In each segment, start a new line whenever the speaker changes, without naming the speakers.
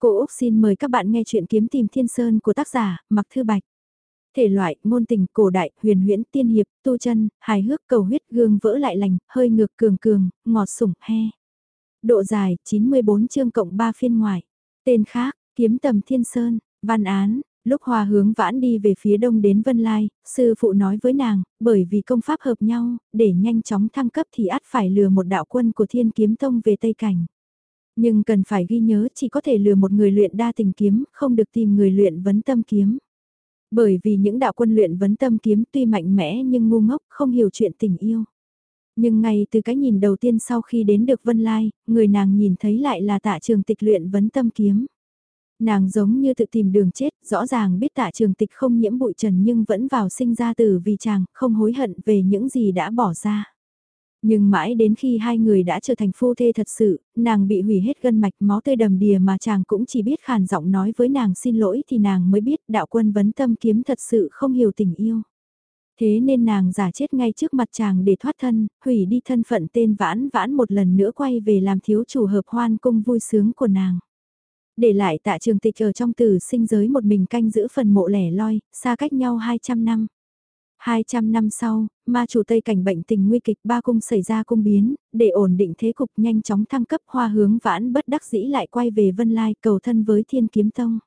Cô Úc xin mời các bạn nghe chuyện kiếm tìm thiên sơn của tác giả Mặc Thư Bạch. Thể loại, ngôn tình, cổ đại, huyền huyễn, tiên hiệp, tu chân, hài hước, cầu huyết, gương vỡ lại lành, hơi ngược cường cường, ngọt sủng, he. Độ dài, 94 chương cộng 3 phiên ngoài. Tên khác, kiếm tầm thiên sơn, văn án, lúc hòa hướng vãn đi về phía đông đến Vân Lai, sư phụ nói với nàng, bởi vì công pháp hợp nhau, để nhanh chóng thăng cấp thì ắt phải lừa một đạo quân của thiên kiếm tông về Tây Cảnh. Nhưng cần phải ghi nhớ chỉ có thể lừa một người luyện đa tình kiếm, không được tìm người luyện vấn tâm kiếm. Bởi vì những đạo quân luyện vấn tâm kiếm tuy mạnh mẽ nhưng ngu ngốc, không hiểu chuyện tình yêu. Nhưng ngay từ cái nhìn đầu tiên sau khi đến được Vân Lai, người nàng nhìn thấy lại là tạ trường tịch luyện vấn tâm kiếm. Nàng giống như tự tìm đường chết, rõ ràng biết tạ trường tịch không nhiễm bụi trần nhưng vẫn vào sinh ra tử vì chàng, không hối hận về những gì đã bỏ ra. Nhưng mãi đến khi hai người đã trở thành phu thê thật sự, nàng bị hủy hết gân mạch máu tươi đầm đìa mà chàng cũng chỉ biết khàn giọng nói với nàng xin lỗi thì nàng mới biết đạo quân vấn tâm kiếm thật sự không hiểu tình yêu. Thế nên nàng giả chết ngay trước mặt chàng để thoát thân, hủy đi thân phận tên vãn vãn một lần nữa quay về làm thiếu chủ hợp hoan cung vui sướng của nàng. Để lại tạ trường tịch ở trong tử sinh giới một mình canh giữ phần mộ lẻ loi, xa cách nhau 200 năm. 200 năm sau, ma chủ Tây cảnh bệnh tình nguy kịch ba cung xảy ra cung biến, để ổn định thế cục nhanh chóng thăng cấp hoa hướng vãn bất đắc dĩ lại quay về Vân Lai cầu thân với Thiên Kiếm Tông.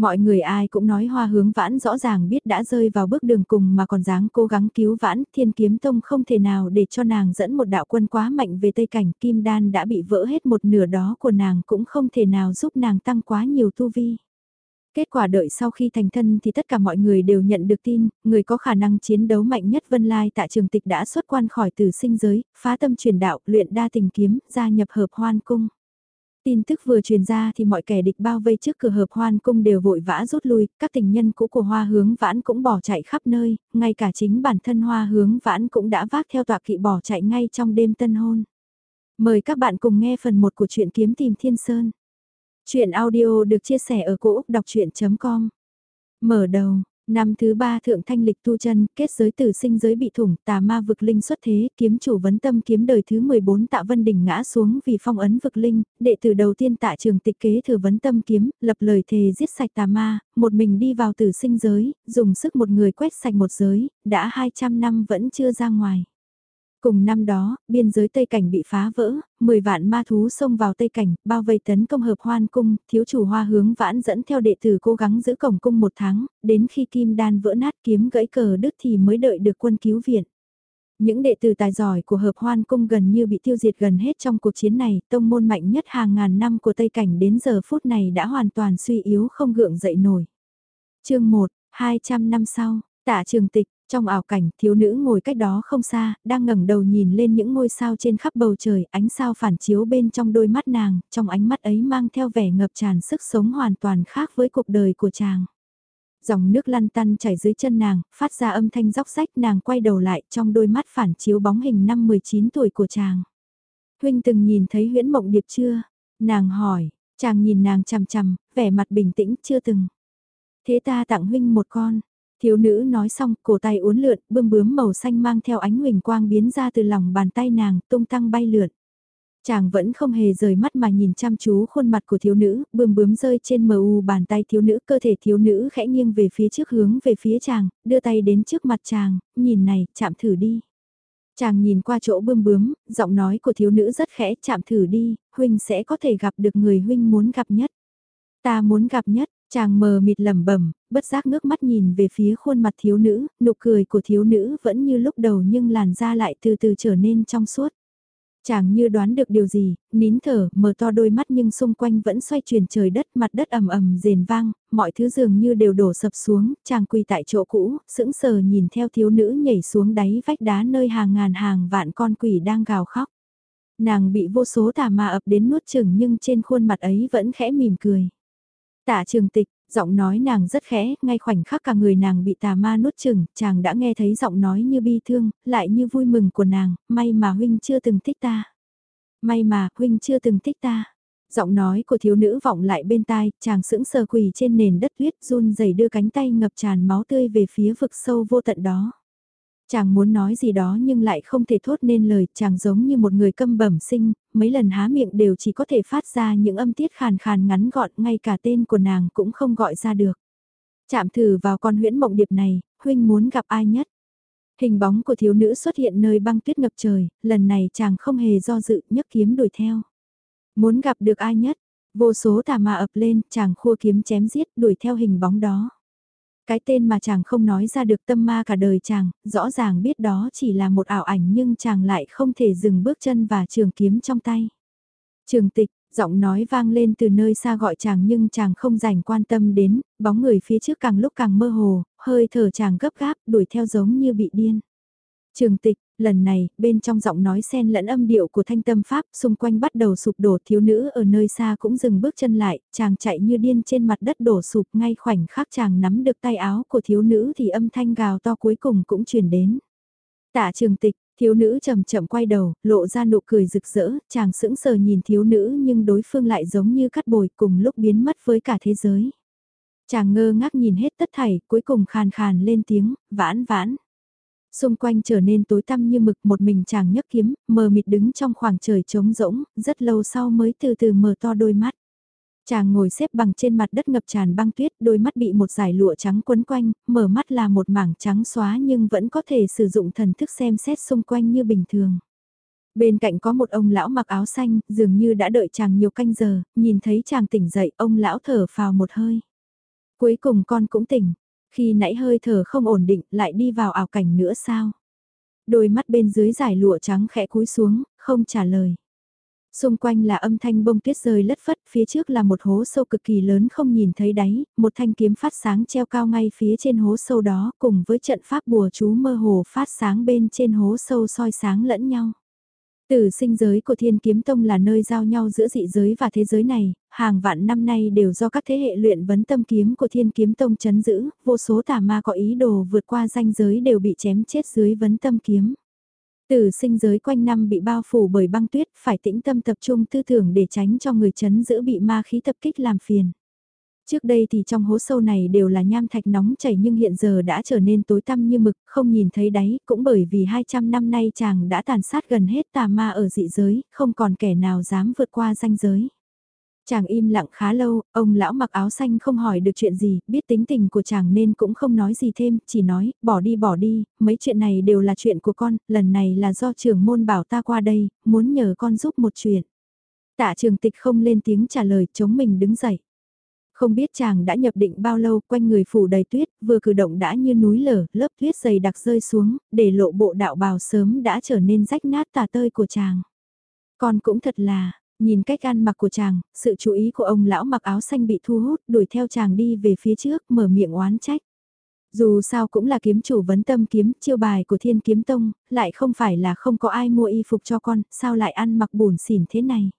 Mọi người ai cũng nói hoa hướng vãn rõ ràng biết đã rơi vào bước đường cùng mà còn dáng cố gắng cứu vãn, thiên kiếm tông không thể nào để cho nàng dẫn một đạo quân quá mạnh về Tây Cảnh, kim đan đã bị vỡ hết một nửa đó của nàng cũng không thể nào giúp nàng tăng quá nhiều tu vi. Kết quả đợi sau khi thành thân thì tất cả mọi người đều nhận được tin, người có khả năng chiến đấu mạnh nhất Vân Lai tại trường tịch đã xuất quan khỏi tử sinh giới, phá tâm truyền đạo, luyện đa tình kiếm, gia nhập hợp hoan cung. Tin tức vừa truyền ra thì mọi kẻ địch bao vây trước cửa hợp hoan cung đều vội vã rút lui, các tình nhân cũ của hoa hướng vãn cũng bỏ chạy khắp nơi, ngay cả chính bản thân hoa hướng vãn cũng đã vác theo tọa kỵ bỏ chạy ngay trong đêm tân hôn. Mời các bạn cùng nghe phần 1 của truyện kiếm tìm thiên sơn. Chuyện audio được chia sẻ ở cỗ đọc chuyện.com Mở đầu, năm thứ ba thượng thanh lịch tu chân, kết giới tử sinh giới bị thủng, tà ma vực linh xuất thế, kiếm chủ vấn tâm kiếm đời thứ 14 tạ vân đỉnh ngã xuống vì phong ấn vực linh, đệ tử đầu tiên tạ trường tịch kế thừa vấn tâm kiếm, lập lời thề giết sạch tà ma, một mình đi vào tử sinh giới, dùng sức một người quét sạch một giới, đã 200 năm vẫn chưa ra ngoài. Cùng năm đó, biên giới Tây Cảnh bị phá vỡ, 10 vạn ma thú xông vào Tây Cảnh, bao vây tấn công hợp hoan cung, thiếu chủ hoa hướng vãn dẫn theo đệ tử cố gắng giữ cổng cung một tháng, đến khi kim đan vỡ nát kiếm gãy cờ đứt thì mới đợi được quân cứu viện. Những đệ tử tài giỏi của hợp hoan cung gần như bị tiêu diệt gần hết trong cuộc chiến này, tông môn mạnh nhất hàng ngàn năm của Tây Cảnh đến giờ phút này đã hoàn toàn suy yếu không gượng dậy nổi. chương 1, 200 năm sau, tạ trường tịch, trong ảo cảnh, thiếu nữ ngồi cách đó không xa, đang ngẩng đầu nhìn lên những ngôi sao trên khắp bầu trời, ánh sao phản chiếu bên trong đôi mắt nàng, trong ánh mắt ấy mang theo vẻ ngập tràn sức sống hoàn toàn khác với cuộc đời của chàng. Dòng nước lăn tăn chảy dưới chân nàng, phát ra âm thanh róc rách nàng quay đầu lại trong đôi mắt phản chiếu bóng hình năm 19 tuổi của chàng. Huynh từng nhìn thấy huyễn mộng điệp chưa? Nàng hỏi, chàng nhìn nàng chằm chằm, vẻ mặt bình tĩnh chưa từng. Thế ta tặng huynh một con, Thiếu nữ nói xong, cổ tay uốn lượn, bươm bướm màu xanh mang theo ánh huỳnh quang biến ra từ lòng bàn tay nàng, tung tăng bay lượn. Chàng vẫn không hề rời mắt mà nhìn chăm chú khuôn mặt của thiếu nữ, bươm bướm rơi trên mờ u bàn tay thiếu nữ, cơ thể thiếu nữ khẽ nghiêng về phía trước hướng về phía chàng, đưa tay đến trước mặt chàng, nhìn này, chạm thử đi. Chàng nhìn qua chỗ bươm bướm, giọng nói của thiếu nữ rất khẽ, chạm thử đi, huynh sẽ có thể gặp được người huynh muốn gặp nhất. Ta muốn gặp nhất, Chàng mờ mịt lẩm bẩm, bất giác ngước mắt nhìn về phía khuôn mặt thiếu nữ, nụ cười của thiếu nữ vẫn như lúc đầu nhưng làn da lại từ từ trở nên trong suốt. Chàng như đoán được điều gì, nín thở, mở to đôi mắt nhưng xung quanh vẫn xoay chuyển trời đất, mặt đất ầm ầm rền vang, mọi thứ dường như đều đổ sập xuống, chàng quỳ tại chỗ cũ, sững sờ nhìn theo thiếu nữ nhảy xuống đáy vách đá nơi hàng ngàn hàng vạn con quỷ đang gào khóc. Nàng bị vô số tà ma ập đến nuốt chừng nhưng trên khuôn mặt ấy vẫn khẽ mỉm cười. Tạ trường tịch, giọng nói nàng rất khẽ, ngay khoảnh khắc cả người nàng bị tà ma nuốt chừng, chàng đã nghe thấy giọng nói như bi thương, lại như vui mừng của nàng, may mà huynh chưa từng thích ta. May mà, huynh chưa từng thích ta. Giọng nói của thiếu nữ vọng lại bên tai, chàng sững sờ quỳ trên nền đất huyết run rẩy đưa cánh tay ngập tràn máu tươi về phía vực sâu vô tận đó. Chàng muốn nói gì đó nhưng lại không thể thốt nên lời, chàng giống như một người câm bẩm sinh, mấy lần há miệng đều chỉ có thể phát ra những âm tiết khàn khàn ngắn gọn, ngay cả tên của nàng cũng không gọi ra được. Chạm thử vào con huyễn mộng điệp này, huynh muốn gặp ai nhất? Hình bóng của thiếu nữ xuất hiện nơi băng tuyết ngập trời, lần này chàng không hề do dự nhấc kiếm đuổi theo. Muốn gặp được ai nhất? Vô số tà ma ập lên, chàng khua kiếm chém giết đuổi theo hình bóng đó. Cái tên mà chàng không nói ra được tâm ma cả đời chàng, rõ ràng biết đó chỉ là một ảo ảnh nhưng chàng lại không thể dừng bước chân và trường kiếm trong tay. Trường tịch, giọng nói vang lên từ nơi xa gọi chàng nhưng chàng không dành quan tâm đến, bóng người phía trước càng lúc càng mơ hồ, hơi thở chàng gấp gáp đuổi theo giống như bị điên. Trường tịch, lần này, bên trong giọng nói xen lẫn âm điệu của thanh tâm pháp, xung quanh bắt đầu sụp đổ thiếu nữ ở nơi xa cũng dừng bước chân lại, chàng chạy như điên trên mặt đất đổ sụp ngay khoảnh khắc chàng nắm được tay áo của thiếu nữ thì âm thanh gào to cuối cùng cũng truyền đến. Tạ trường tịch, thiếu nữ chậm chậm quay đầu, lộ ra nụ cười rực rỡ, chàng sững sờ nhìn thiếu nữ nhưng đối phương lại giống như cắt bồi cùng lúc biến mất với cả thế giới. Chàng ngơ ngác nhìn hết tất thảy, cuối cùng khàn khàn lên tiếng, vãn vãn. Xung quanh trở nên tối tăm như mực một mình chàng nhấc kiếm, mờ mịt đứng trong khoảng trời trống rỗng, rất lâu sau mới từ từ mở to đôi mắt. Chàng ngồi xếp bằng trên mặt đất ngập tràn băng tuyết, đôi mắt bị một dải lụa trắng quấn quanh, mở mắt là một mảng trắng xóa nhưng vẫn có thể sử dụng thần thức xem xét xung quanh như bình thường. Bên cạnh có một ông lão mặc áo xanh, dường như đã đợi chàng nhiều canh giờ, nhìn thấy chàng tỉnh dậy, ông lão thở phào một hơi. Cuối cùng con cũng tỉnh, khi nãy hơi thở không ổn định lại đi vào ảo cảnh nữa sao? Đôi mắt bên dưới giải lụa trắng khẽ cúi xuống, không trả lời. Xung quanh là âm thanh bông tuyết rơi lất phất, phía trước là một hố sâu cực kỳ lớn không nhìn thấy đáy, một thanh kiếm phát sáng treo cao ngay phía trên hố sâu đó cùng với trận pháp bùa chú mơ hồ phát sáng bên trên hố sâu soi sáng lẫn nhau. Tử sinh giới của Thiên Kiếm Tông là nơi giao nhau giữa dị giới và thế giới này, hàng vạn năm nay đều do các thế hệ luyện vấn tâm kiếm của Thiên Kiếm Tông chấn giữ, vô số tà ma có ý đồ vượt qua ranh giới đều bị chém chết dưới vấn tâm kiếm. Tử sinh giới quanh năm bị bao phủ bởi băng tuyết, phải tĩnh tâm tập trung tư tưởng để tránh cho người chấn giữ bị ma khí tập kích làm phiền. Trước đây thì trong hố sâu này đều là nham thạch nóng chảy nhưng hiện giờ đã trở nên tối tăm như mực, không nhìn thấy đáy, cũng bởi vì 200 năm nay chàng đã tàn sát gần hết tà ma ở dị giới, không còn kẻ nào dám vượt qua ranh giới. Chàng im lặng khá lâu, ông lão mặc áo xanh không hỏi được chuyện gì, biết tính tình của chàng nên cũng không nói gì thêm, chỉ nói, bỏ đi bỏ đi, mấy chuyện này đều là chuyện của con, lần này là do trưởng môn bảo ta qua đây, muốn nhờ con giúp một chuyện. Tạ trường tịch không lên tiếng trả lời, chống mình đứng dậy. Không biết chàng đã nhập định bao lâu quanh người phủ đầy tuyết, vừa cử động đã như núi lở, lớp tuyết dày đặc rơi xuống, để lộ bộ đạo bào sớm đã trở nên rách nát tà tơi của chàng. Còn cũng thật là, nhìn cách ăn mặc của chàng, sự chú ý của ông lão mặc áo xanh bị thu hút, đuổi theo chàng đi về phía trước, mở miệng oán trách. Dù sao cũng là kiếm chủ vấn tâm kiếm, chiêu bài của thiên kiếm tông, lại không phải là không có ai mua y phục cho con, sao lại ăn mặc bùn xỉn thế này.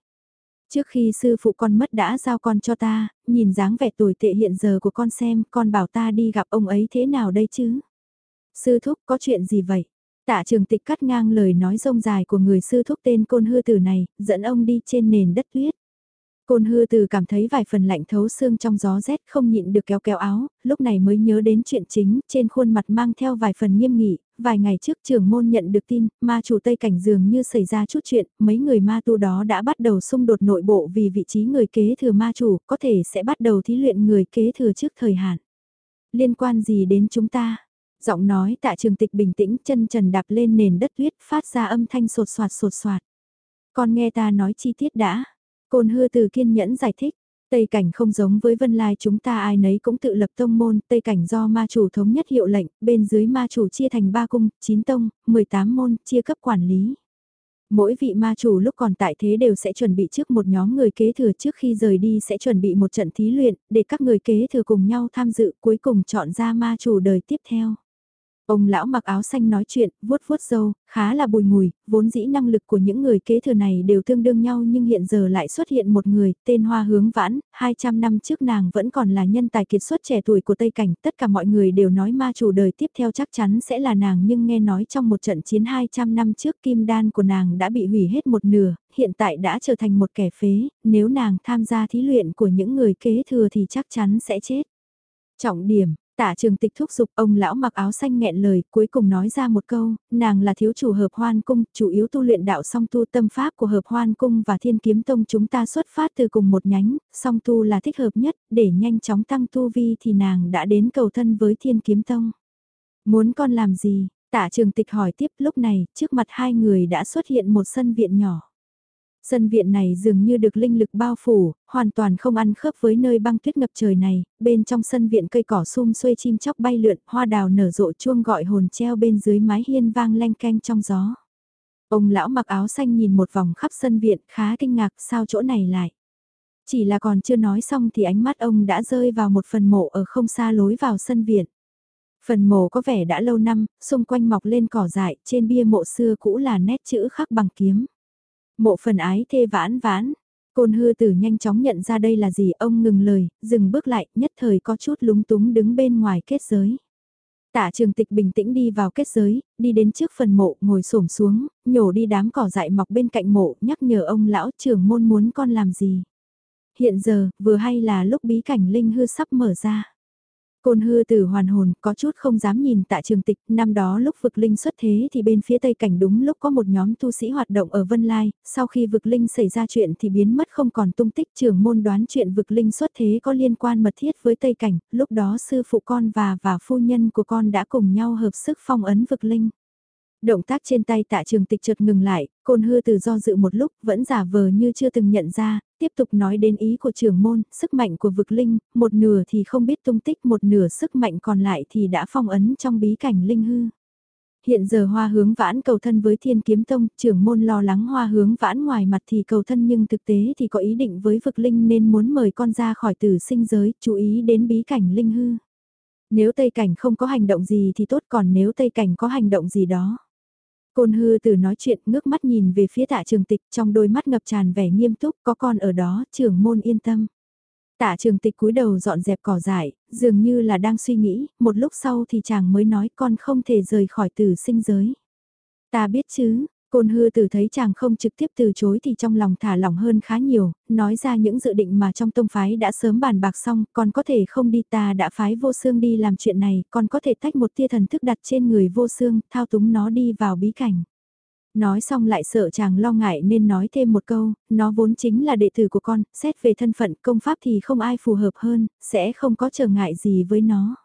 Trước khi sư phụ con mất đã giao con cho ta, nhìn dáng vẻ tồi tệ hiện giờ của con xem, con bảo ta đi gặp ông ấy thế nào đây chứ? Sư thúc có chuyện gì vậy? Tạ trường tịch cắt ngang lời nói rông dài của người sư thúc tên côn hư tử này, dẫn ông đi trên nền đất tuyết. Côn hư từ cảm thấy vài phần lạnh thấu xương trong gió rét không nhịn được kéo kéo áo, lúc này mới nhớ đến chuyện chính, trên khuôn mặt mang theo vài phần nghiêm nghị, vài ngày trước trưởng môn nhận được tin, ma chủ Tây Cảnh dường như xảy ra chút chuyện, mấy người ma tu đó đã bắt đầu xung đột nội bộ vì vị trí người kế thừa ma chủ, có thể sẽ bắt đầu thí luyện người kế thừa trước thời hạn. Liên quan gì đến chúng ta? Giọng nói tạ trường tịch bình tĩnh chân trần đạp lên nền đất tuyết phát ra âm thanh sột soạt sột soạt. Con nghe ta nói chi tiết đã. Côn hư từ kiên nhẫn giải thích. Tây cảnh không giống với vân lai chúng ta ai nấy cũng tự lập tông môn, Tây cảnh do ma chủ thống nhất hiệu lệnh, bên dưới ma chủ chia thành 3 cung, 9 tông, 18 môn, chia cấp quản lý. Mỗi vị ma chủ lúc còn tại thế đều sẽ chuẩn bị trước một nhóm người kế thừa trước khi rời đi sẽ chuẩn bị một trận thí luyện, để các người kế thừa cùng nhau tham dự cuối cùng chọn ra ma chủ đời tiếp theo. Ông lão mặc áo xanh nói chuyện, vuốt vuốt râu khá là bùi ngùi, vốn dĩ năng lực của những người kế thừa này đều tương đương nhau nhưng hiện giờ lại xuất hiện một người, tên Hoa Hướng Vãn, 200 năm trước nàng vẫn còn là nhân tài kiệt xuất trẻ tuổi của Tây Cảnh, tất cả mọi người đều nói ma chủ đời tiếp theo chắc chắn sẽ là nàng nhưng nghe nói trong một trận chiến 200 năm trước kim đan của nàng đã bị hủy hết một nửa, hiện tại đã trở thành một kẻ phế, nếu nàng tham gia thí luyện của những người kế thừa thì chắc chắn sẽ chết. Trọng điểm, Tạ trường tịch thúc giục ông lão mặc áo xanh nghẹn lời, cuối cùng nói ra một câu, nàng là thiếu chủ hợp hoan cung, chủ yếu tu luyện đạo song tu tâm pháp của hợp hoan cung và thiên kiếm tông chúng ta xuất phát từ cùng một nhánh, song tu là thích hợp nhất, để nhanh chóng tăng tu vi thì nàng đã đến cầu thân với thiên kiếm tông. Muốn con làm gì? Tạ trường tịch hỏi tiếp lúc này, trước mặt hai người đã xuất hiện một sân viện nhỏ. Sân viện này dường như được linh lực bao phủ, hoàn toàn không ăn khớp với nơi băng tuyết ngập trời này, bên trong sân viện cây cỏ sum xuê chim chóc bay lượn, hoa đào nở rộ chuông gọi hồn treo bên dưới mái hiên vang leng keng trong gió. Ông lão mặc áo xanh nhìn một vòng khắp sân viện khá kinh ngạc sao chỗ này lại. Chỉ là còn chưa nói xong thì ánh mắt ông đã rơi vào một phần mộ ở không xa lối vào sân viện. Phần mộ có vẻ đã lâu năm, xung quanh mọc lên cỏ dại, trên bia mộ xưa cũ là nét chữ khắc bằng kiếm. Mộ phần ái thê vãn vãn. Côn hư tử nhanh chóng nhận ra đây là gì ông ngừng lời, dừng bước lại, nhất thời có chút lúng túng đứng bên ngoài kết giới. Tạ trường tịch bình tĩnh đi vào kết giới, đi đến trước phần mộ, ngồi xổm xuống, nhổ đi đám cỏ dại mọc bên cạnh mộ, nhắc nhở ông lão trưởng môn muốn con làm gì. Hiện giờ, vừa hay là lúc bí cảnh linh hư sắp mở ra. Côn hư tử hoàn hồn, có chút không dám nhìn tạ trường tịch, năm đó lúc vực linh xuất thế thì bên phía tây cảnh đúng lúc có một nhóm tu sĩ hoạt động ở Vân Lai, sau khi vực linh xảy ra chuyện thì biến mất không còn tung tích trường môn đoán chuyện vực linh xuất thế có liên quan mật thiết với tây cảnh, lúc đó sư phụ con và và phu nhân của con đã cùng nhau hợp sức phong ấn vực linh. Động tác trên tay tạ trường tịch chợt ngừng lại, côn hư từ do dự một lúc vẫn giả vờ như chưa từng nhận ra, tiếp tục nói đến ý của trưởng môn, sức mạnh của vực linh, một nửa thì không biết tung tích một nửa sức mạnh còn lại thì đã phong ấn trong bí cảnh linh hư. Hiện giờ hoa hướng vãn cầu thân với thiên kiếm tông, trưởng môn lo lắng hoa hướng vãn ngoài mặt thì cầu thân nhưng thực tế thì có ý định với vực linh nên muốn mời con ra khỏi tử sinh giới, chú ý đến bí cảnh linh hư. Nếu Tây Cảnh không có hành động gì thì tốt còn nếu Tây Cảnh có hành động gì đó. Côn hư tử nói chuyện ngước mắt nhìn về phía tạ trường tịch trong đôi mắt ngập tràn vẻ nghiêm túc có con ở đó trưởng môn yên tâm. Tạ trường tịch cúi đầu dọn dẹp cỏ dại, dường như là đang suy nghĩ, một lúc sau thì chàng mới nói con không thể rời khỏi tử sinh giới. Ta biết chứ, Côn hư tử thấy chàng không trực tiếp từ chối thì trong lòng thả lỏng hơn khá nhiều, nói ra những dự định mà trong tông phái đã sớm bàn bạc xong, còn có thể không đi ta đã phái vô xương đi làm chuyện này, còn có thể tách một tia thần thức đặt trên người vô xương, thao túng nó đi vào bí cảnh. Nói xong lại sợ chàng lo ngại nên nói thêm một câu, nó vốn chính là đệ tử của con, xét về thân phận công pháp thì không ai phù hợp hơn, sẽ không có trở ngại gì với nó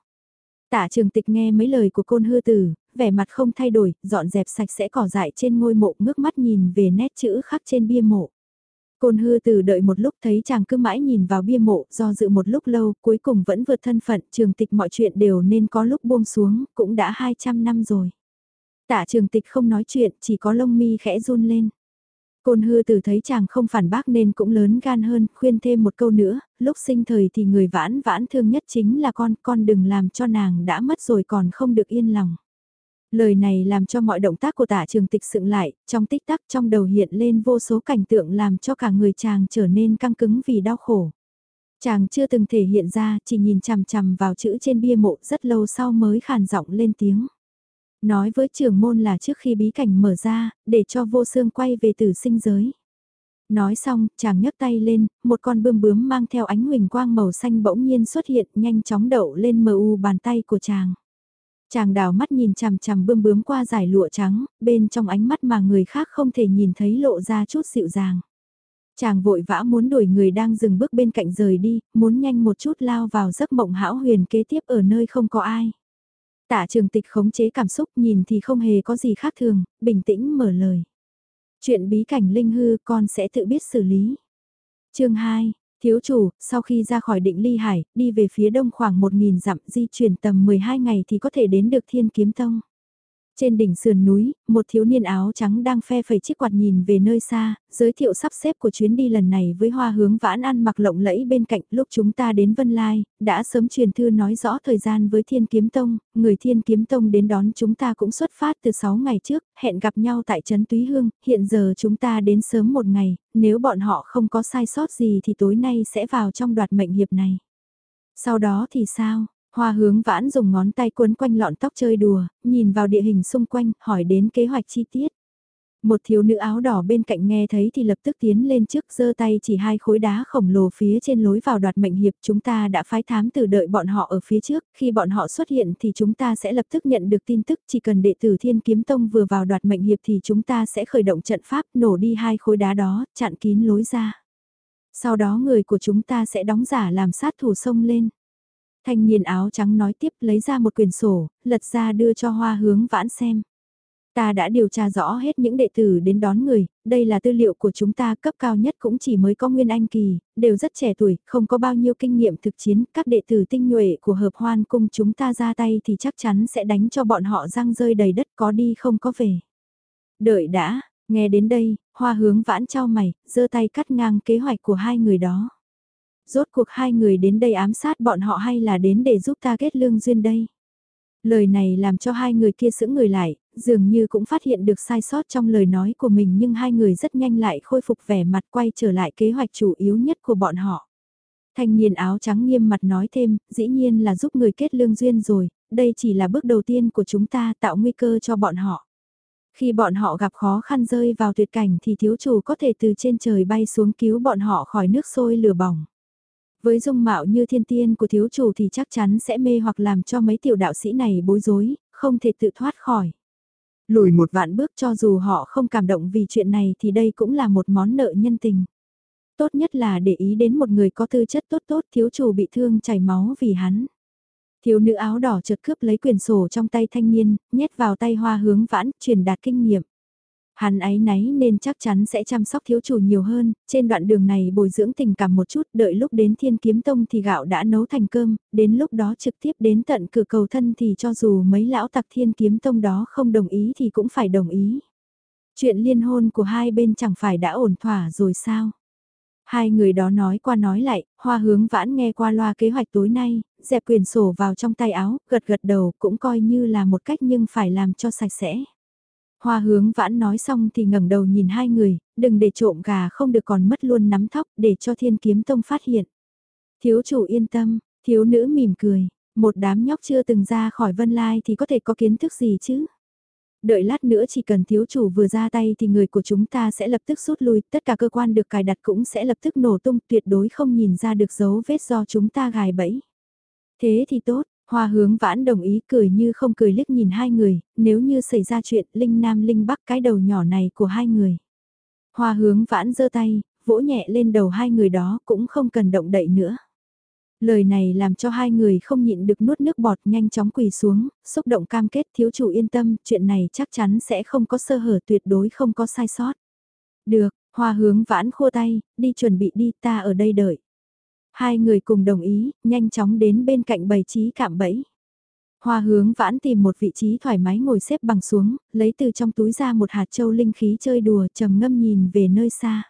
tả trường tịch nghe mấy lời của côn hư tử, vẻ mặt không thay đổi, dọn dẹp sạch sẽ cỏ dại trên ngôi mộ ngước mắt nhìn về nét chữ khắc trên bia mộ. Côn hư tử đợi một lúc thấy chàng cứ mãi nhìn vào bia mộ do dự một lúc lâu cuối cùng vẫn vượt thân phận trường tịch mọi chuyện đều nên có lúc buông xuống cũng đã 200 năm rồi. tả trường tịch không nói chuyện chỉ có lông mi khẽ run lên. Côn hư tử thấy chàng không phản bác nên cũng lớn gan hơn, khuyên thêm một câu nữa, lúc sinh thời thì người vãn vãn thương nhất chính là con, con đừng làm cho nàng đã mất rồi còn không được yên lòng. Lời này làm cho mọi động tác của tả trường tịch sựng lại, trong tích tắc trong đầu hiện lên vô số cảnh tượng làm cho cả người chàng trở nên căng cứng vì đau khổ. Chàng chưa từng thể hiện ra, chỉ nhìn chằm chằm vào chữ trên bia mộ rất lâu sau mới khàn giọng lên tiếng. Nói với trưởng môn là trước khi bí cảnh mở ra, để cho vô xương quay về tử sinh giới. Nói xong, chàng nhấc tay lên, một con bươm bướm mang theo ánh huỳnh quang màu xanh bỗng nhiên xuất hiện nhanh chóng đậu lên mờ u bàn tay của chàng. Chàng đào mắt nhìn chằm chằm bươm bướm qua giải lụa trắng, bên trong ánh mắt mà người khác không thể nhìn thấy lộ ra chút dịu dàng. Chàng vội vã muốn đuổi người đang dừng bước bên cạnh rời đi, muốn nhanh một chút lao vào giấc mộng hão huyền kế tiếp ở nơi không có ai. Tạ trường tịch khống chế cảm xúc nhìn thì không hề có gì khác thường, bình tĩnh mở lời. Chuyện bí cảnh linh hư con sẽ tự biết xử lý. chương 2, Thiếu chủ, sau khi ra khỏi định ly hải, đi về phía đông khoảng 1.000 dặm di chuyển tầm 12 ngày thì có thể đến được thiên kiếm tông. Trên đỉnh sườn núi, một thiếu niên áo trắng đang phe phẩy chiếc quạt nhìn về nơi xa, giới thiệu sắp xếp của chuyến đi lần này với hoa hướng vãn ăn mặc lộng lẫy bên cạnh lúc chúng ta đến Vân Lai, đã sớm truyền thư nói rõ thời gian với Thiên Kiếm Tông, người Thiên Kiếm Tông đến đón chúng ta cũng xuất phát từ 6 ngày trước, hẹn gặp nhau tại Trấn Túy Hương, hiện giờ chúng ta đến sớm một ngày, nếu bọn họ không có sai sót gì thì tối nay sẽ vào trong đoạt mệnh hiệp này. Sau đó thì sao? Hoa hướng vãn dùng ngón tay cuốn quanh lọn tóc chơi đùa, nhìn vào địa hình xung quanh, hỏi đến kế hoạch chi tiết. Một thiếu nữ áo đỏ bên cạnh nghe thấy thì lập tức tiến lên trước giơ tay chỉ hai khối đá khổng lồ phía trên lối vào đoạt mệnh hiệp chúng ta đã phái thám tử đợi bọn họ ở phía trước, khi bọn họ xuất hiện thì chúng ta sẽ lập tức nhận được tin tức chỉ cần đệ tử Thiên Kiếm Tông vừa vào đoạt mệnh hiệp thì chúng ta sẽ khởi động trận pháp nổ đi hai khối đá đó, chặn kín lối ra. Sau đó người của chúng ta sẽ đóng giả làm sát thủ sông lên. Thanh niên áo trắng nói tiếp lấy ra một quyển sổ, lật ra đưa cho hoa hướng vãn xem. Ta đã điều tra rõ hết những đệ tử đến đón người, đây là tư liệu của chúng ta cấp cao nhất cũng chỉ mới có Nguyên Anh Kỳ, đều rất trẻ tuổi, không có bao nhiêu kinh nghiệm thực chiến, các đệ tử tinh nhuệ của hợp hoan cung chúng ta ra tay thì chắc chắn sẽ đánh cho bọn họ răng rơi đầy đất có đi không có về. Đợi đã, nghe đến đây, hoa hướng vãn trao mày, giơ tay cắt ngang kế hoạch của hai người đó. Rốt cuộc hai người đến đây ám sát bọn họ hay là đến để giúp ta kết lương duyên đây? Lời này làm cho hai người kia sững người lại, dường như cũng phát hiện được sai sót trong lời nói của mình nhưng hai người rất nhanh lại khôi phục vẻ mặt quay trở lại kế hoạch chủ yếu nhất của bọn họ. Thanh niên áo trắng nghiêm mặt nói thêm, dĩ nhiên là giúp người kết lương duyên rồi, đây chỉ là bước đầu tiên của chúng ta tạo nguy cơ cho bọn họ. Khi bọn họ gặp khó khăn rơi vào tuyệt cảnh thì thiếu chủ có thể từ trên trời bay xuống cứu bọn họ khỏi nước sôi lửa bỏng. Với dung mạo như thiên tiên của thiếu chủ thì chắc chắn sẽ mê hoặc làm cho mấy tiểu đạo sĩ này bối rối, không thể tự thoát khỏi. Lùi một vạn bước cho dù họ không cảm động vì chuyện này thì đây cũng là một món nợ nhân tình. Tốt nhất là để ý đến một người có tư chất tốt tốt thiếu chủ bị thương chảy máu vì hắn. Thiếu nữ áo đỏ chợt cướp lấy quyền sổ trong tay thanh niên, nhét vào tay hoa hướng vãn, truyền đạt kinh nghiệm. Hắn ấy náy nên chắc chắn sẽ chăm sóc thiếu chủ nhiều hơn, trên đoạn đường này bồi dưỡng tình cảm một chút, đợi lúc đến thiên kiếm tông thì gạo đã nấu thành cơm, đến lúc đó trực tiếp đến tận cửa cầu thân thì cho dù mấy lão tặc thiên kiếm tông đó không đồng ý thì cũng phải đồng ý. Chuyện liên hôn của hai bên chẳng phải đã ổn thỏa rồi sao? Hai người đó nói qua nói lại, hoa hướng vãn nghe qua loa kế hoạch tối nay, dẹp quyền sổ vào trong tay áo, gật gật đầu cũng coi như là một cách nhưng phải làm cho sạch sẽ. Hoa hướng vãn nói xong thì ngẩng đầu nhìn hai người, đừng để trộm gà không được còn mất luôn nắm thóc để cho thiên kiếm tông phát hiện. Thiếu chủ yên tâm, thiếu nữ mỉm cười, một đám nhóc chưa từng ra khỏi vân lai thì có thể có kiến thức gì chứ. Đợi lát nữa chỉ cần thiếu chủ vừa ra tay thì người của chúng ta sẽ lập tức rút lui, tất cả cơ quan được cài đặt cũng sẽ lập tức nổ tung tuyệt đối không nhìn ra được dấu vết do chúng ta gài bẫy. Thế thì tốt, Hoa hướng vãn đồng ý cười như không cười liếc nhìn hai người, nếu như xảy ra chuyện Linh Nam Linh Bắc cái đầu nhỏ này của hai người. Hoa hướng vãn giơ tay, vỗ nhẹ lên đầu hai người đó cũng không cần động đậy nữa. Lời này làm cho hai người không nhịn được nuốt nước bọt nhanh chóng quỳ xuống, xúc động cam kết thiếu chủ yên tâm, chuyện này chắc chắn sẽ không có sơ hở tuyệt đối không có sai sót. Được, hoa hướng vãn khô tay, đi chuẩn bị đi ta ở đây đợi. Hai người cùng đồng ý, nhanh chóng đến bên cạnh bày trí cạm bẫy. Hoa hướng vãn tìm một vị trí thoải mái ngồi xếp bằng xuống, lấy từ trong túi ra một hạt châu linh khí chơi đùa trầm ngâm nhìn về nơi xa.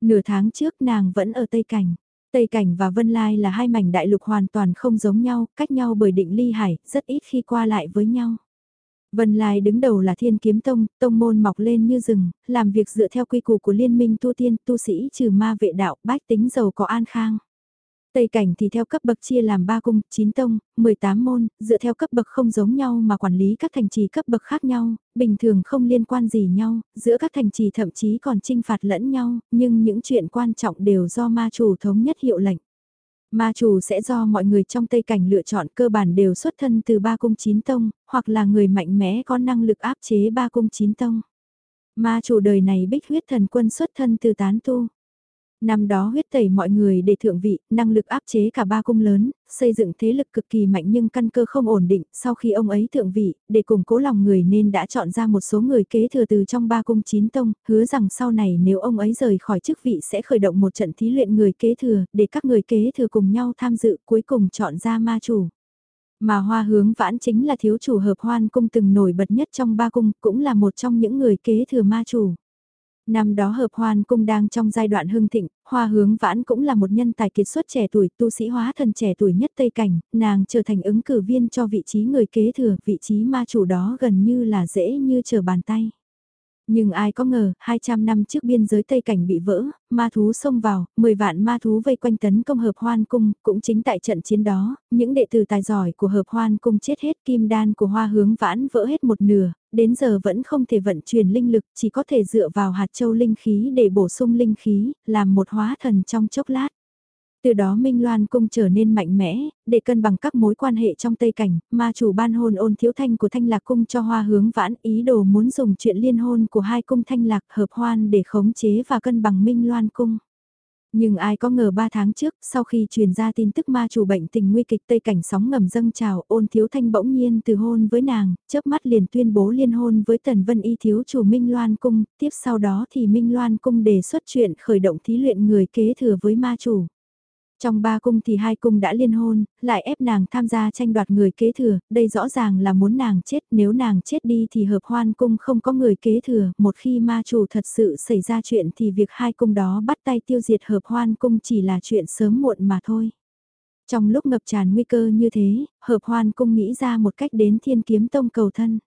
Nửa tháng trước nàng vẫn ở Tây Cảnh. Tây Cảnh và Vân Lai là hai mảnh đại lục hoàn toàn không giống nhau, cách nhau bởi định ly hải, rất ít khi qua lại với nhau. Vân Lai đứng đầu là Thiên Kiếm Tông, tông môn mọc lên như rừng, làm việc dựa theo quy củ của liên minh tu tiên, tu sĩ trừ ma vệ đạo, bách tính giàu có an khang. Tây cảnh thì theo cấp bậc chia làm 3 cung, 9 tông, 18 môn, dựa theo cấp bậc không giống nhau mà quản lý các thành trì cấp bậc khác nhau, bình thường không liên quan gì nhau, giữa các thành trì thậm chí còn trinh phạt lẫn nhau, nhưng những chuyện quan trọng đều do ma chủ thống nhất hiệu lệnh. Ma chủ sẽ do mọi người trong Tây Cảnh lựa chọn cơ bản đều xuất thân từ ba cung chín tông, hoặc là người mạnh mẽ có năng lực áp chế ba cung chín tông. Ma chủ đời này bích huyết thần quân xuất thân từ tán tu. Năm đó huyết tẩy mọi người để thượng vị, năng lực áp chế cả ba cung lớn, xây dựng thế lực cực kỳ mạnh nhưng căn cơ không ổn định. Sau khi ông ấy thượng vị, để củng cố lòng người nên đã chọn ra một số người kế thừa từ trong ba cung chín tông, hứa rằng sau này nếu ông ấy rời khỏi chức vị sẽ khởi động một trận thí luyện người kế thừa, để các người kế thừa cùng nhau tham dự cuối cùng chọn ra ma chủ. Mà hoa hướng vãn chính là thiếu chủ hợp hoan cung từng nổi bật nhất trong ba cung, cũng là một trong những người kế thừa ma chủ. Năm đó hợp hoan cung đang trong giai đoạn hưng thịnh, hoa hướng vãn cũng là một nhân tài kiệt xuất trẻ tuổi tu sĩ hóa thần trẻ tuổi nhất Tây Cảnh, nàng trở thành ứng cử viên cho vị trí người kế thừa, vị trí ma chủ đó gần như là dễ như trở bàn tay. Nhưng ai có ngờ, 200 năm trước biên giới Tây Cảnh bị vỡ, ma thú xông vào, 10 vạn ma thú vây quanh tấn công hợp hoan cung, cũng chính tại trận chiến đó, những đệ tử tài giỏi của hợp hoan cung chết hết kim đan của hoa hướng vãn vỡ hết một nửa, đến giờ vẫn không thể vận chuyển linh lực, chỉ có thể dựa vào hạt châu linh khí để bổ sung linh khí, làm một hóa thần trong chốc lát. Từ đó Minh Loan cung trở nên mạnh mẽ, để cân bằng các mối quan hệ trong Tây Cảnh, ma chủ ban hôn ôn thiếu thanh của Thanh Lạc cung cho hoa hướng vãn ý đồ muốn dùng chuyện liên hôn của hai cung Thanh Lạc hợp hoan để khống chế và cân bằng Minh Loan cung. Nhưng ai có ngờ 3 tháng trước, sau khi truyền ra tin tức ma chủ bệnh tình nguy kịch Tây Cảnh sóng ngầm dâng trào, ôn thiếu thanh bỗng nhiên từ hôn với nàng, chớp mắt liền tuyên bố liên hôn với Tần Vân Y thiếu chủ Minh Loan Cung, tiếp sau đó thì Minh Loan Cung đề xuất chuyện khởi động thí luyện người kế thừa với ma chủ. Trong ba cung thì hai cung đã liên hôn, lại ép nàng tham gia tranh đoạt người kế thừa, đây rõ ràng là muốn nàng chết, nếu nàng chết đi thì hợp hoan cung không có người kế thừa, một khi ma chủ thật sự xảy ra chuyện thì việc hai cung đó bắt tay tiêu diệt hợp hoan cung chỉ là chuyện sớm muộn mà thôi. Trong lúc ngập tràn nguy cơ như thế, hợp hoan cung nghĩ ra một cách đến thiên kiếm tông cầu thân.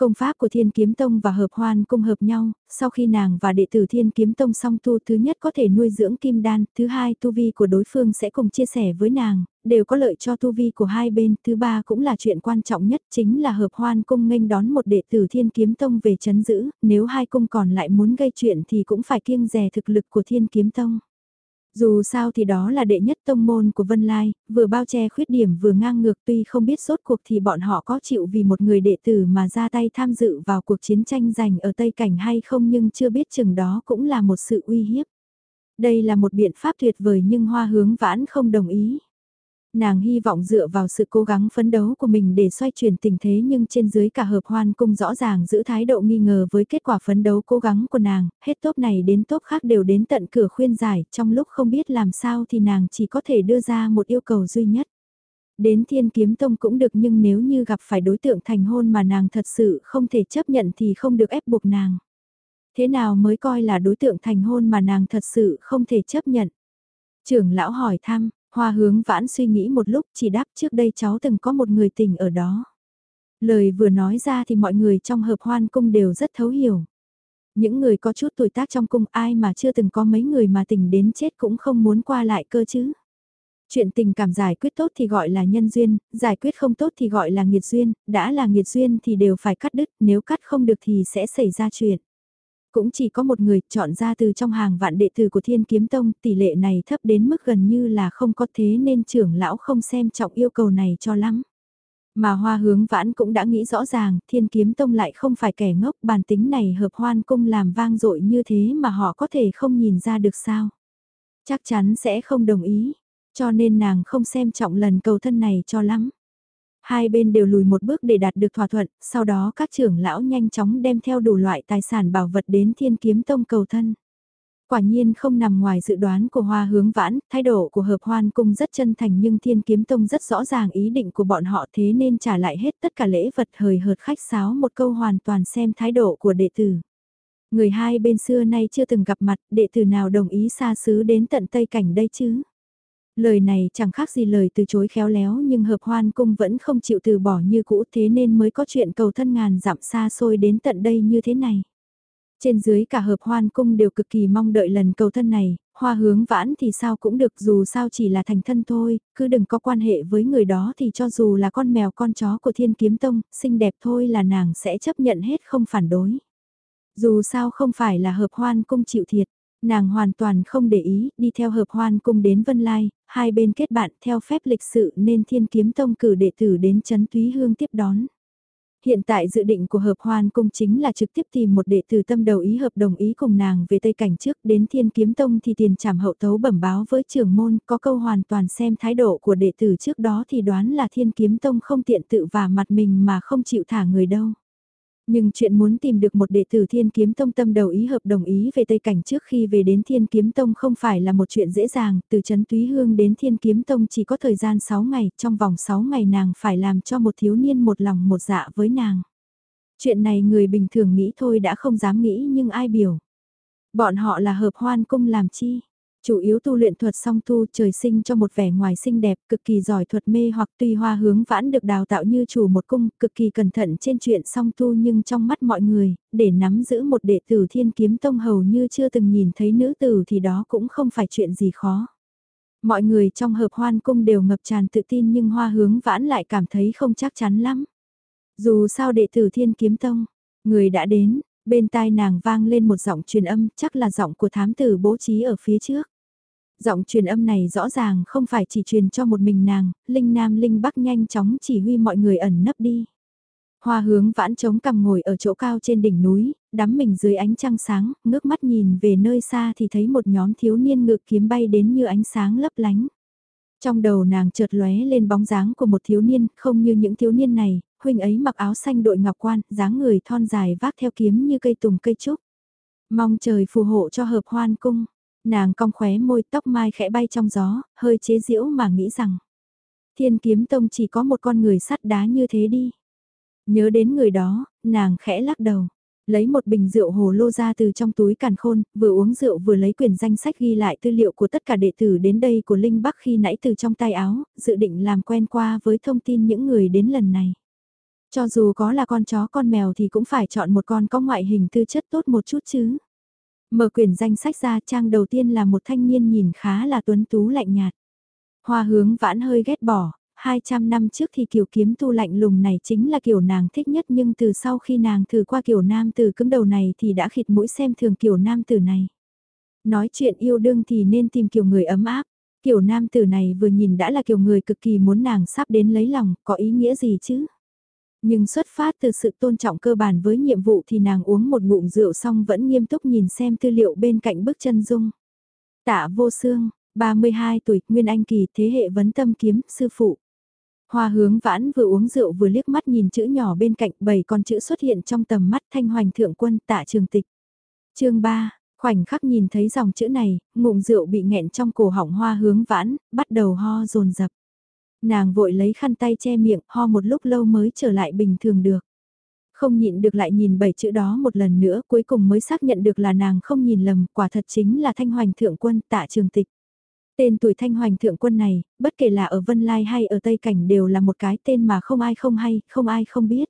Công pháp của Thiên Kiếm Tông và Hợp Hoan cung hợp nhau, sau khi nàng và đệ tử Thiên Kiếm Tông song tu thứ nhất có thể nuôi dưỡng kim đan, thứ hai tu vi của đối phương sẽ cùng chia sẻ với nàng, đều có lợi cho tu vi của hai bên, thứ ba cũng là chuyện quan trọng nhất chính là Hợp Hoan cung nghênh đón một đệ tử Thiên Kiếm Tông về chấn giữ, nếu hai cung còn lại muốn gây chuyện thì cũng phải kiêng rè thực lực của Thiên Kiếm Tông. Dù sao thì đó là đệ nhất tông môn của Vân Lai, vừa bao che khuyết điểm vừa ngang ngược tuy không biết sốt cuộc thì bọn họ có chịu vì một người đệ tử mà ra tay tham dự vào cuộc chiến tranh giành ở Tây Cảnh hay không nhưng chưa biết chừng đó cũng là một sự uy hiếp. Đây là một biện pháp tuyệt vời nhưng hoa hướng vãn không đồng ý. Nàng hy vọng dựa vào sự cố gắng phấn đấu của mình để xoay chuyển tình thế nhưng trên dưới cả hợp hoan cung rõ ràng giữ thái độ nghi ngờ với kết quả phấn đấu cố gắng của nàng, hết tốp này đến tốp khác đều đến tận cửa khuyên giải, trong lúc không biết làm sao thì nàng chỉ có thể đưa ra một yêu cầu duy nhất. Đến thiên kiếm tông cũng được nhưng nếu như gặp phải đối tượng thành hôn mà nàng thật sự không thể chấp nhận thì không được ép buộc nàng. Thế nào mới coi là đối tượng thành hôn mà nàng thật sự không thể chấp nhận? Trưởng lão hỏi thăm, Hoa hướng vãn suy nghĩ một lúc chỉ đáp trước đây cháu từng có một người tình ở đó. Lời vừa nói ra thì mọi người trong hợp hoan cung đều rất thấu hiểu. Những người có chút tuổi tác trong cung ai mà chưa từng có mấy người mà tình đến chết cũng không muốn qua lại cơ chứ. Chuyện tình cảm giải quyết tốt thì gọi là nhân duyên, giải quyết không tốt thì gọi là nghiệt duyên, đã là nghiệt duyên thì đều phải cắt đứt, nếu cắt không được thì sẽ xảy ra chuyện. Cũng chỉ có một người chọn ra từ trong hàng vạn đệ tử của Thiên Kiếm Tông, tỷ lệ này thấp đến mức gần như là không có thế nên trưởng lão không xem trọng yêu cầu này cho lắm. Mà hoa hướng vãn cũng đã nghĩ rõ ràng, Thiên Kiếm Tông lại không phải kẻ ngốc, bản tính này hợp hoan cung làm vang dội như thế mà họ có thể không nhìn ra được sao. Chắc chắn sẽ không đồng ý, cho nên nàng không xem trọng lần cầu thân này cho lắm. Hai bên đều lùi một bước để đạt được thỏa thuận, sau đó các trưởng lão nhanh chóng đem theo đủ loại tài sản bảo vật đến thiên kiếm tông cầu thân. Quả nhiên không nằm ngoài dự đoán của hoa hướng vãn, thái độ của hợp hoan cung rất chân thành nhưng thiên kiếm tông rất rõ ràng ý định của bọn họ thế nên trả lại hết tất cả lễ vật hời hợt khách sáo một câu hoàn toàn xem thái độ của đệ tử. Người hai bên xưa nay chưa từng gặp mặt, đệ tử nào đồng ý xa xứ đến tận Tây Cảnh đây chứ? Lời này chẳng khác gì lời từ chối khéo léo nhưng hợp hoan cung vẫn không chịu từ bỏ như cũ thế nên mới có chuyện cầu thân ngàn dặm xa xôi đến tận đây như thế này. Trên dưới cả hợp hoan cung đều cực kỳ mong đợi lần cầu thân này, hoa hướng vãn thì sao cũng được dù sao chỉ là thành thân thôi, cứ đừng có quan hệ với người đó thì cho dù là con mèo con chó của thiên kiếm tông, xinh đẹp thôi là nàng sẽ chấp nhận hết không phản đối. Dù sao không phải là hợp hoan cung chịu thiệt, Nàng hoàn toàn không để ý, đi theo hợp hoan cung đến Vân Lai, hai bên kết bạn theo phép lịch sự nên thiên kiếm tông cử đệ tử đến chấn thúy hương tiếp đón. Hiện tại dự định của hợp hoan cung chính là trực tiếp tìm một đệ tử tâm đầu ý hợp đồng ý cùng nàng về Tây Cảnh trước đến thiên kiếm tông thì tiền trảm hậu tấu bẩm báo với trưởng môn có câu hoàn toàn xem thái độ của đệ tử trước đó thì đoán là thiên kiếm tông không tiện tự và mặt mình mà không chịu thả người đâu. Nhưng chuyện muốn tìm được một đệ tử Thiên Kiếm Tông tâm đầu ý hợp đồng ý về Tây Cảnh trước khi về đến Thiên Kiếm Tông không phải là một chuyện dễ dàng, từ Trấn Túy Hương đến Thiên Kiếm Tông chỉ có thời gian 6 ngày, trong vòng 6 ngày nàng phải làm cho một thiếu niên một lòng một dạ với nàng. Chuyện này người bình thường nghĩ thôi đã không dám nghĩ nhưng ai biểu. Bọn họ là hợp hoan cung làm chi? Chủ yếu tu luyện thuật song tu trời sinh cho một vẻ ngoài xinh đẹp, cực kỳ giỏi thuật mê hoặc tuy hoa hướng vãn được đào tạo như chủ một cung, cực kỳ cẩn thận trên chuyện song tu nhưng trong mắt mọi người, để nắm giữ một đệ tử thiên kiếm tông hầu như chưa từng nhìn thấy nữ tử thì đó cũng không phải chuyện gì khó. Mọi người trong hợp hoan cung đều ngập tràn tự tin nhưng hoa hướng vãn lại cảm thấy không chắc chắn lắm. Dù sao đệ tử thiên kiếm tông, người đã đến, bên tai nàng vang lên một giọng truyền âm chắc là giọng của thám tử bố trí ở phía trước. Giọng truyền âm này rõ ràng không phải chỉ truyền cho một mình nàng, Linh Nam Linh Bắc nhanh chóng chỉ huy mọi người ẩn nấp đi. Hoa hướng vãn trống cằm ngồi ở chỗ cao trên đỉnh núi, đắm mình dưới ánh trăng sáng, ngước mắt nhìn về nơi xa thì thấy một nhóm thiếu niên ngự kiếm bay đến như ánh sáng lấp lánh. Trong đầu nàng chợt lóe lên bóng dáng của một thiếu niên, không như những thiếu niên này, huynh ấy mặc áo xanh đội ngọc quan, dáng người thon dài vác theo kiếm như cây tùng cây trúc. Mong trời phù hộ cho hợp hoan cung. Nàng cong khóe môi tóc mai khẽ bay trong gió, hơi chế giễu mà nghĩ rằng. Thiên kiếm tông chỉ có một con người sắt đá như thế đi. Nhớ đến người đó, nàng khẽ lắc đầu. Lấy một bình rượu hồ lô ra từ trong túi càn khôn, vừa uống rượu vừa lấy quyển danh sách ghi lại tư liệu của tất cả đệ tử đến đây của Linh Bắc khi nãy từ trong tay áo, dự định làm quen qua với thông tin những người đến lần này. Cho dù có là con chó con mèo thì cũng phải chọn một con có ngoại hình tư chất tốt một chút chứ. Mở quyển danh sách ra trang đầu tiên là một thanh niên nhìn khá là tuấn tú lạnh nhạt. Hoa hướng vãn hơi ghét bỏ, 200 năm trước thì kiểu kiếm tu lạnh lùng này chính là kiểu nàng thích nhất nhưng từ sau khi nàng thử qua kiểu nam tử cứng đầu này thì đã khịt mũi xem thường kiểu nam tử này. Nói chuyện yêu đương thì nên tìm kiểu người ấm áp, kiểu nam tử này vừa nhìn đã là kiểu người cực kỳ muốn nàng sắp đến lấy lòng, có ý nghĩa gì chứ? Nhưng xuất phát từ sự tôn trọng cơ bản với nhiệm vụ thì nàng uống một ngụm rượu xong vẫn nghiêm túc nhìn xem tư liệu bên cạnh bức chân dung. Tạ vô xương, 32 tuổi, Nguyên Anh Kỳ, thế hệ vấn tâm kiếm, sư phụ. Hoa hướng vãn vừa uống rượu vừa liếc mắt nhìn chữ nhỏ bên cạnh bảy con chữ xuất hiện trong tầm mắt thanh hoành thượng quân tạ trường tịch. chương 3, khoảnh khắc nhìn thấy dòng chữ này, ngụm rượu bị nghẹn trong cổ họng hoa hướng vãn, bắt đầu ho dồn dập Nàng vội lấy khăn tay che miệng, ho một lúc lâu mới trở lại bình thường được. Không nhịn được lại nhìn bảy chữ đó một lần nữa, cuối cùng mới xác nhận được là nàng không nhìn lầm, quả thật chính là thanh hoành thượng quân tạ trường tịch. Tên tuổi thanh hoành thượng quân này, bất kể là ở Vân Lai hay ở Tây Cảnh đều là một cái tên mà không ai không hay, không ai không biết.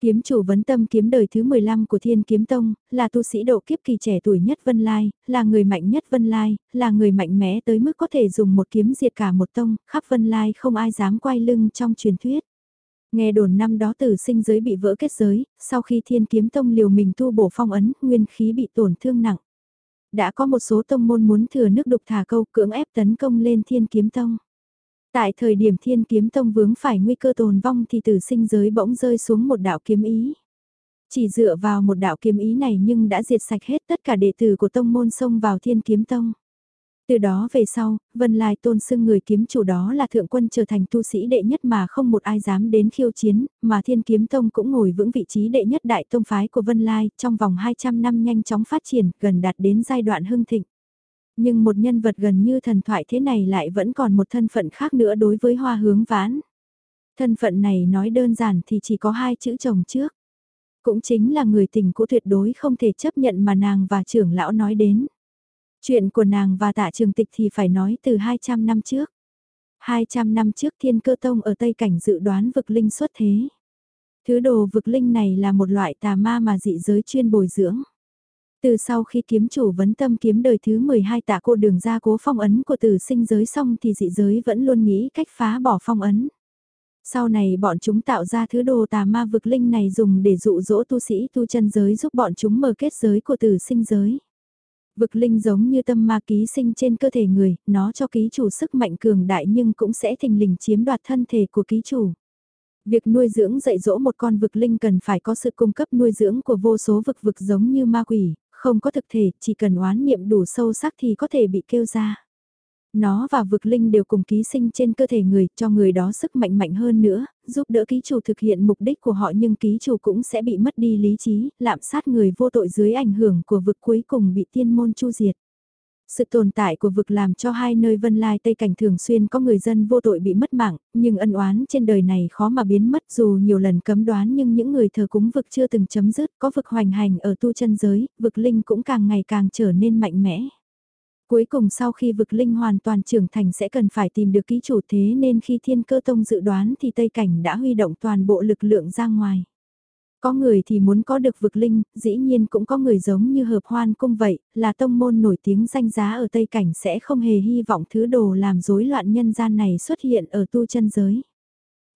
Kiếm chủ vấn tâm kiếm đời thứ 15 của Thiên Kiếm Tông, là tu sĩ độ kiếp kỳ trẻ tuổi nhất Vân Lai, là người mạnh nhất Vân Lai, là người mạnh mẽ tới mức có thể dùng một kiếm diệt cả một tông, khắp Vân Lai không ai dám quay lưng trong truyền thuyết. Nghe đồn năm đó tử sinh giới bị vỡ kết giới, sau khi Thiên Kiếm Tông liều mình tu bổ phong ấn, nguyên khí bị tổn thương nặng. Đã có một số tông môn muốn thừa nước đục thả câu, cưỡng ép tấn công lên Thiên Kiếm Tông. Tại thời điểm thiên kiếm tông vướng phải nguy cơ tồn vong thì tử sinh giới bỗng rơi xuống một đạo kiếm ý. Chỉ dựa vào một đạo kiếm ý này nhưng đã diệt sạch hết tất cả đệ tử của tông môn xông vào thiên kiếm tông. Từ đó về sau, Vân Lai tôn xưng người kiếm chủ đó là thượng quân trở thành tu sĩ đệ nhất mà không một ai dám đến khiêu chiến, mà Thiên Kiếm Tông cũng ngồi vững vị trí đệ nhất đại tông phái của Vân Lai, trong vòng 200 năm nhanh chóng phát triển, gần đạt đến giai đoạn hưng thịnh. Nhưng một nhân vật gần như thần thoại thế này lại vẫn còn một thân phận khác nữa đối với hoa hướng vãn. Thân phận này nói đơn giản thì chỉ có hai chữ chồng trước. Cũng chính là người tình cũ tuyệt đối không thể chấp nhận mà nàng và trưởng lão nói đến. Chuyện của nàng và tạ trường tịch thì phải nói từ 200 năm trước. 200 năm trước thiên cơ tông ở Tây Cảnh dự đoán vực linh xuất thế. Thứ đồ vực linh này là một loại tà ma mà dị giới chuyên bồi dưỡng. Từ sau khi kiếm chủ vấn tâm kiếm đời thứ 12 tạ cô đường ra cố phong ấn của tử sinh giới xong thì dị giới vẫn luôn nghĩ cách phá bỏ phong ấn. Sau này bọn chúng tạo ra thứ đồ tà ma vực linh này dùng để dụ dỗ tu sĩ tu chân giới giúp bọn chúng mở kết giới của tử sinh giới. Vực linh giống như tâm ma ký sinh trên cơ thể người, nó cho ký chủ sức mạnh cường đại nhưng cũng sẽ thình lình chiếm đoạt thân thể của ký chủ. Việc nuôi dưỡng dạy dỗ một con vực linh cần phải có sự cung cấp nuôi dưỡng của vô số vực vực giống như ma quỷ, không có thực thể, chỉ cần oán niệm đủ sâu sắc thì có thể bị kêu ra. Nó và vực linh đều cùng ký sinh trên cơ thể người, cho người đó sức mạnh mạnh hơn nữa, giúp đỡ ký chủ thực hiện mục đích của họ nhưng ký chủ cũng sẽ bị mất đi lý trí, lạm sát người vô tội dưới ảnh hưởng của vực cuối cùng bị tiên môn chu diệt. Sự tồn tại của vực làm cho hai nơi Vân Lai Tây Cảnh thường xuyên có người dân vô tội bị mất mạng, nhưng ân oán trên đời này khó mà biến mất dù nhiều lần cấm đoán nhưng những người thờ cúng vực chưa từng chấm dứt, có vực hoành hành ở tu chân giới, vực linh cũng càng ngày càng trở nên mạnh mẽ. Cuối cùng sau khi vực linh hoàn toàn trưởng thành sẽ cần phải tìm được ký chủ thế nên khi thiên cơ tông dự đoán thì Tây Cảnh đã huy động toàn bộ lực lượng ra ngoài. Có người thì muốn có được vực linh, dĩ nhiên cũng có người giống như hợp hoan cung vậy, là tông môn nổi tiếng danh giá ở Tây Cảnh sẽ không hề hy vọng thứ đồ làm rối loạn nhân gian này xuất hiện ở tu chân giới.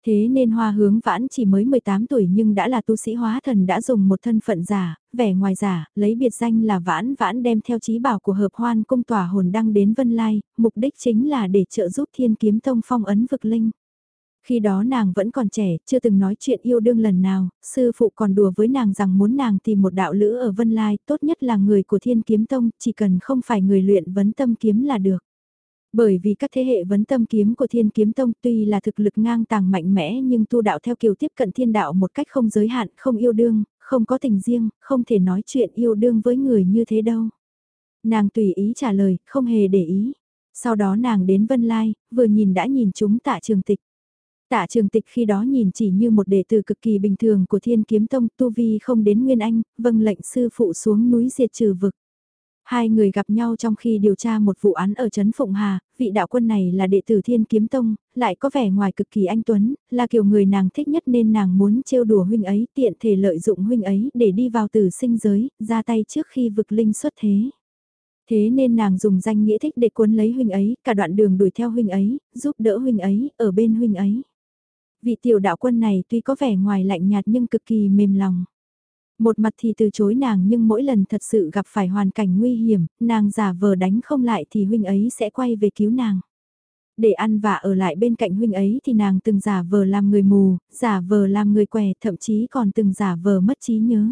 Thế nên hoa hướng vãn chỉ mới 18 tuổi nhưng đã là tu sĩ hóa thần đã dùng một thân phận giả, vẻ ngoài giả, lấy biệt danh là vãn vãn đem theo trí bảo của hợp hoan cung tỏa hồn đăng đến Vân Lai, mục đích chính là để trợ giúp thiên kiếm tông phong ấn vực linh. Khi đó nàng vẫn còn trẻ, chưa từng nói chuyện yêu đương lần nào, sư phụ còn đùa với nàng rằng muốn nàng tìm một đạo lữ ở Vân Lai, tốt nhất là người của Thiên Kiếm Tông, chỉ cần không phải người luyện vấn tâm kiếm là được. Bởi vì các thế hệ vấn tâm kiếm của Thiên Kiếm Tông tuy là thực lực ngang tàng mạnh mẽ nhưng tu đạo theo kiểu tiếp cận thiên đạo một cách không giới hạn, không yêu đương, không có tình riêng, không thể nói chuyện yêu đương với người như thế đâu. Nàng tùy ý trả lời, không hề để ý. Sau đó nàng đến Vân Lai, vừa nhìn đã nhìn chúng tạ trường tịch. Tạ trường tịch khi đó nhìn chỉ như một đệ tử cực kỳ bình thường của thiên kiếm tông tu vi không đến Nguyên Anh, vâng lệnh sư phụ xuống núi diệt trừ vực. Hai người gặp nhau trong khi điều tra một vụ án ở Trấn Phụng Hà, vị đạo quân này là đệ tử Thiên Kiếm Tông, lại có vẻ ngoài cực kỳ anh Tuấn, là kiểu người nàng thích nhất nên nàng muốn trêu đùa huynh ấy tiện thể lợi dụng huynh ấy để đi vào tử sinh giới, ra tay trước khi vực linh xuất thế. Thế nên nàng dùng danh nghĩa thích để cuốn lấy huynh ấy, cả đoạn đường đuổi theo huynh ấy, giúp đỡ huynh ấy, ở bên huynh ấy. Vị tiểu đạo quân này tuy có vẻ ngoài lạnh nhạt nhưng cực kỳ mềm lòng. Một mặt thì từ chối nàng nhưng mỗi lần thật sự gặp phải hoàn cảnh nguy hiểm, nàng giả vờ đánh không lại thì huynh ấy sẽ quay về cứu nàng. Để ăn và ở lại bên cạnh huynh ấy thì nàng từng giả vờ làm người mù, giả vờ làm người què, thậm chí còn từng giả vờ mất trí nhớ.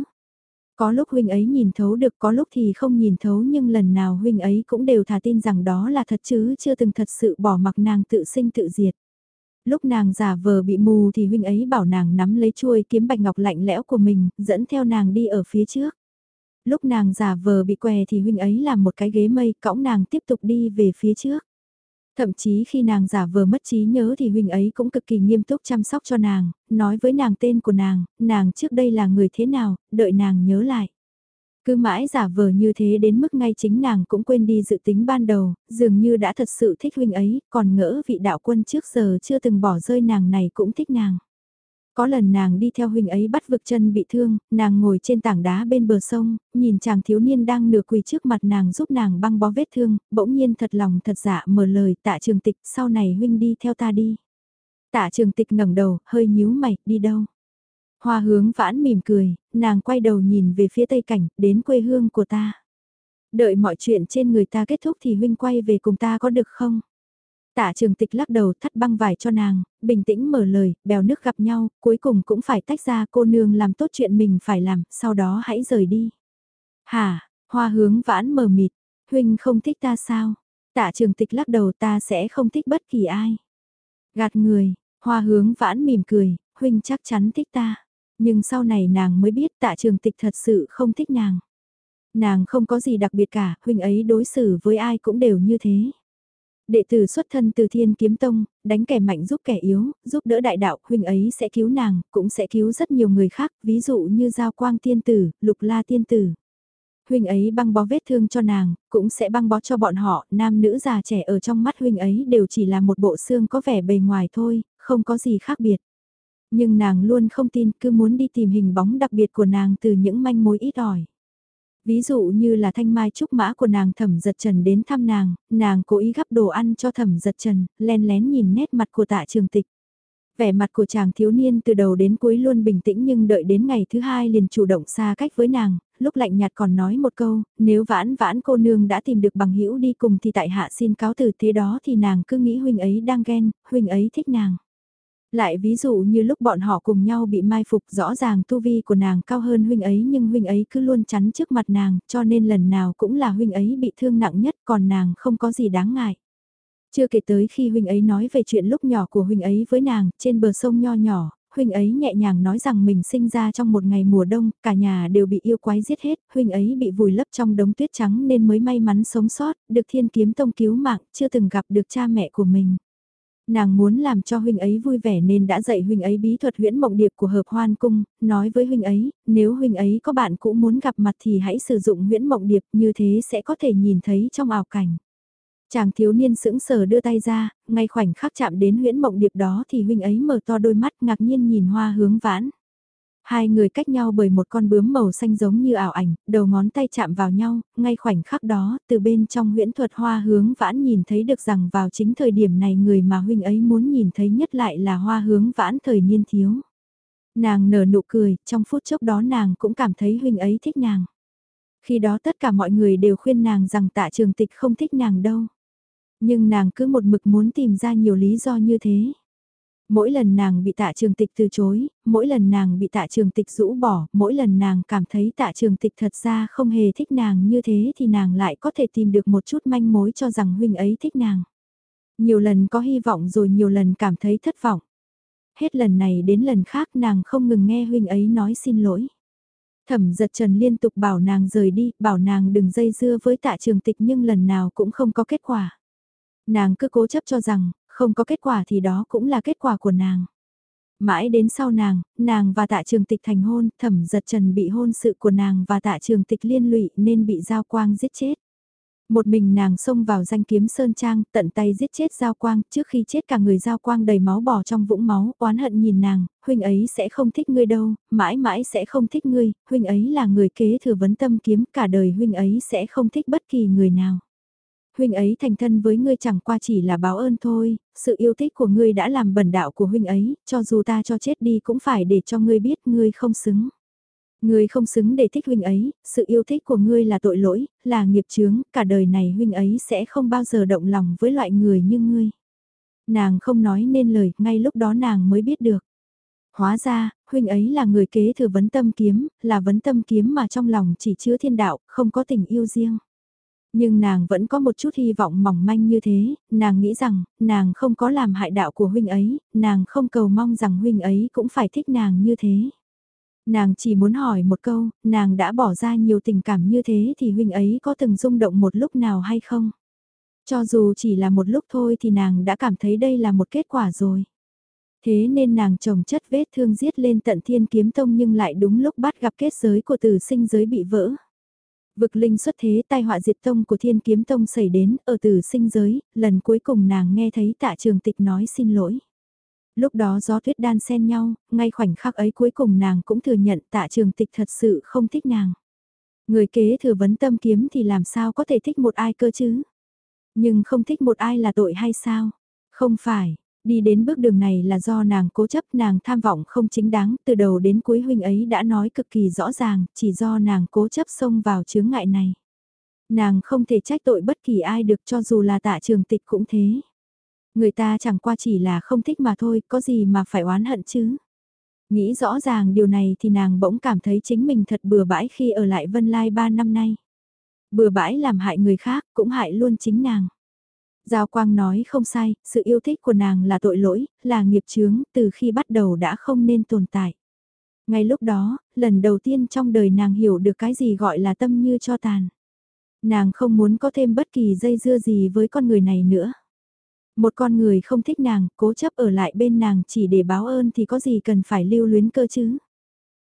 Có lúc huynh ấy nhìn thấu được có lúc thì không nhìn thấu nhưng lần nào huynh ấy cũng đều thà tin rằng đó là thật chứ chưa từng thật sự bỏ mặc nàng tự sinh tự diệt lúc nàng giả vờ bị mù thì huynh ấy bảo nàng nắm lấy chuôi kiếm bạch ngọc lạnh lẽo của mình, dẫn theo nàng đi ở phía trước. Lúc nàng giả vờ bị què thì huynh ấy làm một cái ghế mây cõng nàng tiếp tục đi về phía trước. Thậm chí khi nàng giả vờ mất trí nhớ thì huynh ấy cũng cực kỳ nghiêm túc chăm sóc cho nàng, nói với nàng tên của nàng, nàng trước đây là người thế nào, đợi nàng nhớ lại. Cứ mãi giả vờ như thế đến mức ngay chính nàng cũng quên đi dự tính ban đầu, dường như đã thật sự thích huynh ấy, còn ngỡ vị đạo quân trước giờ chưa từng bỏ rơi nàng này cũng thích nàng. Có lần nàng đi theo huynh ấy bắt vực chân bị thương, nàng ngồi trên tảng đá bên bờ sông, nhìn chàng thiếu niên đang nửa quỳ trước mặt nàng giúp nàng băng bó vết thương, bỗng nhiên thật lòng thật dạ mở lời tạ trường tịch sau này huynh đi theo ta đi. Tạ trường tịch ngẩng đầu, hơi nhíu mày, đi đâu? Hoa hướng vãn mỉm cười, nàng quay đầu nhìn về phía tây cảnh, đến quê hương của ta. Đợi mọi chuyện trên người ta kết thúc thì huynh quay về cùng ta có được không? Tạ trường tịch lắc đầu thắt băng vải cho nàng, bình tĩnh mở lời, bèo nước gặp nhau, cuối cùng cũng phải tách ra cô nương làm tốt chuyện mình phải làm, sau đó hãy rời đi. Hả, hoa hướng vãn mờ mịt, huynh không thích ta sao? Tạ trường tịch lắc đầu ta sẽ không thích bất kỳ ai. Gạt người, hoa hướng vãn mỉm cười, huynh chắc chắn thích ta. Nhưng sau này nàng mới biết tạ trường tịch thật sự không thích nàng. Nàng không có gì đặc biệt cả, huynh ấy đối xử với ai cũng đều như thế. Đệ tử xuất thân từ thiên kiếm tông, đánh kẻ mạnh giúp kẻ yếu, giúp đỡ đại đạo, huynh ấy sẽ cứu nàng, cũng sẽ cứu rất nhiều người khác, ví dụ như Giao Quang Tiên Tử, Lục La Tiên Tử. Huynh ấy băng bó vết thương cho nàng, cũng sẽ băng bó cho bọn họ, nam nữ già trẻ ở trong mắt huynh ấy đều chỉ là một bộ xương có vẻ bề ngoài thôi, không có gì khác biệt. Nhưng nàng luôn không tin cứ muốn đi tìm hình bóng đặc biệt của nàng từ những manh mối ít ỏi. Ví dụ như là thanh mai trúc mã của nàng thẩm giật trần đến thăm nàng, nàng cố ý gắp đồ ăn cho thẩm giật trần, len lén nhìn nét mặt của tạ trường tịch. Vẻ mặt của chàng thiếu niên từ đầu đến cuối luôn bình tĩnh nhưng đợi đến ngày thứ hai liền chủ động xa cách với nàng, lúc lạnh nhạt còn nói một câu, nếu vãn vãn cô nương đã tìm được bằng hữu đi cùng thì tại hạ xin cáo từ thế đó thì nàng cứ nghĩ huynh ấy đang ghen, huynh ấy thích nàng. Lại ví dụ như lúc bọn họ cùng nhau bị mai phục rõ ràng tu vi của nàng cao hơn huynh ấy nhưng huynh ấy cứ luôn chắn trước mặt nàng cho nên lần nào cũng là huynh ấy bị thương nặng nhất còn nàng không có gì đáng ngại. Chưa kể tới khi huynh ấy nói về chuyện lúc nhỏ của huynh ấy với nàng trên bờ sông nho nhỏ, huynh ấy nhẹ nhàng nói rằng mình sinh ra trong một ngày mùa đông, cả nhà đều bị yêu quái giết hết, huynh ấy bị vùi lấp trong đống tuyết trắng nên mới may mắn sống sót, được thiên kiếm tông cứu mạng, chưa từng gặp được cha mẹ của mình. Nàng muốn làm cho huynh ấy vui vẻ nên đã dạy huynh ấy bí thuật huyễn mộng điệp của hợp hoan cung, nói với huynh ấy, nếu huynh ấy có bạn cũng muốn gặp mặt thì hãy sử dụng huyễn mộng điệp như thế sẽ có thể nhìn thấy trong ảo cảnh. Chàng thiếu niên sững sờ đưa tay ra, ngay khoảnh khắc chạm đến huyễn mộng điệp đó thì huynh ấy mở to đôi mắt ngạc nhiên nhìn hoa hướng vãn. Hai người cách nhau bởi một con bướm màu xanh giống như ảo ảnh, đầu ngón tay chạm vào nhau, ngay khoảnh khắc đó, từ bên trong huyễn thuật hoa hướng vãn nhìn thấy được rằng vào chính thời điểm này người mà huynh ấy muốn nhìn thấy nhất lại là hoa hướng vãn thời niên thiếu. Nàng nở nụ cười, trong phút chốc đó nàng cũng cảm thấy huynh ấy thích nàng. Khi đó tất cả mọi người đều khuyên nàng rằng tạ trường tịch không thích nàng đâu. Nhưng nàng cứ một mực muốn tìm ra nhiều lý do như thế. Mỗi lần nàng bị tạ trường tịch từ chối, mỗi lần nàng bị tạ trường tịch rũ bỏ, mỗi lần nàng cảm thấy tạ trường tịch thật ra không hề thích nàng như thế thì nàng lại có thể tìm được một chút manh mối cho rằng huynh ấy thích nàng. Nhiều lần có hy vọng rồi nhiều lần cảm thấy thất vọng. Hết lần này đến lần khác nàng không ngừng nghe huynh ấy nói xin lỗi. Thẩm giật trần liên tục bảo nàng rời đi, bảo nàng đừng dây dưa với tạ trường tịch nhưng lần nào cũng không có kết quả. Nàng cứ cố chấp cho rằng, không có kết quả thì đó cũng là kết quả của nàng. Mãi đến sau nàng, nàng và tạ trường tịch thành hôn, thẩm giật trần bị hôn sự của nàng và tạ trường tịch liên lụy nên bị giao quang giết chết. Một mình nàng xông vào danh kiếm Sơn Trang, tận tay giết chết Giao Quang, trước khi chết cả người Giao Quang đầy máu bỏ trong vũng máu, oán hận nhìn nàng, huynh ấy sẽ không thích ngươi đâu, mãi mãi sẽ không thích ngươi, huynh ấy là người kế thừa vấn tâm kiếm, cả đời huynh ấy sẽ không thích bất kỳ người nào huynh ấy thành thân với ngươi chẳng qua chỉ là báo ơn thôi, sự yêu thích của ngươi đã làm bẩn đạo của huynh ấy, cho dù ta cho chết đi cũng phải để cho ngươi biết ngươi không xứng. Ngươi không xứng để thích huynh ấy, sự yêu thích của ngươi là tội lỗi, là nghiệp chướng, cả đời này huynh ấy sẽ không bao giờ động lòng với loại người như ngươi. Nàng không nói nên lời, ngay lúc đó nàng mới biết được. Hóa ra, huynh ấy là người kế thừa vấn tâm kiếm, là vấn tâm kiếm mà trong lòng chỉ chứa thiên đạo, không có tình yêu riêng. Nhưng nàng vẫn có một chút hy vọng mỏng manh như thế, nàng nghĩ rằng, nàng không có làm hại đạo của huynh ấy, nàng không cầu mong rằng huynh ấy cũng phải thích nàng như thế. Nàng chỉ muốn hỏi một câu, nàng đã bỏ ra nhiều tình cảm như thế thì huynh ấy có từng rung động một lúc nào hay không? Cho dù chỉ là một lúc thôi thì nàng đã cảm thấy đây là một kết quả rồi. Thế nên nàng chồng chất vết thương giết lên tận thiên kiếm tông nhưng lại đúng lúc bắt gặp kết giới của tử sinh giới bị vỡ. Vực linh xuất thế tai họa diệt tông của thiên kiếm tông xảy đến ở tử sinh giới, lần cuối cùng nàng nghe thấy tạ trường tịch nói xin lỗi. Lúc đó gió tuyết đan xen nhau, ngay khoảnh khắc ấy cuối cùng nàng cũng thừa nhận tạ trường tịch thật sự không thích nàng. Người kế thừa vấn tâm kiếm thì làm sao có thể thích một ai cơ chứ? Nhưng không thích một ai là tội hay sao? Không phải, Đi đến bước đường này là do nàng cố chấp nàng tham vọng không chính đáng, từ đầu đến cuối huynh ấy đã nói cực kỳ rõ ràng, chỉ do nàng cố chấp xông vào chướng ngại này. Nàng không thể trách tội bất kỳ ai được cho dù là tạ trường tịch cũng thế. Người ta chẳng qua chỉ là không thích mà thôi, có gì mà phải oán hận chứ. Nghĩ rõ ràng điều này thì nàng bỗng cảm thấy chính mình thật bừa bãi khi ở lại Vân Lai ba năm nay. Bừa bãi làm hại người khác, cũng hại luôn chính nàng. Giao Quang nói không sai, sự yêu thích của nàng là tội lỗi, là nghiệp chướng, từ khi bắt đầu đã không nên tồn tại. Ngay lúc đó, lần đầu tiên trong đời nàng hiểu được cái gì gọi là tâm như cho tàn. Nàng không muốn có thêm bất kỳ dây dưa gì với con người này nữa. Một con người không thích nàng, cố chấp ở lại bên nàng chỉ để báo ơn thì có gì cần phải lưu luyến cơ chứ.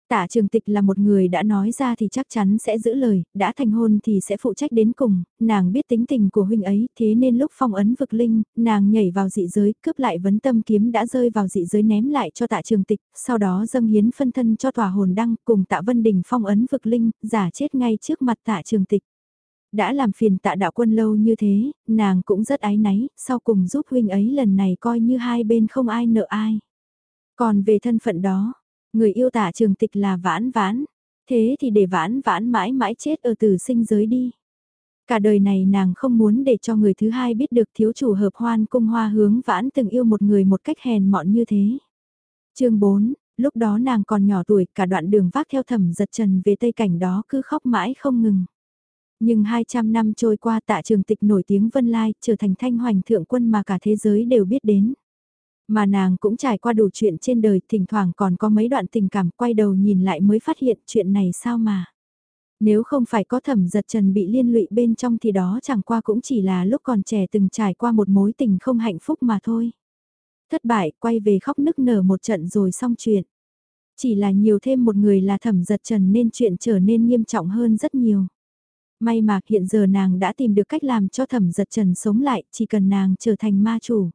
Tạ trường tịch là một người đã nói ra thì chắc chắn sẽ giữ lời, đã thành hôn thì sẽ phụ trách đến cùng, nàng biết tính tình của huynh ấy, thế nên lúc phong ấn vực linh, nàng nhảy vào dị giới, cướp lại vấn tâm kiếm đã rơi vào dị giới ném lại cho tạ trường tịch, sau đó dâng hiến phân thân cho tòa hồn đăng, cùng tạ vân đình phong ấn vực linh, giả chết ngay trước mặt tạ trường tịch. Đã làm phiền tạ đạo quân lâu như thế, nàng cũng rất ái náy, sau cùng giúp huynh ấy lần này coi như hai bên không ai nợ ai. Còn về thân phận đó, Người yêu tả trường tịch là vãn vãn, thế thì để vãn vãn mãi mãi chết ở tử sinh giới đi. Cả đời này nàng không muốn để cho người thứ hai biết được thiếu chủ hợp hoan cung hoa hướng vãn từng yêu một người một cách hèn mọn như thế. chương 4, lúc đó nàng còn nhỏ tuổi cả đoạn đường vác theo thẩm giật trần về tây cảnh đó cứ khóc mãi không ngừng. Nhưng 200 năm trôi qua tạ trường tịch nổi tiếng vân lai trở thành thanh hoành thượng quân mà cả thế giới đều biết đến. Mà nàng cũng trải qua đủ chuyện trên đời, thỉnh thoảng còn có mấy đoạn tình cảm quay đầu nhìn lại mới phát hiện chuyện này sao mà. Nếu không phải có thẩm giật trần bị liên lụy bên trong thì đó chẳng qua cũng chỉ là lúc còn trẻ từng trải qua một mối tình không hạnh phúc mà thôi. Thất bại, quay về khóc nức nở một trận rồi xong chuyện. Chỉ là nhiều thêm một người là thẩm giật trần nên chuyện trở nên nghiêm trọng hơn rất nhiều. May mà hiện giờ nàng đã tìm được cách làm cho thẩm giật trần sống lại, chỉ cần nàng trở thành ma chủ.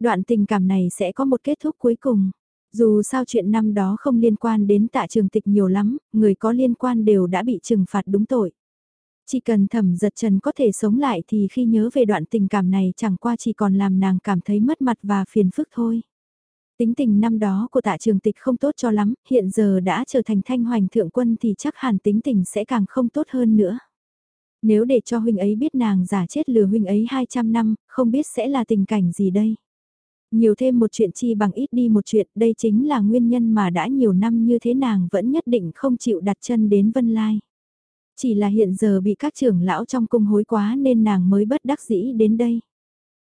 Đoạn tình cảm này sẽ có một kết thúc cuối cùng. Dù sao chuyện năm đó không liên quan đến tạ trường tịch nhiều lắm, người có liên quan đều đã bị trừng phạt đúng tội. Chỉ cần thẩm giật trần có thể sống lại thì khi nhớ về đoạn tình cảm này chẳng qua chỉ còn làm nàng cảm thấy mất mặt và phiền phức thôi. Tính tình năm đó của tạ trường tịch không tốt cho lắm, hiện giờ đã trở thành thanh hoành thượng quân thì chắc hẳn tính tình sẽ càng không tốt hơn nữa. Nếu để cho huynh ấy biết nàng giả chết lừa huynh ấy 200 năm, không biết sẽ là tình cảnh gì đây. Nhiều thêm một chuyện chi bằng ít đi một chuyện, đây chính là nguyên nhân mà đã nhiều năm như thế nàng vẫn nhất định không chịu đặt chân đến Vân Lai. Chỉ là hiện giờ bị các trưởng lão trong cung hối quá nên nàng mới bất đắc dĩ đến đây.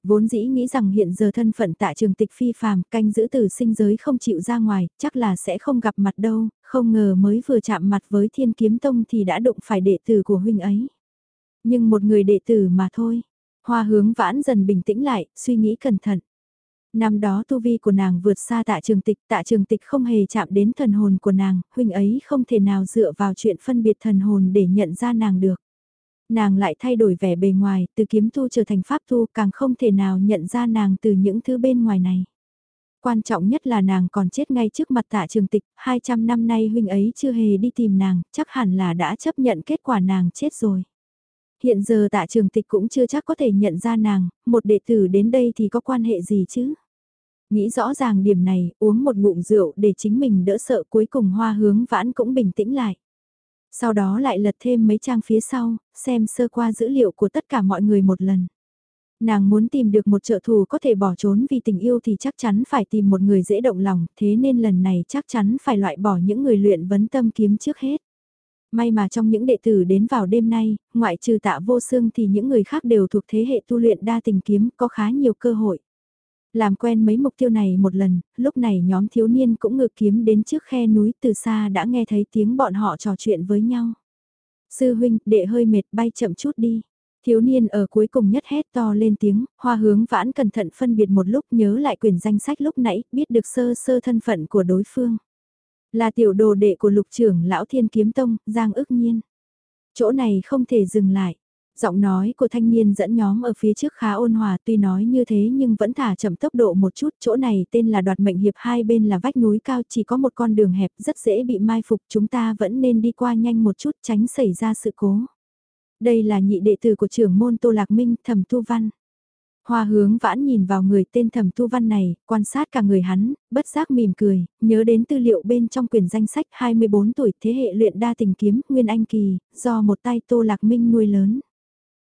Vốn dĩ nghĩ rằng hiện giờ thân phận tạ trường tịch phi phàm canh giữ từ sinh giới không chịu ra ngoài, chắc là sẽ không gặp mặt đâu, không ngờ mới vừa chạm mặt với thiên kiếm tông thì đã đụng phải đệ tử của huynh ấy. Nhưng một người đệ tử mà thôi. Hoa hướng vãn dần bình tĩnh lại, suy nghĩ cẩn thận. Năm đó tu vi của nàng vượt xa tạ trường tịch, tạ trường tịch không hề chạm đến thần hồn của nàng, huynh ấy không thể nào dựa vào chuyện phân biệt thần hồn để nhận ra nàng được. Nàng lại thay đổi vẻ bề ngoài, từ kiếm tu trở thành pháp tu càng không thể nào nhận ra nàng từ những thứ bên ngoài này. Quan trọng nhất là nàng còn chết ngay trước mặt tạ trường tịch, 200 năm nay huynh ấy chưa hề đi tìm nàng, chắc hẳn là đã chấp nhận kết quả nàng chết rồi. Hiện giờ tạ trường tịch cũng chưa chắc có thể nhận ra nàng, một đệ tử đến đây thì có quan hệ gì chứ? Nghĩ rõ ràng điểm này, uống một ngụm rượu để chính mình đỡ sợ cuối cùng hoa hướng vãn cũng bình tĩnh lại. Sau đó lại lật thêm mấy trang phía sau, xem sơ qua dữ liệu của tất cả mọi người một lần. Nàng muốn tìm được một trợ thù có thể bỏ trốn vì tình yêu thì chắc chắn phải tìm một người dễ động lòng, thế nên lần này chắc chắn phải loại bỏ những người luyện vấn tâm kiếm trước hết. May mà trong những đệ tử đến vào đêm nay, ngoại trừ tạ vô xương thì những người khác đều thuộc thế hệ tu luyện đa tình kiếm có khá nhiều cơ hội. Làm quen mấy mục tiêu này một lần, lúc này nhóm thiếu niên cũng ngược kiếm đến trước khe núi từ xa đã nghe thấy tiếng bọn họ trò chuyện với nhau. Sư huynh, đệ hơi mệt bay chậm chút đi. Thiếu niên ở cuối cùng nhất hét to lên tiếng, hoa hướng vãn cẩn thận phân biệt một lúc nhớ lại quyển danh sách lúc nãy, biết được sơ sơ thân phận của đối phương. Là tiểu đồ đệ của lục trưởng lão thiên kiếm tông, Giang ước nhiên. Chỗ này không thể dừng lại. Giọng nói của thanh niên dẫn nhóm ở phía trước khá ôn hòa tuy nói như thế nhưng vẫn thả chậm tốc độ một chút. Chỗ này tên là đoạt mệnh hiệp hai bên là vách núi cao chỉ có một con đường hẹp rất dễ bị mai phục chúng ta vẫn nên đi qua nhanh một chút tránh xảy ra sự cố. Đây là nhị đệ tử của trưởng môn Tô Lạc Minh thẩm tu văn. Hoa hướng vãn nhìn vào người tên thẩm tu văn này, quan sát cả người hắn, bất giác mỉm cười, nhớ đến tư liệu bên trong quyển danh sách 24 tuổi thế hệ luyện đa tình kiếm, Nguyên Anh Kỳ, do một tay Tô Lạc Minh nuôi lớn.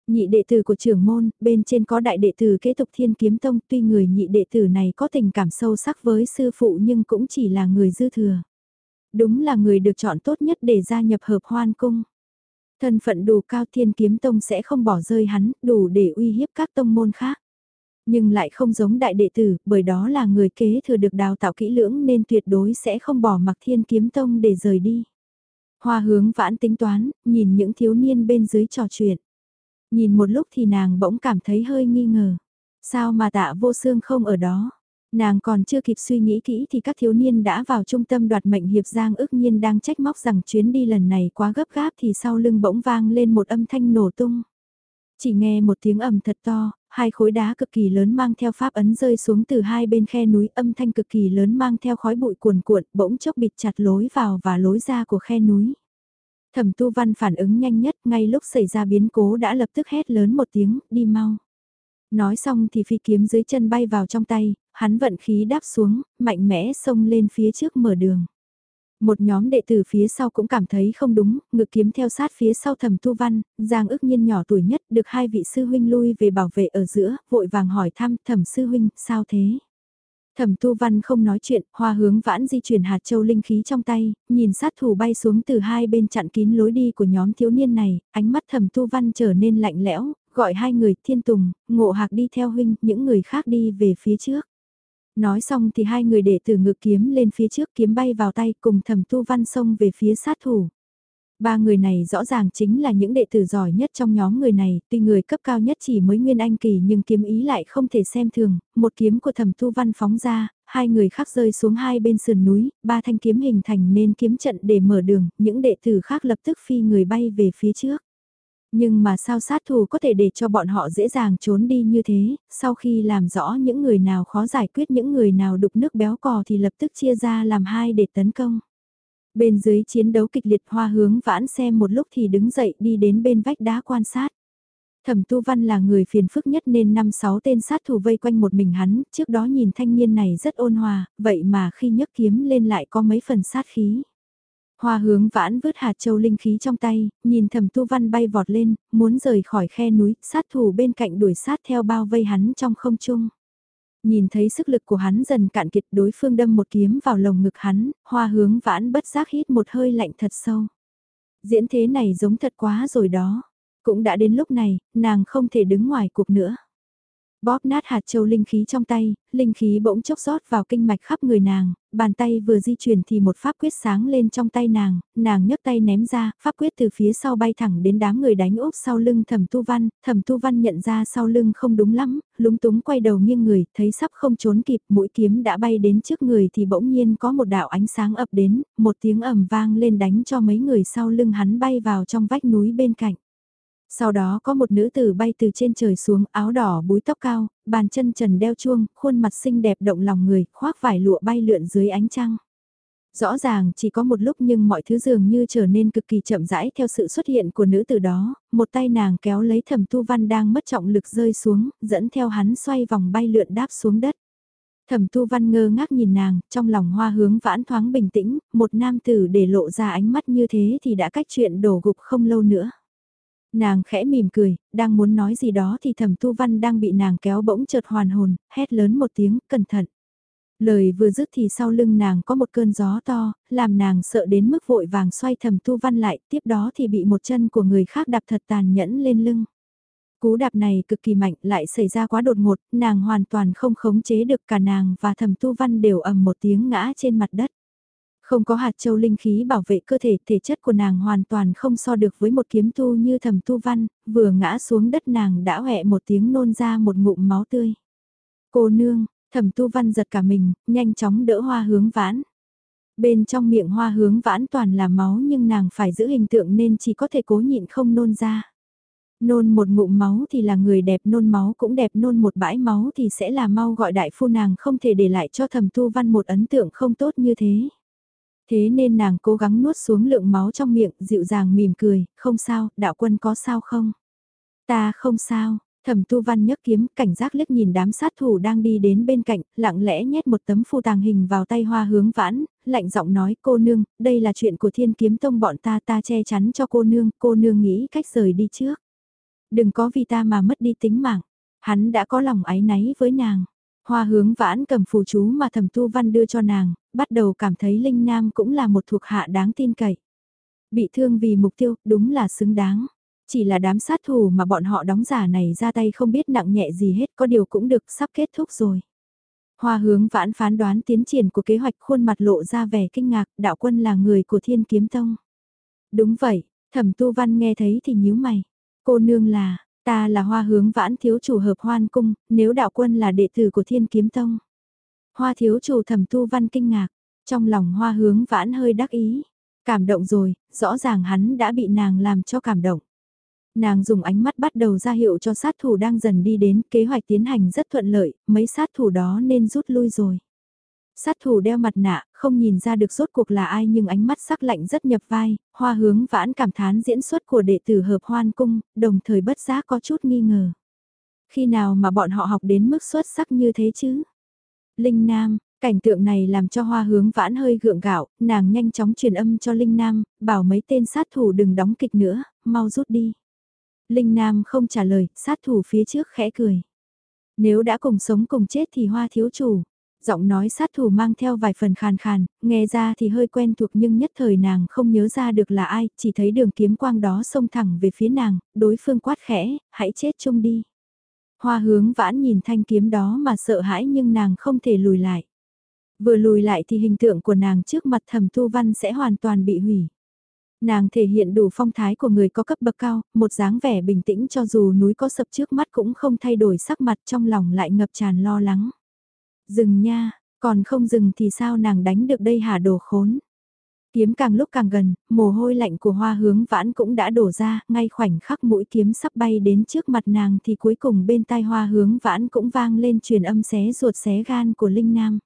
Nhị đệ tử của trưởng môn, bên trên có đại đệ tử kế tục thiên kiếm tông, tuy người nhị đệ tử này có tình cảm sâu sắc với sư phụ nhưng cũng chỉ là người dư thừa. Đúng là người được chọn tốt nhất để gia nhập hợp hoan cung. Thân phận đủ cao thiên kiếm tông sẽ không bỏ rơi hắn, đủ để uy hiếp các tông môn khác. Nhưng lại không giống đại đệ tử, bởi đó là người kế thừa được đào tạo kỹ lưỡng nên tuyệt đối sẽ không bỏ mặc thiên kiếm tông để rời đi. Hoa hướng vãn tính toán, nhìn những thiếu niên bên dưới trò chuyện. Nhìn một lúc thì nàng bỗng cảm thấy hơi nghi ngờ. Sao mà tạ vô xương không ở đó? Nàng còn chưa kịp suy nghĩ kỹ thì các thiếu niên đã vào trung tâm đoạt mệnh hiệp giang ước nhiên đang trách móc rằng chuyến đi lần này quá gấp gáp thì sau lưng bỗng vang lên một âm thanh nổ tung. Chỉ nghe một tiếng ầm thật to, hai khối đá cực kỳ lớn mang theo pháp ấn rơi xuống từ hai bên khe núi âm thanh cực kỳ lớn mang theo khói bụi cuồn cuộn bỗng chốc bịt chặt lối vào và lối ra của khe núi. Thẩm tu văn phản ứng nhanh nhất ngay lúc xảy ra biến cố đã lập tức hét lớn một tiếng, đi mau. Nói xong thì phi kiếm dưới chân bay vào trong tay, hắn vận khí đáp xuống, mạnh mẽ xông lên phía trước mở đường. Một nhóm đệ tử phía sau cũng cảm thấy không đúng, ngực kiếm theo sát phía sau thẩm tu văn, giang ức nhiên nhỏ tuổi nhất được hai vị sư huynh lui về bảo vệ ở giữa, vội vàng hỏi thăm thẩm sư huynh, sao thế? Thẩm tu văn không nói chuyện, hoa hướng vãn di chuyển hạt châu linh khí trong tay, nhìn sát thủ bay xuống từ hai bên chặn kín lối đi của nhóm thiếu niên này, ánh mắt thẩm tu văn trở nên lạnh lẽo, gọi hai người thiên tùng, ngộ hạc đi theo huynh, những người khác đi về phía trước. Nói xong thì hai người đệ tử ngực kiếm lên phía trước kiếm bay vào tay cùng thẩm tu văn xông về phía sát thủ. Ba người này rõ ràng chính là những đệ tử giỏi nhất trong nhóm người này, tuy người cấp cao nhất chỉ mới nguyên anh kỳ nhưng kiếm ý lại không thể xem thường, một kiếm của thẩm tu văn phóng ra, hai người khác rơi xuống hai bên sườn núi, ba thanh kiếm hình thành nên kiếm trận để mở đường, những đệ tử khác lập tức phi người bay về phía trước. Nhưng mà sao sát thủ có thể để cho bọn họ dễ dàng trốn đi như thế, sau khi làm rõ những người nào khó giải quyết những người nào đục nước béo cò thì lập tức chia ra làm hai để tấn công. Bên dưới chiến đấu kịch liệt hoa hướng vãn xem một lúc thì đứng dậy đi đến bên vách đá quan sát. Thẩm Tu Văn là người phiền phức nhất nên năm sáu tên sát thủ vây quanh một mình hắn, trước đó nhìn thanh niên này rất ôn hòa, vậy mà khi nhấc kiếm lên lại có mấy phần sát khí. Hoa hướng vãn vứt hạt châu linh khí trong tay, nhìn thầm tu văn bay vọt lên, muốn rời khỏi khe núi, sát thủ bên cạnh đuổi sát theo bao vây hắn trong không trung. Nhìn thấy sức lực của hắn dần cạn kiệt đối phương đâm một kiếm vào lồng ngực hắn, hoa hướng vãn bất giác hít một hơi lạnh thật sâu. Diễn thế này giống thật quá rồi đó. Cũng đã đến lúc này, nàng không thể đứng ngoài cuộc nữa. Bóp nát hạt châu linh khí trong tay, linh khí bỗng chốc rót vào kinh mạch khắp người nàng, bàn tay vừa di chuyển thì một pháp quyết sáng lên trong tay nàng, nàng nhấc tay ném ra, pháp quyết từ phía sau bay thẳng đến đám người đánh úp sau lưng thẩm tu văn, thẩm tu văn nhận ra sau lưng không đúng lắm, lúng túng quay đầu nghiêng người, thấy sắp không trốn kịp, mũi kiếm đã bay đến trước người thì bỗng nhiên có một đạo ánh sáng ập đến, một tiếng ầm vang lên đánh cho mấy người sau lưng hắn bay vào trong vách núi bên cạnh. Sau đó có một nữ tử bay từ trên trời xuống, áo đỏ búi tóc cao, bàn chân trần đeo chuông, khuôn mặt xinh đẹp động lòng người, khoác vải lụa bay lượn dưới ánh trăng. Rõ ràng chỉ có một lúc nhưng mọi thứ dường như trở nên cực kỳ chậm rãi theo sự xuất hiện của nữ tử đó, một tay nàng kéo lấy thẩm tu văn đang mất trọng lực rơi xuống, dẫn theo hắn xoay vòng bay lượn đáp xuống đất. Thẩm tu văn ngơ ngác nhìn nàng, trong lòng hoa hướng vãn thoáng bình tĩnh, một nam tử để lộ ra ánh mắt như thế thì đã cách chuyện đổ gục không lâu nữa. Nàng khẽ mỉm cười, đang muốn nói gì đó thì thẩm tu văn đang bị nàng kéo bỗng chợt hoàn hồn, hét lớn một tiếng, cẩn thận. Lời vừa dứt thì sau lưng nàng có một cơn gió to, làm nàng sợ đến mức vội vàng xoay thầm tu văn lại, tiếp đó thì bị một chân của người khác đạp thật tàn nhẫn lên lưng. Cú đạp này cực kỳ mạnh lại xảy ra quá đột ngột, nàng hoàn toàn không khống chế được cả nàng và thầm tu văn đều ầm một tiếng ngã trên mặt đất. Không có hạt châu linh khí bảo vệ cơ thể, thể chất của nàng hoàn toàn không so được với một kiếm tu như thầm tu văn, vừa ngã xuống đất nàng đã hẹ một tiếng nôn ra một ngụm máu tươi. Cô nương, thầm tu văn giật cả mình, nhanh chóng đỡ hoa hướng vãn. Bên trong miệng hoa hướng vãn toàn là máu nhưng nàng phải giữ hình tượng nên chỉ có thể cố nhịn không nôn ra. Nôn một ngụm máu thì là người đẹp nôn máu cũng đẹp nôn một bãi máu thì sẽ là mau gọi đại phu nàng không thể để lại cho thầm tu văn một ấn tượng không tốt như thế. Thế nên nàng cố gắng nuốt xuống lượng máu trong miệng, dịu dàng mỉm cười, không sao, đạo quân có sao không? Ta không sao, thẩm tu văn nhấc kiếm, cảnh giác liếc nhìn đám sát thủ đang đi đến bên cạnh, lặng lẽ nhét một tấm phù tàng hình vào tay hoa hướng vãn, lạnh giọng nói cô nương, đây là chuyện của thiên kiếm tông bọn ta ta che chắn cho cô nương, cô nương nghĩ cách rời đi trước. Đừng có vì ta mà mất đi tính mạng, hắn đã có lòng ái náy với nàng. Hoa hướng vãn cầm phù chú mà thẩm tu văn đưa cho nàng, bắt đầu cảm thấy Linh Nam cũng là một thuộc hạ đáng tin cậy. Bị thương vì mục tiêu, đúng là xứng đáng. Chỉ là đám sát thủ mà bọn họ đóng giả này ra tay không biết nặng nhẹ gì hết có điều cũng được sắp kết thúc rồi. Hoa hướng vãn phán đoán tiến triển của kế hoạch khuôn mặt lộ ra vẻ kinh ngạc, đạo quân là người của thiên kiếm tông. Đúng vậy, thẩm tu văn nghe thấy thì nhíu mày. Cô nương là, Ta là hoa hướng vãn thiếu chủ hợp hoan cung, nếu đạo quân là đệ tử của thiên kiếm tông. Hoa thiếu chủ thẩm tu văn kinh ngạc, trong lòng hoa hướng vãn hơi đắc ý. Cảm động rồi, rõ ràng hắn đã bị nàng làm cho cảm động. Nàng dùng ánh mắt bắt đầu ra hiệu cho sát thủ đang dần đi đến, kế hoạch tiến hành rất thuận lợi, mấy sát thủ đó nên rút lui rồi. Sát thủ đeo mặt nạ, không nhìn ra được rốt cuộc là ai nhưng ánh mắt sắc lạnh rất nhập vai, hoa hướng vãn cảm thán diễn xuất của đệ tử hợp hoan cung, đồng thời bất giác có chút nghi ngờ. Khi nào mà bọn họ học đến mức xuất sắc như thế chứ? Linh Nam, cảnh tượng này làm cho hoa hướng vãn hơi gượng gạo, nàng nhanh chóng truyền âm cho Linh Nam, bảo mấy tên sát thủ đừng đóng kịch nữa, mau rút đi. Linh Nam không trả lời, sát thủ phía trước khẽ cười. Nếu đã cùng sống cùng chết thì hoa thiếu chủ, giọng nói sát thủ mang theo vài phần khàn khàn, nghe ra thì hơi quen thuộc nhưng nhất thời nàng không nhớ ra được là ai, chỉ thấy đường kiếm quang đó xông thẳng về phía nàng, đối phương quát khẽ, hãy chết chung đi. Hoa hướng vãn nhìn thanh kiếm đó mà sợ hãi nhưng nàng không thể lùi lại. Vừa lùi lại thì hình tượng của nàng trước mặt thẩm thu văn sẽ hoàn toàn bị hủy. Nàng thể hiện đủ phong thái của người có cấp bậc cao, một dáng vẻ bình tĩnh cho dù núi có sập trước mắt cũng không thay đổi sắc mặt trong lòng lại ngập tràn lo lắng. Dừng nha, còn không dừng thì sao nàng đánh được đây hả đồ khốn. Kiếm càng lúc càng gần, mồ hôi lạnh của hoa hướng vãn cũng đã đổ ra, ngay khoảnh khắc mũi kiếm sắp bay đến trước mặt nàng thì cuối cùng bên tai hoa hướng vãn cũng vang lên truyền âm xé ruột xé gan của Linh Nam.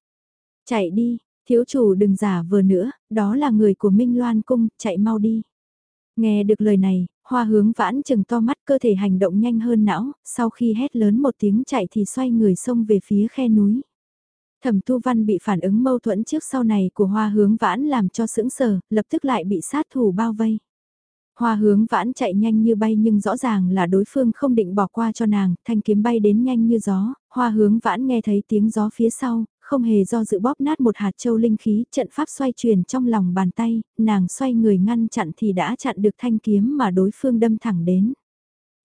Chạy đi, thiếu chủ đừng giả vừa nữa, đó là người của Minh Loan Cung, chạy mau đi. Nghe được lời này, hoa hướng vãn chừng to mắt cơ thể hành động nhanh hơn não, sau khi hét lớn một tiếng chạy thì xoay người xông về phía khe núi. Thẩm Tu Văn bị phản ứng mâu thuẫn trước sau này của hoa hướng vãn làm cho sững sờ, lập tức lại bị sát thủ bao vây. Hoa hướng vãn chạy nhanh như bay nhưng rõ ràng là đối phương không định bỏ qua cho nàng, thanh kiếm bay đến nhanh như gió, hoa hướng vãn nghe thấy tiếng gió phía sau, không hề do dự bóp nát một hạt châu linh khí, trận pháp xoay chuyển trong lòng bàn tay, nàng xoay người ngăn chặn thì đã chặn được thanh kiếm mà đối phương đâm thẳng đến.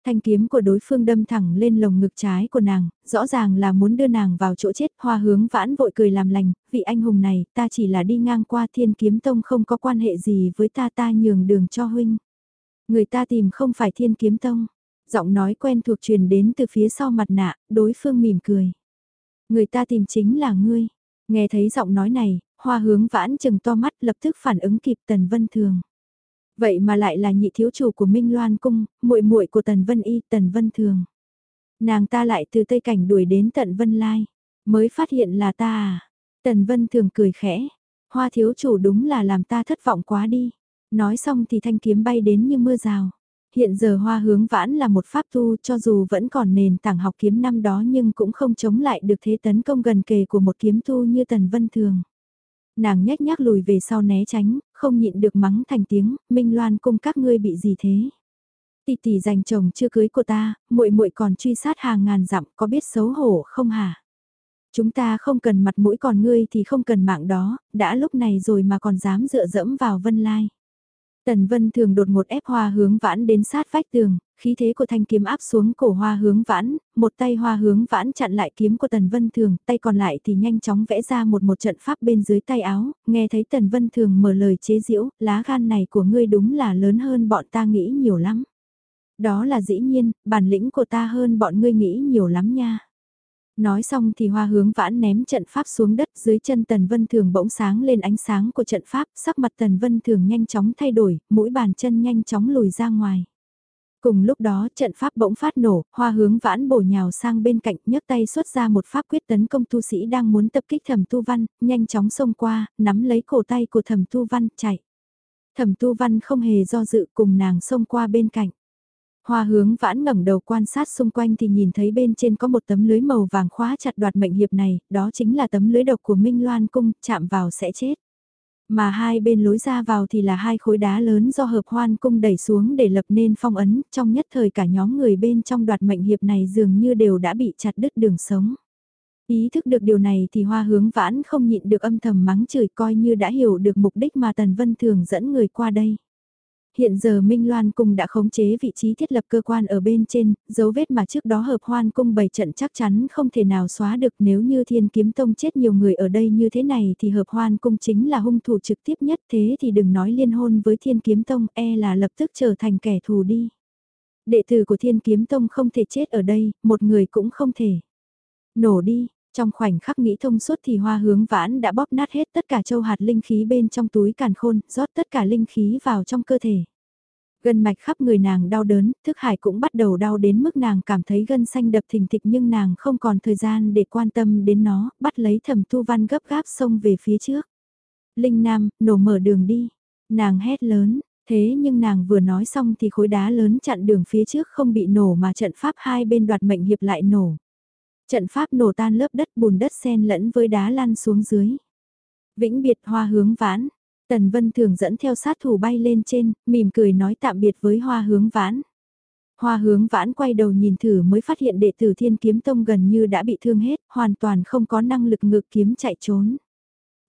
Thanh kiếm của đối phương đâm thẳng lên lồng ngực trái của nàng, rõ ràng là muốn đưa nàng vào chỗ chết, hoa hướng vãn vội cười làm lành, vị anh hùng này, ta chỉ là đi ngang qua thiên kiếm tông không có quan hệ gì với ta ta nhường đường cho huynh. Người ta tìm không phải thiên kiếm tông, giọng nói quen thuộc truyền đến từ phía sau mặt nạ, đối phương mỉm cười. Người ta tìm chính là ngươi, nghe thấy giọng nói này, hoa hướng vãn chừng to mắt lập tức phản ứng kịp tần vân thường. Vậy mà lại là nhị thiếu chủ của Minh Loan cung, muội muội của Tần Vân Y, Tần Vân Thường. Nàng ta lại từ Tây Cảnh đuổi đến tận Vân Lai, mới phát hiện là ta à. Tần Vân Thường cười khẽ, hoa thiếu chủ đúng là làm ta thất vọng quá đi. Nói xong thì thanh kiếm bay đến như mưa rào. Hiện giờ hoa hướng vãn là một pháp tu cho dù vẫn còn nền tảng học kiếm năm đó nhưng cũng không chống lại được thế tấn công gần kề của một kiếm tu như Tần Vân Thường. Nàng nhếch nhác lùi về sau né tránh, không nhịn được mắng thành tiếng, Minh Loan cung các ngươi bị gì thế? Tỷ tỷ giành chồng chưa cưới của ta, muội muội còn truy sát hàng ngàn dặm, có biết xấu hổ không hả? Chúng ta không cần mặt mũi còn ngươi thì không cần mạng đó, đã lúc này rồi mà còn dám dựa dẫm vào Vân Lai. Tần Vân thường đột ngột ép hoa hướng vãn đến sát vách tường, khí thế của thanh kiếm áp xuống cổ hoa hướng vãn, một tay hoa hướng vãn chặn lại kiếm của Tần Vân Thường, tay còn lại thì nhanh chóng vẽ ra một một trận pháp bên dưới tay áo, nghe thấy Tần Vân Thường mở lời chế giễu, lá gan này của ngươi đúng là lớn hơn bọn ta nghĩ nhiều lắm. Đó là dĩ nhiên, bản lĩnh của ta hơn bọn ngươi nghĩ nhiều lắm nha. Nói xong thì hoa hướng vãn ném trận pháp xuống đất dưới chân Tần Vân Thường bỗng sáng lên ánh sáng của trận pháp, sắc mặt Tần Vân Thường nhanh chóng thay đổi, mũi bàn chân nhanh chóng lùi ra ngoài. Cùng lúc đó trận pháp bỗng phát nổ, hoa hướng vãn bổ nhào sang bên cạnh nhấc tay xuất ra một pháp quyết tấn công tu sĩ đang muốn tập kích thẩm tu văn, nhanh chóng xông qua, nắm lấy cổ tay của thẩm tu văn, chạy. Thẩm tu văn không hề do dự cùng nàng xông qua bên cạnh. Hoa hướng vãn ngẩng đầu quan sát xung quanh thì nhìn thấy bên trên có một tấm lưới màu vàng khóa chặt đoạt mệnh hiệp này, đó chính là tấm lưới độc của Minh Loan Cung, chạm vào sẽ chết. Mà hai bên lối ra vào thì là hai khối đá lớn do hợp hoan cung đẩy xuống để lập nên phong ấn, trong nhất thời cả nhóm người bên trong đoạt mệnh hiệp này dường như đều đã bị chặt đứt đường sống. Ý thức được điều này thì hoa hướng vãn không nhịn được âm thầm mắng chửi coi như đã hiểu được mục đích mà Tần Vân thường dẫn người qua đây hiện giờ Minh Loan Cung đã khống chế vị trí thiết lập cơ quan ở bên trên, dấu vết mà trước đó hợp hoan cung bày trận chắc chắn không thể nào xóa được nếu như thiên kiếm tông chết nhiều người ở đây như thế này thì hợp hoan cung chính là hung thủ trực tiếp nhất thế thì đừng nói liên hôn với thiên kiếm tông e là lập tức trở thành kẻ thù đi. Đệ tử của thiên kiếm tông không thể chết ở đây, một người cũng không thể. Nổ đi, trong khoảnh khắc nghĩ thông suốt thì hoa hướng vãn đã bóp nát hết tất cả châu hạt linh khí bên trong túi càn khôn, rót tất cả linh khí vào trong cơ thể. Gân mạch khắp người nàng đau đớn, thức hải cũng bắt đầu đau đến mức nàng cảm thấy gân xanh đập thình thịch nhưng nàng không còn thời gian để quan tâm đến nó, bắt lấy thẩm tu văn gấp gáp xông về phía trước. Linh Nam, nổ mở đường đi. Nàng hét lớn, thế nhưng nàng vừa nói xong thì khối đá lớn chặn đường phía trước không bị nổ mà trận pháp hai bên đoạt mệnh hiệp lại nổ. Trận pháp nổ tan lớp đất bùn đất xen lẫn với đá lăn xuống dưới. Vĩnh biệt hoa hướng vãn, Tần Vân Thường dẫn theo sát thủ bay lên trên, mỉm cười nói tạm biệt với hoa hướng vãn. Hoa hướng vãn quay đầu nhìn thử mới phát hiện đệ tử thiên kiếm tông gần như đã bị thương hết, hoàn toàn không có năng lực ngược kiếm chạy trốn.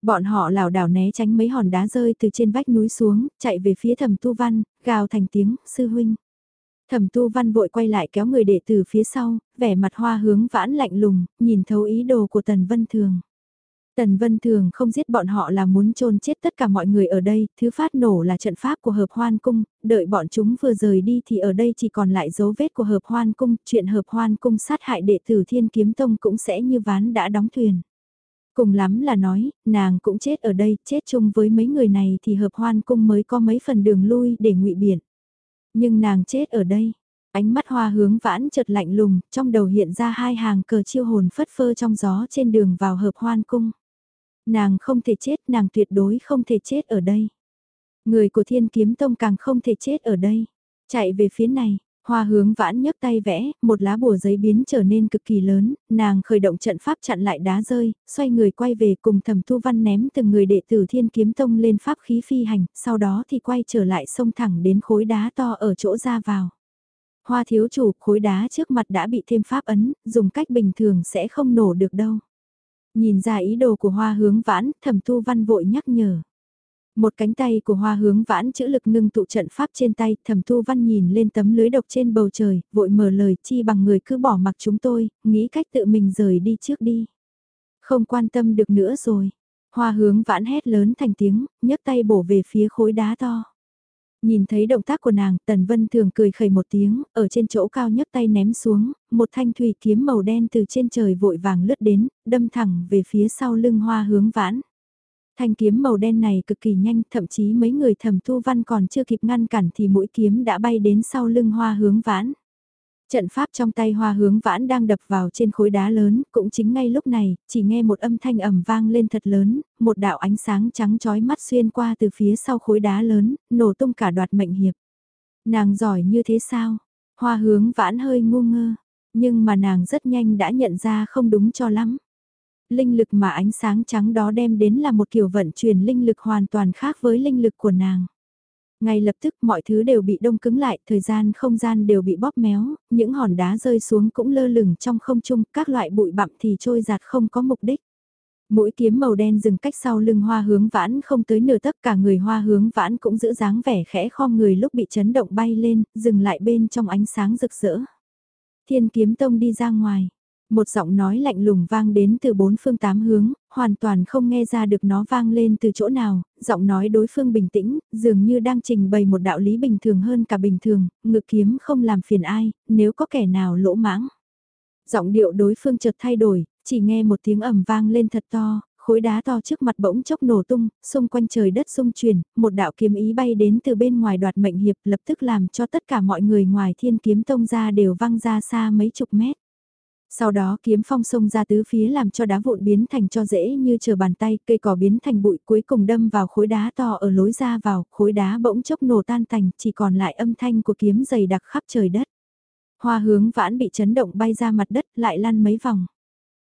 Bọn họ lảo đảo né tránh mấy hòn đá rơi từ trên vách núi xuống, chạy về phía thẩm tu văn, gào thành tiếng, sư huynh. Thẩm tu văn vội quay lại kéo người đệ tử phía sau, vẻ mặt hoa hướng vãn lạnh lùng, nhìn thấu ý đồ của Tần Vân Thường. Tần Vân Thường không giết bọn họ là muốn chôn chết tất cả mọi người ở đây, thứ phát nổ là trận pháp của hợp hoan cung, đợi bọn chúng vừa rời đi thì ở đây chỉ còn lại dấu vết của hợp hoan cung, chuyện hợp hoan cung sát hại đệ tử thiên kiếm tông cũng sẽ như ván đã đóng thuyền. Cùng lắm là nói, nàng cũng chết ở đây, chết chung với mấy người này thì hợp hoan cung mới có mấy phần đường lui để ngụy biển. Nhưng nàng chết ở đây, ánh mắt hoa hướng vãn chợt lạnh lùng, trong đầu hiện ra hai hàng cờ chiêu hồn phất phơ trong gió trên đường vào hợp hoan cung. Nàng không thể chết, nàng tuyệt đối không thể chết ở đây. Người của thiên kiếm tông càng không thể chết ở đây. Chạy về phía này, Hoa hướng vãn nhấc tay vẽ, một lá bùa giấy biến trở nên cực kỳ lớn, nàng khởi động trận pháp chặn lại đá rơi, xoay người quay về cùng thẩm thu văn ném từng người đệ tử thiên kiếm tông lên pháp khí phi hành, sau đó thì quay trở lại sông thẳng đến khối đá to ở chỗ ra vào. Hoa thiếu chủ, khối đá trước mặt đã bị thêm pháp ấn, dùng cách bình thường sẽ không nổ được đâu. Nhìn ra ý đồ của hoa hướng vãn, thẩm thu văn vội nhắc nhở. Một cánh tay của hoa hướng vãn chữ lực ngưng tụ trận pháp trên tay, thẩm thu văn nhìn lên tấm lưới độc trên bầu trời, vội mở lời chi bằng người cứ bỏ mặc chúng tôi, nghĩ cách tự mình rời đi trước đi. Không quan tâm được nữa rồi. Hoa hướng vãn hét lớn thành tiếng, nhấc tay bổ về phía khối đá to. Nhìn thấy động tác của nàng, Tần Vân thường cười khẩy một tiếng, ở trên chỗ cao nhấc tay ném xuống, một thanh thủy kiếm màu đen từ trên trời vội vàng lướt đến, đâm thẳng về phía sau lưng hoa hướng vãn. Thanh kiếm màu đen này cực kỳ nhanh, thậm chí mấy người thầm thu văn còn chưa kịp ngăn cản thì mũi kiếm đã bay đến sau lưng hoa hướng vãn. Trận pháp trong tay hoa hướng vãn đang đập vào trên khối đá lớn, cũng chính ngay lúc này, chỉ nghe một âm thanh ẩm vang lên thật lớn, một đạo ánh sáng trắng chói mắt xuyên qua từ phía sau khối đá lớn, nổ tung cả đoạt mệnh hiệp. Nàng giỏi như thế sao? Hoa hướng vãn hơi ngu ngơ, nhưng mà nàng rất nhanh đã nhận ra không đúng cho lắm. Linh lực mà ánh sáng trắng đó đem đến là một kiểu vận chuyển linh lực hoàn toàn khác với linh lực của nàng. Ngay lập tức mọi thứ đều bị đông cứng lại, thời gian không gian đều bị bóp méo, những hòn đá rơi xuống cũng lơ lửng trong không trung, các loại bụi bặm thì trôi giạt không có mục đích. Mũi kiếm màu đen dừng cách sau lưng hoa hướng vãn không tới nửa tấc cả người hoa hướng vãn cũng giữ dáng vẻ khẽ khom người lúc bị chấn động bay lên, dừng lại bên trong ánh sáng rực rỡ. Thiên kiếm tông đi ra ngoài, một giọng nói lạnh lùng vang đến từ bốn phương tám hướng, hoàn toàn không nghe ra được nó vang lên từ chỗ nào, giọng nói đối phương bình tĩnh, dường như đang trình bày một đạo lý bình thường hơn cả bình thường, ngực kiếm không làm phiền ai, nếu có kẻ nào lỗ mãng. Giọng điệu đối phương chợt thay đổi, chỉ nghe một tiếng ầm vang lên thật to, khối đá to trước mặt bỗng chốc nổ tung, xung quanh trời đất xung chuyển, một đạo kiếm ý bay đến từ bên ngoài đoạt mệnh hiệp lập tức làm cho tất cả mọi người ngoài thiên kiếm tông ra đều văng ra xa mấy chục mét. Sau đó kiếm phong sông ra tứ phía làm cho đá vụn biến thành cho dễ như chờ bàn tay, cây cỏ biến thành bụi cuối cùng đâm vào khối đá to ở lối ra vào, khối đá bỗng chốc nổ tan thành chỉ còn lại âm thanh của kiếm dày đặc khắp trời đất. Hoa hướng vãn bị chấn động bay ra mặt đất lại lăn mấy vòng.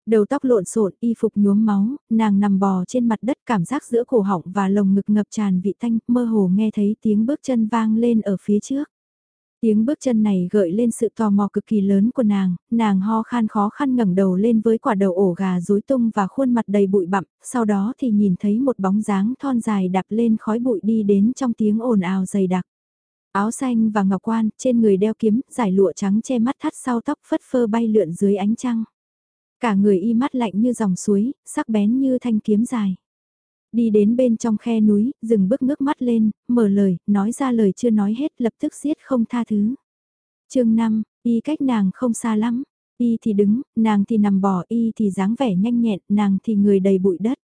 Đầu tóc lộn xộn, y phục nhuốm máu, nàng nằm bò trên mặt đất cảm giác giữa cổ họng và lồng ngực ngập tràn vị thanh, mơ hồ nghe thấy tiếng bước chân vang lên ở phía trước. Tiếng bước chân này gợi lên sự tò mò cực kỳ lớn của nàng, nàng ho khan khó khăn ngẩng đầu lên với quả đầu ổ gà rối tung và khuôn mặt đầy bụi bặm, sau đó thì nhìn thấy một bóng dáng thon dài đạp lên khói bụi đi đến trong tiếng ồn ào dày đặc. Áo xanh và ngọc quan, trên người đeo kiếm, giải lụa trắng che mắt thắt sau tóc phất phơ bay lượn dưới ánh trăng. Cả người y mắt lạnh như dòng suối, sắc bén như thanh kiếm dài. Đi đến bên trong khe núi, dừng bước ngước mắt lên, mở lời, nói ra lời chưa nói hết lập tức giết không tha thứ. chương 5, y cách nàng không xa lắm, y thì đứng, nàng thì nằm bò, y thì dáng vẻ nhanh nhẹn, nàng thì người đầy bụi đất.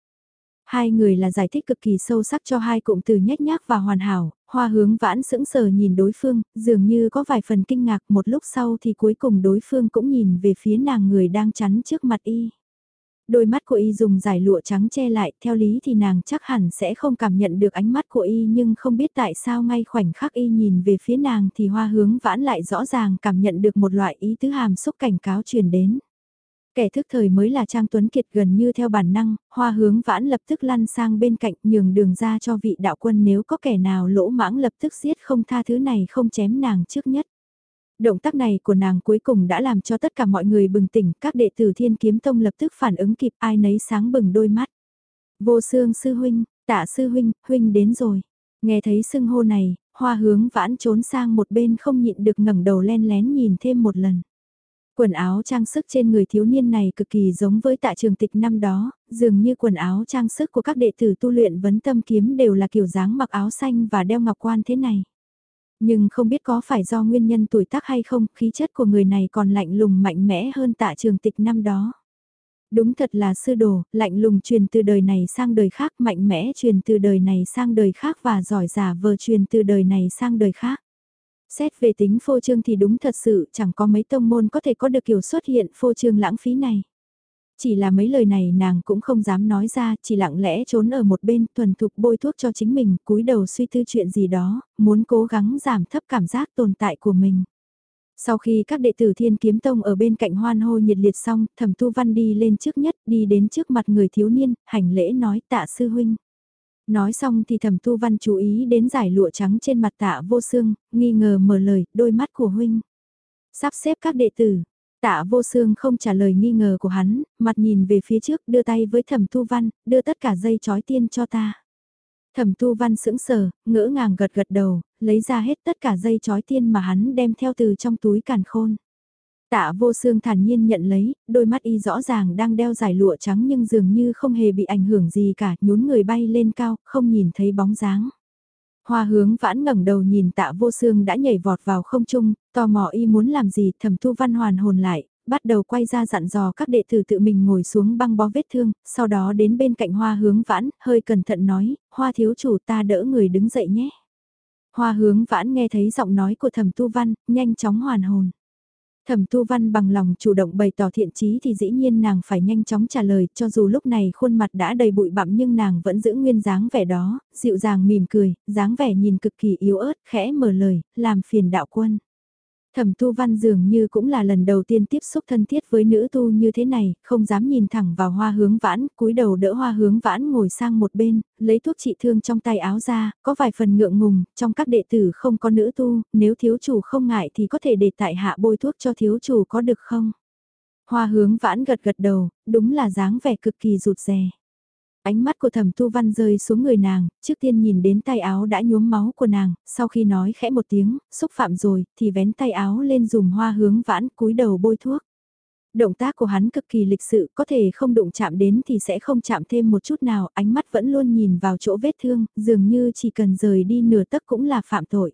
Hai người là giải thích cực kỳ sâu sắc cho hai cụm từ nhét nhác và hoàn hảo, hoa hướng vãn sững sờ nhìn đối phương, dường như có vài phần kinh ngạc một lúc sau thì cuối cùng đối phương cũng nhìn về phía nàng người đang chắn trước mặt y. Đôi mắt của y dùng giải lụa trắng che lại, theo lý thì nàng chắc hẳn sẽ không cảm nhận được ánh mắt của y nhưng không biết tại sao ngay khoảnh khắc y nhìn về phía nàng thì hoa hướng vãn lại rõ ràng cảm nhận được một loại ý tứ hàm xúc cảnh cáo truyền đến. Kẻ thức thời mới là Trang Tuấn Kiệt gần như theo bản năng, hoa hướng vãn lập tức lăn sang bên cạnh nhường đường ra cho vị đạo quân nếu có kẻ nào lỗ mãng lập tức giết không tha thứ này không chém nàng trước nhất. Động tác này của nàng cuối cùng đã làm cho tất cả mọi người bừng tỉnh, các đệ tử Thiên Kiếm Tông lập tức phản ứng kịp ai nấy sáng bừng đôi mắt. Vô Sương sư huynh, Tạ sư huynh, huynh đến rồi. Nghe thấy sưng hô này, Hoa Hướng vãn trốn sang một bên không nhịn được ngẩng đầu len lén nhìn thêm một lần. Quần áo trang sức trên người thiếu niên này cực kỳ giống với tạ trường tịch năm đó, dường như quần áo trang sức của các đệ tử tu luyện vấn tâm kiếm đều là kiểu dáng mặc áo xanh và đeo ngọc quan thế này. Nhưng không biết có phải do nguyên nhân tuổi tác hay không, khí chất của người này còn lạnh lùng mạnh mẽ hơn tạ trường tịch năm đó. Đúng thật là sư đồ, lạnh lùng truyền từ đời này sang đời khác, mạnh mẽ truyền từ đời này sang đời khác và giỏi giả vờ truyền từ đời này sang đời khác. Xét về tính phô trương thì đúng thật sự chẳng có mấy tông môn có thể có được kiểu xuất hiện phô trương lãng phí này. Chỉ là mấy lời này nàng cũng không dám nói ra, chỉ lặng lẽ trốn ở một bên thuần thục bôi thuốc cho chính mình, cúi đầu suy tư chuyện gì đó, muốn cố gắng giảm thấp cảm giác tồn tại của mình. Sau khi các đệ tử Thiên Kiếm Tông ở bên cạnh hoan hô nhiệt liệt xong, Thẩm Tu Văn đi lên trước nhất, đi đến trước mặt người thiếu niên, hành lễ nói tạ sư huynh. Nói xong thì Thẩm Tu Văn chú ý đến giải lụa trắng trên mặt tạ vô xương, nghi ngờ mở lời, đôi mắt của huynh. Sắp xếp các đệ tử, tạ vô xương không trả lời nghi ngờ của hắn, mặt nhìn về phía trước đưa tay với Thẩm Tu Văn, đưa tất cả dây chói tiên cho ta. Thẩm tu văn sững sờ, ngỡ ngàng gật gật đầu, lấy ra hết tất cả dây chói tiên mà hắn đem theo từ trong túi càn khôn. Tạ vô xương thản nhiên nhận lấy, đôi mắt y rõ ràng đang đeo giải lụa trắng nhưng dường như không hề bị ảnh hưởng gì cả, nhún người bay lên cao, không nhìn thấy bóng dáng. Hoa hướng vãn ngẩng đầu nhìn tạ vô xương đã nhảy vọt vào không trung, tò mò y muốn làm gì thẩm tu văn hoàn hồn lại, bắt đầu quay ra dặn dò các đệ tử tự mình ngồi xuống băng bó vết thương, sau đó đến bên cạnh hoa hướng vãn, hơi cẩn thận nói, hoa thiếu chủ ta đỡ người đứng dậy nhé. Hoa hướng vãn nghe thấy giọng nói của thẩm tu văn, nhanh chóng hoàn hồn. Thẩm tu văn bằng lòng chủ động bày tỏ thiện chí thì dĩ nhiên nàng phải nhanh chóng trả lời cho dù lúc này khuôn mặt đã đầy bụi bặm nhưng nàng vẫn giữ nguyên dáng vẻ đó, dịu dàng mỉm cười, dáng vẻ nhìn cực kỳ yếu ớt, khẽ mở lời, làm phiền đạo quân. Thẩm tu văn dường như cũng là lần đầu tiên tiếp xúc thân thiết với nữ tu như thế này, không dám nhìn thẳng vào hoa hướng vãn, cúi đầu đỡ hoa hướng vãn ngồi sang một bên, lấy thuốc trị thương trong tay áo ra, có vài phần ngượng ngùng, trong các đệ tử không có nữ tu, nếu thiếu chủ không ngại thì có thể để tại hạ bôi thuốc cho thiếu chủ có được không? Hoa hướng vãn gật gật đầu, đúng là dáng vẻ cực kỳ rụt rè. Ánh mắt của thẩm tu văn rơi xuống người nàng, trước tiên nhìn đến tay áo đã nhuốm máu của nàng, sau khi nói khẽ một tiếng, xúc phạm rồi, thì vén tay áo lên dùng hoa hướng vãn cúi đầu bôi thuốc. Động tác của hắn cực kỳ lịch sự, có thể không đụng chạm đến thì sẽ không chạm thêm một chút nào, ánh mắt vẫn luôn nhìn vào chỗ vết thương, dường như chỉ cần rời đi nửa tấc cũng là phạm tội.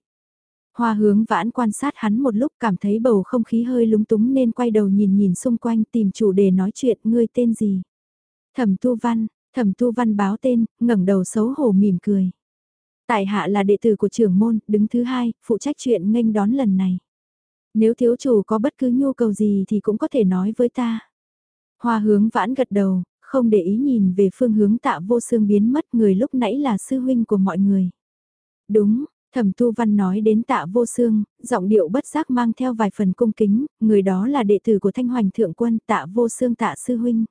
Hoa hướng vãn quan sát hắn một lúc cảm thấy bầu không khí hơi lúng túng nên quay đầu nhìn nhìn xung quanh tìm chủ đề nói chuyện ngươi tên gì. Thẩm tu văn, Thẩm tu văn báo tên, ngẩng đầu xấu hổ mỉm cười. Tại hạ là đệ tử của trưởng môn, đứng thứ hai, phụ trách chuyện nghênh đón lần này. Nếu thiếu chủ có bất cứ nhu cầu gì thì cũng có thể nói với ta. Hoa hướng vãn gật đầu, không để ý nhìn về phương hướng tạ vô xương biến mất người lúc nãy là sư huynh của mọi người. Đúng, thẩm tu văn nói đến tạ vô xương, giọng điệu bất giác mang theo vài phần cung kính, người đó là đệ tử của thanh hoành thượng quân tạ vô xương tạ sư huynh.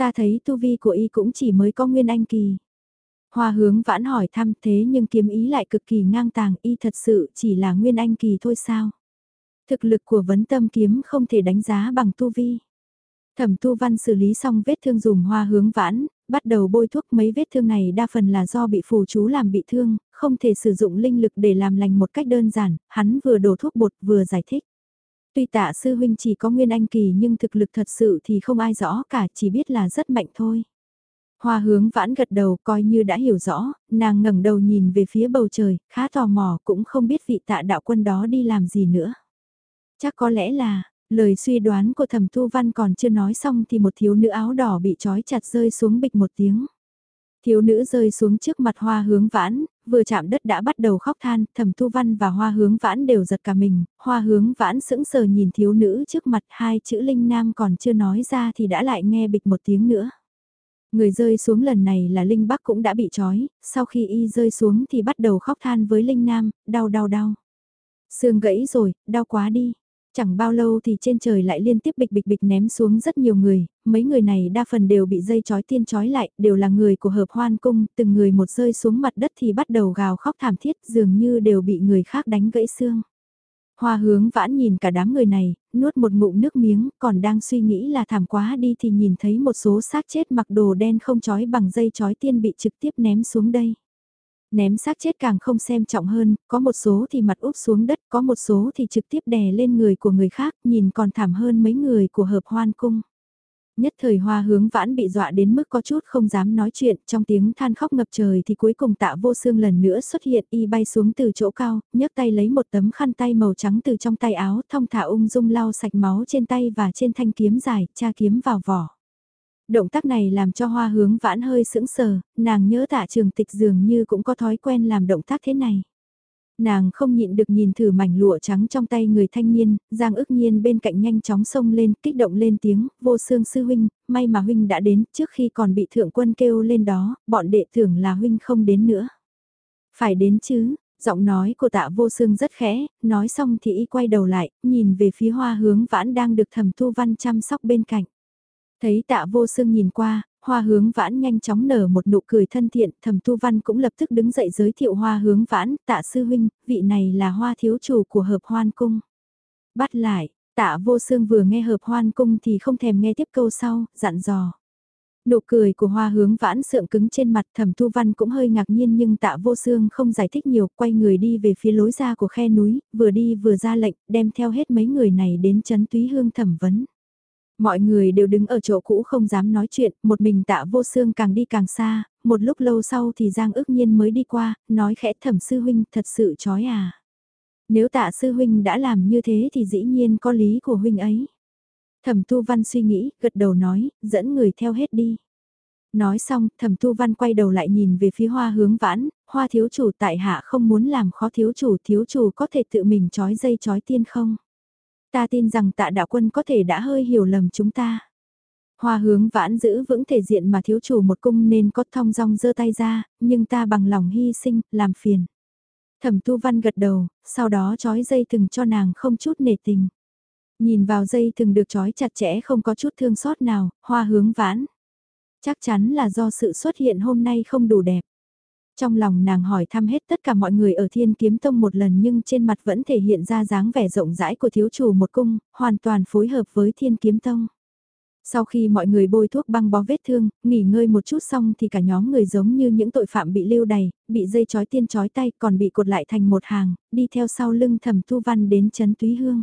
Ta thấy tu vi của y cũng chỉ mới có nguyên anh kỳ. Hoa hướng vãn hỏi thăm thế nhưng kiếm ý lại cực kỳ ngang tàng y thật sự chỉ là nguyên anh kỳ thôi sao. Thực lực của vấn tâm kiếm không thể đánh giá bằng tu vi. Thẩm tu văn xử lý xong vết thương dùng hoa hướng vãn, bắt đầu bôi thuốc mấy vết thương này đa phần là do bị phù chú làm bị thương, không thể sử dụng linh lực để làm lành một cách đơn giản, hắn vừa đổ thuốc bột vừa giải thích. Tuy tạ sư huynh chỉ có nguyên anh kỳ nhưng thực lực thật sự thì không ai rõ cả chỉ biết là rất mạnh thôi. Hoa hướng vãn gật đầu coi như đã hiểu rõ, nàng ngẩng đầu nhìn về phía bầu trời, khá tò mò cũng không biết vị tạ đạo quân đó đi làm gì nữa. Chắc có lẽ là, lời suy đoán của thẩm thu văn còn chưa nói xong thì một thiếu nữ áo đỏ bị trói chặt rơi xuống bịch một tiếng. Thiếu nữ rơi xuống trước mặt hoa hướng vãn, vừa chạm đất đã bắt đầu khóc than, thẩm thu văn và hoa hướng vãn đều giật cả mình, hoa hướng vãn sững sờ nhìn thiếu nữ trước mặt hai chữ linh nam còn chưa nói ra thì đã lại nghe bịch một tiếng nữa. Người rơi xuống lần này là Linh Bắc cũng đã bị trói, sau khi y rơi xuống thì bắt đầu khóc than với Linh Nam, đau đau đau. Xương gãy rồi, đau quá đi. Chẳng bao lâu thì trên trời lại liên tiếp bịch bịch bịch ném xuống rất nhiều người, mấy người này đa phần đều bị dây chói tiên chói lại, đều là người của hợp hoan cung, từng người một rơi xuống mặt đất thì bắt đầu gào khóc thảm thiết dường như đều bị người khác đánh gãy xương. Hoa hướng vãn nhìn cả đám người này, nuốt một ngụm nước miếng, còn đang suy nghĩ là thảm quá đi thì nhìn thấy một số xác chết mặc đồ đen không chói bằng dây chói tiên bị trực tiếp ném xuống đây. Ném xác chết càng không xem trọng hơn, có một số thì mặt úp xuống đất, có một số thì trực tiếp đè lên người của người khác, nhìn còn thảm hơn mấy người của hợp hoan cung. Nhất thời hoa hướng vãn bị dọa đến mức có chút không dám nói chuyện, trong tiếng than khóc ngập trời thì cuối cùng tạ vô xương lần nữa xuất hiện y bay xuống từ chỗ cao, nhấc tay lấy một tấm khăn tay màu trắng từ trong tay áo, thong thả ung dung lau sạch máu trên tay và trên thanh kiếm dài, tra kiếm vào vỏ. Động tác này làm cho hoa hướng vãn hơi sững sờ, nàng nhớ tạ trường tịch dường như cũng có thói quen làm động tác thế này. Nàng không nhịn được nhìn thử mảnh lụa trắng trong tay người thanh niên, Giang ức nhiên bên cạnh nhanh chóng xông lên, kích động lên tiếng, vô xương sư huynh, may mà huynh đã đến, trước khi còn bị thượng quân kêu lên đó, bọn đệ thưởng là huynh không đến nữa. Phải đến chứ, giọng nói của tạ vô xương rất khẽ, nói xong thì y quay đầu lại, nhìn về phía hoa hướng vãn đang được thầm thu văn chăm sóc bên cạnh. Thấy tạ vô xương nhìn qua, hoa hướng vãn nhanh chóng nở một nụ cười thân thiện, thẩm tu văn cũng lập tức đứng dậy giới thiệu hoa hướng vãn, tạ sư huynh, vị này là hoa thiếu chủ của hợp hoan cung. Bắt lại, tạ vô xương vừa nghe hợp hoan cung thì không thèm nghe tiếp câu sau, dặn dò. Nụ cười của hoa hướng vãn sượng cứng trên mặt thẩm tu văn cũng hơi ngạc nhiên nhưng tạ vô xương không giải thích nhiều, quay người đi về phía lối ra của khe núi, vừa đi vừa ra lệnh, đem theo hết mấy người này đến chấn túy hương thẩm vấn. Mọi người đều đứng ở chỗ cũ không dám nói chuyện, một mình tạ vô xương càng đi càng xa, một lúc lâu sau thì Giang ước nhiên mới đi qua, nói khẽ thẩm sư huynh thật sự chói à. Nếu tạ sư huynh đã làm như thế thì dĩ nhiên có lý của huynh ấy. Thẩm tu văn suy nghĩ, gật đầu nói, dẫn người theo hết đi. Nói xong, thẩm tu văn quay đầu lại nhìn về phía hoa hướng vãn, hoa thiếu chủ tại hạ không muốn làm khó thiếu chủ, thiếu chủ có thể tự mình trói dây trói tiên không? Ta tin rằng tạ đạo quân có thể đã hơi hiểu lầm chúng ta. Hoa hướng vãn giữ vững thể diện mà thiếu chủ một cung nên có thong dong giơ tay ra, nhưng ta bằng lòng hy sinh, làm phiền. Thẩm tu văn gật đầu, sau đó trói dây thừng cho nàng không chút nể tình. Nhìn vào dây thừng được trói chặt chẽ không có chút thương xót nào, hoa hướng vãn. Chắc chắn là do sự xuất hiện hôm nay không đủ đẹp. Trong lòng nàng hỏi thăm hết tất cả mọi người ở thiên kiếm tông một lần nhưng trên mặt vẫn thể hiện ra dáng vẻ rộng rãi của thiếu chủ một cung, hoàn toàn phối hợp với thiên kiếm tông. Sau khi mọi người bôi thuốc băng bó vết thương, nghỉ ngơi một chút xong thì cả nhóm người giống như những tội phạm bị lưu đày, bị dây chói tiên chói tay còn bị cột lại thành một hàng, đi theo sau lưng thẩm tu văn đến chấn túy hương.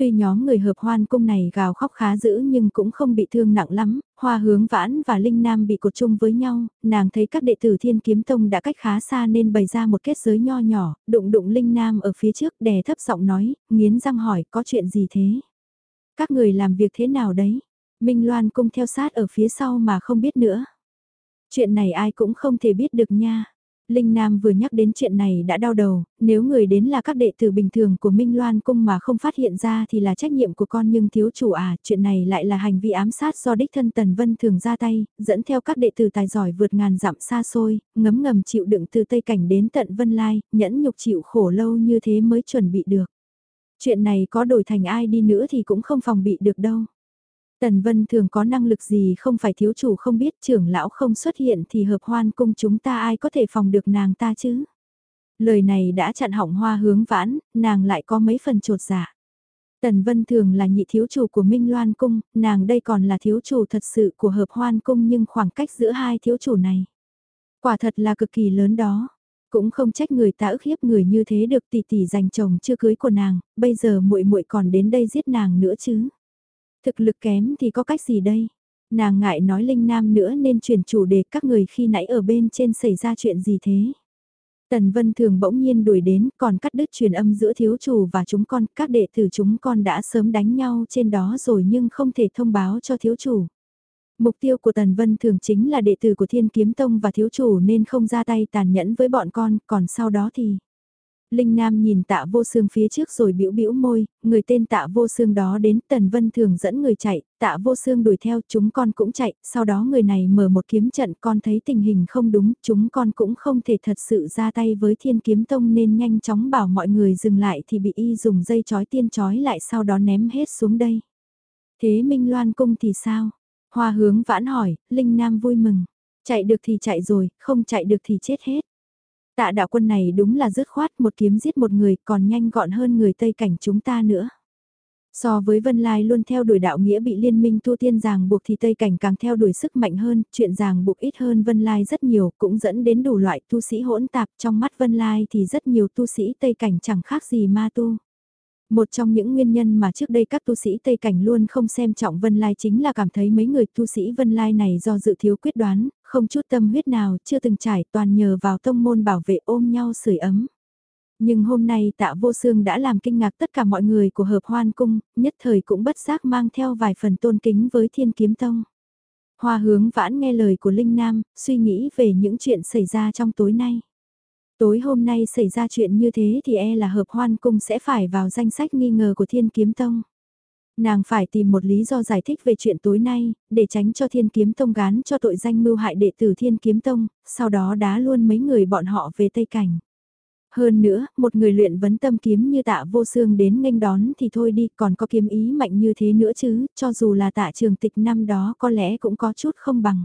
Tuy nhóm người hợp hoan cung này gào khóc khá dữ nhưng cũng không bị thương nặng lắm, hoa hướng vãn và linh nam bị cột chung với nhau, nàng thấy các đệ tử thiên kiếm tông đã cách khá xa nên bày ra một kết giới nho nhỏ, đụng đụng linh nam ở phía trước đè thấp giọng nói, nghiến răng hỏi có chuyện gì thế? Các người làm việc thế nào đấy? Minh Loan cung theo sát ở phía sau mà không biết nữa. Chuyện này ai cũng không thể biết được nha. Linh Nam vừa nhắc đến chuyện này đã đau đầu, nếu người đến là các đệ tử bình thường của Minh Loan Cung mà không phát hiện ra thì là trách nhiệm của con nhưng thiếu chủ à, chuyện này lại là hành vi ám sát do đích thân Tần Vân thường ra tay, dẫn theo các đệ tử tài giỏi vượt ngàn dặm xa xôi, ngấm ngầm chịu đựng từ Tây Cảnh đến tận Vân Lai, nhẫn nhục chịu khổ lâu như thế mới chuẩn bị được. Chuyện này có đổi thành ai đi nữa thì cũng không phòng bị được đâu. Tần Vân thường có năng lực gì không phải thiếu chủ không biết trưởng lão không xuất hiện thì hợp hoan cung chúng ta ai có thể phòng được nàng ta chứ. Lời này đã chặn hỏng hoa hướng vãn, nàng lại có mấy phần trột dạ. Tần Vân thường là nhị thiếu chủ của Minh Loan Cung, nàng đây còn là thiếu chủ thật sự của hợp hoan cung nhưng khoảng cách giữa hai thiếu chủ này. Quả thật là cực kỳ lớn đó. Cũng không trách người ta ức hiếp người như thế được tỷ tỷ dành chồng chưa cưới của nàng, bây giờ muội muội còn đến đây giết nàng nữa chứ. Thực lực kém thì có cách gì đây? Nàng ngại nói Linh Nam nữa nên chuyển chủ đề các người khi nãy ở bên trên xảy ra chuyện gì thế? Tần Vân Thường bỗng nhiên đuổi đến còn cắt đứt truyền âm giữa thiếu chủ và chúng con, các đệ tử chúng con đã sớm đánh nhau trên đó rồi nhưng không thể thông báo cho thiếu chủ. Mục tiêu của Tần Vân Thường chính là đệ tử của Thiên Kiếm Tông và thiếu chủ nên không ra tay tàn nhẫn với bọn con, còn sau đó thì... Linh Nam nhìn tạ vô xương phía trước rồi bĩu bĩu môi, người tên tạ vô xương đó đến Tần Vân Thường dẫn người chạy, tạ vô xương đuổi theo chúng con cũng chạy, sau đó người này mở một kiếm trận con thấy tình hình không đúng, chúng con cũng không thể thật sự ra tay với thiên kiếm tông nên nhanh chóng bảo mọi người dừng lại thì bị y dùng dây chói tiên chói lại sau đó ném hết xuống đây. Thế Minh Loan Cung thì sao? Hoa hướng vãn hỏi, Linh Nam vui mừng. Chạy được thì chạy rồi, không chạy được thì chết hết. Tạ đạo quân này đúng là dứt khoát một kiếm giết một người còn nhanh gọn hơn người Tây Cảnh chúng ta nữa. So với Vân Lai luôn theo đuổi đạo nghĩa bị liên minh tu tiên ràng buộc thì Tây Cảnh càng theo đuổi sức mạnh hơn, chuyện ràng buộc ít hơn Vân Lai rất nhiều, cũng dẫn đến đủ loại tu sĩ hỗn tạp trong mắt Vân Lai thì rất nhiều tu sĩ Tây Cảnh chẳng khác gì ma tu. Một trong những nguyên nhân mà trước đây các tu sĩ Tây Cảnh luôn không xem trọng Vân Lai chính là cảm thấy mấy người tu sĩ Vân Lai này do dự thiếu quyết đoán, không chút tâm huyết nào, chưa từng trải toàn nhờ vào tông môn bảo vệ ôm nhau sưởi ấm. Nhưng hôm nay tạ vô xương đã làm kinh ngạc tất cả mọi người của hợp hoan cung, nhất thời cũng bất giác mang theo vài phần tôn kính với thiên kiếm tông. Hoa hướng vãn nghe lời của Linh Nam, suy nghĩ về những chuyện xảy ra trong tối nay. Tối hôm nay xảy ra chuyện như thế thì e là hợp hoan cung sẽ phải vào danh sách nghi ngờ của thiên kiếm tông. Nàng phải tìm một lý do giải thích về chuyện tối nay, để tránh cho thiên kiếm tông gán cho tội danh mưu hại đệ tử thiên kiếm tông, sau đó đá luôn mấy người bọn họ về Tây Cảnh. Hơn nữa, một người luyện vấn tâm kiếm như tạ vô xương đến nghênh đón thì thôi đi, còn có kiếm ý mạnh như thế nữa chứ, cho dù là tạ trường tịch năm đó có lẽ cũng có chút không bằng.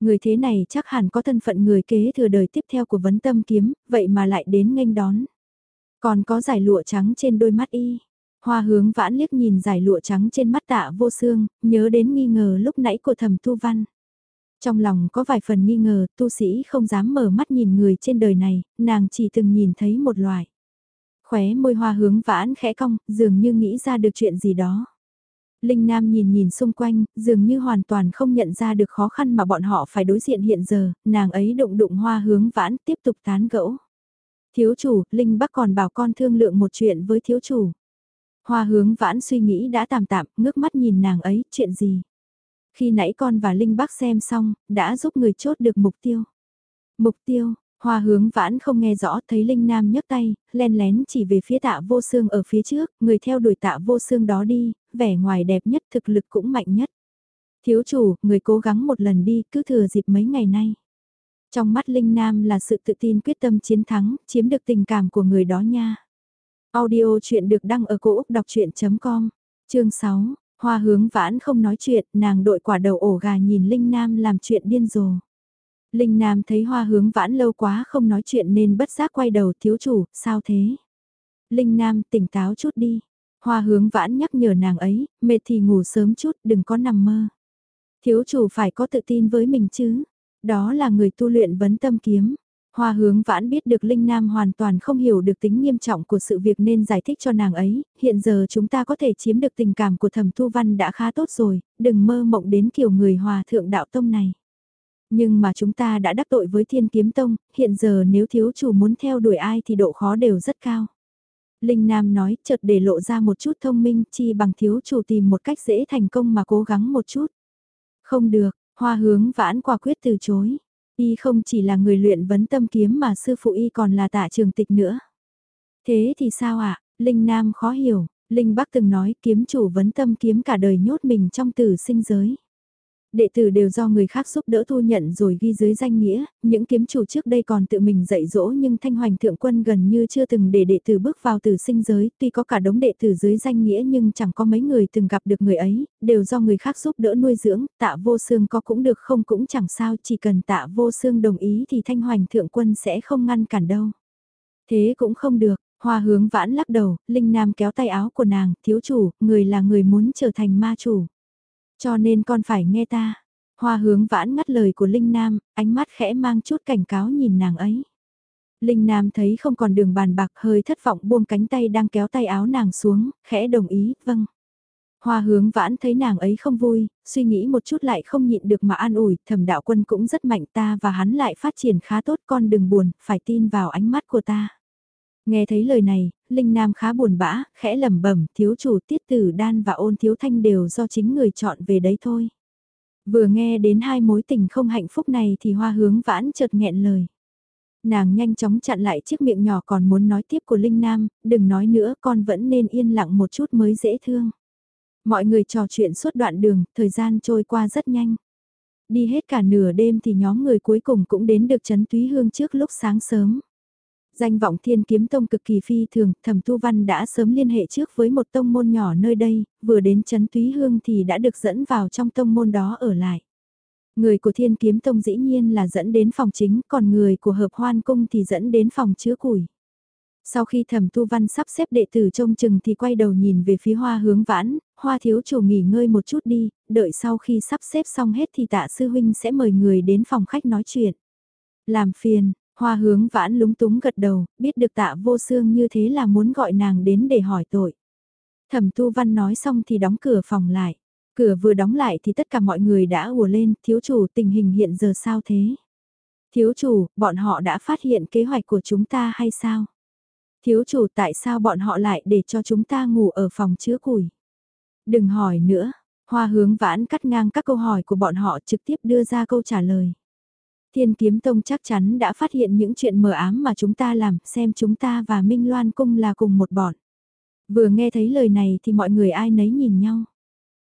Người thế này chắc hẳn có thân phận người kế thừa đời tiếp theo của vấn tâm kiếm, vậy mà lại đến nghênh đón. Còn có giải lụa trắng trên đôi mắt y. Hoa hướng vãn liếc nhìn giải lụa trắng trên mắt tạ vô xương, nhớ đến nghi ngờ lúc nãy của thầm tu văn. Trong lòng có vài phần nghi ngờ, tu sĩ không dám mở mắt nhìn người trên đời này, nàng chỉ từng nhìn thấy một loài. Khóe môi hoa hướng vãn khẽ cong, dường như nghĩ ra được chuyện gì đó. Linh Nam nhìn nhìn xung quanh, dường như hoàn toàn không nhận ra được khó khăn mà bọn họ phải đối diện hiện giờ, nàng ấy đụng đụng hoa hướng vãn tiếp tục tán gẫu. Thiếu chủ, Linh Bắc còn bảo con thương lượng một chuyện với thiếu chủ. Hoa hướng vãn suy nghĩ đã tạm tạm, ngước mắt nhìn nàng ấy, chuyện gì? Khi nãy con và Linh Bắc xem xong, đã giúp người chốt được mục tiêu. Mục tiêu, Hoa hướng vãn không nghe rõ thấy Linh Nam nhấc tay, len lén chỉ về phía tạ vô xương ở phía trước, người theo đuổi tạ vô xương đó đi, vẻ ngoài đẹp nhất thực lực cũng mạnh nhất. Thiếu chủ, người cố gắng một lần đi, cứ thừa dịp mấy ngày nay. Trong mắt Linh Nam là sự tự tin quyết tâm chiến thắng, chiếm được tình cảm của người đó nha. Audio chuyện được đăng ở cổ Úc đọc chuyện.com, chương 6, hoa hướng vãn không nói chuyện, nàng đội quả đầu ổ gà nhìn Linh Nam làm chuyện điên rồ. Linh Nam thấy hoa hướng vãn lâu quá không nói chuyện nên bất giác quay đầu thiếu chủ, sao thế? Linh Nam tỉnh táo chút đi. Hoa hướng vãn nhắc nhở nàng ấy, mệt thì ngủ sớm chút, đừng có nằm mơ. Thiếu chủ phải có tự tin với mình chứ. Đó là người tu luyện vấn tâm kiếm. Hoa hướng vãn biết được Linh Nam hoàn toàn không hiểu được tính nghiêm trọng của sự việc nên giải thích cho nàng ấy, hiện giờ chúng ta có thể chiếm được tình cảm của thẩm thu văn đã khá tốt rồi, đừng mơ mộng đến kiểu người hòa thượng đạo tông này. Nhưng mà chúng ta đã đắc tội với thiên kiếm tông, hiện giờ nếu thiếu chủ muốn theo đuổi ai thì độ khó đều rất cao. Linh Nam nói chợt để lộ ra một chút thông minh chi bằng thiếu chủ tìm một cách dễ thành công mà cố gắng một chút. Không được, hoa hướng vãn quả quyết từ chối. Y không chỉ là người luyện vấn tâm kiếm mà sư phụ Y còn là tạ trường tịch nữa. Thế thì sao ạ? Linh Nam khó hiểu, Linh Bắc từng nói kiếm chủ vấn tâm kiếm cả đời nhốt mình trong tử sinh giới. Đệ tử đều do người khác giúp đỡ thu nhận rồi ghi dưới danh nghĩa, những kiếm chủ trước đây còn tự mình dạy dỗ nhưng thanh hoành thượng quân gần như chưa từng để đệ tử bước vào tử sinh giới, tuy có cả đống đệ tử dưới danh nghĩa nhưng chẳng có mấy người từng gặp được người ấy, đều do người khác giúp đỡ nuôi dưỡng, tạ vô xương có cũng được không cũng chẳng sao, chỉ cần tạ vô xương đồng ý thì thanh hoành thượng quân sẽ không ngăn cản đâu. Thế cũng không được, hoa hướng vãn lắc đầu, Linh Nam kéo tay áo của nàng, thiếu chủ, người là người muốn trở thành ma chủ. Cho nên con phải nghe ta. Hoa hướng vãn ngắt lời của Linh Nam, ánh mắt khẽ mang chút cảnh cáo nhìn nàng ấy. Linh Nam thấy không còn đường bàn bạc hơi thất vọng buông cánh tay đang kéo tay áo nàng xuống, khẽ đồng ý, vâng. Hoa hướng vãn thấy nàng ấy không vui, suy nghĩ một chút lại không nhịn được mà an ủi, thẩm đạo quân cũng rất mạnh ta và hắn lại phát triển khá tốt con đừng buồn, phải tin vào ánh mắt của ta. Nghe thấy lời này, Linh Nam khá buồn bã, khẽ lẩm bẩm, thiếu chủ tiết tử đan và ôn thiếu thanh đều do chính người chọn về đấy thôi. Vừa nghe đến hai mối tình không hạnh phúc này thì hoa hướng vãn chợt nghẹn lời. Nàng nhanh chóng chặn lại chiếc miệng nhỏ còn muốn nói tiếp của Linh Nam, đừng nói nữa con vẫn nên yên lặng một chút mới dễ thương. Mọi người trò chuyện suốt đoạn đường, thời gian trôi qua rất nhanh. Đi hết cả nửa đêm thì nhóm người cuối cùng cũng đến được Trấn Túy Hương trước lúc sáng sớm. Danh vọng thiên kiếm tông cực kỳ phi thường, thẩm tu văn đã sớm liên hệ trước với một tông môn nhỏ nơi đây, vừa đến chấn túy hương thì đã được dẫn vào trong tông môn đó ở lại. Người của thiên kiếm tông dĩ nhiên là dẫn đến phòng chính, còn người của hợp hoan cung thì dẫn đến phòng chứa củi. Sau khi thẩm tu văn sắp xếp đệ tử trông chừng thì quay đầu nhìn về phía hoa hướng vãn, hoa thiếu chủ nghỉ ngơi một chút đi, đợi sau khi sắp xếp xong hết thì tạ sư huynh sẽ mời người đến phòng khách nói chuyện. Làm phiền, Hoa hướng vãn lúng túng gật đầu, biết được tạ vô xương như thế là muốn gọi nàng đến để hỏi tội. Thẩm tu văn nói xong thì đóng cửa phòng lại. Cửa vừa đóng lại thì tất cả mọi người đã ùa lên, thiếu chủ tình hình hiện giờ sao thế? Thiếu chủ, bọn họ đã phát hiện kế hoạch của chúng ta hay sao? Thiếu chủ tại sao bọn họ lại để cho chúng ta ngủ ở phòng chứa củi? Đừng hỏi nữa, Hoa hướng vãn cắt ngang các câu hỏi của bọn họ trực tiếp đưa ra câu trả lời. Thiên kiếm tông chắc chắn đã phát hiện những chuyện mờ ám mà chúng ta làm, xem chúng ta và Minh Loan Cung là cùng một bọn. Vừa nghe thấy lời này thì mọi người ai nấy nhìn nhau.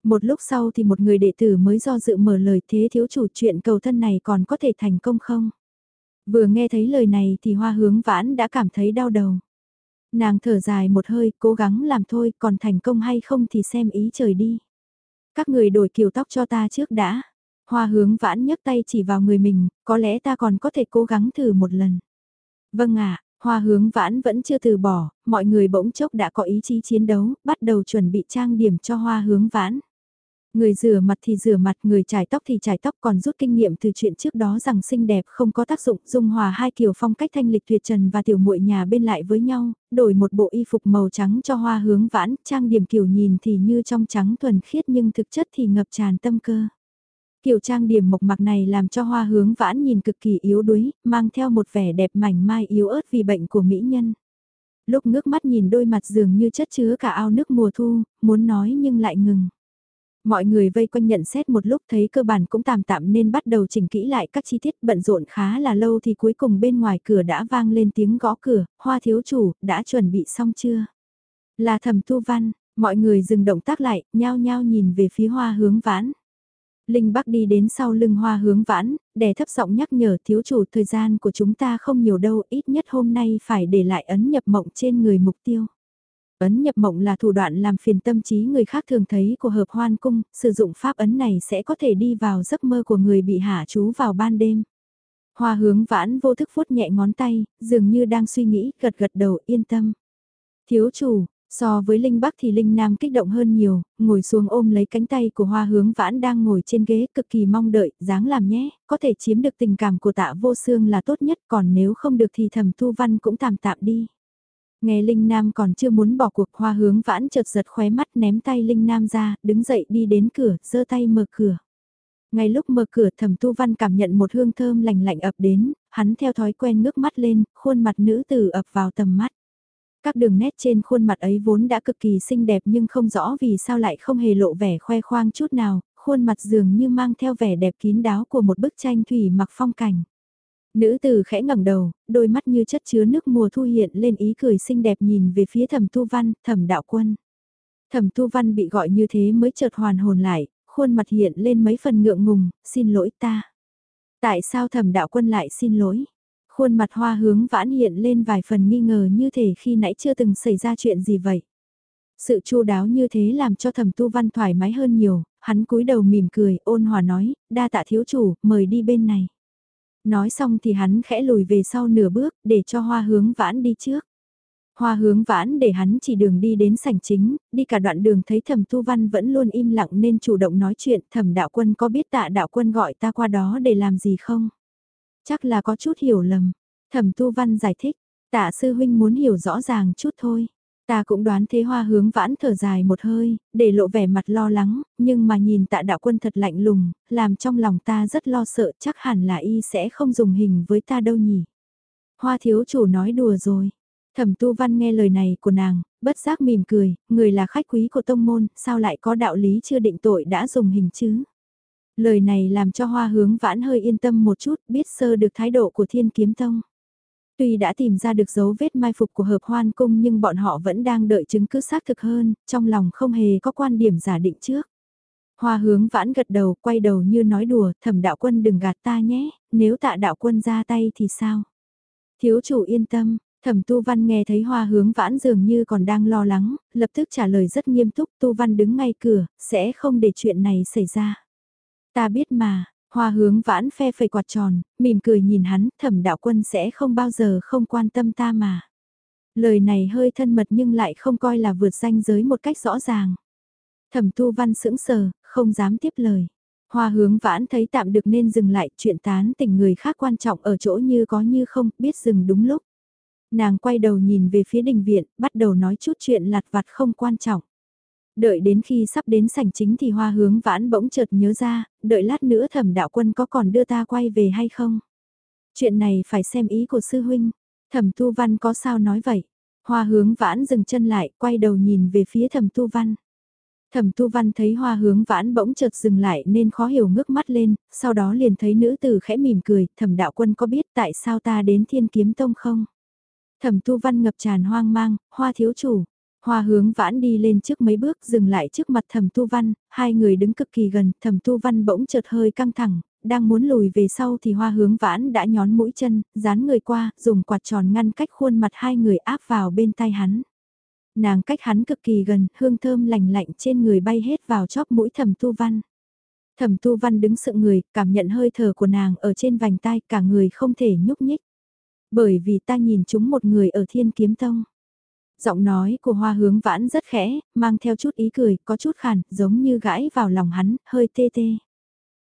Một lúc sau thì một người đệ tử mới do dự mở lời thế thiếu chủ chuyện cầu thân này còn có thể thành công không? Vừa nghe thấy lời này thì hoa hướng vãn đã cảm thấy đau đầu. Nàng thở dài một hơi, cố gắng làm thôi, còn thành công hay không thì xem ý trời đi. Các người đổi kiểu tóc cho ta trước đã. Hoa hướng vãn nhấc tay chỉ vào người mình, có lẽ ta còn có thể cố gắng thử một lần. Vâng ạ, hoa hướng vãn vẫn chưa từ bỏ, mọi người bỗng chốc đã có ý chí chiến đấu, bắt đầu chuẩn bị trang điểm cho hoa hướng vãn. Người rửa mặt thì rửa mặt, người trải tóc thì trải tóc còn rút kinh nghiệm từ chuyện trước đó rằng xinh đẹp không có tác dụng, dung hòa hai kiểu phong cách thanh lịch tuyệt trần và tiểu muội nhà bên lại với nhau, đổi một bộ y phục màu trắng cho hoa hướng vãn, trang điểm kiểu nhìn thì như trong trắng thuần khiết nhưng thực chất thì ngập tràn tâm cơ. Kiểu trang điểm mộc mạc này làm cho hoa hướng vãn nhìn cực kỳ yếu đuối, mang theo một vẻ đẹp mảnh mai yếu ớt vì bệnh của mỹ nhân. Lúc ngước mắt nhìn đôi mặt dường như chất chứa cả ao nước mùa thu, muốn nói nhưng lại ngừng. Mọi người vây quanh nhận xét một lúc thấy cơ bản cũng tạm tạm nên bắt đầu chỉnh kỹ lại các chi tiết bận rộn khá là lâu thì cuối cùng bên ngoài cửa đã vang lên tiếng gõ cửa, hoa thiếu chủ, đã chuẩn bị xong chưa? Là thầm tu văn, mọi người dừng động tác lại, nhao nhao nhìn về phía hoa hướng vãn. Linh Bắc đi đến sau lưng hoa hướng vãn, đè thấp giọng nhắc nhở thiếu chủ thời gian của chúng ta không nhiều đâu, ít nhất hôm nay phải để lại ấn nhập mộng trên người mục tiêu. Ấn nhập mộng là thủ đoạn làm phiền tâm trí người khác thường thấy của hợp hoan cung, sử dụng pháp ấn này sẽ có thể đi vào giấc mơ của người bị hạ chú vào ban đêm. Hoa hướng vãn vô thức vuốt nhẹ ngón tay, dường như đang suy nghĩ, gật gật đầu yên tâm. Thiếu chủ, so với Linh Bắc thì Linh Nam kích động hơn nhiều, ngồi xuống ôm lấy cánh tay của hoa hướng vãn đang ngồi trên ghế cực kỳ mong đợi, dáng làm nhé, có thể chiếm được tình cảm của tạ vô xương là tốt nhất còn nếu không được thì thầm thu văn cũng tạm tạm đi. Nghe Linh Nam còn chưa muốn bỏ cuộc hoa hướng vãn chợt giật khóe mắt ném tay Linh Nam ra, đứng dậy đi đến cửa, giơ tay mở cửa. Ngay lúc mở cửa thẩm tu văn cảm nhận một hương thơm lành lạnh ập đến, hắn theo thói quen ngước mắt lên, khuôn mặt nữ tử ập vào tầm mắt. Các đường nét trên khuôn mặt ấy vốn đã cực kỳ xinh đẹp nhưng không rõ vì sao lại không hề lộ vẻ khoe khoang chút nào, khuôn mặt dường như mang theo vẻ đẹp kín đáo của một bức tranh thủy mặc phong cảnh. Nữ tử khẽ ngẩng đầu, đôi mắt như chất chứa nước mùa thu hiện lên ý cười xinh đẹp nhìn về phía thẩm tu văn, thẩm đạo quân. Thẩm tu văn bị gọi như thế mới chợt hoàn hồn lại, khuôn mặt hiện lên mấy phần ngượng ngùng, xin lỗi ta. Tại sao thẩm đạo quân lại xin lỗi? Khuôn mặt hoa hướng vãn hiện lên vài phần nghi ngờ như thể khi nãy chưa từng xảy ra chuyện gì vậy. Sự chu đáo như thế làm cho thẩm tu văn thoải mái hơn nhiều, hắn cúi đầu mỉm cười, ôn hòa nói, đa tạ thiếu chủ, mời đi bên này. Nói xong thì hắn khẽ lùi về sau nửa bước để cho hoa hướng vãn đi trước. Hoa hướng vãn để hắn chỉ đường đi đến sảnh chính, đi cả đoạn đường thấy thẩm tu văn vẫn luôn im lặng nên chủ động nói chuyện thẩm đạo quân có biết tạ đạo quân gọi ta qua đó để làm gì không? Chắc là có chút hiểu lầm. Thẩm tu văn giải thích, tạ sư huynh muốn hiểu rõ ràng chút thôi. Ta cũng đoán thế hoa hướng vãn thở dài một hơi, để lộ vẻ mặt lo lắng, nhưng mà nhìn tạ đạo quân thật lạnh lùng, làm trong lòng ta rất lo sợ chắc hẳn là y sẽ không dùng hình với ta đâu nhỉ. Hoa thiếu chủ nói đùa rồi. Thẩm tu văn nghe lời này của nàng, bất giác mỉm cười, người là khách quý của tông môn, sao lại có đạo lý chưa định tội đã dùng hình chứ? Lời này làm cho hoa hướng vãn hơi yên tâm một chút, biết sơ được thái độ của thiên kiếm tông. Tuy đã tìm ra được dấu vết mai phục của hợp hoan cung nhưng bọn họ vẫn đang đợi chứng cứ xác thực hơn, trong lòng không hề có quan điểm giả định trước. Hoa hướng vãn gật đầu, quay đầu như nói đùa, thẩm đạo quân đừng gạt ta nhé, nếu tạ đạo quân ra tay thì sao? Thiếu chủ yên tâm, thẩm tu văn nghe thấy hoa hướng vãn dường như còn đang lo lắng, lập tức trả lời rất nghiêm túc, tu văn đứng ngay cửa, sẽ không để chuyện này xảy ra. Ta biết mà, Hoa hướng vãn phe phẩy quạt tròn, mỉm cười nhìn hắn, thẩm đạo quân sẽ không bao giờ không quan tâm ta mà. Lời này hơi thân mật nhưng lại không coi là vượt danh giới một cách rõ ràng. Thẩm tu văn sững sờ, không dám tiếp lời. Hoa hướng vãn thấy tạm được nên dừng lại chuyện tán tình người khác quan trọng ở chỗ như có như không, biết dừng đúng lúc. Nàng quay đầu nhìn về phía đình viện, bắt đầu nói chút chuyện lặt vặt không quan trọng. Đợi đến khi sắp đến sảnh chính thì hoa hướng vãn bỗng chợt nhớ ra, đợi lát nữa thẩm đạo quân có còn đưa ta quay về hay không? Chuyện này phải xem ý của sư huynh. Thẩm tu văn có sao nói vậy? Hoa hướng vãn dừng chân lại, quay đầu nhìn về phía thẩm tu văn. Thẩm tu văn thấy hoa hướng vãn bỗng chợt dừng lại nên khó hiểu ngước mắt lên, sau đó liền thấy nữ tử khẽ mỉm cười, thẩm đạo quân có biết tại sao ta đến thiên kiếm tông không? Thẩm tu văn ngập tràn hoang mang, hoa thiếu chủ. Hoa hướng vãn đi lên trước mấy bước dừng lại trước mặt thẩm tu văn, hai người đứng cực kỳ gần, thẩm tu văn bỗng chợt hơi căng thẳng, đang muốn lùi về sau thì hoa hướng vãn đã nhón mũi chân, dán người qua, dùng quạt tròn ngăn cách khuôn mặt hai người áp vào bên tay hắn. Nàng cách hắn cực kỳ gần, hương thơm lành lạnh trên người bay hết vào chóp mũi thẩm tu văn. Thẩm tu văn đứng sự người, cảm nhận hơi thở của nàng ở trên vành tai, cả người không thể nhúc nhích. Bởi vì ta nhìn chúng một người ở thiên kiếm tông. Giọng nói của hoa hướng vãn rất khẽ, mang theo chút ý cười, có chút khản, giống như gãi vào lòng hắn, hơi tê tê.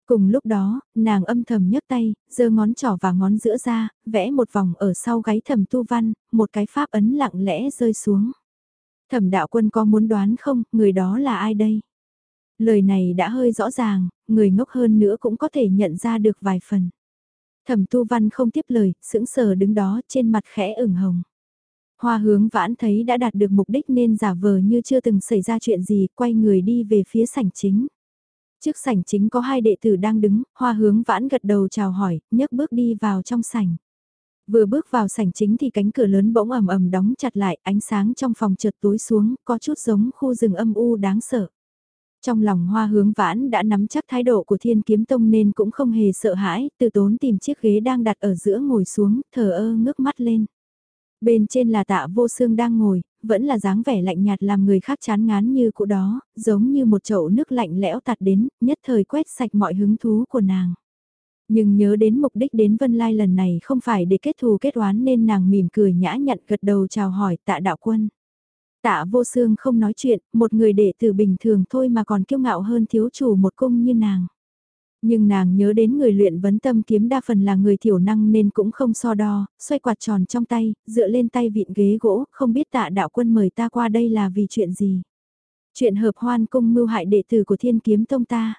Cùng lúc đó, nàng âm thầm nhấc tay, giơ ngón trỏ và ngón giữa ra, vẽ một vòng ở sau gáy thẩm tu văn, một cái pháp ấn lặng lẽ rơi xuống. Thẩm đạo quân có muốn đoán không, người đó là ai đây? Lời này đã hơi rõ ràng, người ngốc hơn nữa cũng có thể nhận ra được vài phần. Thẩm tu văn không tiếp lời, sững sờ đứng đó trên mặt khẽ ửng hồng. Hoa hướng vãn thấy đã đạt được mục đích nên giả vờ như chưa từng xảy ra chuyện gì, quay người đi về phía sảnh chính. Trước sảnh chính có hai đệ tử đang đứng, hoa hướng vãn gật đầu chào hỏi, nhấc bước đi vào trong sảnh. Vừa bước vào sảnh chính thì cánh cửa lớn bỗng ầm ầm đóng chặt lại, ánh sáng trong phòng chợt tối xuống, có chút giống khu rừng âm u đáng sợ. Trong lòng hoa hướng vãn đã nắm chắc thái độ của thiên kiếm tông nên cũng không hề sợ hãi, từ tốn tìm chiếc ghế đang đặt ở giữa ngồi xuống, thờ ơ ngước mắt lên. Bên trên là tạ vô xương đang ngồi, vẫn là dáng vẻ lạnh nhạt làm người khác chán ngán như cũ đó, giống như một chậu nước lạnh lẽo tạt đến, nhất thời quét sạch mọi hứng thú của nàng. Nhưng nhớ đến mục đích đến Vân Lai lần này không phải để kết thù kết oán nên nàng mỉm cười nhã nhặn gật đầu chào hỏi tạ đạo quân. Tạ vô xương không nói chuyện, một người đệ tử bình thường thôi mà còn kiêu ngạo hơn thiếu chủ một cung như nàng. Nhưng nàng nhớ đến người luyện vấn tâm kiếm đa phần là người thiểu năng nên cũng không so đo, xoay quạt tròn trong tay, dựa lên tay vịn ghế gỗ, không biết tạ đạo quân mời ta qua đây là vì chuyện gì. Chuyện hợp hoan cung mưu hại đệ tử của thiên kiếm tông ta.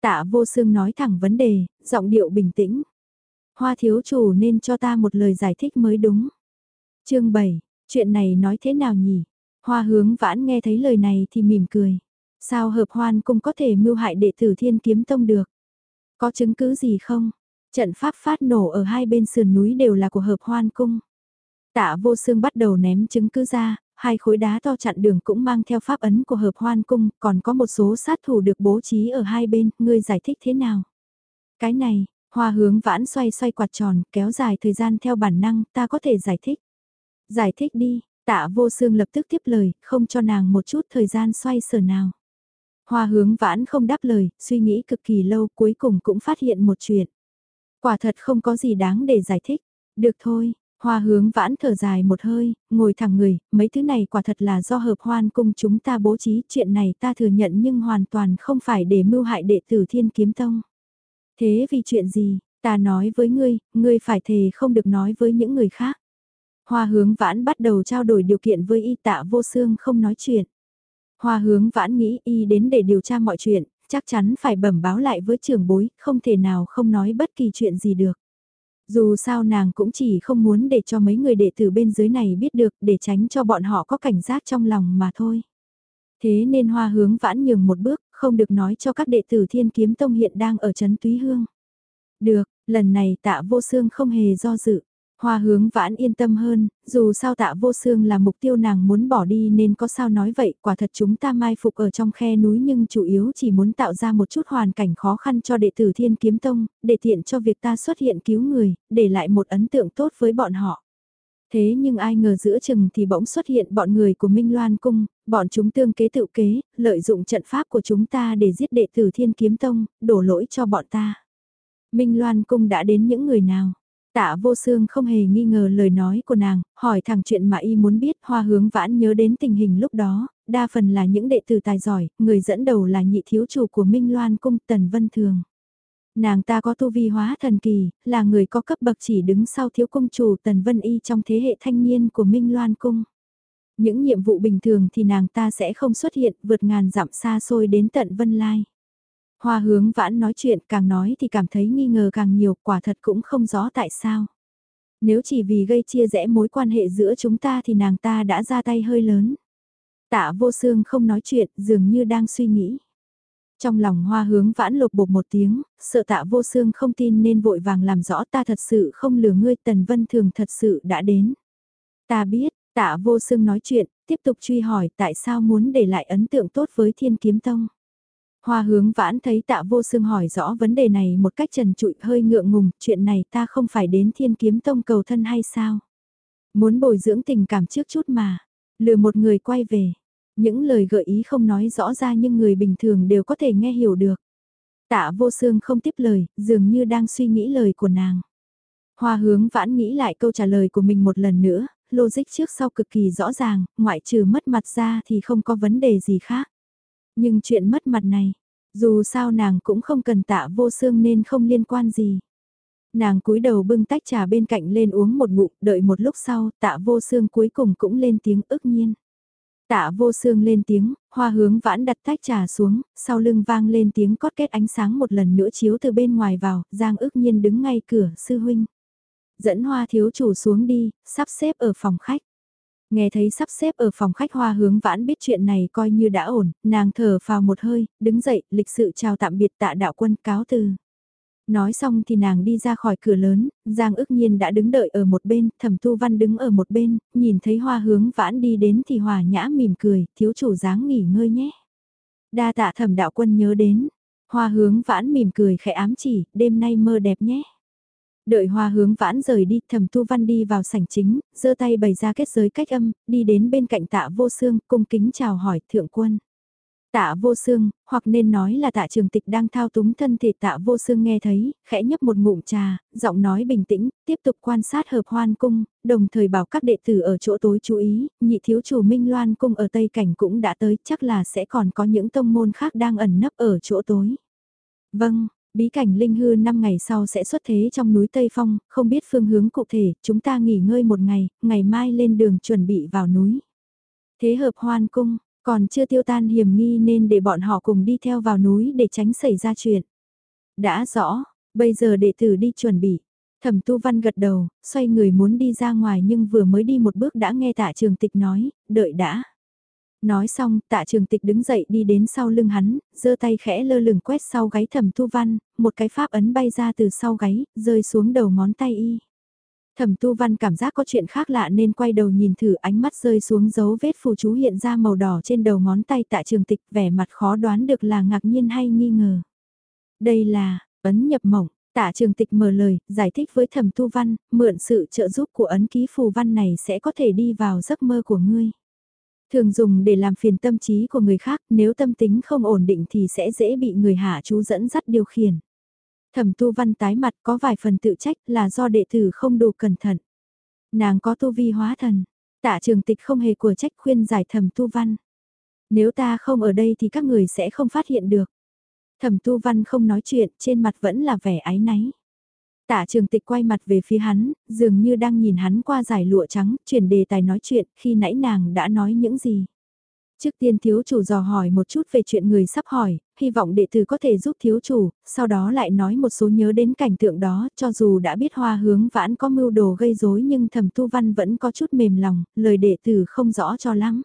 Tạ vô xương nói thẳng vấn đề, giọng điệu bình tĩnh. Hoa thiếu chủ nên cho ta một lời giải thích mới đúng. chương 7, chuyện này nói thế nào nhỉ? Hoa hướng vãn nghe thấy lời này thì mỉm cười. Sao hợp hoan cung có thể mưu hại đệ tử thiên kiếm tông được? Có chứng cứ gì không? Trận pháp phát nổ ở hai bên sườn núi đều là của hợp hoan cung. Tạ vô xương bắt đầu ném chứng cứ ra, hai khối đá to chặn đường cũng mang theo pháp ấn của hợp hoan cung, còn có một số sát thủ được bố trí ở hai bên, ngươi giải thích thế nào? Cái này, hoa hướng vãn xoay xoay quạt tròn, kéo dài thời gian theo bản năng, ta có thể giải thích. Giải thích đi, tạ vô xương lập tức tiếp lời, không cho nàng một chút thời gian xoay sở nào. Hoa hướng vãn không đáp lời, suy nghĩ cực kỳ lâu cuối cùng cũng phát hiện một chuyện. Quả thật không có gì đáng để giải thích. Được thôi, hoa hướng vãn thở dài một hơi, ngồi thẳng người, mấy thứ này quả thật là do hợp hoan cung chúng ta bố trí, chuyện này ta thừa nhận nhưng hoàn toàn không phải để mưu hại đệ tử thiên kiếm tông. Thế vì chuyện gì, ta nói với ngươi, ngươi phải thề không được nói với những người khác. Hoa hướng vãn bắt đầu trao đổi điều kiện với y tạ vô xương không nói chuyện. Hoa hướng vãn nghĩ y đến để điều tra mọi chuyện, chắc chắn phải bẩm báo lại với trường bối, không thể nào không nói bất kỳ chuyện gì được. Dù sao nàng cũng chỉ không muốn để cho mấy người đệ tử bên dưới này biết được để tránh cho bọn họ có cảnh giác trong lòng mà thôi. Thế nên hoa hướng vãn nhường một bước, không được nói cho các đệ tử thiên kiếm tông hiện đang ở Trấn Túy Hương. Được, lần này tạ vô xương không hề do dự. Hoa hướng vãn yên tâm hơn, dù sao tạ vô xương là mục tiêu nàng muốn bỏ đi nên có sao nói vậy, quả thật chúng ta mai phục ở trong khe núi nhưng chủ yếu chỉ muốn tạo ra một chút hoàn cảnh khó khăn cho đệ tử thiên kiếm tông, để tiện cho việc ta xuất hiện cứu người, để lại một ấn tượng tốt với bọn họ. Thế nhưng ai ngờ giữa chừng thì bỗng xuất hiện bọn người của Minh Loan Cung, bọn chúng tương kế tự kế, lợi dụng trận pháp của chúng ta để giết đệ tử Thiên Kiếm Tông, đổ lỗi cho bọn ta. Minh Loan Cung đã đến những người nào? Tạ vô xương không hề nghi ngờ lời nói của nàng, hỏi thẳng chuyện mà y muốn biết hoa hướng vãn nhớ đến tình hình lúc đó, đa phần là những đệ tử tài giỏi, người dẫn đầu là nhị thiếu chủ của Minh Loan Cung Tần Vân Thường. Nàng ta có tu vi hóa thần kỳ, là người có cấp bậc chỉ đứng sau thiếu công chủ Tần Vân Y trong thế hệ thanh niên của Minh Loan Cung. Những nhiệm vụ bình thường thì nàng ta sẽ không xuất hiện vượt ngàn dặm xa xôi đến tận Vân Lai. Hoa hướng vãn nói chuyện càng nói thì cảm thấy nghi ngờ càng nhiều quả thật cũng không rõ tại sao. Nếu chỉ vì gây chia rẽ mối quan hệ giữa chúng ta thì nàng ta đã ra tay hơi lớn. Tạ vô xương không nói chuyện, dường như đang suy nghĩ. Trong lòng hoa hướng vãn lột bột một tiếng, sợ tạ vô xương không tin nên vội vàng làm rõ ta thật sự không lừa ngươi tần vân thường thật sự đã đến. Ta biết, tạ vô xương nói chuyện, tiếp tục truy hỏi tại sao muốn để lại ấn tượng tốt với thiên kiếm tông. Hoa hướng vãn thấy tạ vô xương hỏi rõ vấn đề này một cách trần trụi hơi ngượng ngùng, chuyện này ta không phải đến thiên kiếm tông cầu thân hay sao? Muốn bồi dưỡng tình cảm trước chút mà, lừa một người quay về. Những lời gợi ý không nói rõ ra nhưng người bình thường đều có thể nghe hiểu được. Tạ vô xương không tiếp lời, dường như đang suy nghĩ lời của nàng. Hoa hướng vãn nghĩ lại câu trả lời của mình một lần nữa, logic trước sau cực kỳ rõ ràng, ngoại trừ mất mặt ra thì không có vấn đề gì khác. Nhưng chuyện mất mặt này, dù sao nàng cũng không cần tạ vô xương nên không liên quan gì. Nàng cúi đầu bưng tách trà bên cạnh lên uống một ngụm, đợi một lúc sau, tạ vô xương cuối cùng cũng lên tiếng ức nhiên. Tạ vô xương lên tiếng, hoa hướng vãn đặt tách trà xuống, sau lưng vang lên tiếng cót kết ánh sáng một lần nữa chiếu từ bên ngoài vào, Giang ức nhiên đứng ngay cửa, sư huynh. Dẫn hoa thiếu chủ xuống đi, sắp xếp ở phòng khách. Nghe thấy sắp xếp ở phòng khách hoa hướng vãn biết chuyện này coi như đã ổn, nàng thở vào một hơi, đứng dậy, lịch sự chào tạm biệt tạ đạo quân cáo từ. Nói xong thì nàng đi ra khỏi cửa lớn, Giang ức nhiên đã đứng đợi ở một bên, thẩm tu văn đứng ở một bên, nhìn thấy hoa hướng vãn đi đến thì hòa nhã mỉm cười, thiếu chủ dáng nghỉ ngơi nhé. Đa tạ thẩm đạo quân nhớ đến, hoa hướng vãn mỉm cười khẽ ám chỉ, đêm nay mơ đẹp nhé. Đợi hoa hướng vãn rời đi, thẩm tu văn đi vào sảnh chính, giơ tay bày ra kết giới cách âm, đi đến bên cạnh tạ vô xương, cung kính chào hỏi thượng quân. Tạ vô xương, hoặc nên nói là tạ trường tịch đang thao túng thân thể tạ vô xương nghe thấy, khẽ nhấp một ngụm trà, giọng nói bình tĩnh, tiếp tục quan sát hợp hoan cung, đồng thời bảo các đệ tử ở chỗ tối chú ý, nhị thiếu chủ Minh Loan cung ở Tây Cảnh cũng đã tới, chắc là sẽ còn có những tông môn khác đang ẩn nấp ở chỗ tối. Vâng, bí cảnh linh hư 5 ngày sau sẽ xuất thế trong núi Tây Phong, không biết phương hướng cụ thể, chúng ta nghỉ ngơi một ngày, ngày mai lên đường chuẩn bị vào núi. Thế hợp hoan cung, còn chưa tiêu tan hiểm nghi nên để bọn họ cùng đi theo vào núi để tránh xảy ra chuyện. Đã rõ, bây giờ đệ tử đi chuẩn bị. Thẩm tu văn gật đầu, xoay người muốn đi ra ngoài nhưng vừa mới đi một bước đã nghe tạ trường tịch nói, đợi đã. Nói xong, tạ trường tịch đứng dậy đi đến sau lưng hắn, giơ tay khẽ lơ lửng quét sau gáy thẩm tu văn, một cái pháp ấn bay ra từ sau gáy, rơi xuống đầu ngón tay y. Thẩm tu văn cảm giác có chuyện khác lạ nên quay đầu nhìn thử ánh mắt rơi xuống dấu vết phù chú hiện ra màu đỏ trên đầu ngón tay tạ trường tịch vẻ mặt khó đoán được là ngạc nhiên hay nghi ngờ. Đây là, ấn nhập mộng, tạ trường tịch mở lời, giải thích với thẩm tu văn, mượn sự trợ giúp của ấn ký phù văn này sẽ có thể đi vào giấc mơ của ngươi. Thường dùng để làm phiền tâm trí của người khác, nếu tâm tính không ổn định thì sẽ dễ bị người hạ chú dẫn dắt điều khiển. Thẩm tu văn tái mặt có vài phần tự trách là do đệ tử không đủ cẩn thận. Nàng có tu vi hóa thần, tạ trường tịch không hề của trách khuyên giải thẩm tu văn. Nếu ta không ở đây thì các người sẽ không phát hiện được. Thẩm tu văn không nói chuyện, trên mặt vẫn là vẻ ái náy. Tạ trường tịch quay mặt về phía hắn, dường như đang nhìn hắn qua giải lụa trắng, chuyển đề tài nói chuyện, khi nãy nàng đã nói những gì. Trước tiên thiếu chủ dò hỏi một chút về chuyện người sắp hỏi, hy vọng đệ tử có thể giúp thiếu chủ, sau đó lại nói một số nhớ đến cảnh tượng đó, cho dù đã biết hoa hướng vãn có mưu đồ gây rối nhưng thẩm tu văn vẫn có chút mềm lòng, lời đệ tử không rõ cho lắm.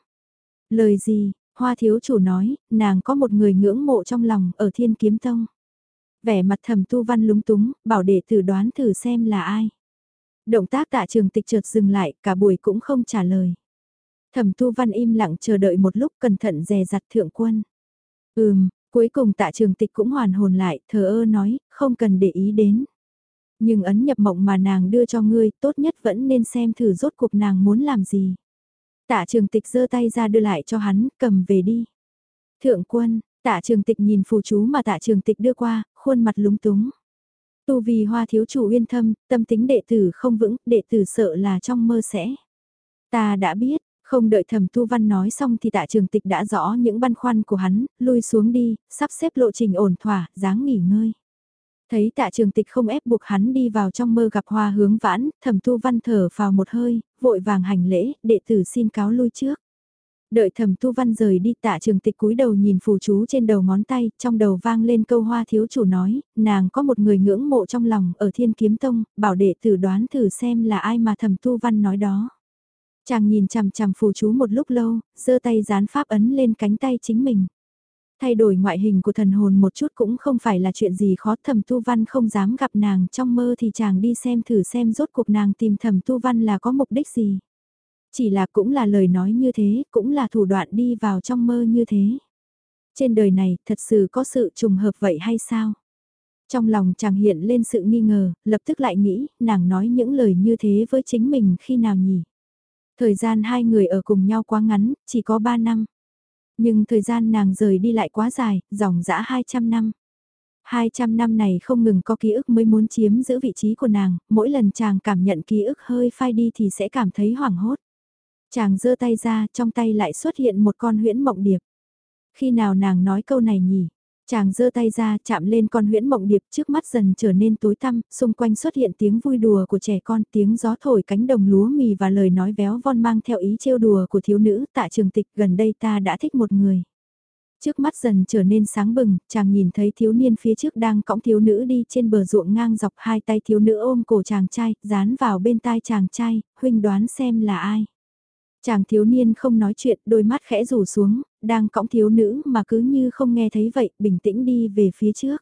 Lời gì, hoa thiếu chủ nói, nàng có một người ngưỡng mộ trong lòng ở thiên kiếm tông. Vẻ mặt thẩm tu văn lúng túng, bảo đệ tử đoán thử xem là ai. Động tác tạ trường tịch chợt dừng lại, cả buổi cũng không trả lời. Thẩm tu văn im lặng chờ đợi một lúc cẩn thận dè dặt thượng quân. Ừm, cuối cùng tạ trường tịch cũng hoàn hồn lại, thờ ơ nói, không cần để ý đến. Nhưng ấn nhập mộng mà nàng đưa cho ngươi, tốt nhất vẫn nên xem thử rốt cuộc nàng muốn làm gì. Tạ trường tịch giơ tay ra đưa lại cho hắn, cầm về đi. Thượng quân, tạ trường tịch nhìn phù chú mà tạ trường tịch đưa qua, khuôn mặt lúng túng. Tu vì hoa thiếu chủ uyên thâm, tâm tính đệ tử không vững, đệ tử sợ là trong mơ sẽ. Ta đã biết, không đợi thẩm tu văn nói xong thì tạ trường tịch đã rõ những băn khoăn của hắn, lui xuống đi, sắp xếp lộ trình ổn thỏa, dáng nghỉ ngơi. Thấy tạ trường tịch không ép buộc hắn đi vào trong mơ gặp hoa hướng vãn, thẩm tu văn thở vào một hơi, vội vàng hành lễ, đệ tử xin cáo lui trước. Đợi thẩm tu văn rời đi tạ trường tịch cúi đầu nhìn phù chú trên đầu ngón tay, trong đầu vang lên câu hoa thiếu chủ nói, nàng có một người ngưỡng mộ trong lòng ở thiên kiếm tông, bảo đệ tử đoán thử xem là ai mà thẩm tu văn nói đó. Chàng nhìn chằm chằm phù chú một lúc lâu, giơ tay dán pháp ấn lên cánh tay chính mình. Thay đổi ngoại hình của thần hồn một chút cũng không phải là chuyện gì khó thẩm tu văn không dám gặp nàng trong mơ thì chàng đi xem thử xem rốt cuộc nàng tìm thẩm tu văn là có mục đích gì. Chỉ là cũng là lời nói như thế, cũng là thủ đoạn đi vào trong mơ như thế. Trên đời này thật sự có sự trùng hợp vậy hay sao? Trong lòng chàng hiện lên sự nghi ngờ, lập tức lại nghĩ, nàng nói những lời như thế với chính mình khi nào nhỉ? Thời gian hai người ở cùng nhau quá ngắn, chỉ có ba năm. Nhưng thời gian nàng rời đi lại quá dài, dòng dã 200 năm. 200 năm này không ngừng có ký ức mới muốn chiếm giữ vị trí của nàng, mỗi lần chàng cảm nhận ký ức hơi phai đi thì sẽ cảm thấy hoảng hốt. Chàng giơ tay ra, trong tay lại xuất hiện một con huyễn mộng điệp. Khi nào nàng nói câu này nhỉ? Chàng giơ tay ra chạm lên con huyễn mộng điệp trước mắt dần trở nên tối tăm, xung quanh xuất hiện tiếng vui đùa của trẻ con, tiếng gió thổi cánh đồng lúa mì và lời nói véo von mang theo ý trêu đùa của thiếu nữ tạ trường tịch gần đây ta đã thích một người. Trước mắt dần trở nên sáng bừng, chàng nhìn thấy thiếu niên phía trước đang cõng thiếu nữ đi trên bờ ruộng ngang dọc hai tay thiếu nữ ôm cổ chàng trai, dán vào bên tai chàng trai, huynh đoán xem là ai. Chàng thiếu niên không nói chuyện, đôi mắt khẽ rủ xuống, đang cõng thiếu nữ mà cứ như không nghe thấy vậy, bình tĩnh đi về phía trước.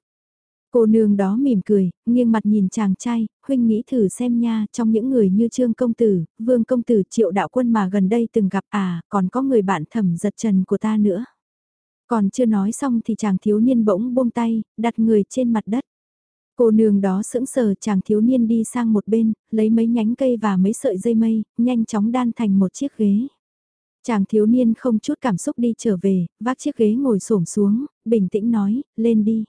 Cô nương đó mỉm cười, nghiêng mặt nhìn chàng trai, huynh nghĩ thử xem nha, trong những người như Trương Công Tử, Vương Công Tử, Triệu Đạo Quân mà gần đây từng gặp à, còn có người bạn thẩm giật trần của ta nữa. Còn chưa nói xong thì chàng thiếu niên bỗng buông tay, đặt người trên mặt đất. Cô nương đó sững sờ chàng thiếu niên đi sang một bên, lấy mấy nhánh cây và mấy sợi dây mây, nhanh chóng đan thành một chiếc ghế. Chàng thiếu niên không chút cảm xúc đi trở về, vác chiếc ghế ngồi xổm xuống, bình tĩnh nói, lên đi.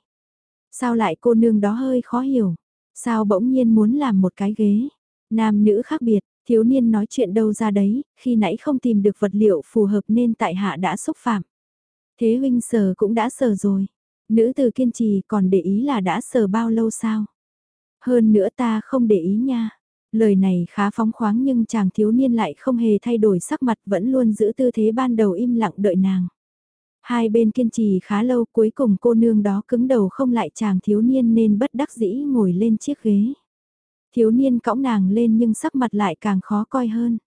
Sao lại cô nương đó hơi khó hiểu? Sao bỗng nhiên muốn làm một cái ghế? Nam nữ khác biệt, thiếu niên nói chuyện đâu ra đấy, khi nãy không tìm được vật liệu phù hợp nên tại hạ đã xúc phạm. Thế huynh sờ cũng đã sờ rồi. Nữ từ kiên trì còn để ý là đã sờ bao lâu sao? Hơn nữa ta không để ý nha. Lời này khá phóng khoáng nhưng chàng thiếu niên lại không hề thay đổi sắc mặt vẫn luôn giữ tư thế ban đầu im lặng đợi nàng. Hai bên kiên trì khá lâu cuối cùng cô nương đó cứng đầu không lại chàng thiếu niên nên bất đắc dĩ ngồi lên chiếc ghế. Thiếu niên cõng nàng lên nhưng sắc mặt lại càng khó coi hơn.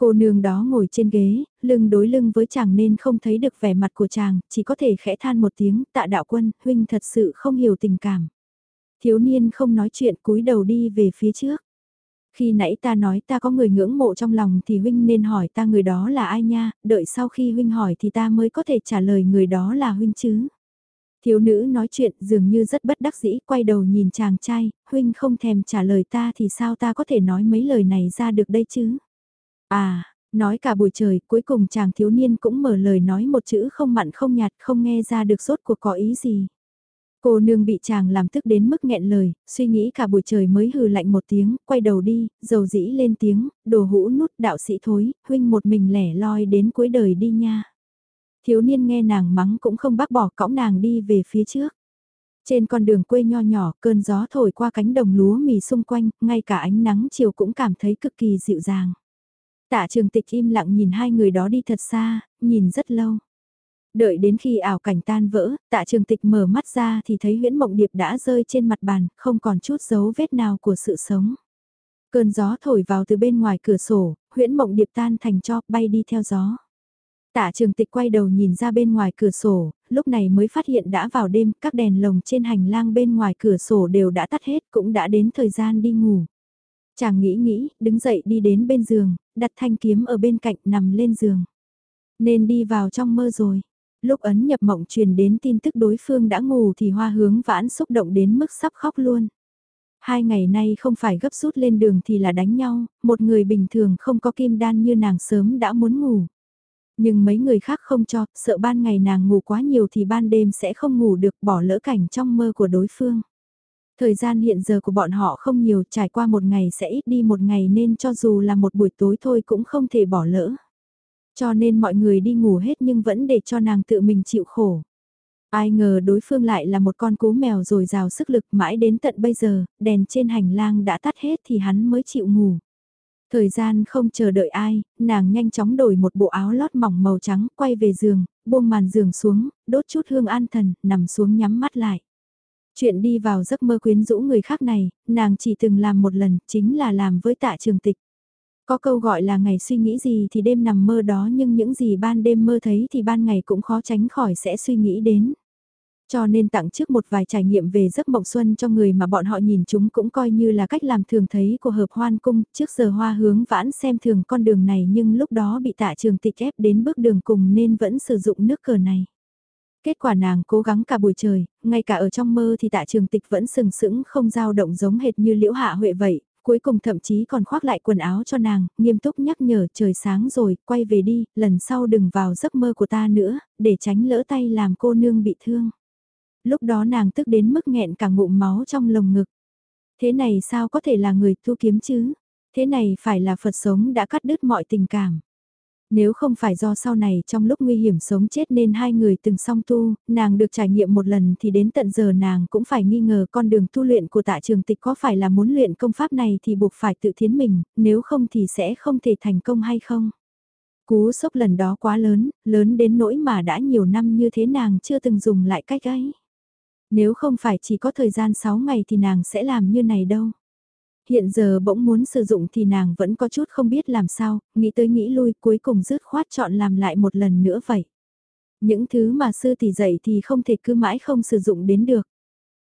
Cô nương đó ngồi trên ghế, lưng đối lưng với chàng nên không thấy được vẻ mặt của chàng, chỉ có thể khẽ than một tiếng, tạ đạo quân, huynh thật sự không hiểu tình cảm. Thiếu niên không nói chuyện cúi đầu đi về phía trước. Khi nãy ta nói ta có người ngưỡng mộ trong lòng thì huynh nên hỏi ta người đó là ai nha, đợi sau khi huynh hỏi thì ta mới có thể trả lời người đó là huynh chứ. Thiếu nữ nói chuyện dường như rất bất đắc dĩ, quay đầu nhìn chàng trai, huynh không thèm trả lời ta thì sao ta có thể nói mấy lời này ra được đây chứ. À, nói cả buổi trời, cuối cùng chàng thiếu niên cũng mở lời nói một chữ không mặn không nhạt, không nghe ra được rốt cuộc có ý gì. Cô nương bị chàng làm tức đến mức nghẹn lời, suy nghĩ cả buổi trời mới hừ lạnh một tiếng, quay đầu đi, dầu dĩ lên tiếng, đồ hũ nút đạo sĩ thối, huynh một mình lẻ loi đến cuối đời đi nha. Thiếu niên nghe nàng mắng cũng không bác bỏ cõng nàng đi về phía trước. Trên con đường quê nho nhỏ, cơn gió thổi qua cánh đồng lúa mì xung quanh, ngay cả ánh nắng chiều cũng cảm thấy cực kỳ dịu dàng. Tạ trường tịch im lặng nhìn hai người đó đi thật xa, nhìn rất lâu. Đợi đến khi ảo cảnh tan vỡ, tạ trường tịch mở mắt ra thì thấy huyễn mộng điệp đã rơi trên mặt bàn, không còn chút dấu vết nào của sự sống. Cơn gió thổi vào từ bên ngoài cửa sổ, huyễn mộng điệp tan thành cho bay đi theo gió. Tạ trường tịch quay đầu nhìn ra bên ngoài cửa sổ, lúc này mới phát hiện đã vào đêm, các đèn lồng trên hành lang bên ngoài cửa sổ đều đã tắt hết, cũng đã đến thời gian đi ngủ. Chàng nghĩ nghĩ, đứng dậy đi đến bên giường, đặt thanh kiếm ở bên cạnh nằm lên giường. Nên đi vào trong mơ rồi. Lúc ấn nhập mộng truyền đến tin tức đối phương đã ngủ thì hoa hướng vãn xúc động đến mức sắp khóc luôn. Hai ngày nay không phải gấp rút lên đường thì là đánh nhau, một người bình thường không có kim đan như nàng sớm đã muốn ngủ. Nhưng mấy người khác không cho, sợ ban ngày nàng ngủ quá nhiều thì ban đêm sẽ không ngủ được bỏ lỡ cảnh trong mơ của đối phương. Thời gian hiện giờ của bọn họ không nhiều, trải qua một ngày sẽ ít đi một ngày nên cho dù là một buổi tối thôi cũng không thể bỏ lỡ. Cho nên mọi người đi ngủ hết nhưng vẫn để cho nàng tự mình chịu khổ. Ai ngờ đối phương lại là một con cú mèo rồi rào sức lực mãi đến tận bây giờ, đèn trên hành lang đã tắt hết thì hắn mới chịu ngủ. Thời gian không chờ đợi ai, nàng nhanh chóng đổi một bộ áo lót mỏng màu trắng, quay về giường, buông màn giường xuống, đốt chút hương an thần, nằm xuống nhắm mắt lại. Chuyện đi vào giấc mơ quyến rũ người khác này, nàng chỉ từng làm một lần, chính là làm với tạ trường tịch. Có câu gọi là ngày suy nghĩ gì thì đêm nằm mơ đó nhưng những gì ban đêm mơ thấy thì ban ngày cũng khó tránh khỏi sẽ suy nghĩ đến. Cho nên tặng trước một vài trải nghiệm về giấc mộng xuân cho người mà bọn họ nhìn chúng cũng coi như là cách làm thường thấy của hợp hoan cung, trước giờ hoa hướng vãn xem thường con đường này nhưng lúc đó bị tạ trường tịch ép đến bước đường cùng nên vẫn sử dụng nước cờ này. Kết quả nàng cố gắng cả buổi trời, ngay cả ở trong mơ thì tạ trường tịch vẫn sừng sững không dao động giống hệt như liễu hạ huệ vậy, cuối cùng thậm chí còn khoác lại quần áo cho nàng, nghiêm túc nhắc nhở trời sáng rồi, quay về đi, lần sau đừng vào giấc mơ của ta nữa, để tránh lỡ tay làm cô nương bị thương. Lúc đó nàng tức đến mức nghẹn cả ngụm máu trong lồng ngực. Thế này sao có thể là người thu kiếm chứ? Thế này phải là Phật sống đã cắt đứt mọi tình cảm. Nếu không phải do sau này trong lúc nguy hiểm sống chết nên hai người từng song tu, nàng được trải nghiệm một lần thì đến tận giờ nàng cũng phải nghi ngờ con đường tu luyện của tạ trường tịch có phải là muốn luyện công pháp này thì buộc phải tự thiến mình, nếu không thì sẽ không thể thành công hay không. Cú sốc lần đó quá lớn, lớn đến nỗi mà đã nhiều năm như thế nàng chưa từng dùng lại cách ấy. Nếu không phải chỉ có thời gian 6 ngày thì nàng sẽ làm như này đâu. Hiện giờ bỗng muốn sử dụng thì nàng vẫn có chút không biết làm sao, nghĩ tới nghĩ lui cuối cùng dứt khoát chọn làm lại một lần nữa vậy. Những thứ mà sư tỷ dạy thì không thể cứ mãi không sử dụng đến được.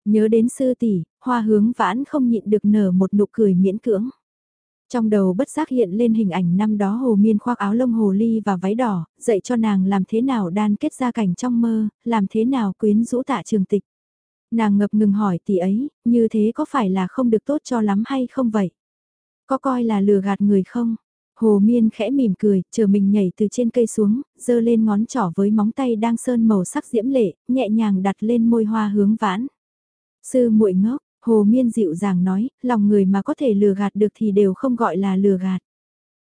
Nhớ đến sư tỷ, hoa hướng vãn không nhịn được nở một nụ cười miễn cưỡng. Trong đầu bất giác hiện lên hình ảnh năm đó hồ miên khoác áo lông hồ ly và váy đỏ, dạy cho nàng làm thế nào đan kết ra cảnh trong mơ, làm thế nào quyến rũ tạ trường tịch. Nàng ngập ngừng hỏi tỷ ấy, như thế có phải là không được tốt cho lắm hay không vậy? Có coi là lừa gạt người không? Hồ Miên khẽ mỉm cười, chờ mình nhảy từ trên cây xuống, giơ lên ngón trỏ với móng tay đang sơn màu sắc diễm lệ, nhẹ nhàng đặt lên môi hoa hướng vãn. Sư muội ngốc, Hồ Miên dịu dàng nói, lòng người mà có thể lừa gạt được thì đều không gọi là lừa gạt.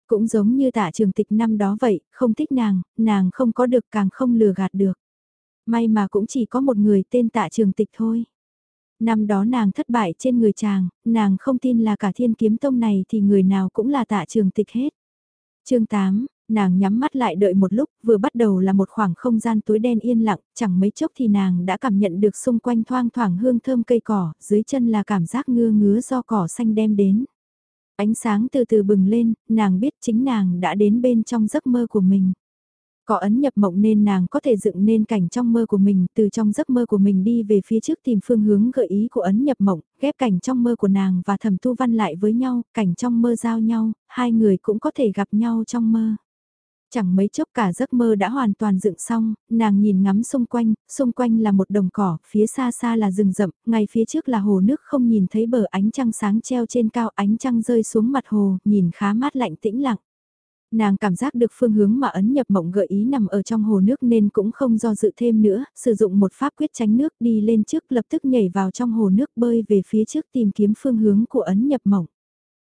Cũng giống như tạ trường tịch năm đó vậy, không thích nàng, nàng không có được càng không lừa gạt được. May mà cũng chỉ có một người tên tạ trường tịch thôi. Năm đó nàng thất bại trên người chàng, nàng không tin là cả thiên kiếm tông này thì người nào cũng là tạ trường tịch hết. chương 8, nàng nhắm mắt lại đợi một lúc, vừa bắt đầu là một khoảng không gian tối đen yên lặng, chẳng mấy chốc thì nàng đã cảm nhận được xung quanh thoang thoảng hương thơm cây cỏ, dưới chân là cảm giác ngưa ngứa do cỏ xanh đem đến. Ánh sáng từ từ bừng lên, nàng biết chính nàng đã đến bên trong giấc mơ của mình. Có ấn nhập mộng nên nàng có thể dựng nên cảnh trong mơ của mình, từ trong giấc mơ của mình đi về phía trước tìm phương hướng gợi ý của ấn nhập mộng, ghép cảnh trong mơ của nàng và thẩm tu văn lại với nhau, cảnh trong mơ giao nhau, hai người cũng có thể gặp nhau trong mơ. Chẳng mấy chốc cả giấc mơ đã hoàn toàn dựng xong, nàng nhìn ngắm xung quanh, xung quanh là một đồng cỏ, phía xa xa là rừng rậm, ngay phía trước là hồ nước không nhìn thấy bờ ánh trăng sáng treo trên cao ánh trăng rơi xuống mặt hồ, nhìn khá mát lạnh tĩnh lặng. Nàng cảm giác được phương hướng mà ấn nhập mộng gợi ý nằm ở trong hồ nước nên cũng không do dự thêm nữa, sử dụng một pháp quyết tránh nước đi lên trước lập tức nhảy vào trong hồ nước bơi về phía trước tìm kiếm phương hướng của ấn nhập mộng.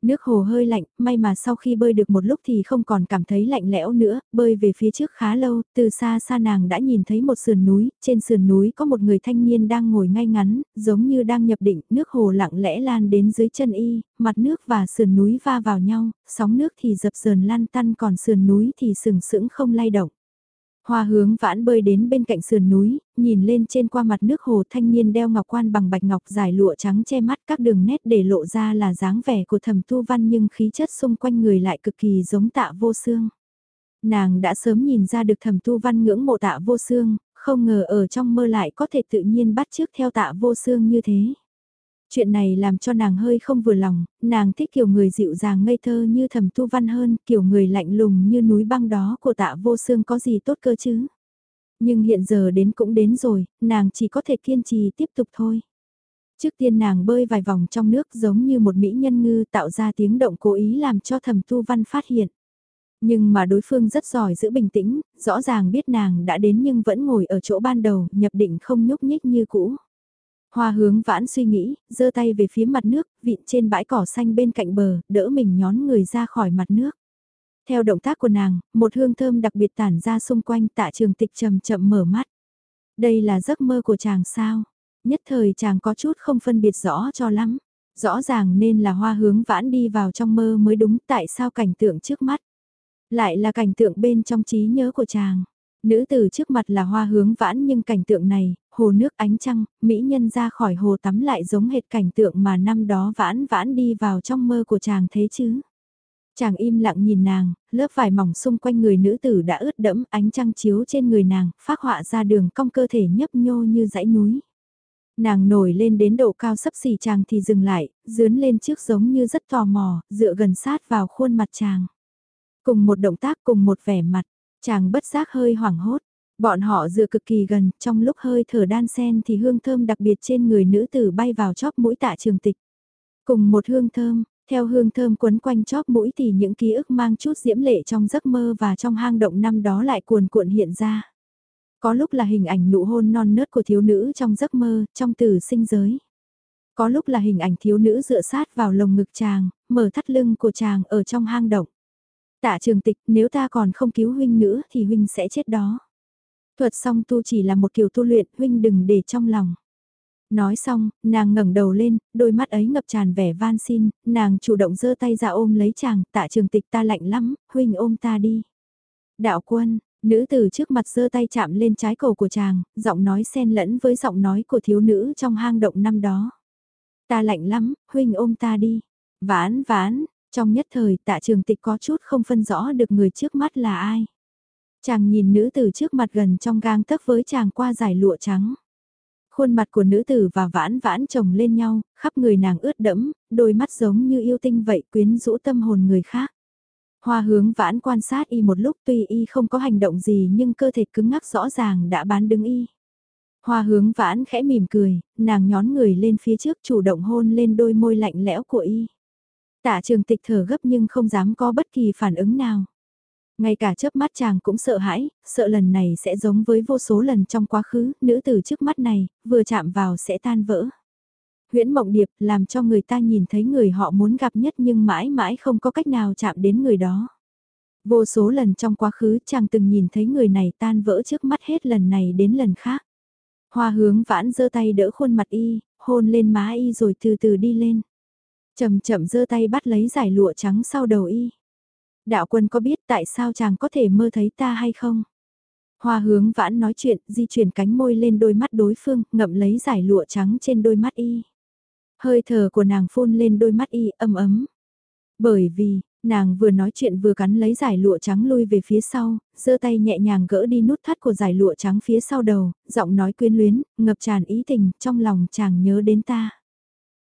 Nước hồ hơi lạnh, may mà sau khi bơi được một lúc thì không còn cảm thấy lạnh lẽo nữa, bơi về phía trước khá lâu, từ xa xa nàng đã nhìn thấy một sườn núi, trên sườn núi có một người thanh niên đang ngồi ngay ngắn, giống như đang nhập định, nước hồ lặng lẽ lan đến dưới chân y, mặt nước và sườn núi va vào nhau, sóng nước thì dập dờn lan tăn còn sườn núi thì sừng sững không lay động. Hoa hướng vãn bơi đến bên cạnh sườn núi, nhìn lên trên qua mặt nước hồ thanh niên đeo ngọc quan bằng bạch ngọc dài lụa trắng che mắt các đường nét để lộ ra là dáng vẻ của thầm tu văn nhưng khí chất xung quanh người lại cực kỳ giống tạ vô xương. Nàng đã sớm nhìn ra được thầm tu văn ngưỡng mộ tạ vô xương, không ngờ ở trong mơ lại có thể tự nhiên bắt chước theo tạ vô xương như thế. Chuyện này làm cho nàng hơi không vừa lòng, nàng thích kiểu người dịu dàng ngây thơ như thầm tu văn hơn, kiểu người lạnh lùng như núi băng đó của tạ vô xương có gì tốt cơ chứ. Nhưng hiện giờ đến cũng đến rồi, nàng chỉ có thể kiên trì tiếp tục thôi. Trước tiên nàng bơi vài vòng trong nước giống như một mỹ nhân ngư tạo ra tiếng động cố ý làm cho thầm tu văn phát hiện. Nhưng mà đối phương rất giỏi giữ bình tĩnh, rõ ràng biết nàng đã đến nhưng vẫn ngồi ở chỗ ban đầu, nhập định không nhúc nhích như cũ. Hoa hướng vãn suy nghĩ, giơ tay về phía mặt nước, vịn trên bãi cỏ xanh bên cạnh bờ, đỡ mình nhón người ra khỏi mặt nước. Theo động tác của nàng, một hương thơm đặc biệt tản ra xung quanh tạ trường tịch chậm chậm mở mắt. Đây là giấc mơ của chàng sao? Nhất thời chàng có chút không phân biệt rõ cho lắm. Rõ ràng nên là hoa hướng vãn đi vào trong mơ mới đúng tại sao cảnh tượng trước mắt. Lại là cảnh tượng bên trong trí nhớ của chàng. Nữ tử trước mặt là hoa hướng vãn nhưng cảnh tượng này, hồ nước ánh trăng, mỹ nhân ra khỏi hồ tắm lại giống hệt cảnh tượng mà năm đó vãn vãn đi vào trong mơ của chàng thế chứ. Chàng im lặng nhìn nàng, lớp vải mỏng xung quanh người nữ tử đã ướt đẫm ánh trăng chiếu trên người nàng, phát họa ra đường cong cơ thể nhấp nhô như dãy núi. Nàng nổi lên đến độ cao sấp xỉ chàng thì dừng lại, dướn lên trước giống như rất tò mò, dựa gần sát vào khuôn mặt chàng. Cùng một động tác cùng một vẻ mặt, chàng bất giác hơi hoảng hốt. Bọn họ dựa cực kỳ gần, trong lúc hơi thở đan sen thì hương thơm đặc biệt trên người nữ tử bay vào chóp mũi tạ trường tịch. Cùng một hương thơm, theo hương thơm quấn quanh chóp mũi thì những ký ức mang chút diễm lệ trong giấc mơ và trong hang động năm đó lại cuồn cuộn hiện ra. Có lúc là hình ảnh nụ hôn non nớt của thiếu nữ trong giấc mơ, trong từ sinh giới. Có lúc là hình ảnh thiếu nữ dựa sát vào lồng ngực chàng, mở thắt lưng của chàng ở trong hang động. Tạ trường tịch, nếu ta còn không cứu huynh nữa thì huynh sẽ chết đó. Thuật song tu chỉ là một kiểu tu luyện, huynh đừng để trong lòng. Nói xong, nàng ngẩng đầu lên, đôi mắt ấy ngập tràn vẻ van xin, nàng chủ động giơ tay ra ôm lấy chàng, tạ trường tịch ta lạnh lắm, huynh ôm ta đi. Đạo quân, nữ từ trước mặt giơ tay chạm lên trái cầu của chàng, giọng nói xen lẫn với giọng nói của thiếu nữ trong hang động năm đó. Ta lạnh lắm, huynh ôm ta đi. Vãn vãn, trong nhất thời tạ trường tịch có chút không phân rõ được người trước mắt là ai. Chàng nhìn nữ tử trước mặt gần trong gang tấc với chàng qua giải lụa trắng. Khuôn mặt của nữ tử và vãn vãn chồng lên nhau, khắp người nàng ướt đẫm, đôi mắt giống như yêu tinh vậy quyến rũ tâm hồn người khác. Hoa hướng vãn quan sát y một lúc tuy y không có hành động gì nhưng cơ thể cứng ngắc rõ ràng đã bán đứng y. Hoa hướng vãn khẽ mỉm cười, nàng nhón người lên phía trước chủ động hôn lên đôi môi lạnh lẽo của y. Tạ trường tịch thở gấp nhưng không dám có bất kỳ phản ứng nào. Ngay cả chớp mắt chàng cũng sợ hãi, sợ lần này sẽ giống với vô số lần trong quá khứ, nữ tử trước mắt này, vừa chạm vào sẽ tan vỡ. Huyễn mộng điệp làm cho người ta nhìn thấy người họ muốn gặp nhất nhưng mãi mãi không có cách nào chạm đến người đó. Vô số lần trong quá khứ chàng từng nhìn thấy người này tan vỡ trước mắt hết lần này đến lần khác. Hoa hướng vãn giơ tay đỡ khuôn mặt y, hôn lên má y rồi từ từ đi lên. Chậm chậm giơ tay bắt lấy giải lụa trắng sau đầu y đạo quân có biết tại sao chàng có thể mơ thấy ta hay không? Hoa hướng vãn nói chuyện, di chuyển cánh môi lên đôi mắt đối phương, ngậm lấy giải lụa trắng trên đôi mắt y. Hơi thở của nàng phun lên đôi mắt y âm ấm. Bởi vì, nàng vừa nói chuyện vừa cắn lấy giải lụa trắng lui về phía sau, giơ tay nhẹ nhàng gỡ đi nút thắt của giải lụa trắng phía sau đầu, giọng nói quyến luyến, ngập tràn ý tình, trong lòng chàng nhớ đến ta.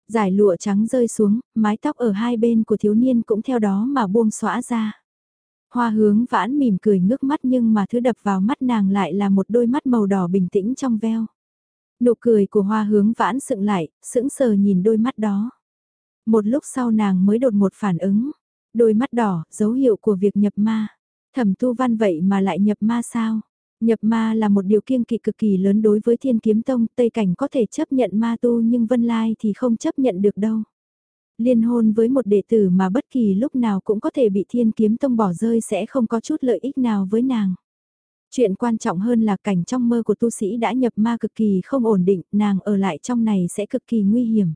Giải lụa trắng rơi xuống, mái tóc ở hai bên của thiếu niên cũng theo đó mà buông xõa ra. Hoa hướng vãn mỉm cười ngước mắt nhưng mà thứ đập vào mắt nàng lại là một đôi mắt màu đỏ bình tĩnh trong veo. Nụ cười của hoa hướng vãn sựng lại, sững sờ nhìn đôi mắt đó. Một lúc sau nàng mới đột một phản ứng. Đôi mắt đỏ, dấu hiệu của việc nhập ma. Thẩm tu văn vậy mà lại nhập ma sao? Nhập ma là một điều kiêng kỵ cực kỳ lớn đối với thiên kiếm tông, Tây Cảnh có thể chấp nhận ma tu nhưng Vân Lai thì không chấp nhận được đâu. Liên hôn với một đệ tử mà bất kỳ lúc nào cũng có thể bị thiên kiếm tông bỏ rơi sẽ không có chút lợi ích nào với nàng. Chuyện quan trọng hơn là cảnh trong mơ của tu sĩ đã nhập ma cực kỳ không ổn định, nàng ở lại trong này sẽ cực kỳ nguy hiểm.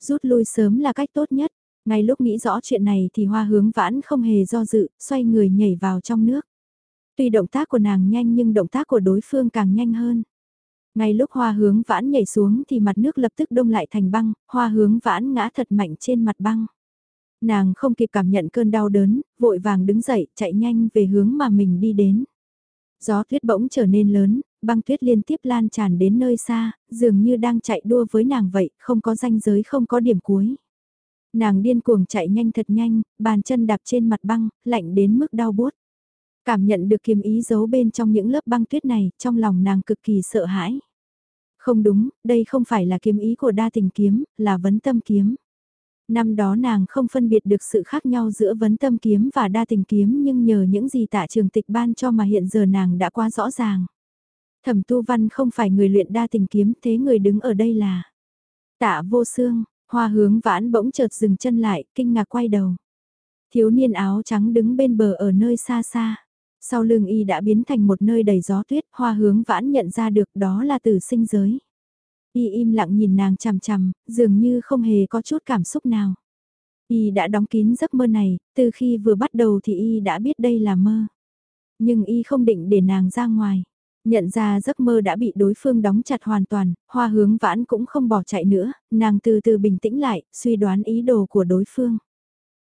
Rút lui sớm là cách tốt nhất, ngay lúc nghĩ rõ chuyện này thì hoa hướng vãn không hề do dự, xoay người nhảy vào trong nước. Tuy động tác của nàng nhanh nhưng động tác của đối phương càng nhanh hơn. Ngay lúc hoa hướng vãn nhảy xuống thì mặt nước lập tức đông lại thành băng, hoa hướng vãn ngã thật mạnh trên mặt băng. Nàng không kịp cảm nhận cơn đau đớn, vội vàng đứng dậy, chạy nhanh về hướng mà mình đi đến. Gió tuyết bỗng trở nên lớn, băng tuyết liên tiếp lan tràn đến nơi xa, dường như đang chạy đua với nàng vậy, không có ranh giới không có điểm cuối. Nàng điên cuồng chạy nhanh thật nhanh, bàn chân đạp trên mặt băng, lạnh đến mức đau buốt. Cảm nhận được kiếm ý giấu bên trong những lớp băng tuyết này, trong lòng nàng cực kỳ sợ hãi. Không đúng, đây không phải là kiếm ý của đa tình kiếm, là vấn tâm kiếm. Năm đó nàng không phân biệt được sự khác nhau giữa vấn tâm kiếm và đa tình kiếm nhưng nhờ những gì tạ trường tịch ban cho mà hiện giờ nàng đã quá rõ ràng. Thẩm tu văn không phải người luyện đa tình kiếm thế người đứng ở đây là tạ vô xương, hoa hướng vãn bỗng chợt dừng chân lại, kinh ngạc quay đầu. Thiếu niên áo trắng đứng bên bờ ở nơi xa xa. Sau lưng y đã biến thành một nơi đầy gió tuyết, hoa hướng vãn nhận ra được đó là tử sinh giới. Y im lặng nhìn nàng chằm chằm, dường như không hề có chút cảm xúc nào. Y đã đóng kín giấc mơ này, từ khi vừa bắt đầu thì Y đã biết đây là mơ. Nhưng Y không định để nàng ra ngoài. Nhận ra giấc mơ đã bị đối phương đóng chặt hoàn toàn, hoa hướng vãn cũng không bỏ chạy nữa, nàng từ từ bình tĩnh lại, suy đoán ý đồ của đối phương.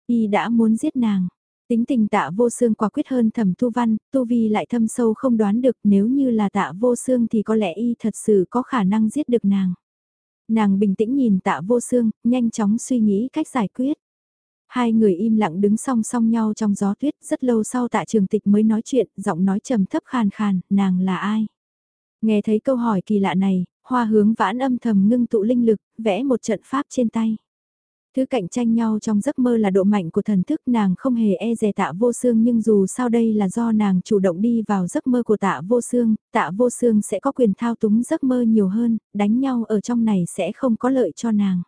Y đã muốn giết nàng, Tính tình tạ vô xương quả quyết hơn thẩm tu văn, tu vi lại thâm sâu không đoán được nếu như là tạ vô xương thì có lẽ y thật sự có khả năng giết được nàng. Nàng bình tĩnh nhìn tạ vô xương, nhanh chóng suy nghĩ cách giải quyết. Hai người im lặng đứng song song nhau trong gió tuyết, rất lâu sau tạ trường tịch mới nói chuyện, giọng nói trầm thấp khàn khàn, nàng là ai? Nghe thấy câu hỏi kỳ lạ này, hoa hướng vãn âm thầm ngưng tụ linh lực, vẽ một trận pháp trên tay. Thứ cạnh tranh nhau trong giấc mơ là độ mạnh của thần thức nàng không hề e dè tạ vô xương nhưng dù sao đây là do nàng chủ động đi vào giấc mơ của tạ vô xương, tạ vô xương sẽ có quyền thao túng giấc mơ nhiều hơn, đánh nhau ở trong này sẽ không có lợi cho nàng.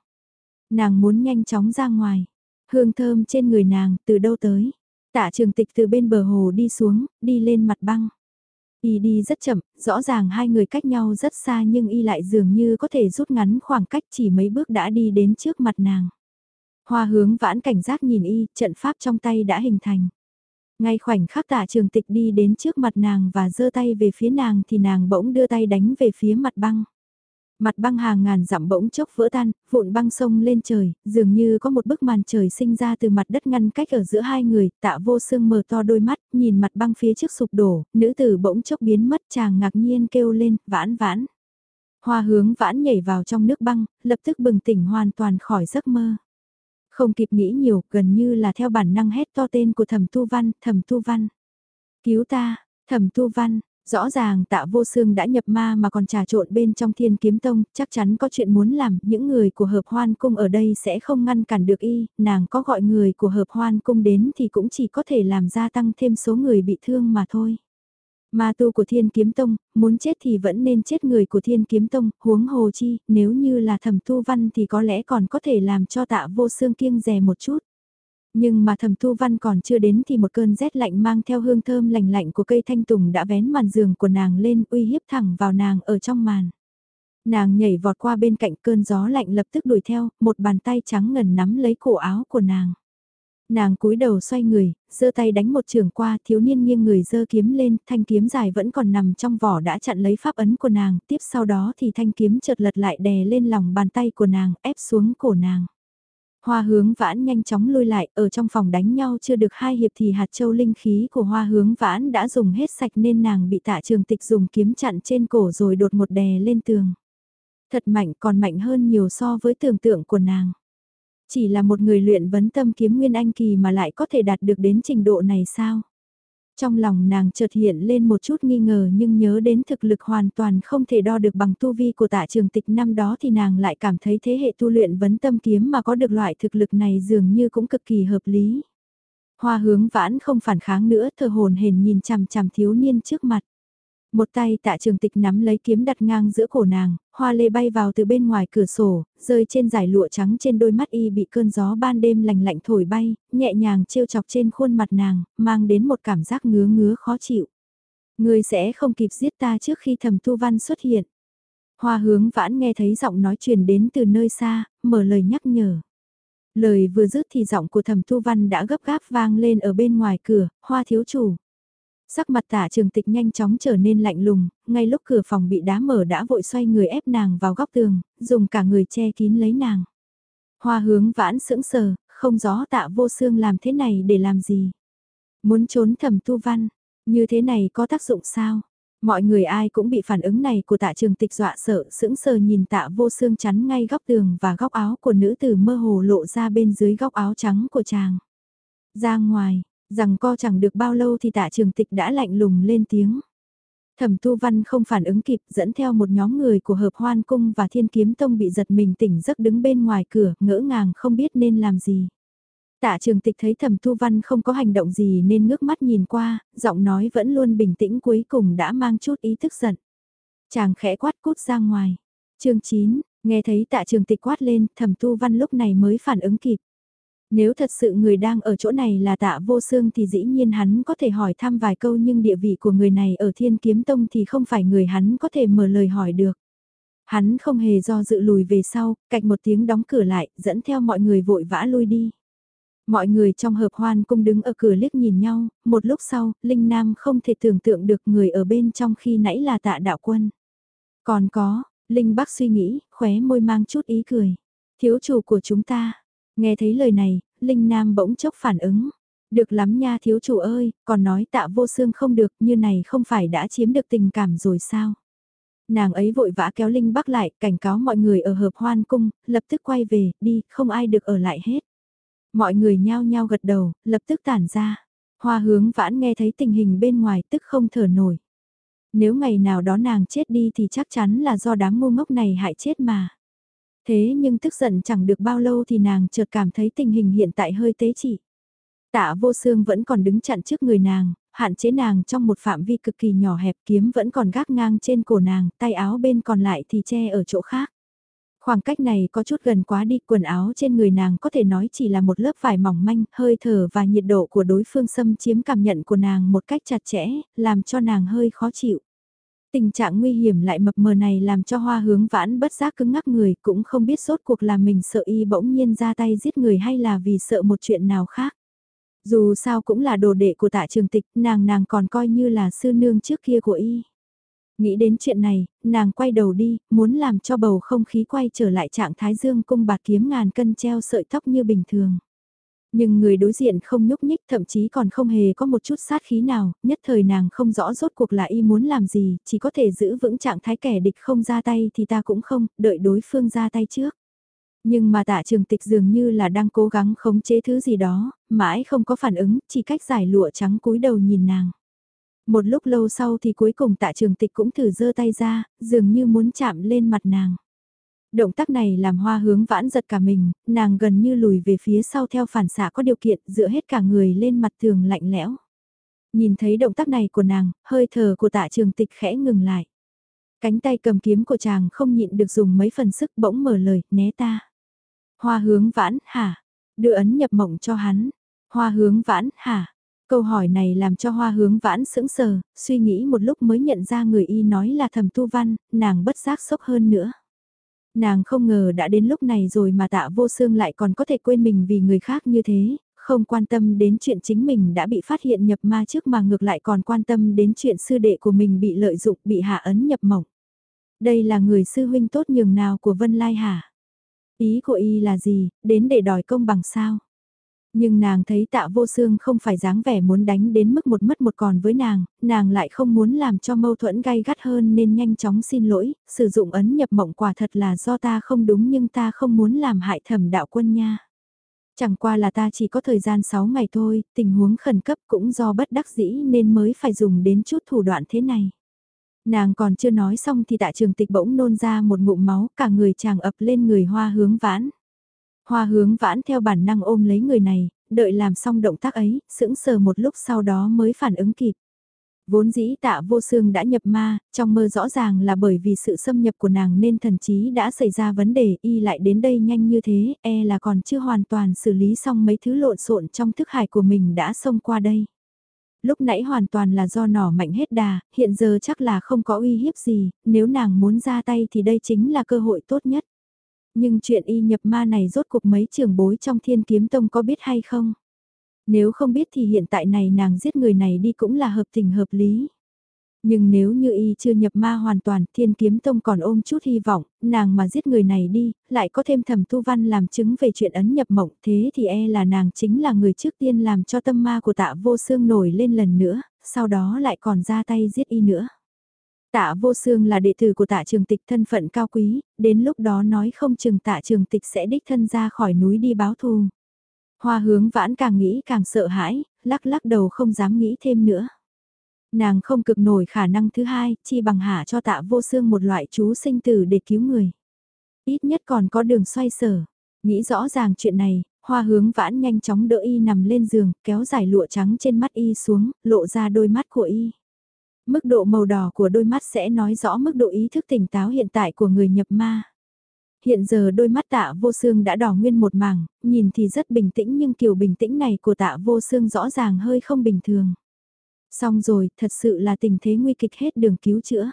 Nàng muốn nhanh chóng ra ngoài, hương thơm trên người nàng từ đâu tới. Tạ trường tịch từ bên bờ hồ đi xuống, đi lên mặt băng. Y đi rất chậm, rõ ràng hai người cách nhau rất xa nhưng y lại dường như có thể rút ngắn khoảng cách chỉ mấy bước đã đi đến trước mặt nàng. Hoa hướng vãn cảnh giác nhìn y, trận pháp trong tay đã hình thành. Ngay khoảnh khắc tạ trường tịch đi đến trước mặt nàng và giơ tay về phía nàng thì nàng bỗng đưa tay đánh về phía mặt băng. Mặt băng hàng ngàn dặm bỗng chốc vỡ tan, vụn băng sông lên trời, dường như có một bức màn trời sinh ra từ mặt đất ngăn cách ở giữa hai người, tạ vô sương mở to đôi mắt, nhìn mặt băng phía trước sụp đổ, nữ tử bỗng chốc biến mất chàng ngạc nhiên kêu lên, vãn vãn. Hoa hướng vãn nhảy vào trong nước băng, lập tức bừng tỉnh hoàn toàn khỏi giấc mơ. Không kịp nghĩ nhiều, gần như là theo bản năng hét to tên của thẩm tu văn, thẩm tu văn. Cứu ta, thẩm tu văn, rõ ràng tạ vô xương đã nhập ma mà còn trà trộn bên trong thiên kiếm tông, chắc chắn có chuyện muốn làm, những người của hợp hoan cung ở đây sẽ không ngăn cản được y, nàng có gọi người của hợp hoan cung đến thì cũng chỉ có thể làm gia tăng thêm số người bị thương mà thôi. Ma tu của Thiên Kiếm Tông, muốn chết thì vẫn nên chết người của Thiên Kiếm Tông, huống hồ chi, nếu như là thẩm tu văn thì có lẽ còn có thể làm cho tạ vô xương kiêng rè một chút. Nhưng mà thẩm tu văn còn chưa đến thì một cơn rét lạnh mang theo hương thơm lành lạnh của cây thanh tùng đã vén màn giường của nàng lên uy hiếp thẳng vào nàng ở trong màn. Nàng nhảy vọt qua bên cạnh cơn gió lạnh lập tức đuổi theo, một bàn tay trắng ngần nắm lấy cổ áo của nàng. Nàng cúi đầu xoay người, giơ tay đánh một trường qua, thiếu niên nghiêng người giơ kiếm lên, thanh kiếm dài vẫn còn nằm trong vỏ đã chặn lấy pháp ấn của nàng, tiếp sau đó thì thanh kiếm chợt lật lại đè lên lòng bàn tay của nàng, ép xuống cổ nàng. Hoa hướng vãn nhanh chóng lui lại, ở trong phòng đánh nhau chưa được hai hiệp thì hạt châu linh khí của hoa hướng vãn đã dùng hết sạch nên nàng bị tạ trường tịch dùng kiếm chặn trên cổ rồi đột một đè lên tường. Thật mạnh còn mạnh hơn nhiều so với tưởng tượng của nàng. Chỉ là một người luyện vấn tâm kiếm nguyên anh kỳ mà lại có thể đạt được đến trình độ này sao? Trong lòng nàng chợt hiện lên một chút nghi ngờ nhưng nhớ đến thực lực hoàn toàn không thể đo được bằng tu vi của tạ trường tịch năm đó thì nàng lại cảm thấy thế hệ tu luyện vấn tâm kiếm mà có được loại thực lực này dường như cũng cực kỳ hợp lý. Hoa hướng vãn không phản kháng nữa, thờ hồn hển nhìn chằm chằm thiếu niên trước mặt. Một tay tạ trường tịch nắm lấy kiếm đặt ngang giữa cổ nàng, hoa lê bay vào từ bên ngoài cửa sổ, rơi trên giải lụa trắng trên đôi mắt y bị cơn gió ban đêm lành lạnh thổi bay, nhẹ nhàng trêu chọc trên khuôn mặt nàng, mang đến một cảm giác ngứa ngứa khó chịu. Người sẽ không kịp giết ta trước khi thầm tu văn xuất hiện. Hoa hướng vãn nghe thấy giọng nói truyền đến từ nơi xa, mở lời nhắc nhở. Lời vừa dứt thì giọng của thầm tu văn đã gấp gáp vang lên ở bên ngoài cửa, hoa thiếu chủ. Sắc mặt tả trường tịch nhanh chóng trở nên lạnh lùng, ngay lúc cửa phòng bị đá mở đã vội xoay người ép nàng vào góc tường, dùng cả người che kín lấy nàng. Hoa hướng vãn sững sờ, không gió tạ vô xương làm thế này để làm gì. Muốn trốn thầm tu văn, như thế này có tác dụng sao? Mọi người ai cũng bị phản ứng này của tạ trường tịch dọa sợ sững sờ nhìn tạ vô xương chắn ngay góc tường và góc áo của nữ tử mơ hồ lộ ra bên dưới góc áo trắng của chàng. Ra ngoài, Rằng co chẳng được bao lâu thì tạ trường tịch đã lạnh lùng lên tiếng. Thẩm Tu Văn không phản ứng kịp dẫn theo một nhóm người của Hợp Hoan Cung và Thiên Kiếm Tông bị giật mình tỉnh giấc đứng bên ngoài cửa, ngỡ ngàng không biết nên làm gì. Tạ trường tịch thấy thẩm Tu Văn không có hành động gì nên ngước mắt nhìn qua, giọng nói vẫn luôn bình tĩnh cuối cùng đã mang chút ý thức giận. Chàng khẽ quát cút ra ngoài. chương 9, nghe thấy tạ trường tịch quát lên, thẩm Tu Văn lúc này mới phản ứng kịp. Nếu thật sự người đang ở chỗ này là tạ vô xương thì dĩ nhiên hắn có thể hỏi thăm vài câu nhưng địa vị của người này ở thiên kiếm tông thì không phải người hắn có thể mở lời hỏi được. Hắn không hề do dự lùi về sau, cạch một tiếng đóng cửa lại, dẫn theo mọi người vội vã lui đi. Mọi người trong hợp hoan cung đứng ở cửa liếc nhìn nhau, một lúc sau, Linh Nam không thể tưởng tượng được người ở bên trong khi nãy là tạ đạo quân. Còn có, Linh Bắc suy nghĩ, khóe môi mang chút ý cười. Thiếu chủ của chúng ta, Nghe thấy lời này, Linh Nam bỗng chốc phản ứng. Được lắm nha thiếu chủ ơi, còn nói tạ vô xương không được như này không phải đã chiếm được tình cảm rồi sao? Nàng ấy vội vã kéo Linh Bắc lại, cảnh cáo mọi người ở hợp hoan cung, lập tức quay về, đi, không ai được ở lại hết. Mọi người nhao nhao gật đầu, lập tức tản ra. Hoa hướng vãn nghe thấy tình hình bên ngoài tức không thở nổi. Nếu ngày nào đó nàng chết đi thì chắc chắn là do đám ngu ngốc này hại chết mà. Thế nhưng tức giận chẳng được bao lâu thì nàng chợt cảm thấy tình hình hiện tại hơi tế trị. Tạ vô xương vẫn còn đứng chặn trước người nàng, hạn chế nàng trong một phạm vi cực kỳ nhỏ hẹp kiếm vẫn còn gác ngang trên cổ nàng, tay áo bên còn lại thì che ở chỗ khác. Khoảng cách này có chút gần quá đi, quần áo trên người nàng có thể nói chỉ là một lớp vải mỏng manh, hơi thở và nhiệt độ của đối phương xâm chiếm cảm nhận của nàng một cách chặt chẽ, làm cho nàng hơi khó chịu. Tình trạng nguy hiểm lại mập mờ này làm cho hoa hướng vãn bất giác cứng ngắc người cũng không biết sốt cuộc là mình sợ y bỗng nhiên ra tay giết người hay là vì sợ một chuyện nào khác. Dù sao cũng là đồ đệ của tạ trường tịch, nàng nàng còn coi như là sư nương trước kia của y. Nghĩ đến chuyện này, nàng quay đầu đi, muốn làm cho bầu không khí quay trở lại trạng thái dương cung bạc kiếm ngàn cân treo sợi tóc như bình thường. Nhưng người đối diện không nhúc nhích thậm chí còn không hề có một chút sát khí nào, nhất thời nàng không rõ rốt cuộc là y muốn làm gì, chỉ có thể giữ vững trạng thái kẻ địch không ra tay thì ta cũng không, đợi đối phương ra tay trước. Nhưng mà tạ trường tịch dường như là đang cố gắng khống chế thứ gì đó, mãi không có phản ứng, chỉ cách giải lụa trắng cúi đầu nhìn nàng. Một lúc lâu sau thì cuối cùng tạ trường tịch cũng thử giơ tay ra, dường như muốn chạm lên mặt nàng. Động tác này làm hoa hướng vãn giật cả mình, nàng gần như lùi về phía sau theo phản xạ có điều kiện dựa hết cả người lên mặt tường lạnh lẽo. Nhìn thấy động tác này của nàng, hơi thở của tạ trường tịch khẽ ngừng lại. Cánh tay cầm kiếm của chàng không nhịn được dùng mấy phần sức bỗng mở lời, né ta. Hoa hướng vãn, hả? Đưa ấn nhập mộng cho hắn. Hoa hướng vãn, hả? Câu hỏi này làm cho hoa hướng vãn sững sờ, suy nghĩ một lúc mới nhận ra người y nói là thầm tu văn, nàng bất giác sốc hơn nữa. Nàng không ngờ đã đến lúc này rồi mà tạ vô xương lại còn có thể quên mình vì người khác như thế, không quan tâm đến chuyện chính mình đã bị phát hiện nhập ma trước mà ngược lại còn quan tâm đến chuyện sư đệ của mình bị lợi dụng bị hạ ấn nhập mộng. Đây là người sư huynh tốt nhường nào của Vân Lai hả? Ý của y là gì, đến để đòi công bằng sao? Nhưng nàng thấy tạ vô xương không phải dáng vẻ muốn đánh đến mức một mất một còn với nàng, nàng lại không muốn làm cho mâu thuẫn gay gắt hơn nên nhanh chóng xin lỗi, sử dụng ấn nhập mộng quả thật là do ta không đúng nhưng ta không muốn làm hại thẩm đạo quân nha. Chẳng qua là ta chỉ có thời gian 6 ngày thôi, tình huống khẩn cấp cũng do bất đắc dĩ nên mới phải dùng đến chút thủ đoạn thế này. Nàng còn chưa nói xong thì tạ trường tịch bỗng nôn ra một ngụm máu cả người chàng ập lên người hoa hướng vãn. Hoa hướng vãn theo bản năng ôm lấy người này, đợi làm xong động tác ấy, sững sờ một lúc sau đó mới phản ứng kịp. Vốn dĩ tạ vô xương đã nhập ma, trong mơ rõ ràng là bởi vì sự xâm nhập của nàng nên thần trí đã xảy ra vấn đề y lại đến đây nhanh như thế, e là còn chưa hoàn toàn xử lý xong mấy thứ lộn xộn trong thức hải của mình đã xông qua đây. Lúc nãy hoàn toàn là do nỏ mạnh hết đà, hiện giờ chắc là không có uy hiếp gì, nếu nàng muốn ra tay thì đây chính là cơ hội tốt nhất. Nhưng chuyện y nhập ma này rốt cuộc mấy trường bối trong thiên kiếm tông có biết hay không? Nếu không biết thì hiện tại này nàng giết người này đi cũng là hợp tình hợp lý. Nhưng nếu như y chưa nhập ma hoàn toàn, thiên kiếm tông còn ôm chút hy vọng, nàng mà giết người này đi, lại có thêm thầm tu văn làm chứng về chuyện ấn nhập mộng, thế thì e là nàng chính là người trước tiên làm cho tâm ma của tạ vô xương nổi lên lần nữa, sau đó lại còn ra tay giết y nữa. Tạ vô xương là đệ tử của tạ trường tịch thân phận cao quý, đến lúc đó nói không chừng tạ trường tịch sẽ đích thân ra khỏi núi đi báo thù. Hoa hướng vãn càng nghĩ càng sợ hãi, lắc lắc đầu không dám nghĩ thêm nữa. Nàng không cực nổi khả năng thứ hai, chi bằng hạ cho tạ vô xương một loại chú sinh tử để cứu người. Ít nhất còn có đường xoay sở. Nghĩ rõ ràng chuyện này, hoa hướng vãn nhanh chóng đỡ y nằm lên giường, kéo giải lụa trắng trên mắt y xuống, lộ ra đôi mắt của y. Mức độ màu đỏ của đôi mắt sẽ nói rõ mức độ ý thức tỉnh táo hiện tại của người nhập ma. Hiện giờ đôi mắt tạ vô xương đã đỏ nguyên một mảng, nhìn thì rất bình tĩnh nhưng kiểu bình tĩnh này của tạ vô xương rõ ràng hơi không bình thường. Xong rồi, thật sự là tình thế nguy kịch hết đường cứu chữa.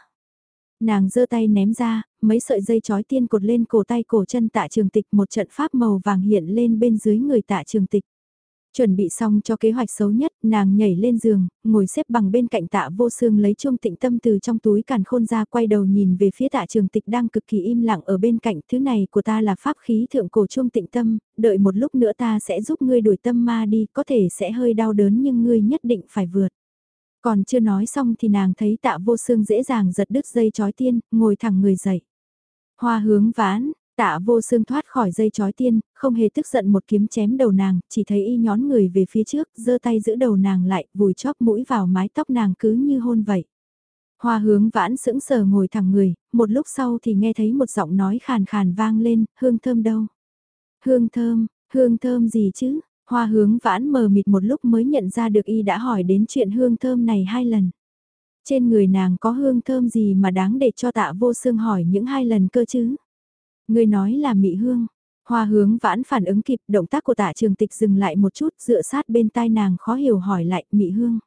Nàng giơ tay ném ra, mấy sợi dây chói tiên cột lên cổ tay cổ chân tạ trường tịch một trận pháp màu vàng hiện lên bên dưới người tạ trường tịch. Chuẩn bị xong cho kế hoạch xấu nhất, nàng nhảy lên giường, ngồi xếp bằng bên cạnh tạ vô xương lấy chung tịnh tâm từ trong túi càn khôn ra quay đầu nhìn về phía tạ trường tịch đang cực kỳ im lặng ở bên cạnh. Thứ này của ta là pháp khí thượng cổ chung tịnh tâm, đợi một lúc nữa ta sẽ giúp ngươi đuổi tâm ma đi, có thể sẽ hơi đau đớn nhưng ngươi nhất định phải vượt. Còn chưa nói xong thì nàng thấy tạ vô xương dễ dàng giật đứt dây chói tiên, ngồi thẳng người dậy. Hoa hướng vãn, Tạ vô xương thoát khỏi dây chói tiên, không hề tức giận một kiếm chém đầu nàng, chỉ thấy y nhón người về phía trước, giơ tay giữ đầu nàng lại, vùi chóp mũi vào mái tóc nàng cứ như hôn vậy. Hoa hướng vãn sững sờ ngồi thẳng người, một lúc sau thì nghe thấy một giọng nói khàn khàn vang lên, hương thơm đâu? Hương thơm, hương thơm gì chứ? Hoa hướng vãn mờ mịt một lúc mới nhận ra được y đã hỏi đến chuyện hương thơm này hai lần. Trên người nàng có hương thơm gì mà đáng để cho tạ vô xương hỏi những hai lần cơ chứ? Người nói là mị hương. Hoa hướng vãn phản ứng kịp động tác của tạ trường tịch dừng lại một chút dựa sát bên tai nàng khó hiểu hỏi lại mị hương.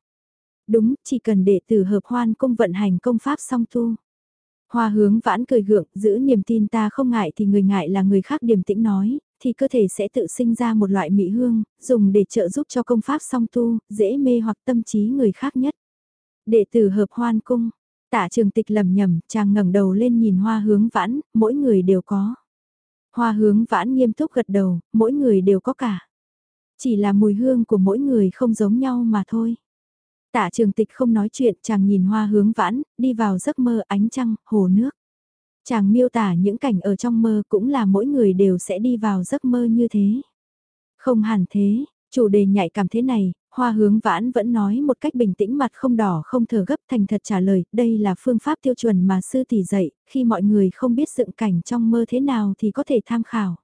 Đúng, chỉ cần để tử hợp hoan công vận hành công pháp song tu. Hoa hướng vãn cười gượng, giữ niềm tin ta không ngại thì người ngại là người khác điềm tĩnh nói, thì cơ thể sẽ tự sinh ra một loại mỹ hương, dùng để trợ giúp cho công pháp song tu, dễ mê hoặc tâm trí người khác nhất. Đệ tử hợp hoan cung, Tạ trường tịch lầm nhầm, chàng ngẩng đầu lên nhìn hoa hướng vãn, mỗi người đều có. Hoa hướng vãn nghiêm túc gật đầu, mỗi người đều có cả. Chỉ là mùi hương của mỗi người không giống nhau mà thôi. Tạ trường tịch không nói chuyện, chàng nhìn hoa hướng vãn, đi vào giấc mơ ánh trăng, hồ nước. Chàng miêu tả những cảnh ở trong mơ cũng là mỗi người đều sẽ đi vào giấc mơ như thế. Không hẳn thế, chủ đề nhạy cảm thế này, Hoa hướng vãn vẫn nói một cách bình tĩnh mặt không đỏ không thở gấp thành thật trả lời, đây là phương pháp tiêu chuẩn mà sư tỷ dạy, khi mọi người không biết dựng cảnh trong mơ thế nào thì có thể tham khảo.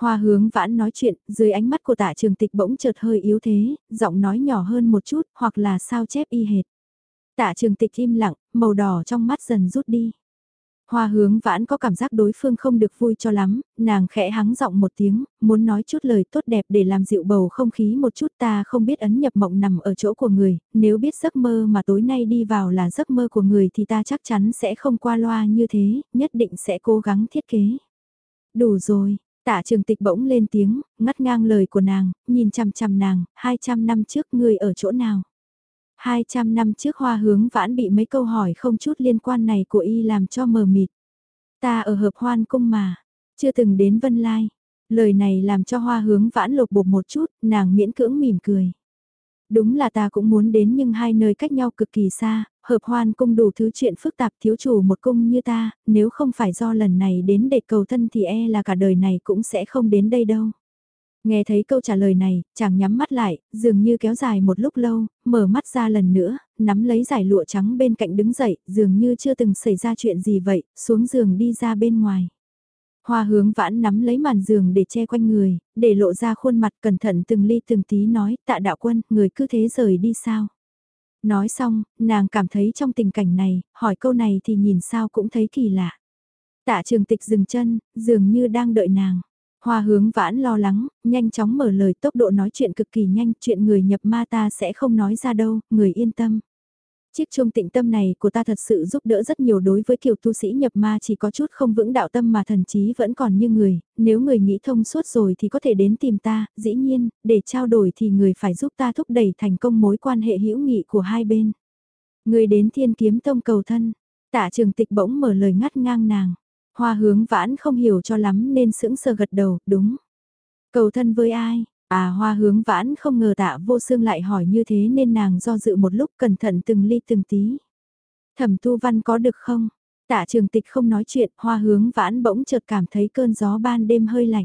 Hoa hướng vãn nói chuyện, dưới ánh mắt của tạ trường tịch bỗng chợt hơi yếu thế, giọng nói nhỏ hơn một chút, hoặc là sao chép y hệt. Tạ trường tịch im lặng, màu đỏ trong mắt dần rút đi. Hoa hướng vãn có cảm giác đối phương không được vui cho lắm, nàng khẽ hắng giọng một tiếng, muốn nói chút lời tốt đẹp để làm dịu bầu không khí một chút ta không biết ấn nhập mộng nằm ở chỗ của người, nếu biết giấc mơ mà tối nay đi vào là giấc mơ của người thì ta chắc chắn sẽ không qua loa như thế, nhất định sẽ cố gắng thiết kế. Đủ rồi, Tạ trường tịch bỗng lên tiếng, ngắt ngang lời của nàng, nhìn chằm chằm nàng, 200 năm trước ngươi ở chỗ nào? 200 năm trước hoa hướng vãn bị mấy câu hỏi không chút liên quan này của y làm cho mờ mịt. Ta ở hợp hoan cung mà, chưa từng đến Vân Lai. Lời này làm cho hoa hướng vãn lột bột một chút, nàng miễn cưỡng mỉm cười. Đúng là ta cũng muốn đến nhưng hai nơi cách nhau cực kỳ xa, hợp hoan cung đủ thứ chuyện phức tạp thiếu chủ một cung như ta, nếu không phải do lần này đến để cầu thân thì e là cả đời này cũng sẽ không đến đây đâu. Nghe thấy câu trả lời này, chàng nhắm mắt lại, dường như kéo dài một lúc lâu, mở mắt ra lần nữa, nắm lấy giải lụa trắng bên cạnh đứng dậy, dường như chưa từng xảy ra chuyện gì vậy, xuống giường đi ra bên ngoài. Hoa hướng vãn nắm lấy màn giường để che quanh người, để lộ ra khuôn mặt cẩn thận từng ly từng tí nói, tạ đạo quân, người cứ thế rời đi sao? Nói xong, nàng cảm thấy trong tình cảnh này, hỏi câu này thì nhìn sao cũng thấy kỳ lạ. Tạ trường tịch dừng chân, dường như đang đợi nàng. Hoa hướng vãn lo lắng, nhanh chóng mở lời tốc độ nói chuyện cực kỳ nhanh, chuyện người nhập ma ta sẽ không nói ra đâu, người yên tâm. Chiếc chuông tịnh tâm này của ta thật sự giúp đỡ rất nhiều đối với kiểu tu sĩ nhập ma chỉ có chút không vững đạo tâm mà thần trí vẫn còn như người, nếu người nghĩ thông suốt rồi thì có thể đến tìm ta, dĩ nhiên, để trao đổi thì người phải giúp ta thúc đẩy thành công mối quan hệ hữu nghị của hai bên. Người đến thiên kiếm tông cầu thân, tạ trường tịch bỗng mở lời ngắt ngang nàng. Hoa hướng vãn không hiểu cho lắm nên sững sờ gật đầu, đúng. Cầu thân với ai? À hoa hướng vãn không ngờ tạ vô xương lại hỏi như thế nên nàng do dự một lúc cẩn thận từng ly từng tí. Thẩm tu văn có được không? Tạ trường tịch không nói chuyện, hoa hướng vãn bỗng chợt cảm thấy cơn gió ban đêm hơi lạnh.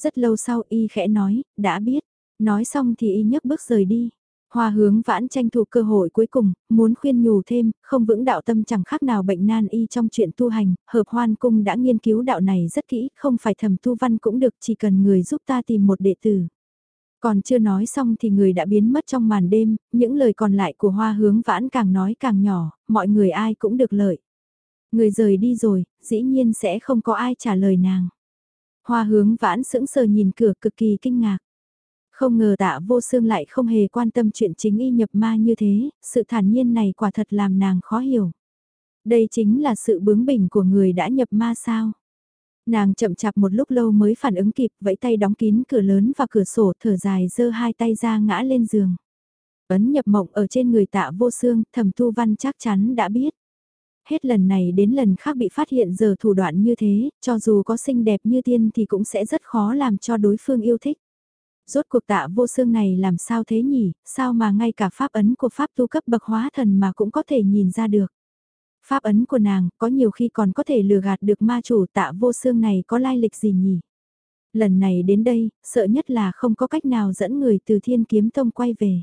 Rất lâu sau y khẽ nói, đã biết. Nói xong thì y nhấc bước rời đi. Hoa hướng vãn tranh thủ cơ hội cuối cùng, muốn khuyên nhủ thêm, không vững đạo tâm chẳng khác nào bệnh nan y trong chuyện tu hành, hợp hoan cung đã nghiên cứu đạo này rất kỹ, không phải thầm tu văn cũng được, chỉ cần người giúp ta tìm một đệ tử. Còn chưa nói xong thì người đã biến mất trong màn đêm, những lời còn lại của hoa hướng vãn càng nói càng nhỏ, mọi người ai cũng được lợi. Người rời đi rồi, dĩ nhiên sẽ không có ai trả lời nàng. Hoa hướng vãn sững sờ nhìn cửa cực kỳ kinh ngạc. Không ngờ tạ vô xương lại không hề quan tâm chuyện chính y nhập ma như thế, sự thản nhiên này quả thật làm nàng khó hiểu. Đây chính là sự bướng bỉnh của người đã nhập ma sao. Nàng chậm chạp một lúc lâu mới phản ứng kịp, vẫy tay đóng kín cửa lớn và cửa sổ thở dài giơ hai tay ra ngã lên giường. Ấn nhập mộng ở trên người tạ vô xương, thẩm tu văn chắc chắn đã biết. Hết lần này đến lần khác bị phát hiện giờ thủ đoạn như thế, cho dù có xinh đẹp như tiên thì cũng sẽ rất khó làm cho đối phương yêu thích. Rốt cuộc tạ vô xương này làm sao thế nhỉ, sao mà ngay cả pháp ấn của pháp tu cấp bậc hóa thần mà cũng có thể nhìn ra được. Pháp ấn của nàng có nhiều khi còn có thể lừa gạt được ma chủ tạ vô xương này có lai lịch gì nhỉ. Lần này đến đây, sợ nhất là không có cách nào dẫn người từ thiên kiếm tông quay về.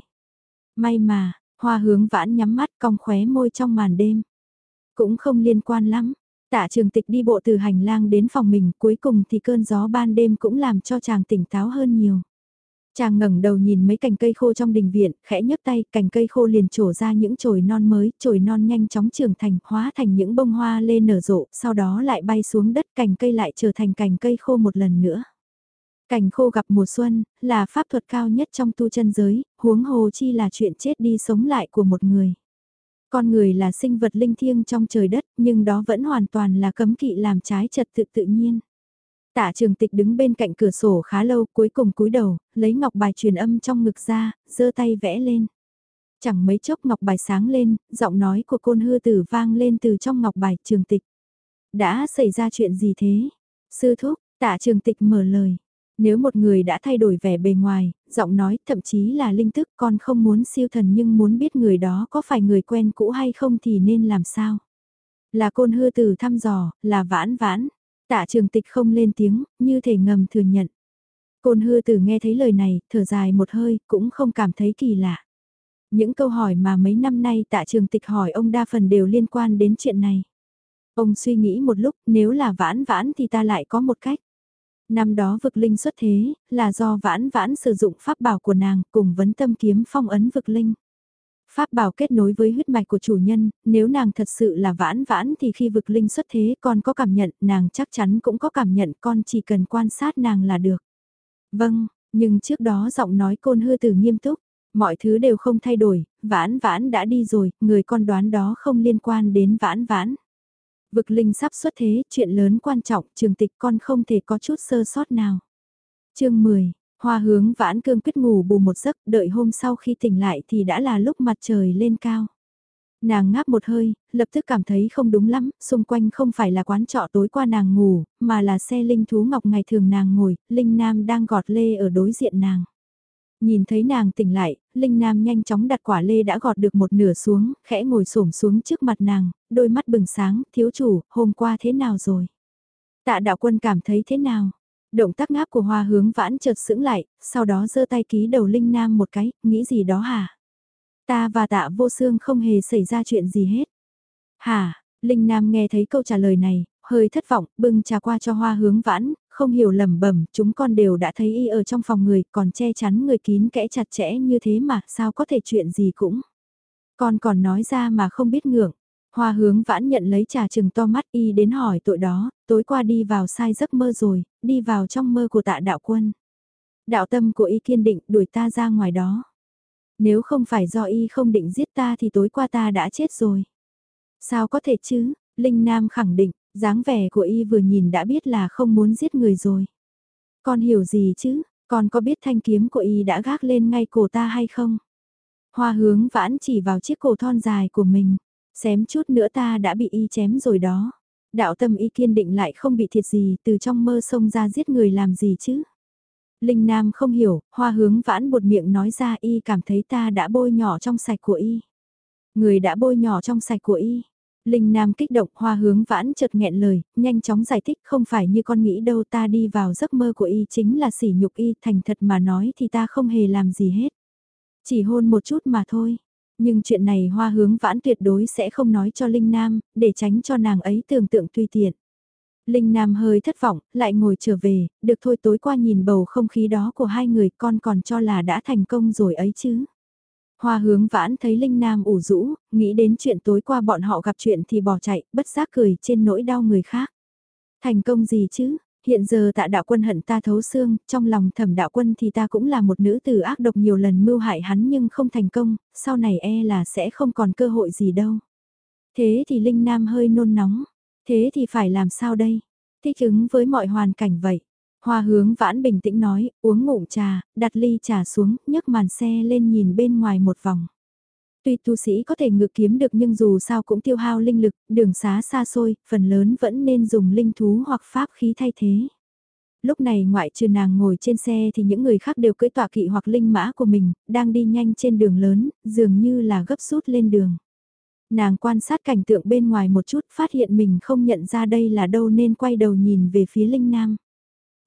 May mà, hoa hướng vãn nhắm mắt cong khóe môi trong màn đêm. Cũng không liên quan lắm. Tạ trường tịch đi bộ từ hành lang đến phòng mình cuối cùng thì cơn gió ban đêm cũng làm cho chàng tỉnh táo hơn nhiều. Chàng ngẩng đầu nhìn mấy cành cây khô trong đình viện, khẽ nhấc tay, cành cây khô liền trổ ra những chồi non mới, chồi non nhanh chóng trưởng thành, hóa thành những bông hoa lên nở rộ, sau đó lại bay xuống đất, cành cây lại trở thành cành cây khô một lần nữa. Cành khô gặp mùa xuân, là pháp thuật cao nhất trong tu chân giới, huống hồ chi là chuyện chết đi sống lại của một người. Con người là sinh vật linh thiêng trong trời đất, nhưng đó vẫn hoàn toàn là cấm kỵ làm trái trật tự tự nhiên. Tạ trường tịch đứng bên cạnh cửa sổ khá lâu, cuối cùng cúi đầu, lấy ngọc bài truyền âm trong ngực ra, giơ tay vẽ lên. Chẳng mấy chốc ngọc bài sáng lên, giọng nói của côn hư tử vang lên từ trong ngọc bài trường tịch. Đã xảy ra chuyện gì thế? Sư thúc, tạ trường tịch mở lời. Nếu một người đã thay đổi vẻ bề ngoài, giọng nói, thậm chí là linh thức con không muốn siêu thần nhưng muốn biết người đó có phải người quen cũ hay không thì nên làm sao? Là côn hư tử thăm dò, là vãn vãn. Tạ trường tịch không lên tiếng, như thể ngầm thừa nhận. Côn hư tử nghe thấy lời này, thở dài một hơi, cũng không cảm thấy kỳ lạ. Những câu hỏi mà mấy năm nay tạ trường tịch hỏi ông đa phần đều liên quan đến chuyện này. Ông suy nghĩ một lúc, nếu là vãn vãn thì ta lại có một cách. Năm đó vực linh xuất thế, là do vãn vãn sử dụng pháp bảo của nàng cùng vấn tâm kiếm phong ấn vực linh. Pháp bảo kết nối với huyết mạch của chủ nhân, nếu nàng thật sự là vãn vãn thì khi vực linh xuất thế con có cảm nhận, nàng chắc chắn cũng có cảm nhận con chỉ cần quan sát nàng là được. Vâng, nhưng trước đó giọng nói côn hư từ nghiêm túc, mọi thứ đều không thay đổi, vãn vãn đã đi rồi, người con đoán đó không liên quan đến vãn vãn. Vực linh sắp xuất thế, chuyện lớn quan trọng, trường tịch con không thể có chút sơ sót nào. chương 10, Hoa hướng vãn cương quyết ngủ bù một giấc, đợi hôm sau khi tỉnh lại thì đã là lúc mặt trời lên cao. Nàng ngáp một hơi, lập tức cảm thấy không đúng lắm, xung quanh không phải là quán trọ tối qua nàng ngủ, mà là xe linh thú ngọc ngày thường nàng ngồi, Linh Nam đang gọt lê ở đối diện nàng. Nhìn thấy nàng tỉnh lại, Linh Nam nhanh chóng đặt quả lê đã gọt được một nửa xuống, khẽ ngồi xổm xuống trước mặt nàng, đôi mắt bừng sáng, thiếu chủ, hôm qua thế nào rồi? Tạ đạo quân cảm thấy thế nào? Động tác ngáp của hoa hướng vãn chợt sững lại, sau đó giơ tay ký đầu Linh Nam một cái, nghĩ gì đó hả? Ta và tạ vô xương không hề xảy ra chuyện gì hết. Hả? Linh Nam nghe thấy câu trả lời này, hơi thất vọng, bưng trà qua cho hoa hướng vãn, không hiểu lầm bẩm chúng con đều đã thấy y ở trong phòng người, còn che chắn người kín kẽ chặt chẽ như thế mà, sao có thể chuyện gì cũng. Con còn nói ra mà không biết ngưỡng. Hoa hướng vãn nhận lấy trà trừng to mắt y đến hỏi tội đó, tối qua đi vào sai giấc mơ rồi, đi vào trong mơ của tạ đạo quân. Đạo tâm của y kiên định đuổi ta ra ngoài đó. Nếu không phải do y không định giết ta thì tối qua ta đã chết rồi. Sao có thể chứ, Linh Nam khẳng định, dáng vẻ của y vừa nhìn đã biết là không muốn giết người rồi. Con hiểu gì chứ, con có biết thanh kiếm của y đã gác lên ngay cổ ta hay không? Hoa hướng vãn chỉ vào chiếc cổ thon dài của mình, xém chút nữa ta đã bị y chém rồi đó. Đạo tâm y kiên định lại không bị thiệt gì từ trong mơ sông ra giết người làm gì chứ. Linh Nam không hiểu, hoa hướng vãn một miệng nói ra y cảm thấy ta đã bôi nhỏ trong sạch của y. Người đã bôi nhỏ trong sạch của y. Linh Nam kích động hoa hướng vãn chợt nghẹn lời, nhanh chóng giải thích không phải như con nghĩ đâu ta đi vào giấc mơ của y chính là sỉ nhục y thành thật mà nói thì ta không hề làm gì hết. Chỉ hôn một chút mà thôi. Nhưng chuyện này hoa hướng vãn tuyệt đối sẽ không nói cho Linh Nam, để tránh cho nàng ấy tưởng tượng tùy tiện. Linh Nam hơi thất vọng, lại ngồi trở về, được thôi tối qua nhìn bầu không khí đó của hai người con còn cho là đã thành công rồi ấy chứ. Hoa hướng vãn thấy Linh Nam ủ rũ, nghĩ đến chuyện tối qua bọn họ gặp chuyện thì bỏ chạy, bất giác cười trên nỗi đau người khác. Thành công gì chứ, hiện giờ tạ đạo quân hận ta thấu xương, trong lòng thẩm đạo quân thì ta cũng là một nữ tử ác độc nhiều lần mưu hại hắn nhưng không thành công, sau này e là sẽ không còn cơ hội gì đâu. Thế thì Linh Nam hơi nôn nóng, thế thì phải làm sao đây? thích ứng với mọi hoàn cảnh vậy. Hoa hướng vãn bình tĩnh nói, uống ngụm trà, đặt ly trà xuống, nhấc màn xe lên nhìn bên ngoài một vòng. Tuy tu sĩ có thể ngự kiếm được nhưng dù sao cũng tiêu hao linh lực, đường xá xa xôi, phần lớn vẫn nên dùng linh thú hoặc pháp khí thay thế. Lúc này ngoại trừ nàng ngồi trên xe thì những người khác đều cưỡi tọa kỵ hoặc linh mã của mình, đang đi nhanh trên đường lớn, dường như là gấp rút lên đường. Nàng quan sát cảnh tượng bên ngoài một chút phát hiện mình không nhận ra đây là đâu nên quay đầu nhìn về phía Linh Nam.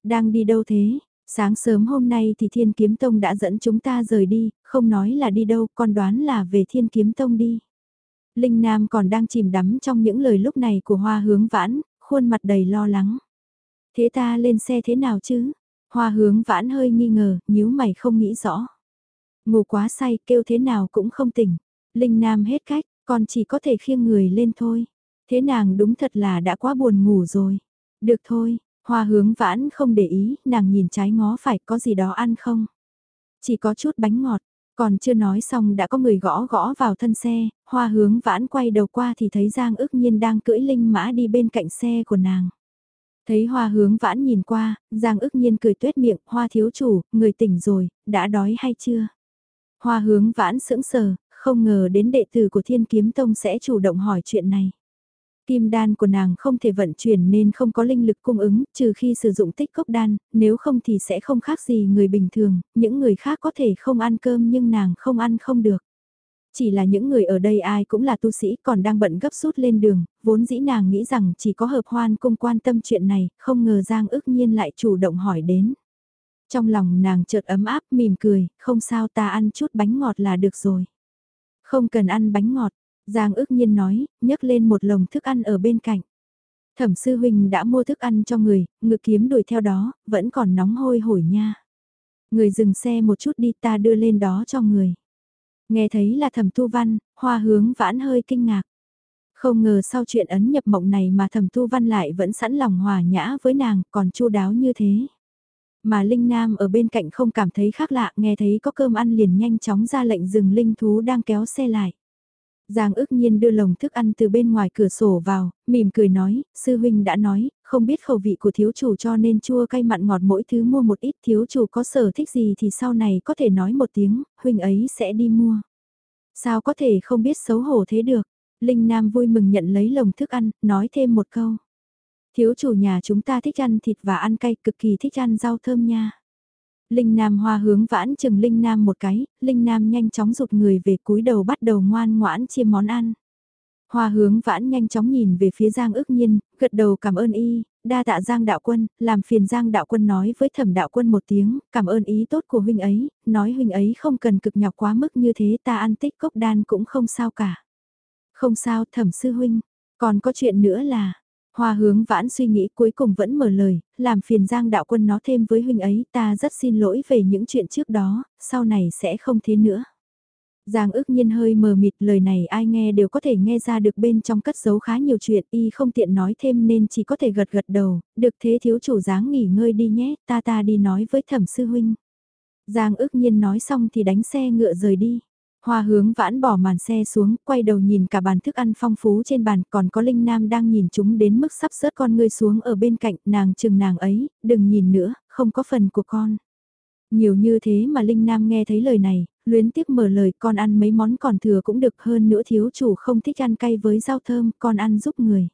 Đang đi đâu thế? Sáng sớm hôm nay thì Thiên Kiếm Tông đã dẫn chúng ta rời đi, không nói là đi đâu, con đoán là về Thiên Kiếm Tông đi. Linh Nam còn đang chìm đắm trong những lời lúc này của Hoa Hướng Vãn, khuôn mặt đầy lo lắng. Thế ta lên xe thế nào chứ? Hoa Hướng Vãn hơi nghi ngờ, nhíu mày không nghĩ rõ. Ngủ quá say, kêu thế nào cũng không tỉnh. Linh Nam hết cách, con chỉ có thể khiêng người lên thôi. Thế nàng đúng thật là đã quá buồn ngủ rồi. Được thôi, Hoa hướng vãn không để ý, nàng nhìn trái ngó phải có gì đó ăn không. Chỉ có chút bánh ngọt, còn chưa nói xong đã có người gõ gõ vào thân xe, hoa hướng vãn quay đầu qua thì thấy Giang Ước nhiên đang cưỡi linh mã đi bên cạnh xe của nàng. Thấy hoa hướng vãn nhìn qua, Giang Ước nhiên cười tuét miệng, hoa thiếu chủ, người tỉnh rồi, đã đói hay chưa? Hoa hướng vãn sững sờ, không ngờ đến đệ tử của thiên kiếm tông sẽ chủ động hỏi chuyện này. Kim đan của nàng không thể vận chuyển nên không có linh lực cung ứng, trừ khi sử dụng tích cốc đan, nếu không thì sẽ không khác gì người bình thường, những người khác có thể không ăn cơm nhưng nàng không ăn không được. Chỉ là những người ở đây ai cũng là tu sĩ còn đang bận gấp rút lên đường, vốn dĩ nàng nghĩ rằng chỉ có hợp hoan cung quan tâm chuyện này, không ngờ Giang ước nhiên lại chủ động hỏi đến. Trong lòng nàng chợt ấm áp mỉm cười, không sao ta ăn chút bánh ngọt là được rồi. Không cần ăn bánh ngọt, Giang ước nhiên nói, nhấc lên một lồng thức ăn ở bên cạnh. Thẩm sư huynh đã mua thức ăn cho người, ngự kiếm đuổi theo đó, vẫn còn nóng hôi hổi nha. Người dừng xe một chút đi ta đưa lên đó cho người. Nghe thấy là thẩm tu văn, hoa hướng vãn hơi kinh ngạc. Không ngờ sau chuyện ấn nhập mộng này mà thẩm tu văn lại vẫn sẵn lòng hòa nhã với nàng, còn chu đáo như thế. Mà Linh Nam ở bên cạnh không cảm thấy khác lạ, nghe thấy có cơm ăn liền nhanh chóng ra lệnh dừng Linh thú đang kéo xe lại. Giang ước nhiên đưa lồng thức ăn từ bên ngoài cửa sổ vào, mỉm cười nói, sư huynh đã nói, không biết khẩu vị của thiếu chủ cho nên chua cay mặn ngọt mỗi thứ mua một ít thiếu chủ có sở thích gì thì sau này có thể nói một tiếng, huynh ấy sẽ đi mua. Sao có thể không biết xấu hổ thế được? Linh Nam vui mừng nhận lấy lồng thức ăn, nói thêm một câu. Thiếu chủ nhà chúng ta thích ăn thịt và ăn cay, cực kỳ thích ăn rau thơm nha. Linh Nam hoa hướng vãn chừng Linh Nam một cái, Linh Nam nhanh chóng rụt người về cúi đầu bắt đầu ngoan ngoãn chia món ăn. Hoa hướng vãn nhanh chóng nhìn về phía Giang ước nhiên, gật đầu cảm ơn y, đa tạ Giang đạo quân, làm phiền Giang đạo quân nói với thẩm đạo quân một tiếng, cảm ơn ý tốt của huynh ấy, nói huynh ấy không cần cực nhọc quá mức như thế ta ăn tích cốc đan cũng không sao cả. Không sao thẩm sư huynh, còn có chuyện nữa là, Hoa hướng vãn suy nghĩ cuối cùng vẫn mở lời, làm phiền Giang đạo quân nó thêm với huynh ấy ta rất xin lỗi về những chuyện trước đó, sau này sẽ không thế nữa. Giang ước nhiên hơi mờ mịt lời này ai nghe đều có thể nghe ra được bên trong cất giấu khá nhiều chuyện y không tiện nói thêm nên chỉ có thể gật gật đầu, được thế thiếu chủ dáng nghỉ ngơi đi nhé, ta ta đi nói với thẩm sư huynh. Giang ước nhiên nói xong thì đánh xe ngựa rời đi. Hoa hướng vãn bỏ màn xe xuống, quay đầu nhìn cả bàn thức ăn phong phú trên bàn, còn có Linh Nam đang nhìn chúng đến mức sắp rớt con ngươi xuống ở bên cạnh, nàng chừng nàng ấy, đừng nhìn nữa, không có phần của con. Nhiều như thế mà Linh Nam nghe thấy lời này, luyến tiếc mở lời con ăn mấy món còn thừa cũng được hơn nữa thiếu chủ không thích ăn cay với rau thơm, con ăn giúp người.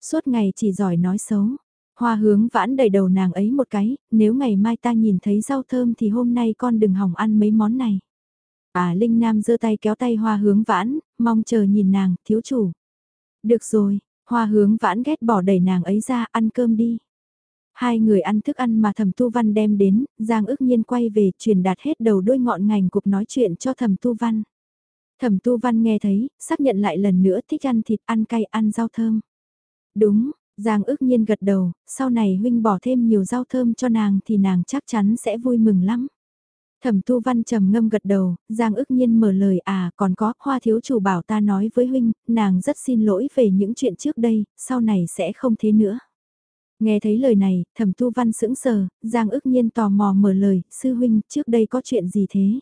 Suốt ngày chỉ giỏi nói xấu. Hoa hướng vãn đầy đầu nàng ấy một cái, nếu ngày mai ta nhìn thấy rau thơm thì hôm nay con đừng hỏng ăn mấy món này. À Linh Nam giơ tay kéo tay hoa hướng vãn, mong chờ nhìn nàng, thiếu chủ. Được rồi, hoa hướng vãn ghét bỏ đẩy nàng ấy ra, ăn cơm đi. Hai người ăn thức ăn mà thẩm tu văn đem đến, Giang ước nhiên quay về truyền đạt hết đầu đôi ngọn ngành cuộc nói chuyện cho thẩm tu văn. Thẩm tu văn nghe thấy, xác nhận lại lần nữa thích ăn thịt ăn cay ăn rau thơm. Đúng, Giang ước nhiên gật đầu, sau này huynh bỏ thêm nhiều rau thơm cho nàng thì nàng chắc chắn sẽ vui mừng lắm. Thẩm tu văn trầm ngâm gật đầu, Giang ức nhiên mở lời à còn có, hoa thiếu chủ bảo ta nói với huynh, nàng rất xin lỗi về những chuyện trước đây, sau này sẽ không thế nữa. Nghe thấy lời này, thẩm tu văn sững sờ, Giang ức nhiên tò mò mở lời, sư huynh, trước đây có chuyện gì thế?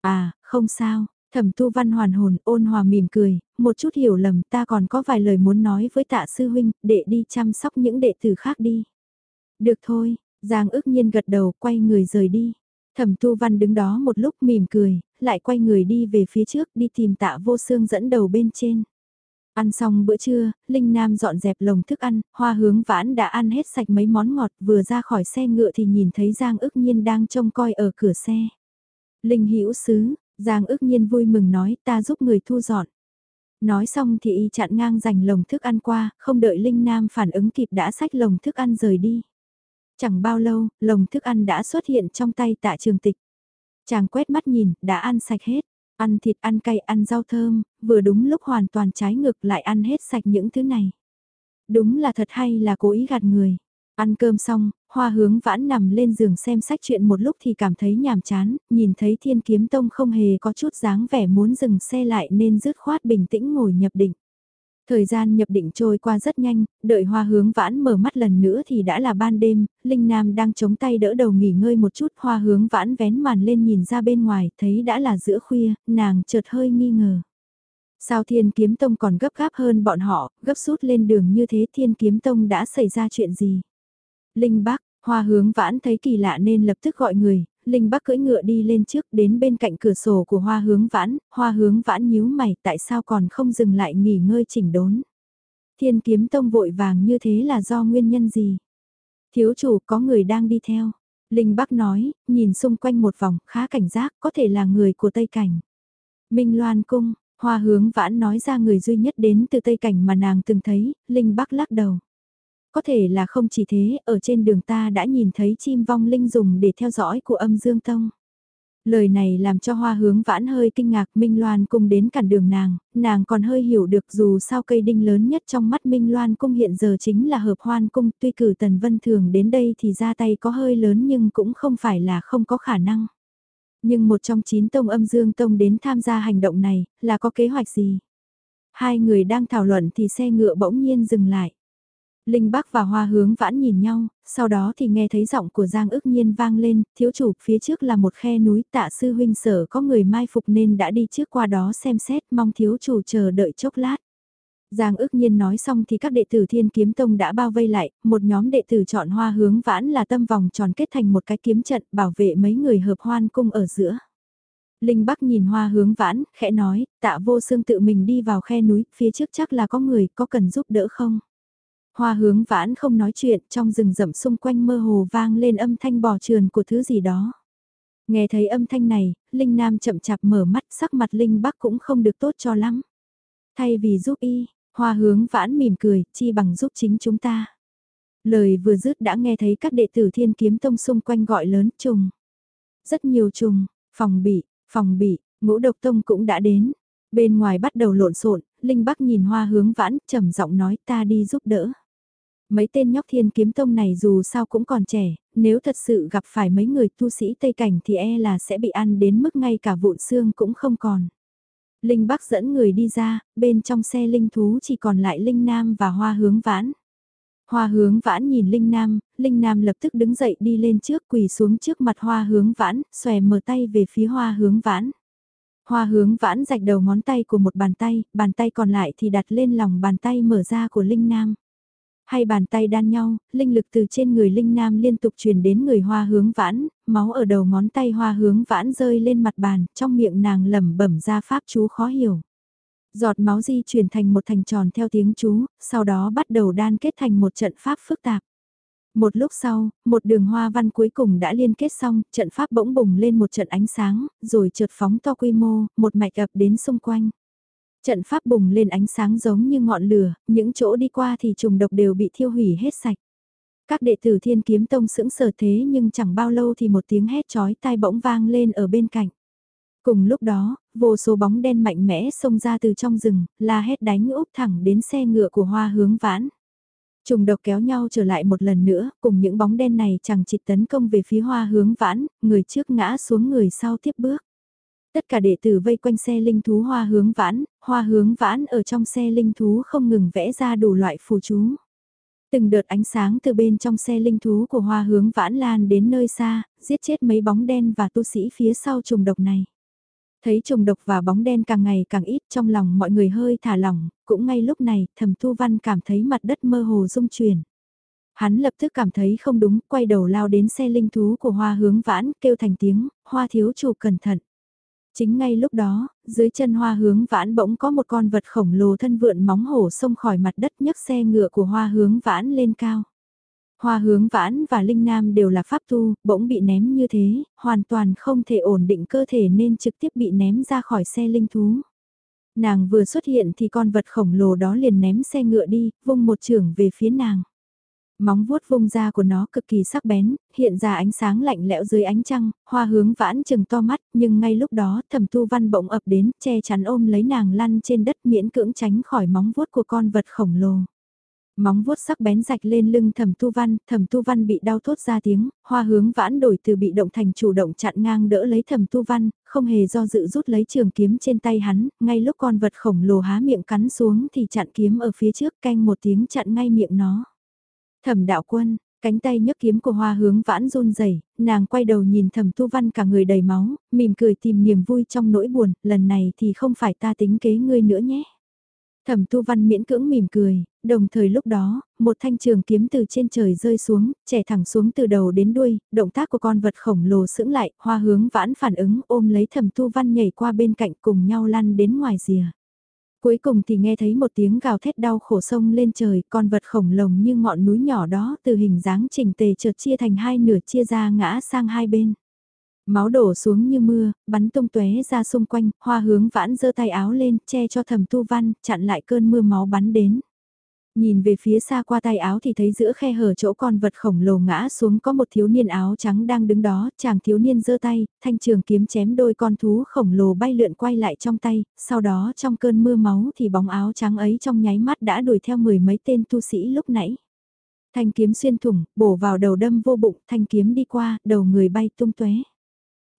À, không sao, Thẩm tu văn hoàn hồn ôn hòa mỉm cười, một chút hiểu lầm ta còn có vài lời muốn nói với tạ sư huynh, để đi chăm sóc những đệ tử khác đi. Được thôi, Giang ức nhiên gật đầu quay người rời đi. Thẩm tu văn đứng đó một lúc mỉm cười, lại quay người đi về phía trước đi tìm tạ vô xương dẫn đầu bên trên. Ăn xong bữa trưa, Linh Nam dọn dẹp lồng thức ăn, hoa hướng vãn đã ăn hết sạch mấy món ngọt vừa ra khỏi xe ngựa thì nhìn thấy Giang ước nhiên đang trông coi ở cửa xe. Linh hữu sứ, Giang ước nhiên vui mừng nói ta giúp người thu dọn. Nói xong thì y chặn ngang giành lồng thức ăn qua, không đợi Linh Nam phản ứng kịp đã xách lồng thức ăn rời đi. Chẳng bao lâu, lồng thức ăn đã xuất hiện trong tay tạ trường tịch. Chàng quét mắt nhìn, đã ăn sạch hết. Ăn thịt, ăn cay, ăn rau thơm, vừa đúng lúc hoàn toàn trái ngược lại ăn hết sạch những thứ này. Đúng là thật hay là cố ý gạt người. Ăn cơm xong, hoa hướng vãn nằm lên giường xem sách chuyện một lúc thì cảm thấy nhàm chán, nhìn thấy thiên kiếm tông không hề có chút dáng vẻ muốn dừng xe lại nên dứt khoát bình tĩnh ngồi nhập định. Thời gian nhập định trôi qua rất nhanh, đợi hoa hướng vãn mở mắt lần nữa thì đã là ban đêm, Linh Nam đang chống tay đỡ đầu nghỉ ngơi một chút hoa hướng vãn vén màn lên nhìn ra bên ngoài, thấy đã là giữa khuya, nàng chợt hơi nghi ngờ. Sao thiên kiếm tông còn gấp gáp hơn bọn họ, gấp rút lên đường như thế thiên kiếm tông đã xảy ra chuyện gì? Linh Bắc, hoa hướng vãn thấy kỳ lạ nên lập tức gọi người, Linh Bắc cưỡi ngựa đi lên trước đến bên cạnh cửa sổ của hoa hướng vãn, hoa hướng vãn nhíu mày tại sao còn không dừng lại nghỉ ngơi chỉnh đốn. Thiên kiếm tông vội vàng như thế là do nguyên nhân gì? Thiếu chủ có người đang đi theo. Linh Bắc nói, nhìn xung quanh một vòng khá cảnh giác có thể là người của Tây Cảnh. Minh Loan Cung, hoa hướng vãn nói ra người duy nhất đến từ Tây Cảnh mà nàng từng thấy, Linh Bắc lắc đầu. Có thể là không chỉ thế, ở trên đường ta đã nhìn thấy chim vong linh dùng để theo dõi của âm dương tông. Lời này làm cho hoa hướng vãn hơi kinh ngạc Minh Loan cung đến cản đường nàng, nàng còn hơi hiểu được dù sao cây đinh lớn nhất trong mắt Minh Loan cung hiện giờ chính là hợp hoan cung tuy cử Tần Vân Thường đến đây thì ra tay có hơi lớn nhưng cũng không phải là không có khả năng. Nhưng một trong chín tông âm dương tông đến tham gia hành động này là có kế hoạch gì? Hai người đang thảo luận thì xe ngựa bỗng nhiên dừng lại. Linh Bắc và Hoa hướng vãn nhìn nhau, sau đó thì nghe thấy giọng của Giang ức nhiên vang lên, thiếu chủ phía trước là một khe núi tạ sư huynh sở có người mai phục nên đã đi trước qua đó xem xét mong thiếu chủ chờ đợi chốc lát. Giang ức nhiên nói xong thì các đệ tử Thiên Kiếm Tông đã bao vây lại, một nhóm đệ tử chọn hoa hướng vãn là tâm vòng tròn kết thành một cái kiếm trận bảo vệ mấy người hợp hoan cung ở giữa. Linh Bắc nhìn hoa hướng vãn, khẽ nói, tạ vô xương tự mình đi vào khe núi, phía trước chắc là có người, có cần giúp đỡ không? Hoa hướng vãn không nói chuyện, trong rừng rậm xung quanh mơ hồ vang lên âm thanh bò trườn của thứ gì đó. Nghe thấy âm thanh này, Linh Nam chậm chạp mở mắt sắc mặt Linh Bắc cũng không được tốt cho lắm. Thay vì giúp y, hoa hướng vãn mỉm cười, chi bằng giúp chính chúng ta. Lời vừa dứt đã nghe thấy các đệ tử thiên kiếm tông xung quanh gọi lớn trùng. Rất nhiều trùng, phòng bị, phòng bị, ngũ độc tông cũng đã đến. Bên ngoài bắt đầu lộn xộn, Linh Bắc nhìn hoa hướng vãn, trầm giọng nói ta đi giúp đỡ. Mấy tên nhóc thiên kiếm tông này dù sao cũng còn trẻ, nếu thật sự gặp phải mấy người tu sĩ Tây Cảnh thì e là sẽ bị ăn đến mức ngay cả vụn xương cũng không còn. Linh Bắc dẫn người đi ra, bên trong xe linh thú chỉ còn lại Linh Nam và Hoa Hướng Vãn. Hoa Hướng Vãn nhìn Linh Nam, Linh Nam lập tức đứng dậy đi lên trước quỳ xuống trước mặt Hoa Hướng Vãn, xòe mở tay về phía Hoa Hướng Vãn. Hoa Hướng Vãn rạch đầu ngón tay của một bàn tay, bàn tay còn lại thì đặt lên lòng bàn tay mở ra của Linh Nam. Hai bàn tay đan nhau, linh lực từ trên người linh nam liên tục truyền đến người hoa hướng vãn, máu ở đầu ngón tay hoa hướng vãn rơi lên mặt bàn, trong miệng nàng lẩm bẩm ra pháp chú khó hiểu. Giọt máu di chuyển thành một thành tròn theo tiếng chú, sau đó bắt đầu đan kết thành một trận pháp phức tạp. Một lúc sau, một đường hoa văn cuối cùng đã liên kết xong, trận pháp bỗng bùng lên một trận ánh sáng, rồi trượt phóng to quy mô, một mạch ập đến xung quanh. Trận pháp bùng lên ánh sáng giống như ngọn lửa, những chỗ đi qua thì trùng độc đều bị thiêu hủy hết sạch. Các đệ tử thiên kiếm tông sững sờ thế nhưng chẳng bao lâu thì một tiếng hét chói tai bỗng vang lên ở bên cạnh. Cùng lúc đó, vô số bóng đen mạnh mẽ xông ra từ trong rừng, la hét đánh úp thẳng đến xe ngựa của hoa hướng vãn. Trùng độc kéo nhau trở lại một lần nữa, cùng những bóng đen này chẳng chịt tấn công về phía hoa hướng vãn, người trước ngã xuống người sau tiếp bước. Tất cả đệ tử vây quanh xe linh thú hoa hướng vãn, hoa hướng vãn ở trong xe linh thú không ngừng vẽ ra đủ loại phù chú. Từng đợt ánh sáng từ bên trong xe linh thú của hoa hướng vãn lan đến nơi xa, giết chết mấy bóng đen và tu sĩ phía sau trùng độc này. Thấy trùng độc và bóng đen càng ngày càng ít trong lòng mọi người hơi thả lỏng, cũng ngay lúc này thầm thu văn cảm thấy mặt đất mơ hồ rung chuyển. Hắn lập tức cảm thấy không đúng, quay đầu lao đến xe linh thú của hoa hướng vãn, kêu thành tiếng, hoa thiếu chủ cẩn thận. Chính ngay lúc đó, dưới chân hoa hướng vãn bỗng có một con vật khổng lồ thân vượn móng hổ xông khỏi mặt đất nhấc xe ngựa của hoa hướng vãn lên cao. Hoa hướng vãn và Linh Nam đều là pháp tu, bỗng bị ném như thế, hoàn toàn không thể ổn định cơ thể nên trực tiếp bị ném ra khỏi xe linh thú. Nàng vừa xuất hiện thì con vật khổng lồ đó liền ném xe ngựa đi, vung một trường về phía nàng. Móng vuốt vung ra của nó cực kỳ sắc bén, hiện ra ánh sáng lạnh lẽo dưới ánh trăng, hoa hướng vãn chừng to mắt, nhưng ngay lúc đó thẩm tu văn bỗng ập đến, che chắn ôm lấy nàng lăn trên đất miễn cưỡng tránh khỏi móng vuốt của con vật khổng lồ. Móng vuốt sắc bén rạch lên lưng thẩm tu văn, thẩm tu văn bị đau thốt ra tiếng, hoa hướng vãn đổi từ bị động thành chủ động chặn ngang đỡ lấy thẩm tu văn, không hề do dự rút lấy trường kiếm trên tay hắn, ngay lúc con vật khổng lồ há miệng cắn xuống thì chặn kiếm ở phía trước canh một tiếng chặn ngay miệng nó. Thẩm đạo quân, cánh tay nhấc kiếm của hoa hướng vãn run rẩy nàng quay đầu nhìn thẩm tu văn cả người đầy máu, mỉm cười tìm niềm vui trong nỗi buồn, lần này thì không phải ta tính kế ngươi nữa nhé. Thẩm tu văn miễn cưỡng mỉm cười, đồng thời lúc đó, một thanh trường kiếm từ trên trời rơi xuống, trẻ thẳng xuống từ đầu đến đuôi, động tác của con vật khổng lồ sững lại, hoa hướng vãn phản ứng ôm lấy thẩm tu văn nhảy qua bên cạnh cùng nhau lăn đến ngoài rìa. Cuối cùng thì nghe thấy một tiếng gào thét đau khổ sông lên trời, con vật khổng lồ như ngọn núi nhỏ đó từ hình dáng chỉnh tề chợt chia thành hai nửa chia ra ngã sang hai bên. Máu đổ xuống như mưa, bắn tung tóe ra xung quanh, hoa hướng vãn giơ tay áo lên, che cho thầm tu văn, chặn lại cơn mưa máu bắn đến. Nhìn về phía xa qua tay áo thì thấy giữa khe hở chỗ con vật khổng lồ ngã xuống có một thiếu niên áo trắng đang đứng đó, chàng thiếu niên giơ tay, thanh trường kiếm chém đôi con thú khổng lồ bay lượn quay lại trong tay, sau đó trong cơn mưa máu thì bóng áo trắng ấy trong nháy mắt đã đuổi theo mười mấy tên tu sĩ lúc nãy. Thanh kiếm xuyên thủng, bổ vào đầu đâm vô bụng, thanh kiếm đi qua, đầu người bay tung tóe.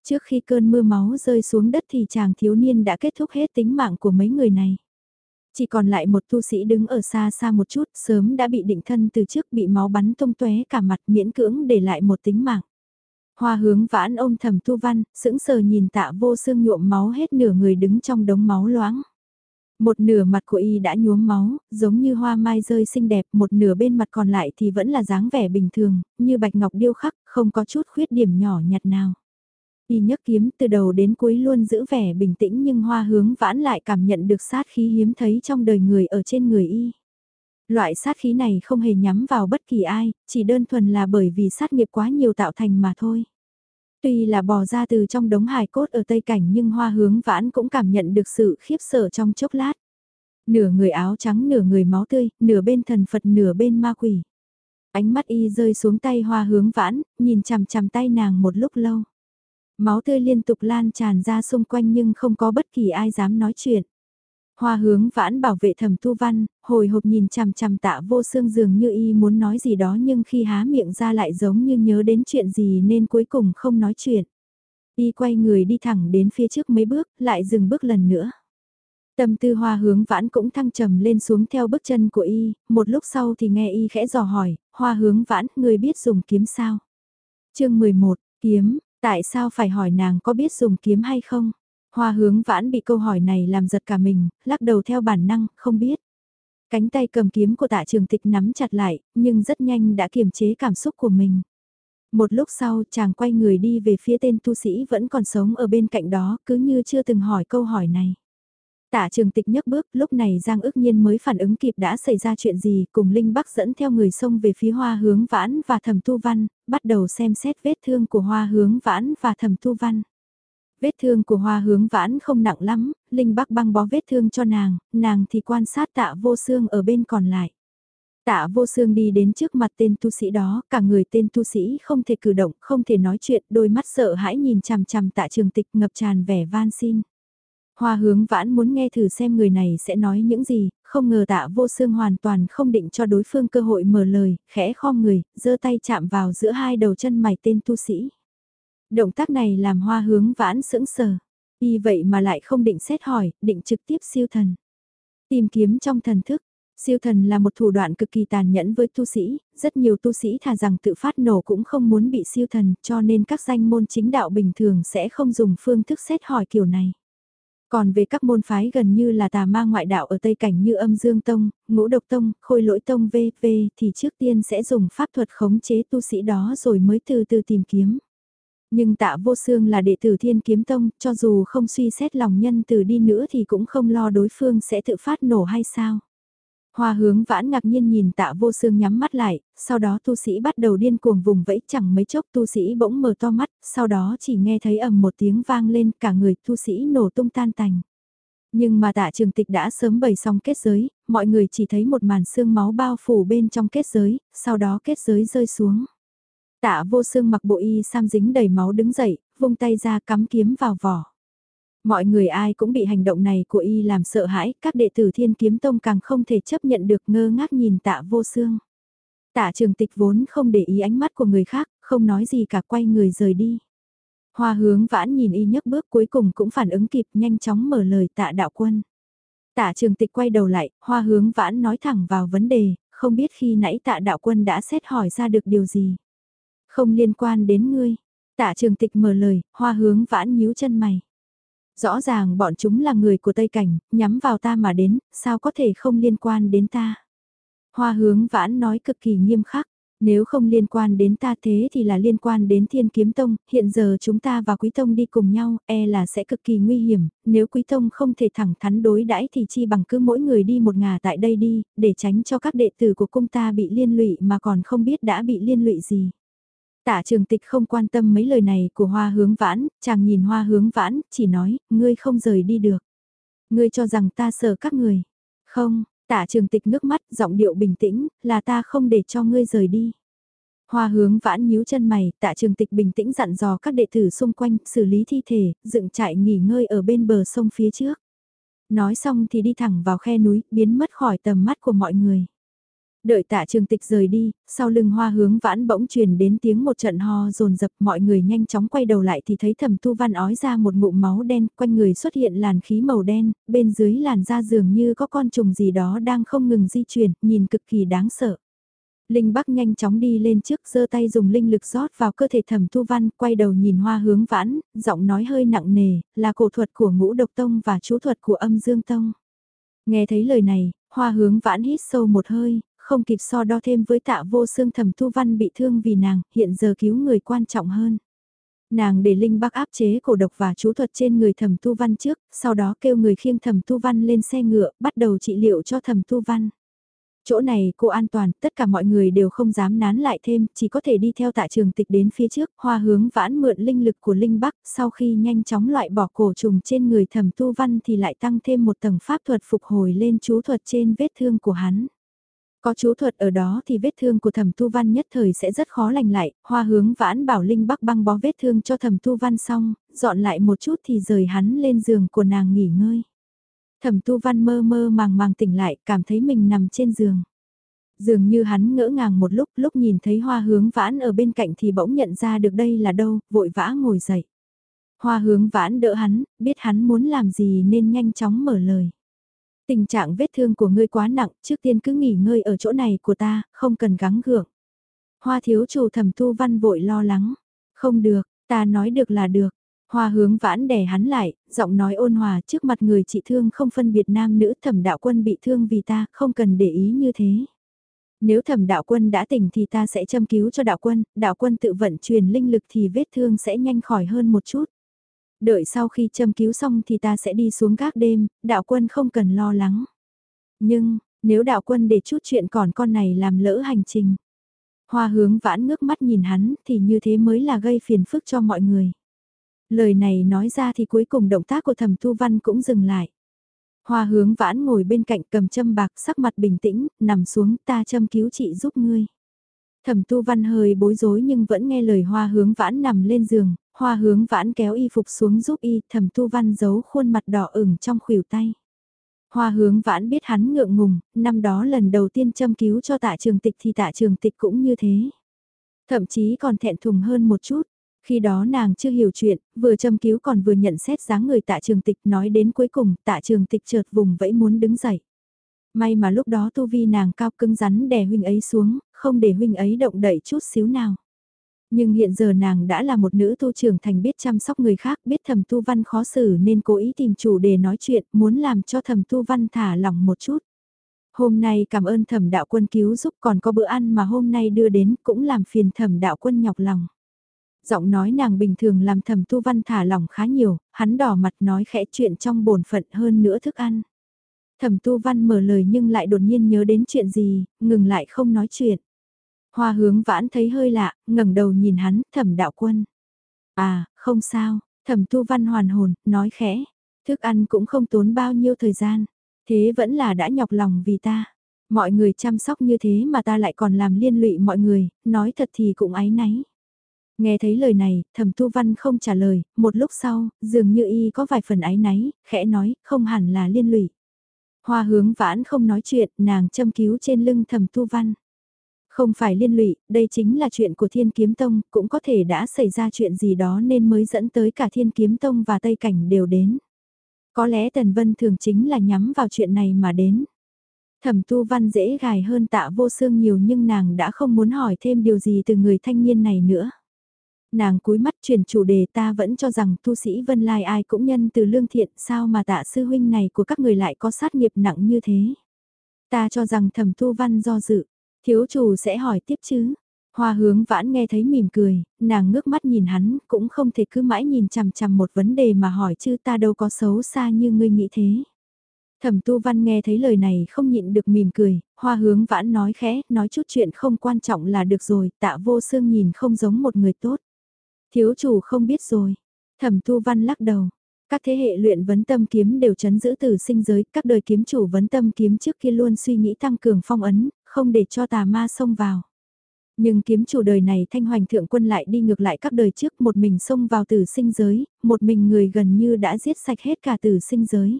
Trước khi cơn mưa máu rơi xuống đất thì chàng thiếu niên đã kết thúc hết tính mạng của mấy người này. Chỉ còn lại một tu sĩ đứng ở xa xa một chút, sớm đã bị định thân từ trước bị máu bắn tung tóe cả mặt miễn cưỡng để lại một tính mạng. Hoa hướng vãn ôm thầm tu văn, sững sờ nhìn tạ vô xương nhuộm máu hết nửa người đứng trong đống máu loáng. Một nửa mặt của y đã nhuốm máu, giống như hoa mai rơi xinh đẹp, một nửa bên mặt còn lại thì vẫn là dáng vẻ bình thường, như bạch ngọc điêu khắc, không có chút khuyết điểm nhỏ nhặt nào. Y nhấc kiếm từ đầu đến cuối luôn giữ vẻ bình tĩnh nhưng hoa hướng vãn lại cảm nhận được sát khí hiếm thấy trong đời người ở trên người Y. Loại sát khí này không hề nhắm vào bất kỳ ai, chỉ đơn thuần là bởi vì sát nghiệp quá nhiều tạo thành mà thôi. Tuy là bò ra từ trong đống hài cốt ở Tây Cảnh nhưng hoa hướng vãn cũng cảm nhận được sự khiếp sợ trong chốc lát. Nửa người áo trắng nửa người máu tươi, nửa bên thần Phật nửa bên ma quỷ. Ánh mắt y rơi xuống tay hoa hướng vãn, nhìn chằm chằm tay nàng một lúc lâu. Máu tươi liên tục lan tràn ra xung quanh nhưng không có bất kỳ ai dám nói chuyện. Hoa hướng vãn bảo vệ thẩm tu văn, hồi hộp nhìn chằm chằm tạ vô xương dường như y muốn nói gì đó nhưng khi há miệng ra lại giống như nhớ đến chuyện gì nên cuối cùng không nói chuyện. Y quay người đi thẳng đến phía trước mấy bước, lại dừng bước lần nữa. Tâm tư hoa hướng vãn cũng thăng trầm lên xuống theo bước chân của y, một lúc sau thì nghe y khẽ dò hỏi, hoa hướng vãn, người biết dùng kiếm sao? chương 11, kiếm, Tại sao phải hỏi nàng có biết dùng kiếm hay không? Hoa hướng vãn bị câu hỏi này làm giật cả mình, lắc đầu theo bản năng, không biết. Cánh tay cầm kiếm của tạ trường tịch nắm chặt lại, nhưng rất nhanh đã kiềm chế cảm xúc của mình. Một lúc sau chàng quay người đi về phía tên tu sĩ vẫn còn sống ở bên cạnh đó, cứ như chưa từng hỏi câu hỏi này. Tạ trường tịch nhấc bước, lúc này Giang ước nhiên mới phản ứng kịp đã xảy ra chuyện gì, cùng Linh Bắc dẫn theo người sông về phía hoa hướng vãn và thầm tu văn, bắt đầu xem xét vết thương của hoa hướng vãn và thầm tu văn. Vết thương của hoa hướng vãn không nặng lắm, Linh Bắc băng bó vết thương cho nàng, nàng thì quan sát tạ vô xương ở bên còn lại. Tạ vô xương đi đến trước mặt tên tu sĩ đó, cả người tên tu sĩ không thể cử động, không thể nói chuyện, đôi mắt sợ hãi nhìn chằm chằm tạ trường tịch ngập tràn vẻ van xin. Hoa hướng vãn muốn nghe thử xem người này sẽ nói những gì, không ngờ tạ vô xương hoàn toàn không định cho đối phương cơ hội mở lời, khẽ khom người, giơ tay chạm vào giữa hai đầu chân mày tên tu sĩ. Động tác này làm hoa hướng vãn sững sờ, y vậy mà lại không định xét hỏi, định trực tiếp siêu thần. Tìm kiếm trong thần thức, Siêu thần là một thủ đoạn cực kỳ tàn nhẫn với tu sĩ, rất nhiều tu sĩ thà rằng tự phát nổ cũng không muốn bị siêu thần cho nên các danh môn chính đạo bình thường sẽ không dùng phương thức xét hỏi kiểu này. Còn về các môn phái gần như là tà ma ngoại đạo ở Tây Cảnh như âm dương tông, ngũ độc tông, khôi lỗi tông v.v. thì trước tiên sẽ dùng pháp thuật khống chế tu sĩ đó rồi mới từ từ tìm kiếm. Nhưng tạ vô xương là đệ tử thiên kiếm tông, cho dù không suy xét lòng nhân từ đi nữa thì cũng không lo đối phương sẽ tự phát nổ hay sao. Hoa hướng vãn ngạc nhiên nhìn tạ vô xương nhắm mắt lại, sau đó tu sĩ bắt đầu điên cuồng vùng vẫy chẳng mấy chốc tu sĩ bỗng mở to mắt, sau đó chỉ nghe thấy ầm một tiếng vang lên cả người tu sĩ nổ tung tan tành. Nhưng mà tạ trường tịch đã sớm bày xong kết giới, mọi người chỉ thấy một màn xương máu bao phủ bên trong kết giới, sau đó kết giới rơi xuống. Tạ vô xương mặc bộ y sam dính đầy máu đứng dậy, vung tay ra cắm kiếm vào vỏ. Mọi người ai cũng bị hành động này của y làm sợ hãi, các đệ tử thiên kiếm tông càng không thể chấp nhận được ngơ ngác nhìn tạ vô xương. Tạ trường tịch vốn không để ý ánh mắt của người khác, không nói gì cả quay người rời đi. Hoa hướng vãn nhìn y nhấc bước cuối cùng cũng phản ứng kịp nhanh chóng mở lời tạ đạo quân. Tạ trường tịch quay đầu lại, hoa hướng vãn nói thẳng vào vấn đề, không biết khi nãy tạ đạo quân đã xét hỏi ra được điều gì. Không liên quan đến ngươi. Tạ trường tịch mở lời, hoa hướng vãn nhíu chân mày. Rõ ràng bọn chúng là người của Tây Cảnh, nhắm vào ta mà đến, sao có thể không liên quan đến ta. Hoa hướng vãn nói cực kỳ nghiêm khắc, nếu không liên quan đến ta thế thì là liên quan đến Thiên Kiếm Tông, hiện giờ chúng ta và Quý Tông đi cùng nhau, e là sẽ cực kỳ nguy hiểm, nếu Quý Tông không thể thẳng thắn đối đãi thì chi bằng cứ mỗi người đi một ngả tại đây đi, để tránh cho các đệ tử của cung ta bị liên lụy mà còn không biết đã bị liên lụy gì tả trường tịch không quan tâm mấy lời này của hoa hướng vãn, chàng nhìn hoa hướng vãn, chỉ nói, ngươi không rời đi được. Ngươi cho rằng ta sợ các người. Không, tả trường tịch nước mắt, giọng điệu bình tĩnh, là ta không để cho ngươi rời đi. Hoa hướng vãn nhíu chân mày, tạ trường tịch bình tĩnh dặn dò các đệ tử xung quanh, xử lý thi thể, dựng trại nghỉ ngơi ở bên bờ sông phía trước. Nói xong thì đi thẳng vào khe núi, biến mất khỏi tầm mắt của mọi người. Đợi tạ trường tịch rời đi, sau lưng hoa hướng vãn bỗng truyền đến tiếng một trận ho rồn rập mọi người nhanh chóng quay đầu lại thì thấy thẩm tu văn ói ra một ngụm máu đen, quanh người xuất hiện làn khí màu đen, bên dưới làn da dường như có con trùng gì đó đang không ngừng di chuyển, nhìn cực kỳ đáng sợ. Linh Bắc nhanh chóng đi lên trước giơ tay dùng linh lực rót vào cơ thể thẩm tu văn, quay đầu nhìn hoa hướng vãn, giọng nói hơi nặng nề, là cổ thuật của ngũ độc tông và chú thuật của âm dương tông. Nghe thấy lời này, hoa hướng vãn hít sâu một hơi, không kịp so đo thêm với tạ vô xương thẩm thu văn bị thương vì nàng, hiện giờ cứu người quan trọng hơn. Nàng để Linh Bắc áp chế cổ độc và chú thuật trên người thẩm tu văn trước, sau đó kêu người khiêng thẩm tu văn lên xe ngựa, bắt đầu trị liệu cho thẩm tu văn. Chỗ này cô an toàn, tất cả mọi người đều không dám nán lại thêm, chỉ có thể đi theo tạ trường tịch đến phía trước, hoa hướng vãn mượn linh lực của Linh Bắc, sau khi nhanh chóng loại bỏ cổ trùng trên người thẩm tu văn thì lại tăng thêm một tầng pháp thuật phục hồi lên chú thuật trên vết thương của hắn. Có chú thuật ở đó thì vết thương của thẩm tu văn nhất thời sẽ rất khó lành lại, hoa hướng vãn bảo Linh Bắc băng bó vết thương cho thẩm tu văn xong, dọn lại một chút thì rời hắn lên giường của nàng nghỉ ngơi. Thẩm tu văn mơ mơ màng màng tỉnh lại, cảm thấy mình nằm trên giường. Dường như hắn ngỡ ngàng một lúc, lúc nhìn thấy hoa hướng vãn ở bên cạnh thì bỗng nhận ra được đây là đâu, vội vã ngồi dậy. Hoa hướng vãn đỡ hắn, biết hắn muốn làm gì nên nhanh chóng mở lời. Tình trạng vết thương của ngươi quá nặng, trước tiên cứ nghỉ ngơi ở chỗ này của ta, không cần gắng gượng. Hoa thiếu chủ thẩm tu văn vội lo lắng. Không được, ta nói được là được. Hoa hướng vãn đè hắn lại, giọng nói ôn hòa trước mặt người chị thương không phân biệt nam nữ thẩm đạo quân bị thương vì ta, không cần để ý như thế. Nếu thẩm đạo quân đã tỉnh thì ta sẽ châm cứu cho đạo quân, đạo quân tự vận truyền linh lực thì vết thương sẽ nhanh khỏi hơn một chút đợi sau khi châm cứu xong thì ta sẽ đi xuống gác đêm, đạo quân không cần lo lắng. Nhưng, nếu đạo quân để chút chuyện còn con này làm lỡ hành trình. Hoa hướng vãn ngước mắt nhìn hắn thì như thế mới là gây phiền phức cho mọi người. Lời này nói ra thì cuối cùng động tác của thẩm tu văn cũng dừng lại. Hoa hướng vãn ngồi bên cạnh cầm châm bạc sắc mặt bình tĩnh, nằm xuống ta châm cứu chị giúp ngươi. Thẩm tu văn hơi bối rối nhưng vẫn nghe lời hoa hướng vãn nằm lên giường, hoa hướng vãn kéo y phục xuống giúp y, thẩm tu văn giấu khuôn mặt đỏ ửng trong khuỷu tay. Hoa hướng vãn biết hắn ngượng ngùng, năm đó lần đầu tiên châm cứu cho tạ trường tịch thì tạ trường tịch cũng như thế. Thậm chí còn thẹn thùng hơn một chút, khi đó nàng chưa hiểu chuyện, vừa châm cứu còn vừa nhận xét dáng người tạ trường tịch nói đến cuối cùng tạ trường tịch chợt vùng vẫy muốn đứng dậy. May mà lúc đó tu vi nàng cao cứng rắn đè huynh ấy xuống, không để huynh ấy động đậy chút xíu nào. Nhưng hiện giờ nàng đã là một nữ tu trưởng thành biết chăm sóc người khác, biết thầm tu văn khó xử nên cố ý tìm chủ đề nói chuyện, muốn làm cho thầm tu văn thả lỏng một chút. Hôm nay cảm ơn thẩm đạo quân cứu giúp còn có bữa ăn mà hôm nay đưa đến cũng làm phiền thẩm đạo quân nhọc lòng. Giọng nói nàng bình thường làm thẩm tu văn thả lỏng khá nhiều, hắn đỏ mặt nói khẽ chuyện trong bổn phận hơn nữa thức ăn. Thẩm tu văn mở lời nhưng lại đột nhiên nhớ đến chuyện gì, ngừng lại không nói chuyện. Hoa hướng vãn thấy hơi lạ, ngẩng đầu nhìn hắn, thẩm đạo quân. À, không sao, thẩm tu văn hoàn hồn, nói khẽ. Thức ăn cũng không tốn bao nhiêu thời gian. Thế vẫn là đã nhọc lòng vì ta. Mọi người chăm sóc như thế mà ta lại còn làm liên lụy mọi người, nói thật thì cũng ái náy. Nghe thấy lời này, thẩm tu văn không trả lời, một lúc sau, dường như y có vài phần ái náy, khẽ nói, không hẳn là liên lụy. Hoa hướng vãn không nói chuyện, nàng châm cứu trên lưng thẩm tu văn. Không phải liên lụy, đây chính là chuyện của Thiên Kiếm Tông, cũng có thể đã xảy ra chuyện gì đó nên mới dẫn tới cả Thiên Kiếm Tông và Tây Cảnh đều đến. Có lẽ Tần Vân thường chính là nhắm vào chuyện này mà đến. Thẩm tu văn dễ gài hơn tạ vô xương nhiều nhưng nàng đã không muốn hỏi thêm điều gì từ người thanh niên này nữa. Nàng cúi mắt chuyển chủ đề ta vẫn cho rằng tu sĩ Vân Lai ai cũng nhân từ lương thiện sao mà tạ sư huynh này của các người lại có sát nghiệp nặng như thế. Ta cho rằng thẩm tu văn do dự, thiếu chủ sẽ hỏi tiếp chứ. Hoa hướng vãn nghe thấy mỉm cười, nàng ngước mắt nhìn hắn, cũng không thể cứ mãi nhìn chằm chằm một vấn đề mà hỏi chứ ta đâu có xấu xa như ngươi nghĩ thế. Thẩm tu văn nghe thấy lời này không nhịn được mỉm cười, hoa hướng vãn nói khẽ, nói chút chuyện không quan trọng là được rồi, tạ vô xương nhìn không giống một người tốt. Thiếu chủ không biết rồi. Thẩm tu văn lắc đầu. Các thế hệ luyện vấn tâm kiếm đều chấn giữ từ sinh giới, các đời kiếm chủ vấn tâm kiếm trước kia luôn suy nghĩ tăng cường phong ấn, không để cho tà ma xông vào. Nhưng kiếm chủ đời này thanh hoành thượng quân lại đi ngược lại các đời trước một mình xông vào tử sinh giới, một mình người gần như đã giết sạch hết cả tử sinh giới.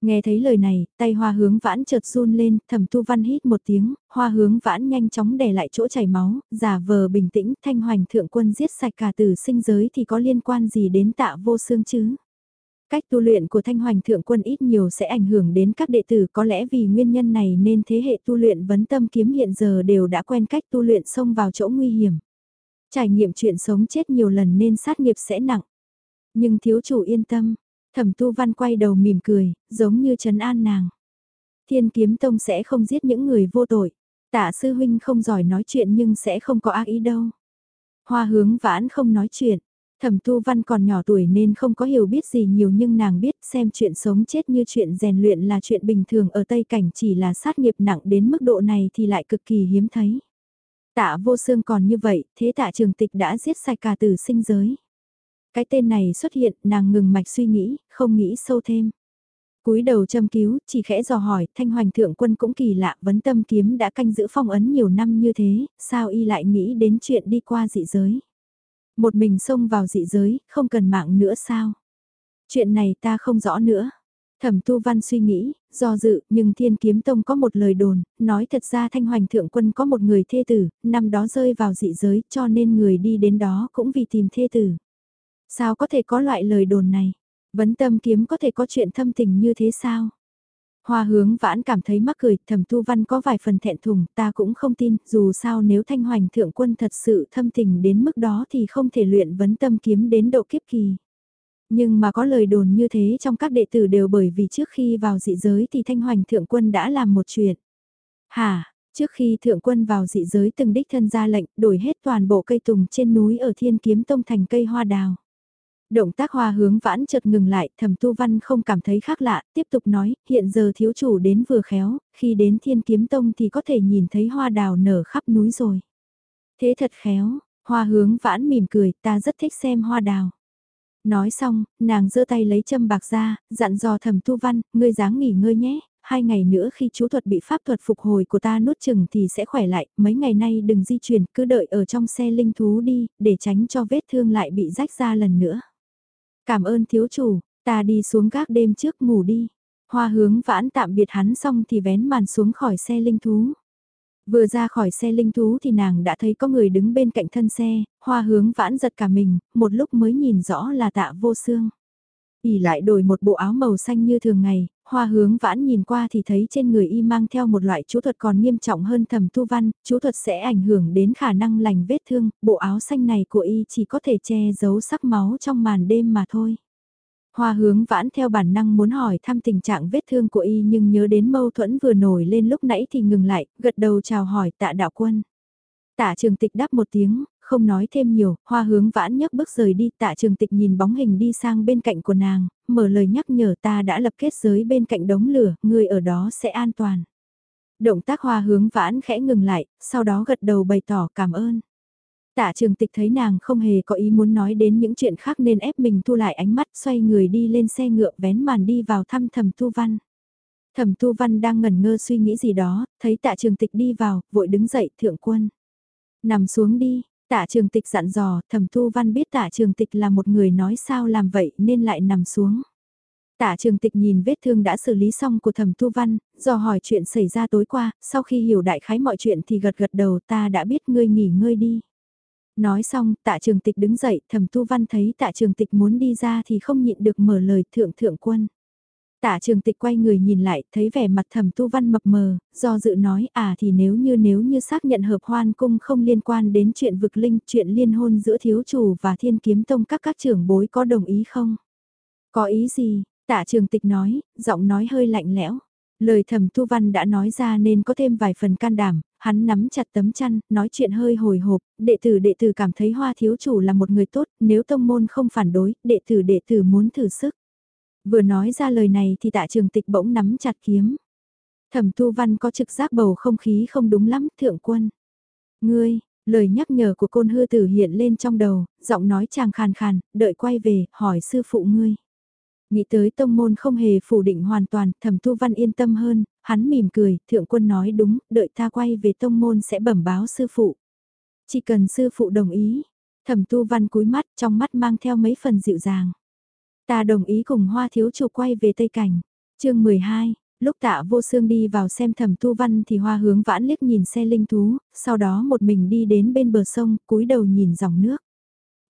Nghe thấy lời này, tay hoa hướng vãn chợt run lên, thẩm tu văn hít một tiếng, hoa hướng vãn nhanh chóng đè lại chỗ chảy máu, giả vờ bình tĩnh, thanh hoành thượng quân giết sạch cả tử sinh giới thì có liên quan gì đến tạ vô xương chứ? Cách tu luyện của thanh hoành thượng quân ít nhiều sẽ ảnh hưởng đến các đệ tử có lẽ vì nguyên nhân này nên thế hệ tu luyện vấn tâm kiếm hiện giờ đều đã quen cách tu luyện xông vào chỗ nguy hiểm. Trải nghiệm chuyện sống chết nhiều lần nên sát nghiệp sẽ nặng. Nhưng thiếu chủ yên tâm, thẩm tu văn quay đầu mỉm cười, giống như trấn an nàng. Thiên kiếm tông sẽ không giết những người vô tội. Tạ sư huynh không giỏi nói chuyện nhưng sẽ không có ác ý đâu. Hoa hướng vãn không nói chuyện. Thẩm tu văn còn nhỏ tuổi nên không có hiểu biết gì nhiều nhưng nàng biết xem chuyện sống chết như chuyện rèn luyện là chuyện bình thường ở Tây Cảnh chỉ là sát nghiệp nặng đến mức độ này thì lại cực kỳ hiếm thấy. Tạ vô xương còn như vậy, thế tạ trường tịch đã giết sạch cả từ sinh giới. Cái tên này xuất hiện, nàng ngừng mạch suy nghĩ, không nghĩ sâu thêm. cúi đầu châm cứu, chỉ khẽ dò hỏi, thanh hoành thượng quân cũng kỳ lạ, vấn tâm kiếm đã canh giữ phong ấn nhiều năm như thế, sao y lại nghĩ đến chuyện đi qua dị giới. Một mình xông vào dị giới, không cần mạng nữa sao? Chuyện này ta không rõ nữa. Thẩm Tu Văn suy nghĩ, do dự, nhưng Thiên Kiếm Tông có một lời đồn, nói thật ra Thanh Hoành Thượng Quân có một người thê tử, năm đó rơi vào dị giới, cho nên người đi đến đó cũng vì tìm thê tử. Sao có thể có loại lời đồn này? Vấn tâm kiếm có thể có chuyện thâm tình như thế sao? Hoa hướng vãn cảm thấy mắc cười, thẩm tu văn có vài phần thẹn thùng, ta cũng không tin, dù sao nếu thanh hoành thượng quân thật sự thâm tình đến mức đó thì không thể luyện vấn tâm kiếm đến độ kiếp kỳ. Nhưng mà có lời đồn như thế trong các đệ tử đều bởi vì trước khi vào dị giới thì thanh hoành thượng quân đã làm một chuyện. Hả, trước khi thượng quân vào dị giới từng đích thân ra lệnh đổi hết toàn bộ cây tùng trên núi ở thiên kiếm tông thành cây hoa đào. Động tác hoa hướng vãn chợt ngừng lại, thẩm tu văn không cảm thấy khác lạ, tiếp tục nói, hiện giờ thiếu chủ đến vừa khéo, khi đến thiên kiếm tông thì có thể nhìn thấy hoa đào nở khắp núi rồi. Thế thật khéo, hoa hướng vãn mỉm cười, ta rất thích xem hoa đào. Nói xong, nàng giơ tay lấy châm bạc ra, dặn dò thẩm tu văn, ngươi dáng nghỉ ngơi nhé, hai ngày nữa khi chú thuật bị pháp thuật phục hồi của ta nuốt chừng thì sẽ khỏe lại, mấy ngày nay đừng di chuyển, cứ đợi ở trong xe linh thú đi, để tránh cho vết thương lại bị rách ra lần nữa. Cảm ơn thiếu chủ, ta đi xuống gác đêm trước ngủ đi. Hoa hướng vãn tạm biệt hắn xong thì vén màn xuống khỏi xe linh thú. Vừa ra khỏi xe linh thú thì nàng đã thấy có người đứng bên cạnh thân xe, hoa hướng vãn giật cả mình, một lúc mới nhìn rõ là tạ vô xương ỉ lại đổi một bộ áo màu xanh như thường ngày, Hoa hướng vãn nhìn qua thì thấy trên người y mang theo một loại chú thuật còn nghiêm trọng hơn thẩm tu văn, chú thuật sẽ ảnh hưởng đến khả năng lành vết thương, bộ áo xanh này của y chỉ có thể che giấu sắc máu trong màn đêm mà thôi. Hoa hướng vãn theo bản năng muốn hỏi thăm tình trạng vết thương của y nhưng nhớ đến mâu thuẫn vừa nổi lên lúc nãy thì ngừng lại, gật đầu chào hỏi tạ đạo quân. Tạ trường tịch đáp một tiếng, không nói thêm nhiều, hoa hướng vãn nhấc bước rời đi, tạ trường tịch nhìn bóng hình đi sang bên cạnh của nàng, mở lời nhắc nhở ta đã lập kết giới bên cạnh đống lửa, người ở đó sẽ an toàn. Động tác hoa hướng vãn khẽ ngừng lại, sau đó gật đầu bày tỏ cảm ơn. Tạ trường tịch thấy nàng không hề có ý muốn nói đến những chuyện khác nên ép mình thu lại ánh mắt xoay người đi lên xe ngựa vén màn đi vào thăm thầm thu văn. Thẩm tu văn đang ngẩn ngơ suy nghĩ gì đó, thấy tạ trường tịch đi vào, vội đứng dậy thượng quân. Nằm xuống đi, tạ trường tịch dặn dò, thẩm tu văn biết tạ trường tịch là một người nói sao làm vậy nên lại nằm xuống. Tạ trường tịch nhìn vết thương đã xử lý xong của thẩm tu văn, do hỏi chuyện xảy ra tối qua, sau khi hiểu đại khái mọi chuyện thì gật gật đầu ta đã biết ngươi nghỉ ngơi đi. Nói xong, tạ trường tịch đứng dậy, thẩm tu văn thấy tạ trường tịch muốn đi ra thì không nhịn được mở lời thượng thượng quân. Tạ trường tịch quay người nhìn lại, thấy vẻ mặt thẩm tu văn mập mờ, do dự nói à thì nếu như nếu như xác nhận hợp hoan cung không liên quan đến chuyện vực linh, chuyện liên hôn giữa thiếu chủ và thiên kiếm tông các các trưởng bối có đồng ý không? Có ý gì? Tạ trường tịch nói, giọng nói hơi lạnh lẽo. Lời thẩm tu văn đã nói ra nên có thêm vài phần can đảm, hắn nắm chặt tấm chăn, nói chuyện hơi hồi hộp, đệ tử đệ tử cảm thấy hoa thiếu chủ là một người tốt, nếu tông môn không phản đối, đệ tử đệ tử muốn thử sức. Vừa nói ra lời này thì tạ trường tịch bỗng nắm chặt kiếm. Thẩm tu văn có trực giác bầu không khí không đúng lắm, thượng quân. Ngươi, lời nhắc nhở của côn hư tử hiện lên trong đầu, giọng nói chàng khàn khàn, đợi quay về, hỏi sư phụ ngươi. Nghĩ tới tông môn không hề phủ định hoàn toàn, thẩm tu văn yên tâm hơn, hắn mỉm cười, thượng quân nói đúng, đợi ta quay về tông môn sẽ bẩm báo sư phụ. Chỉ cần sư phụ đồng ý, thẩm tu văn cúi mắt trong mắt mang theo mấy phần dịu dàng. Ta đồng ý cùng hoa thiếu chủ quay về Tây Cảnh. chương 12, lúc tạ vô xương đi vào xem thẩm tu văn thì hoa hướng vãn liếc nhìn xe linh thú, sau đó một mình đi đến bên bờ sông, cúi đầu nhìn dòng nước.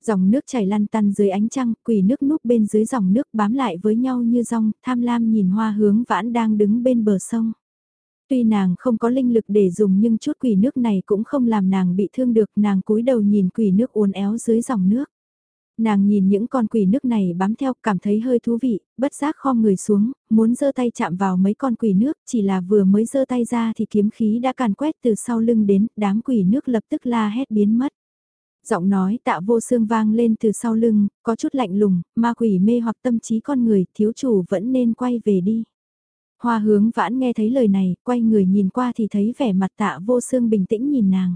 Dòng nước chảy lăn tăn dưới ánh trăng, quỷ nước núp bên dưới dòng nước bám lại với nhau như rong, tham lam nhìn hoa hướng vãn đang đứng bên bờ sông. Tuy nàng không có linh lực để dùng nhưng chút quỷ nước này cũng không làm nàng bị thương được, nàng cúi đầu nhìn quỷ nước uốn éo dưới dòng nước. Nàng nhìn những con quỷ nước này bám theo cảm thấy hơi thú vị, bất giác khom người xuống, muốn giơ tay chạm vào mấy con quỷ nước, chỉ là vừa mới giơ tay ra thì kiếm khí đã càn quét từ sau lưng đến, đám quỷ nước lập tức la hét biến mất. Giọng nói tạ vô xương vang lên từ sau lưng, có chút lạnh lùng, ma quỷ mê hoặc tâm trí con người, thiếu chủ vẫn nên quay về đi. Hoa hướng vãn nghe thấy lời này, quay người nhìn qua thì thấy vẻ mặt tạ vô xương bình tĩnh nhìn nàng.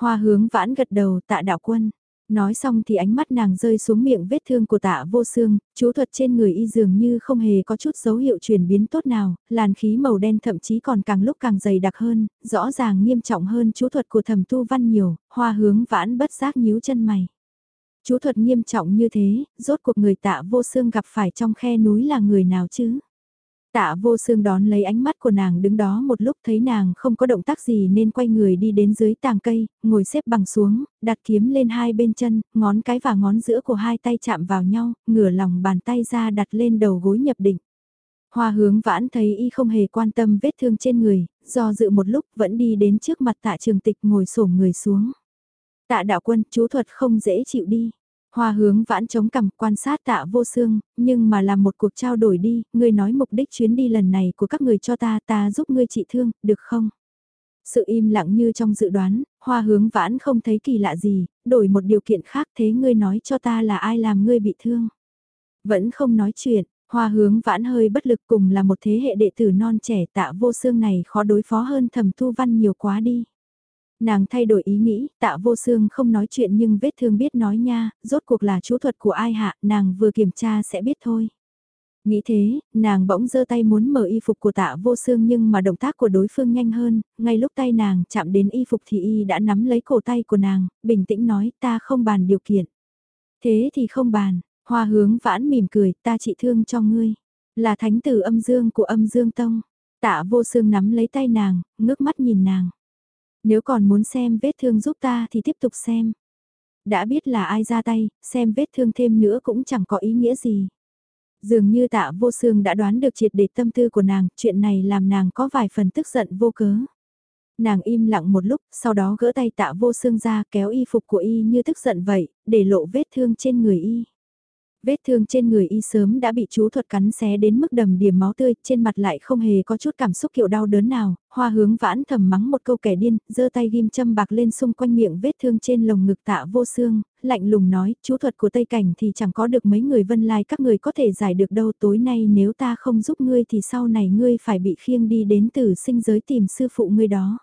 Hoa hướng vãn gật đầu tạ đạo quân. Nói xong thì ánh mắt nàng rơi xuống miệng vết thương của tạ vô xương, chú thuật trên người y dường như không hề có chút dấu hiệu chuyển biến tốt nào, làn khí màu đen thậm chí còn càng lúc càng dày đặc hơn, rõ ràng nghiêm trọng hơn chú thuật của thẩm tu văn nhiều, hoa hướng vãn bất giác nhíu chân mày. Chú thuật nghiêm trọng như thế, rốt cuộc người tạ vô xương gặp phải trong khe núi là người nào chứ? Tạ vô xương đón lấy ánh mắt của nàng đứng đó một lúc thấy nàng không có động tác gì nên quay người đi đến dưới tàng cây, ngồi xếp bằng xuống, đặt kiếm lên hai bên chân, ngón cái và ngón giữa của hai tay chạm vào nhau, ngửa lòng bàn tay ra đặt lên đầu gối nhập định. Hoa hướng vãn thấy y không hề quan tâm vết thương trên người, do dự một lúc vẫn đi đến trước mặt tạ trường tịch ngồi xổm người xuống. Tạ đạo quân, chú thuật không dễ chịu đi. Hoa hướng vãn chống cằm quan sát tạ vô xương, nhưng mà làm một cuộc trao đổi đi, ngươi nói mục đích chuyến đi lần này của các người cho ta, ta giúp ngươi trị thương, được không? Sự im lặng như trong dự đoán, hoa hướng vãn không thấy kỳ lạ gì, đổi một điều kiện khác thế ngươi nói cho ta là ai làm ngươi bị thương. Vẫn không nói chuyện, hoa hướng vãn hơi bất lực cùng là một thế hệ đệ tử non trẻ tạ vô xương này khó đối phó hơn thầm thu văn nhiều quá đi. Nàng thay đổi ý nghĩ, tạ vô xương không nói chuyện nhưng vết thương biết nói nha, rốt cuộc là chú thuật của ai hạ, nàng vừa kiểm tra sẽ biết thôi. Nghĩ thế, nàng bỗng giơ tay muốn mở y phục của tạ vô xương nhưng mà động tác của đối phương nhanh hơn, ngay lúc tay nàng chạm đến y phục thì y đã nắm lấy cổ tay của nàng, bình tĩnh nói ta không bàn điều kiện. Thế thì không bàn, hoa hướng vãn mỉm cười, ta trị thương cho ngươi. Là thánh tử âm dương của âm dương tông. Tạ vô xương nắm lấy tay nàng, ngước mắt nhìn nàng. Nếu còn muốn xem vết thương giúp ta thì tiếp tục xem. Đã biết là ai ra tay, xem vết thương thêm nữa cũng chẳng có ý nghĩa gì. Dường như tạ vô xương đã đoán được triệt để tâm tư của nàng, chuyện này làm nàng có vài phần tức giận vô cớ. Nàng im lặng một lúc, sau đó gỡ tay tạ vô xương ra kéo y phục của y như tức giận vậy, để lộ vết thương trên người y. Vết thương trên người y sớm đã bị chú thuật cắn xé đến mức đầm điểm máu tươi, trên mặt lại không hề có chút cảm xúc kiểu đau đớn nào, hoa hướng vãn thầm mắng một câu kẻ điên, giơ tay ghim châm bạc lên xung quanh miệng vết thương trên lồng ngực tạ vô xương, lạnh lùng nói, chú thuật của Tây Cảnh thì chẳng có được mấy người vân lai các người có thể giải được đâu tối nay nếu ta không giúp ngươi thì sau này ngươi phải bị khiêng đi đến từ sinh giới tìm sư phụ ngươi đó.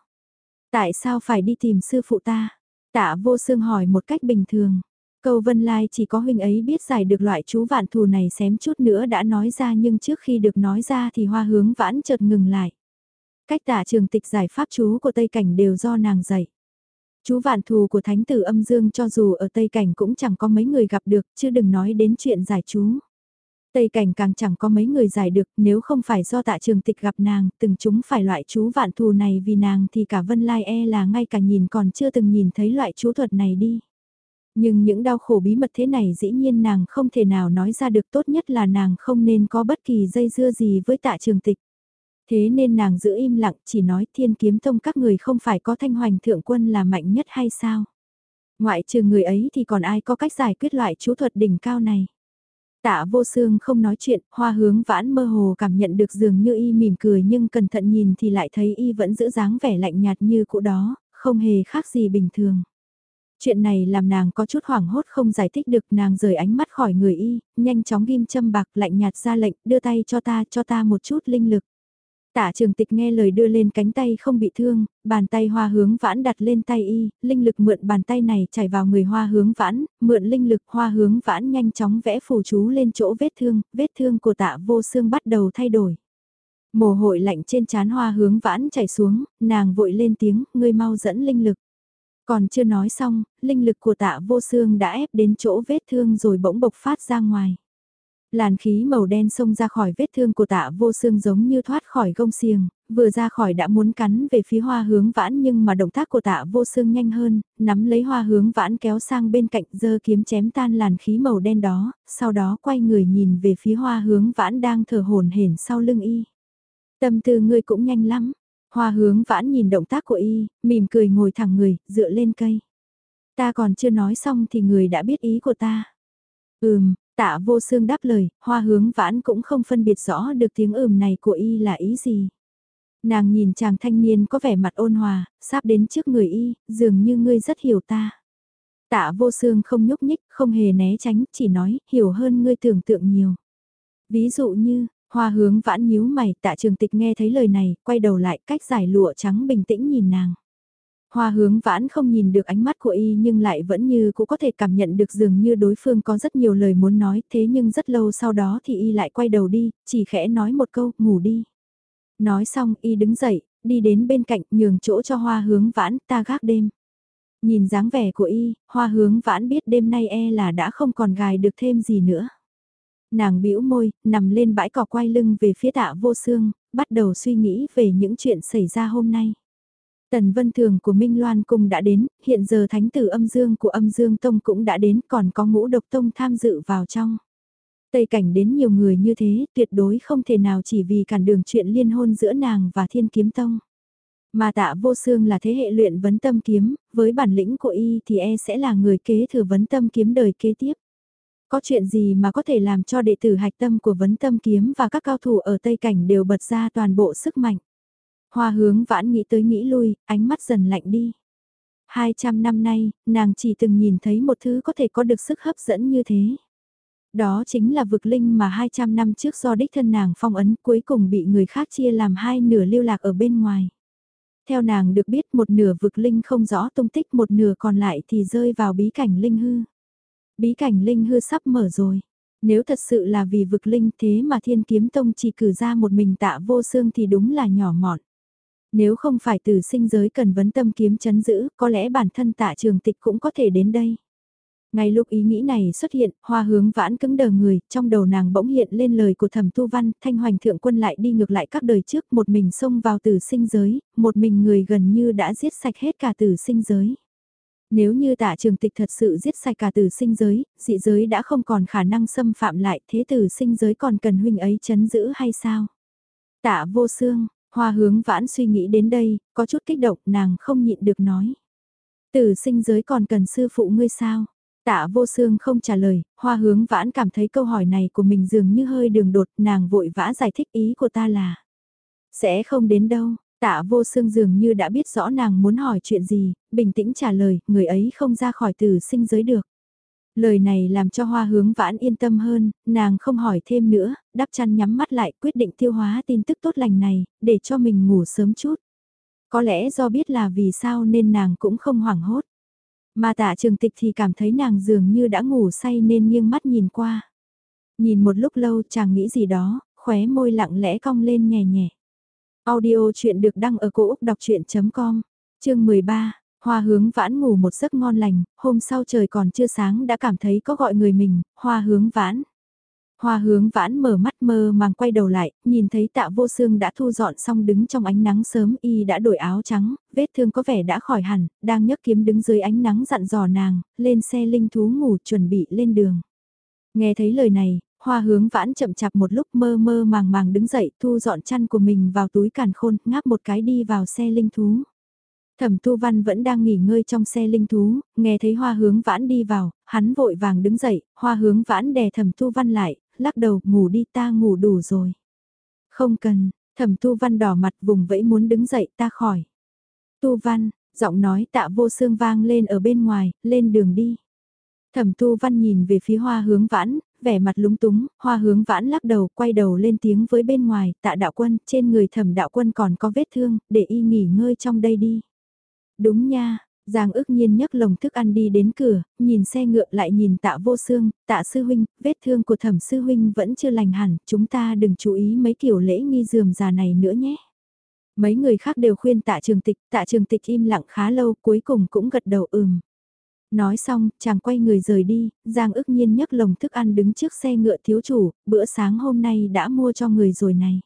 Tại sao phải đi tìm sư phụ ta? Tạ vô xương hỏi một cách bình thường. Câu Vân Lai chỉ có huynh ấy biết giải được loại chú vạn thù này xém chút nữa đã nói ra nhưng trước khi được nói ra thì hoa hướng vãn chợt ngừng lại. Cách tả trường tịch giải pháp chú của Tây Cảnh đều do nàng dạy. Chú vạn thù của thánh tử âm dương cho dù ở Tây Cảnh cũng chẳng có mấy người gặp được chứ đừng nói đến chuyện giải chú. Tây cảnh càng chẳng có mấy người giải được nếu không phải do tạ trường tịch gặp nàng, từng chúng phải loại chú vạn thù này vì nàng thì cả Vân Lai e là ngay cả nhìn còn chưa từng nhìn thấy loại chú thuật này đi. Nhưng những đau khổ bí mật thế này dĩ nhiên nàng không thể nào nói ra được tốt nhất là nàng không nên có bất kỳ dây dưa gì với tạ trường tịch. Thế nên nàng giữ im lặng chỉ nói thiên kiếm tông các người không phải có thanh hoành thượng quân là mạnh nhất hay sao? Ngoại trừ người ấy thì còn ai có cách giải quyết loại chú thuật đỉnh cao này? Tạ vô xương không nói chuyện, hoa hướng vãn mơ hồ cảm nhận được dường như y mỉm cười nhưng cẩn thận nhìn thì lại thấy y vẫn giữ dáng vẻ lạnh nhạt như cũ đó, không hề khác gì bình thường. Chuyện này làm nàng có chút hoảng hốt không giải thích được nàng rời ánh mắt khỏi người y, nhanh chóng ghim châm bạc lạnh nhạt ra lệnh đưa tay cho ta cho ta một chút linh lực. Tả trường tịch nghe lời đưa lên cánh tay không bị thương, bàn tay hoa hướng vãn đặt lên tay y, linh lực mượn bàn tay này chảy vào người hoa hướng vãn, mượn linh lực hoa hướng vãn nhanh chóng vẽ phù chú lên chỗ vết thương, vết thương của tạ vô xương bắt đầu thay đổi. Mồ hôi lạnh trên chán hoa hướng vãn chảy xuống, nàng vội lên tiếng, ngươi mau dẫn linh lực. Còn chưa nói xong, linh lực của tạ vô xương đã ép đến chỗ vết thương rồi bỗng bộc phát ra ngoài. Làn khí màu đen xông ra khỏi vết thương của tạ vô xương giống như thoát khỏi gông xiềng, vừa ra khỏi đã muốn cắn về phía hoa hướng vãn nhưng mà động tác của tạ vô xương nhanh hơn, nắm lấy hoa hướng vãn kéo sang bên cạnh dơ kiếm chém tan làn khí màu đen đó, sau đó quay người nhìn về phía hoa hướng vãn đang thở hồn hển sau lưng y. Tâm tư ngươi cũng nhanh lắm, hoa hướng vãn nhìn động tác của y, mỉm cười ngồi thẳng người, dựa lên cây. Ta còn chưa nói xong thì người đã biết ý của ta. Ừm, Tạ vô xương đáp lời, hoa hướng vãn cũng không phân biệt rõ được tiếng ừm này của y là ý gì. Nàng nhìn chàng thanh niên có vẻ mặt ôn hòa, sắp đến trước người y, dường như ngươi rất hiểu ta. Tạ vô xương không nhúc nhích, không hề né tránh, chỉ nói, hiểu hơn ngươi tưởng tượng nhiều. Ví dụ như, hoa hướng vãn nhíu mày, tạ trường tịch nghe thấy lời này, quay đầu lại cách giải lụa trắng bình tĩnh nhìn nàng. Hoa hướng vãn không nhìn được ánh mắt của y nhưng lại vẫn như cũng có thể cảm nhận được dường như đối phương có rất nhiều lời muốn nói thế nhưng rất lâu sau đó thì y lại quay đầu đi, chỉ khẽ nói một câu, ngủ đi. Nói xong y đứng dậy, đi đến bên cạnh nhường chỗ cho hoa hướng vãn ta gác đêm. Nhìn dáng vẻ của y, hoa hướng vãn biết đêm nay e là đã không còn gài được thêm gì nữa. Nàng bĩu môi, nằm lên bãi cỏ quay lưng về phía tạ vô xương, bắt đầu suy nghĩ về những chuyện xảy ra hôm nay. Tần Vân Thường của Minh Loan Cung đã đến, hiện giờ thánh tử âm dương của âm dương tông cũng đã đến còn có ngũ độc tông tham dự vào trong. Tây cảnh đến nhiều người như thế tuyệt đối không thể nào chỉ vì cản đường chuyện liên hôn giữa nàng và thiên kiếm tông. Mà tạ vô xương là thế hệ luyện vấn tâm kiếm, với bản lĩnh của y thì e sẽ là người kế thừa vấn tâm kiếm đời kế tiếp. Có chuyện gì mà có thể làm cho đệ tử hạch tâm của vấn tâm kiếm và các cao thủ ở Tây Cảnh đều bật ra toàn bộ sức mạnh. Hoa hướng vãn nghĩ tới nghĩ lui, ánh mắt dần lạnh đi. 200 năm nay, nàng chỉ từng nhìn thấy một thứ có thể có được sức hấp dẫn như thế. Đó chính là vực linh mà 200 năm trước do đích thân nàng phong ấn cuối cùng bị người khác chia làm hai nửa lưu lạc ở bên ngoài. Theo nàng được biết một nửa vực linh không rõ tung tích một nửa còn lại thì rơi vào bí cảnh linh hư. Bí cảnh linh hư sắp mở rồi. Nếu thật sự là vì vực linh thế mà thiên kiếm tông chỉ cử ra một mình tạ vô xương thì đúng là nhỏ mọn. Nếu không phải từ sinh giới cần vấn tâm kiếm chấn giữ, có lẽ bản thân tạ trường tịch cũng có thể đến đây. Ngay lúc ý nghĩ này xuất hiện, hoa hướng vãn cứng đờ người, trong đầu nàng bỗng hiện lên lời của thẩm tu văn, thanh hoành thượng quân lại đi ngược lại các đời trước, một mình xông vào tử sinh giới, một mình người gần như đã giết sạch hết cả tử sinh giới. Nếu như tạ trường tịch thật sự giết sạch cả tử sinh giới, dị giới đã không còn khả năng xâm phạm lại, thế tử sinh giới còn cần huynh ấy chấn giữ hay sao? Tạ vô xương, hoa hướng vãn suy nghĩ đến đây, có chút kích động nàng không nhịn được nói. Tử sinh giới còn cần sư phụ ngươi sao? Tạ vô xương không trả lời, hoa hướng vãn cảm thấy câu hỏi này của mình dường như hơi đường đột, nàng vội vã giải thích ý của ta là. Sẽ không đến đâu, tạ vô xương dường như đã biết rõ nàng muốn hỏi chuyện gì, bình tĩnh trả lời, người ấy không ra khỏi tử sinh giới được. Lời này làm cho hoa hướng vãn yên tâm hơn, nàng không hỏi thêm nữa, đắp chăn nhắm mắt lại quyết định tiêu hóa tin tức tốt lành này, để cho mình ngủ sớm chút. Có lẽ do biết là vì sao nên nàng cũng không hoảng hốt. Mà tạ trường tịch thì cảm thấy nàng dường như đã ngủ say nên nghiêng mắt nhìn qua. Nhìn một lúc lâu chàng nghĩ gì đó, khóe môi lặng lẽ cong lên nhẹ nhẹ. Audio chuyện được đăng ở cổ Úc đọc chuyện.com, chương 13. Hoa hướng vãn ngủ một giấc ngon lành, hôm sau trời còn chưa sáng đã cảm thấy có gọi người mình, hoa hướng vãn. Hoa hướng vãn mở mắt mơ màng quay đầu lại, nhìn thấy tạ vô xương đã thu dọn xong đứng trong ánh nắng sớm y đã đổi áo trắng, vết thương có vẻ đã khỏi hẳn, đang nhấc kiếm đứng dưới ánh nắng dặn dò nàng, lên xe linh thú ngủ chuẩn bị lên đường. Nghe thấy lời này, hoa hướng vãn chậm chạp một lúc mơ mơ màng màng đứng dậy thu dọn chăn của mình vào túi càn khôn, ngáp một cái đi vào xe linh thú. Thẩm Tu Văn vẫn đang nghỉ ngơi trong xe linh thú, nghe thấy hoa hướng vãn đi vào, hắn vội vàng đứng dậy, hoa hướng vãn đè thẩm Tu Văn lại, lắc đầu, ngủ đi ta ngủ đủ rồi. Không cần, thẩm tu văn đỏ mặt vùng vẫy muốn đứng dậy ta khỏi. Tu văn, giọng nói tạ vô xương vang lên ở bên ngoài, lên đường đi. Thẩm tu văn nhìn về phía hoa hướng vãn, vẻ mặt lúng túng, hoa hướng vãn lắc đầu, quay đầu lên tiếng với bên ngoài, tạ đạo quân, trên người thẩm đạo quân còn có vết thương, để y nghỉ ngơi trong đây đi. Đúng nha, Giang ước nhiên nhấc lồng thức ăn đi đến cửa, nhìn xe ngựa lại nhìn tạ vô xương, tạ sư huynh, vết thương của thẩm sư huynh vẫn chưa lành hẳn, chúng ta đừng chú ý mấy kiểu lễ nghi dườm già này nữa nhé. Mấy người khác đều khuyên tạ trường tịch, tạ trường tịch im lặng khá lâu cuối cùng cũng gật đầu ừm. Nói xong, chàng quay người rời đi, Giang ước nhiên nhấc lồng thức ăn đứng trước xe ngựa thiếu chủ, bữa sáng hôm nay đã mua cho người rồi này.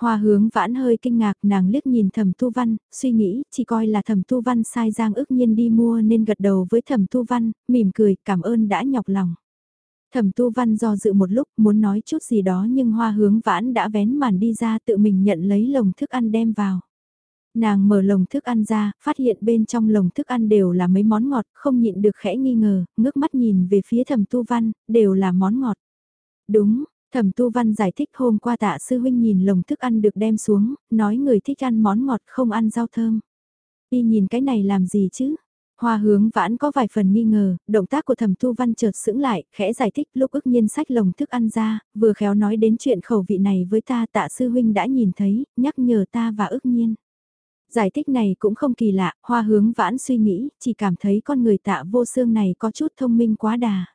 Hoa hướng vãn hơi kinh ngạc nàng liếc nhìn thẩm tu văn, suy nghĩ chỉ coi là thẩm tu văn sai giang ước nhiên đi mua nên gật đầu với thẩm tu văn, mỉm cười cảm ơn đã nhọc lòng. Thẩm tu văn do dự một lúc muốn nói chút gì đó nhưng hoa hướng vãn đã vén màn đi ra tự mình nhận lấy lồng thức ăn đem vào. Nàng mở lồng thức ăn ra, phát hiện bên trong lồng thức ăn đều là mấy món ngọt, không nhịn được khẽ nghi ngờ, ngước mắt nhìn về phía thẩm tu văn, đều là món ngọt. Đúng, Thẩm Tu Văn giải thích hôm qua tạ sư huynh nhìn lồng thức ăn được đem xuống, nói người thích ăn món ngọt không ăn rau thơm. Đi nhìn cái này làm gì chứ? Hoa hướng vãn có vài phần nghi ngờ, động tác của thẩm tu văn chợt sững lại, khẽ giải thích lúc ức nhiên sách lồng thức ăn ra, vừa khéo nói đến chuyện khẩu vị này với ta tạ sư huynh đã nhìn thấy, nhắc nhở ta và ức nhiên. Giải thích này cũng không kỳ lạ, hoa hướng vãn suy nghĩ, chỉ cảm thấy con người tạ vô xương này có chút thông minh quá đà.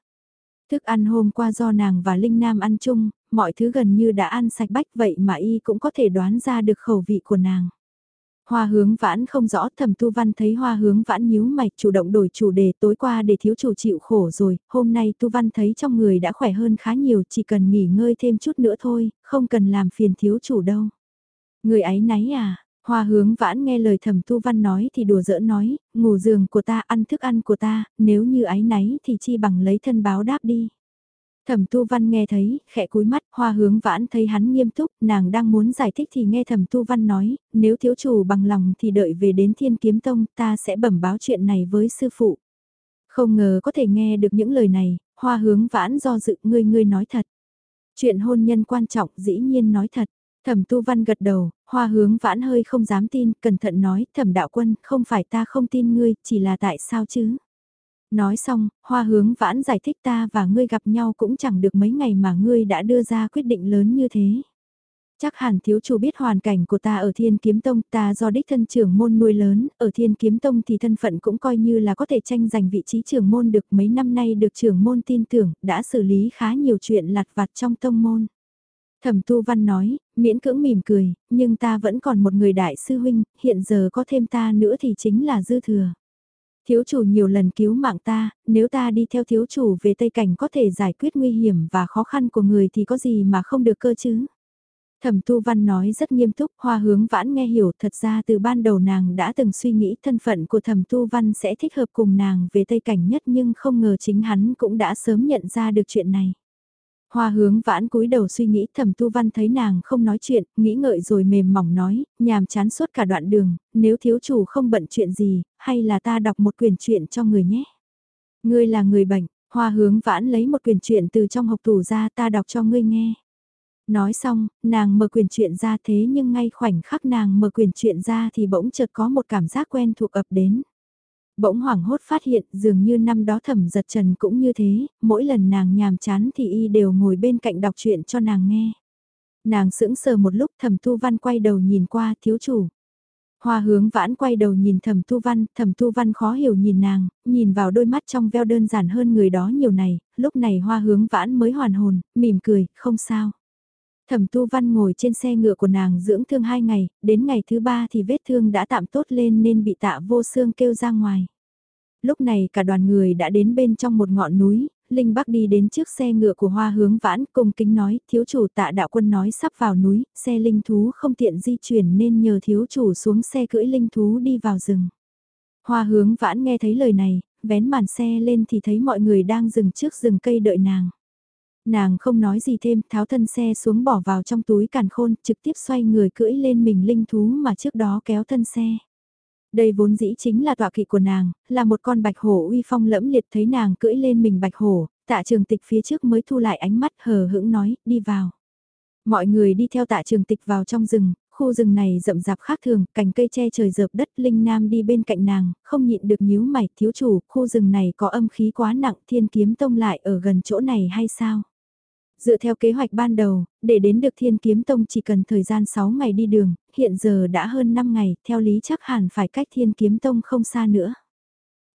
Thức ăn hôm qua do nàng và Linh Nam ăn chung, mọi thứ gần như đã ăn sạch bách vậy mà y cũng có thể đoán ra được khẩu vị của nàng. Hoa hướng vãn không rõ thầm tu văn thấy hoa hướng vãn nhíu mày chủ động đổi chủ đề tối qua để thiếu chủ chịu khổ rồi, hôm nay tu văn thấy trong người đã khỏe hơn khá nhiều chỉ cần nghỉ ngơi thêm chút nữa thôi, không cần làm phiền thiếu chủ đâu. Người ấy náy à, Hoa hướng vãn nghe lời thẩm tu văn nói thì đùa giỡn nói, ngủ giường của ta ăn thức ăn của ta, nếu như ái náy thì chi bằng lấy thân báo đáp đi. Thẩm tu văn nghe thấy, khẽ cúi mắt, hoa hướng vãn thấy hắn nghiêm túc, nàng đang muốn giải thích thì nghe thẩm tu văn nói, nếu thiếu chủ bằng lòng thì đợi về đến thiên kiếm tông ta sẽ bẩm báo chuyện này với sư phụ. Không ngờ có thể nghe được những lời này, hoa hướng vãn do dự ngươi ngươi nói thật. Chuyện hôn nhân quan trọng dĩ nhiên nói thật. Thẩm tu văn gật đầu, hoa hướng vãn hơi không dám tin, cẩn thận nói, thẩm đạo quân, không phải ta không tin ngươi, chỉ là tại sao chứ? Nói xong, hoa hướng vãn giải thích ta và ngươi gặp nhau cũng chẳng được mấy ngày mà ngươi đã đưa ra quyết định lớn như thế. Chắc hẳn thiếu chủ biết hoàn cảnh của ta ở Thiên Kiếm Tông, ta do đích thân trưởng môn nuôi lớn, ở Thiên Kiếm Tông thì thân phận cũng coi như là có thể tranh giành vị trí trưởng môn được mấy năm nay được trưởng môn tin tưởng, đã xử lý khá nhiều chuyện lặt vặt trong tông môn. Thẩm Tu Văn nói, miễn cưỡng mỉm cười, nhưng ta vẫn còn một người đại sư huynh, hiện giờ có thêm ta nữa thì chính là dư thừa. Thiếu chủ nhiều lần cứu mạng ta, nếu ta đi theo thiếu chủ về Tây Cảnh có thể giải quyết nguy hiểm và khó khăn của người thì có gì mà không được cơ chứ. Thẩm Tu Văn nói rất nghiêm túc, hoa hướng vãn nghe hiểu thật ra từ ban đầu nàng đã từng suy nghĩ thân phận của Thẩm Tu Văn sẽ thích hợp cùng nàng về Tây Cảnh nhất nhưng không ngờ chính hắn cũng đã sớm nhận ra được chuyện này. Hoa hướng vãn cúi đầu suy nghĩ thẩm tu văn thấy nàng không nói chuyện, nghĩ ngợi rồi mềm mỏng nói, nhàm chán suốt cả đoạn đường, nếu thiếu chủ không bận chuyện gì, hay là ta đọc một quyển chuyện cho người nhé. Ngươi là người bệnh, hoa hướng vãn lấy một quyển chuyện từ trong hộp tủ ra ta đọc cho ngươi nghe. Nói xong, nàng mở quyển chuyện ra thế nhưng ngay khoảnh khắc nàng mở quyển chuyện ra thì bỗng chợt có một cảm giác quen thuộc ập đến. Bỗng hoảng hốt phát hiện dường như năm đó thẩm giật trần cũng như thế, mỗi lần nàng nhàm chán thì y đều ngồi bên cạnh đọc chuyện cho nàng nghe. Nàng sững sờ một lúc thẩm tu văn quay đầu nhìn qua thiếu chủ. Hoa hướng vãn quay đầu nhìn thẩm tu văn, thẩm tu văn khó hiểu nhìn nàng, nhìn vào đôi mắt trong veo đơn giản hơn người đó nhiều này, lúc này hoa hướng vãn mới hoàn hồn, mỉm cười, không sao. Thẩm Tu Văn ngồi trên xe ngựa của nàng dưỡng thương hai ngày, đến ngày thứ ba thì vết thương đã tạm tốt lên nên bị tạ vô xương kêu ra ngoài. Lúc này cả đoàn người đã đến bên trong một ngọn núi, Linh Bắc đi đến trước xe ngựa của hoa hướng vãn cùng kính nói, thiếu chủ tạ đạo quân nói sắp vào núi, xe linh thú không tiện di chuyển nên nhờ thiếu chủ xuống xe cưỡi linh thú đi vào rừng. Hoa hướng vãn nghe thấy lời này, vén màn xe lên thì thấy mọi người đang dừng trước rừng cây đợi nàng. Nàng không nói gì thêm, tháo thân xe xuống bỏ vào trong túi càn khôn, trực tiếp xoay người cưỡi lên mình linh thú mà trước đó kéo thân xe. Đây vốn dĩ chính là tọa kỵ của nàng, là một con bạch hổ uy phong lẫm liệt thấy nàng cưỡi lên mình bạch hổ, tạ trường tịch phía trước mới thu lại ánh mắt hờ hững nói, đi vào. Mọi người đi theo tạ trường tịch vào trong rừng, khu rừng này rậm rạp khác thường, cành cây che trời dợp đất, Linh Nam đi bên cạnh nàng, không nhịn được nhíu mày, thiếu chủ, khu rừng này có âm khí quá nặng, thiên kiếm tông lại ở gần chỗ này hay sao? Dựa theo kế hoạch ban đầu, để đến được Thiên Kiếm Tông chỉ cần thời gian 6 ngày đi đường, hiện giờ đã hơn 5 ngày, theo lý chắc hẳn phải cách Thiên Kiếm Tông không xa nữa.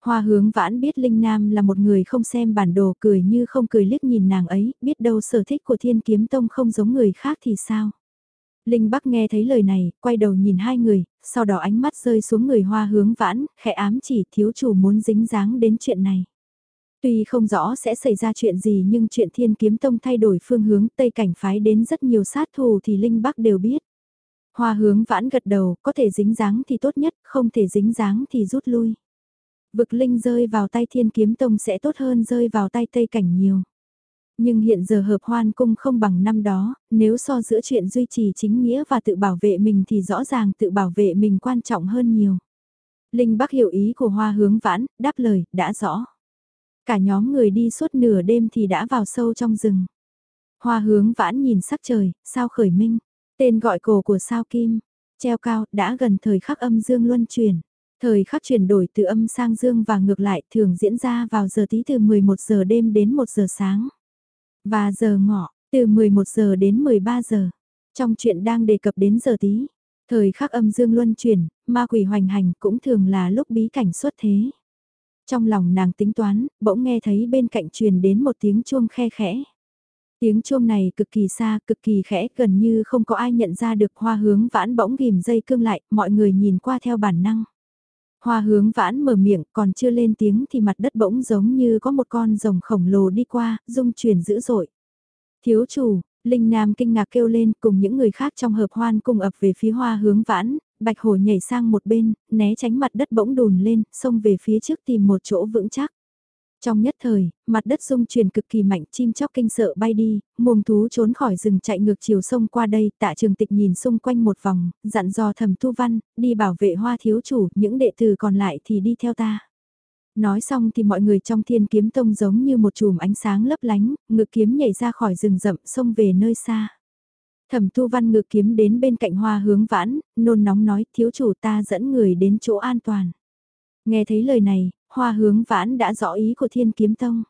Hoa hướng vãn biết Linh Nam là một người không xem bản đồ cười như không cười liếc nhìn nàng ấy, biết đâu sở thích của Thiên Kiếm Tông không giống người khác thì sao. Linh Bắc nghe thấy lời này, quay đầu nhìn hai người, sau đó ánh mắt rơi xuống người hoa hướng vãn, khẽ ám chỉ thiếu chủ muốn dính dáng đến chuyện này. Tuy không rõ sẽ xảy ra chuyện gì nhưng chuyện thiên kiếm tông thay đổi phương hướng Tây Cảnh phái đến rất nhiều sát thù thì Linh Bắc đều biết. Hoa hướng vãn gật đầu, có thể dính dáng thì tốt nhất, không thể dính dáng thì rút lui. Vực Linh rơi vào tay thiên kiếm tông sẽ tốt hơn rơi vào tay Tây Cảnh nhiều. Nhưng hiện giờ hợp hoan cung không bằng năm đó, nếu so giữa chuyện duy trì chính nghĩa và tự bảo vệ mình thì rõ ràng tự bảo vệ mình quan trọng hơn nhiều. Linh Bắc hiểu ý của hoa hướng vãn, đáp lời, đã rõ. Cả nhóm người đi suốt nửa đêm thì đã vào sâu trong rừng. Hoa hướng vãn nhìn sắc trời, sao khởi minh, tên gọi cổ của sao kim, treo cao, đã gần thời khắc âm dương luân chuyển. Thời khắc chuyển đổi từ âm sang dương và ngược lại thường diễn ra vào giờ tí từ 11 giờ đêm đến 1 giờ sáng. Và giờ ngọ, từ 11 giờ đến 13 giờ. Trong chuyện đang đề cập đến giờ tí, thời khắc âm dương luân chuyển, ma quỷ hoành hành cũng thường là lúc bí cảnh xuất thế. Trong lòng nàng tính toán, bỗng nghe thấy bên cạnh truyền đến một tiếng chuông khe khẽ. Tiếng chuông này cực kỳ xa, cực kỳ khẽ, gần như không có ai nhận ra được hoa hướng vãn bỗng ghim dây cương lại, mọi người nhìn qua theo bản năng. Hoa hướng vãn mở miệng, còn chưa lên tiếng thì mặt đất bỗng giống như có một con rồng khổng lồ đi qua, rung chuyển dữ dội. Thiếu chủ, Linh Nam kinh ngạc kêu lên cùng những người khác trong hợp hoan cùng ập về phía hoa hướng vãn, bạch hổ nhảy sang một bên, né tránh mặt đất bỗng đùn lên, xông về phía trước tìm một chỗ vững chắc. Trong nhất thời, mặt đất rung chuyển cực kỳ mạnh, chim chóc kinh sợ bay đi, muông thú trốn khỏi rừng chạy ngược chiều sông qua đây, tạ trường tịch nhìn xung quanh một vòng, dặn dò thầm tu văn, đi bảo vệ hoa thiếu chủ, những đệ tử còn lại thì đi theo ta. Nói xong thì mọi người trong thiên kiếm tông giống như một chùm ánh sáng lấp lánh, ngự kiếm nhảy ra khỏi rừng rậm xông về nơi xa. Thẩm tu văn ngự kiếm đến bên cạnh hoa hướng vãn, nôn nóng nói thiếu chủ ta dẫn người đến chỗ an toàn. Nghe thấy lời này, hoa hướng vãn đã rõ ý của thiên kiếm tông.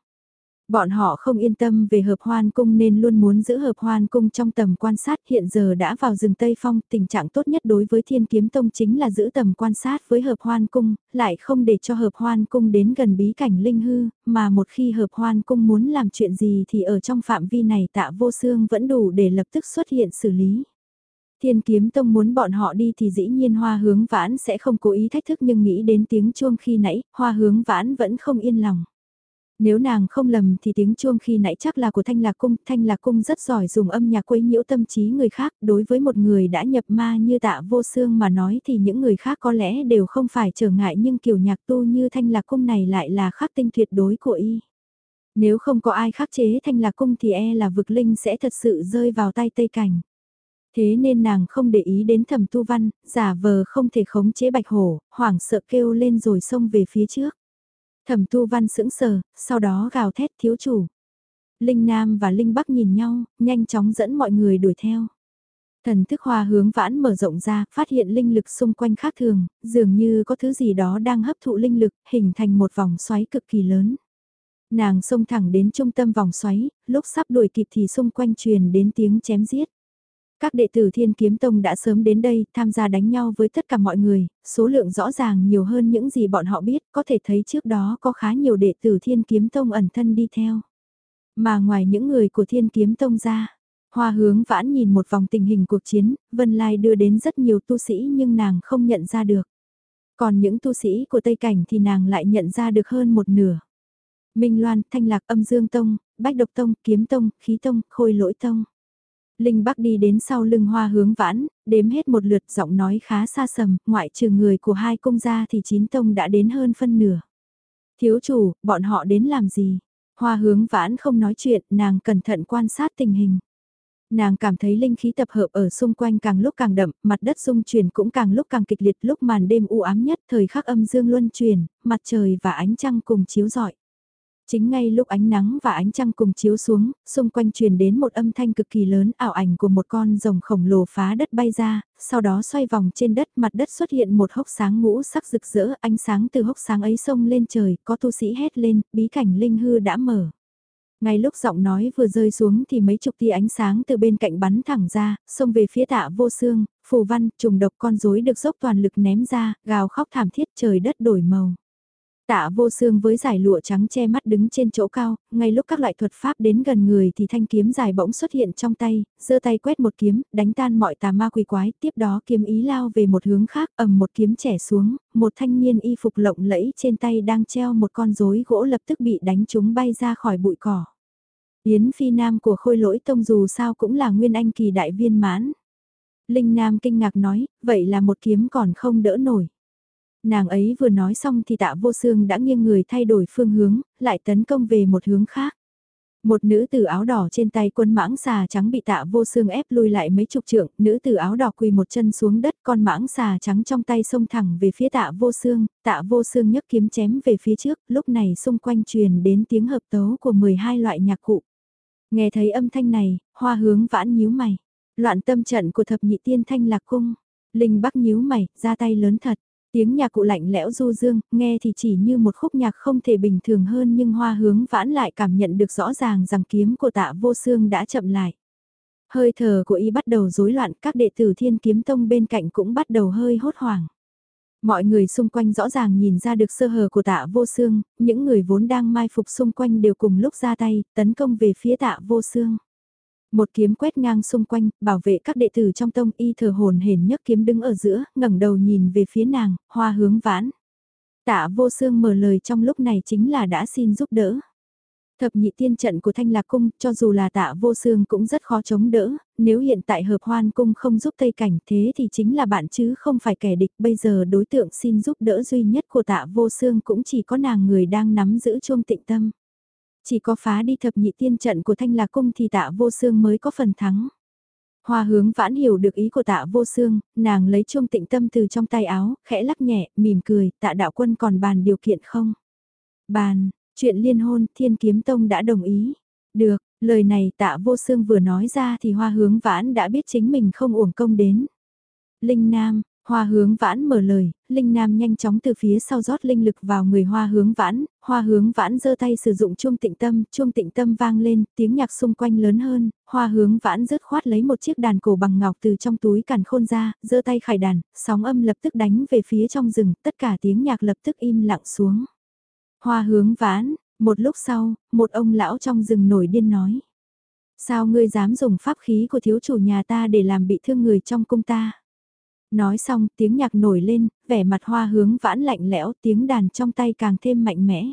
Bọn họ không yên tâm về hợp hoan cung nên luôn muốn giữ hợp hoan cung trong tầm quan sát hiện giờ đã vào rừng Tây Phong, tình trạng tốt nhất đối với thiên kiếm tông chính là giữ tầm quan sát với hợp hoan cung, lại không để cho hợp hoan cung đến gần bí cảnh linh hư, mà một khi hợp hoan cung muốn làm chuyện gì thì ở trong phạm vi này tạ vô xương vẫn đủ để lập tức xuất hiện xử lý. Thiên kiếm tông muốn bọn họ đi thì dĩ nhiên hoa hướng vãn sẽ không cố ý thách thức nhưng nghĩ đến tiếng chuông khi nãy, hoa hướng vãn vẫn không yên lòng. Nếu nàng không lầm thì tiếng chuông khi nãy chắc là của Thanh Lạc Cung, Thanh Lạc Cung rất giỏi dùng âm nhạc quấy nhiễu tâm trí người khác, đối với một người đã nhập ma như tạ vô xương mà nói thì những người khác có lẽ đều không phải trở ngại nhưng kiểu nhạc tu như Thanh Lạc Cung này lại là khắc tinh tuyệt đối của y. Nếu không có ai khắc chế Thanh Lạc Cung thì e là vực linh sẽ thật sự rơi vào tay Tây Cảnh. Thế nên nàng không để ý đến thẩm tu văn, giả vờ không thể khống chế bạch hổ, hoảng sợ kêu lên rồi xông về phía trước. Thẩm tu văn sững sờ, sau đó gào thét thiếu chủ. Linh Nam và Linh Bắc nhìn nhau, nhanh chóng dẫn mọi người đuổi theo. Thần thức hoa hướng vãn mở rộng ra, phát hiện linh lực xung quanh khác thường, dường như có thứ gì đó đang hấp thụ linh lực, hình thành một vòng xoáy cực kỳ lớn. Nàng xông thẳng đến trung tâm vòng xoáy, lúc sắp đuổi kịp thì xung quanh truyền đến tiếng chém giết. Các đệ tử Thiên Kiếm Tông đã sớm đến đây tham gia đánh nhau với tất cả mọi người, số lượng rõ ràng nhiều hơn những gì bọn họ biết, có thể thấy trước đó có khá nhiều đệ tử Thiên Kiếm Tông ẩn thân đi theo. Mà ngoài những người của Thiên Kiếm Tông ra, Hoa hướng vãn nhìn một vòng tình hình cuộc chiến, Vân Lai đưa đến rất nhiều tu sĩ nhưng nàng không nhận ra được. Còn những tu sĩ của Tây Cảnh thì nàng lại nhận ra được hơn một nửa. Minh Loan, Thanh Lạc, Âm Dương Tông, Bách Độc Tông, Kiếm Tông, Khí Tông, Khôi Lỗi Tông. Linh Bắc đi đến sau lưng hoa hướng vãn, đếm hết một lượt giọng nói khá xa sầm, ngoại trừ người của hai công gia thì chín tông đã đến hơn phân nửa. Thiếu chủ, bọn họ đến làm gì? Hoa hướng vãn không nói chuyện, nàng cẩn thận quan sát tình hình. Nàng cảm thấy linh khí tập hợp ở xung quanh càng lúc càng đậm, mặt đất rung chuyển cũng càng lúc càng kịch liệt lúc màn đêm u ám nhất thời khắc âm dương luân chuyển, mặt trời và ánh trăng cùng chiếu rọi. Chính ngay lúc ánh nắng và ánh trăng cùng chiếu xuống, xung quanh truyền đến một âm thanh cực kỳ lớn ảo ảnh của một con rồng khổng lồ phá đất bay ra, sau đó xoay vòng trên đất mặt đất xuất hiện một hốc sáng ngũ sắc rực rỡ, ánh sáng từ hốc sáng ấy sông lên trời, có tu sĩ hét lên, bí cảnh linh hư đã mở. Ngay lúc giọng nói vừa rơi xuống thì mấy chục tia ánh sáng từ bên cạnh bắn thẳng ra, xông về phía tạ vô xương, phù văn, trùng độc con rối được dốc toàn lực ném ra, gào khóc thảm thiết trời đất đổi màu. Tạ vô xương với giải lụa trắng che mắt đứng trên chỗ cao, ngay lúc các loại thuật pháp đến gần người thì thanh kiếm dài bỗng xuất hiện trong tay, giơ tay quét một kiếm, đánh tan mọi tà ma quỷ quái, tiếp đó kiếm ý lao về một hướng khác, ầm một kiếm trẻ xuống, một thanh niên y phục lộng lẫy trên tay đang treo một con rối gỗ lập tức bị đánh trúng bay ra khỏi bụi cỏ. Yến phi nam của khôi lỗi tông dù sao cũng là nguyên anh kỳ đại viên mãn. Linh Nam kinh ngạc nói, vậy là một kiếm còn không đỡ nổi. Nàng ấy vừa nói xong thì tạ vô xương đã nghiêng người thay đổi phương hướng, lại tấn công về một hướng khác. Một nữ tử áo đỏ trên tay quân mãng xà trắng bị tạ vô xương ép lui lại mấy chục trượng, nữ tử áo đỏ quỳ một chân xuống đất con mãng xà trắng trong tay xông thẳng về phía tạ vô xương, tạ vô xương nhấc kiếm chém về phía trước, lúc này xung quanh truyền đến tiếng hợp tấu của 12 loại nhạc cụ. Nghe thấy âm thanh này, hoa hướng vãn nhíu mày, loạn tâm trận của thập nhị tiên thanh lạc cung, linh bắc nhíu mày, ra tay lớn thật. Tiếng nhạc cụ lạnh lẽo du dương, nghe thì chỉ như một khúc nhạc không thể bình thường hơn nhưng hoa hướng vãn lại cảm nhận được rõ ràng rằng kiếm của tạ vô xương đã chậm lại. Hơi thở của y bắt đầu rối loạn, các đệ tử thiên kiếm tông bên cạnh cũng bắt đầu hơi hốt hoảng. Mọi người xung quanh rõ ràng nhìn ra được sơ hở của tạ vô xương, những người vốn đang mai phục xung quanh đều cùng lúc ra tay, tấn công về phía tạ vô xương. Một kiếm quét ngang xung quanh, bảo vệ các đệ tử trong tông y thờ hồn hển nhấc kiếm đứng ở giữa, ngẩng đầu nhìn về phía nàng, hoa hướng vãn. Tạ vô xương mở lời trong lúc này chính là đã xin giúp đỡ. Thập nhị tiên trận của Thanh Lạc Cung, cho dù là tạ vô xương cũng rất khó chống đỡ, nếu hiện tại hợp hoan cung không giúp Tây Cảnh thế thì chính là bạn chứ không phải kẻ địch. Bây giờ đối tượng xin giúp đỡ duy nhất của tạ vô xương cũng chỉ có nàng người đang nắm giữ chuông tịnh tâm. Chỉ có phá đi thập nhị tiên trận của Thanh Lạc Cung thì tạ vô xương mới có phần thắng. Hoa hướng vãn hiểu được ý của tạ vô xương, nàng lấy chuông tịnh tâm từ trong tay áo, khẽ lắc nhẹ, mỉm cười, tạ đạo quân còn bàn điều kiện không? Bàn, chuyện liên hôn, thiên kiếm tông đã đồng ý. Được, lời này tạ vô xương vừa nói ra thì hoa hướng vãn đã biết chính mình không uổng công đến. Linh Nam, Hoa hướng vãn mở lời, Linh Nam nhanh chóng từ phía sau rót linh lực vào người hoa hướng vãn, hoa hướng vãn giơ tay sử dụng chuông tịnh tâm, chuông tịnh tâm vang lên, tiếng nhạc xung quanh lớn hơn, hoa hướng vãn rớt khoát lấy một chiếc đàn cổ bằng ngọc từ trong túi càn khôn ra, giơ tay khải đàn, sóng âm lập tức đánh về phía trong rừng, tất cả tiếng nhạc lập tức im lặng xuống. Hoa hướng vãn, một lúc sau, một ông lão trong rừng nổi điên nói. Sao ngươi dám dùng pháp khí của thiếu chủ nhà ta để làm bị thương người trong cung ta? Nói xong tiếng nhạc nổi lên, vẻ mặt hoa hướng vãn lạnh lẽo tiếng đàn trong tay càng thêm mạnh mẽ.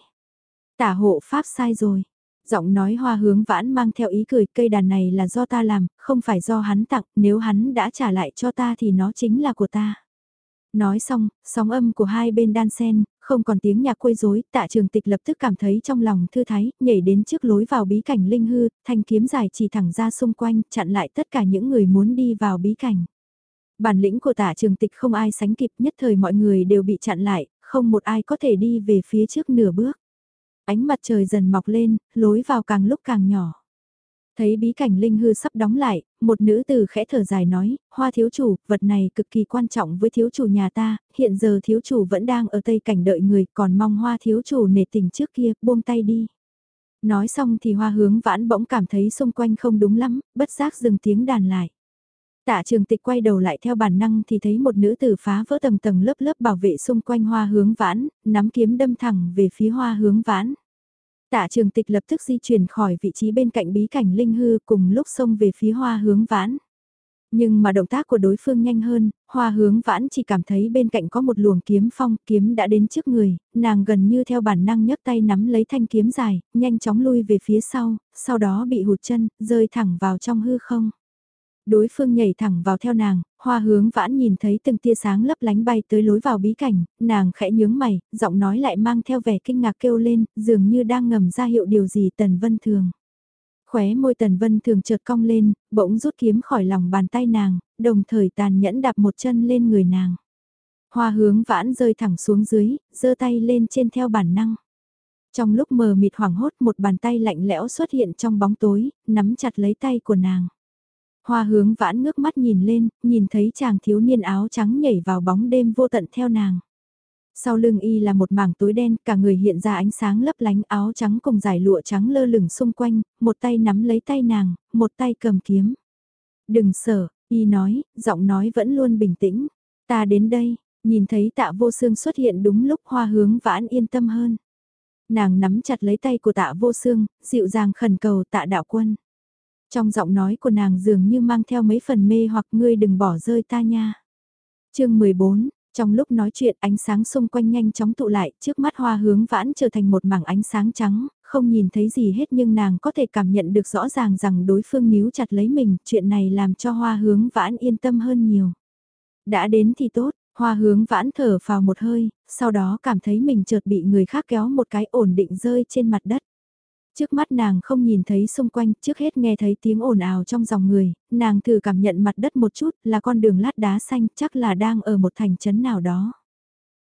Tả hộ pháp sai rồi. Giọng nói hoa hướng vãn mang theo ý cười cây đàn này là do ta làm, không phải do hắn tặng, nếu hắn đã trả lại cho ta thì nó chính là của ta. Nói xong, sóng âm của hai bên đan sen, không còn tiếng nhạc quấy rối, tạ trường tịch lập tức cảm thấy trong lòng thư thái, nhảy đến trước lối vào bí cảnh linh hư, thanh kiếm dài chỉ thẳng ra xung quanh, chặn lại tất cả những người muốn đi vào bí cảnh. Bản lĩnh của tả trường tịch không ai sánh kịp nhất thời mọi người đều bị chặn lại, không một ai có thể đi về phía trước nửa bước. Ánh mặt trời dần mọc lên, lối vào càng lúc càng nhỏ. Thấy bí cảnh linh hư sắp đóng lại, một nữ tử khẽ thở dài nói, hoa thiếu chủ, vật này cực kỳ quan trọng với thiếu chủ nhà ta, hiện giờ thiếu chủ vẫn đang ở tây cảnh đợi người, còn mong hoa thiếu chủ nể tình trước kia, buông tay đi. Nói xong thì hoa hướng vãn bỗng cảm thấy xung quanh không đúng lắm, bất giác dừng tiếng đàn lại. Tạ trường tịch quay đầu lại theo bản năng thì thấy một nữ tử phá vỡ tầng tầng lớp lớp bảo vệ xung quanh hoa hướng vãn, nắm kiếm đâm thẳng về phía hoa hướng vãn. Tạ trường tịch lập tức di chuyển khỏi vị trí bên cạnh bí cảnh linh hư cùng lúc xông về phía hoa hướng vãn. Nhưng mà động tác của đối phương nhanh hơn, hoa hướng vãn chỉ cảm thấy bên cạnh có một luồng kiếm phong, kiếm đã đến trước người, nàng gần như theo bản năng nhấc tay nắm lấy thanh kiếm dài, nhanh chóng lui về phía sau, sau đó bị hụt chân, rơi thẳng vào trong hư không đối phương nhảy thẳng vào theo nàng, hoa hướng vãn nhìn thấy từng tia sáng lấp lánh bay tới lối vào bí cảnh, nàng khẽ nhướng mày, giọng nói lại mang theo vẻ kinh ngạc kêu lên, dường như đang ngầm ra hiệu điều gì tần vân thường. Khóe môi tần vân thường chợt cong lên, bỗng rút kiếm khỏi lòng bàn tay nàng, đồng thời tàn nhẫn đạp một chân lên người nàng. Hoa hướng vãn rơi thẳng xuống dưới, giơ tay lên trên theo bản năng. Trong lúc mờ mịt hoảng hốt một bàn tay lạnh lẽo xuất hiện trong bóng tối, nắm chặt lấy tay của nàng. Hoa hướng vãn ngước mắt nhìn lên, nhìn thấy chàng thiếu niên áo trắng nhảy vào bóng đêm vô tận theo nàng. Sau lưng y là một mảng tối đen, cả người hiện ra ánh sáng lấp lánh áo trắng cùng giải lụa trắng lơ lửng xung quanh, một tay nắm lấy tay nàng, một tay cầm kiếm. Đừng sợ, y nói, giọng nói vẫn luôn bình tĩnh. Ta đến đây, nhìn thấy tạ vô xương xuất hiện đúng lúc hoa hướng vãn yên tâm hơn. Nàng nắm chặt lấy tay của tạ vô xương, dịu dàng khẩn cầu tạ đạo quân. Trong giọng nói của nàng dường như mang theo mấy phần mê hoặc ngươi đừng bỏ rơi ta nha. chương 14, trong lúc nói chuyện ánh sáng xung quanh nhanh chóng tụ lại, trước mắt hoa hướng vãn trở thành một mảng ánh sáng trắng, không nhìn thấy gì hết nhưng nàng có thể cảm nhận được rõ ràng rằng đối phương níu chặt lấy mình, chuyện này làm cho hoa hướng vãn yên tâm hơn nhiều. Đã đến thì tốt, hoa hướng vãn thở vào một hơi, sau đó cảm thấy mình chợt bị người khác kéo một cái ổn định rơi trên mặt đất. Trước mắt nàng không nhìn thấy xung quanh, trước hết nghe thấy tiếng ồn ào trong dòng người, nàng thử cảm nhận mặt đất một chút, là con đường lát đá xanh, chắc là đang ở một thành trấn nào đó.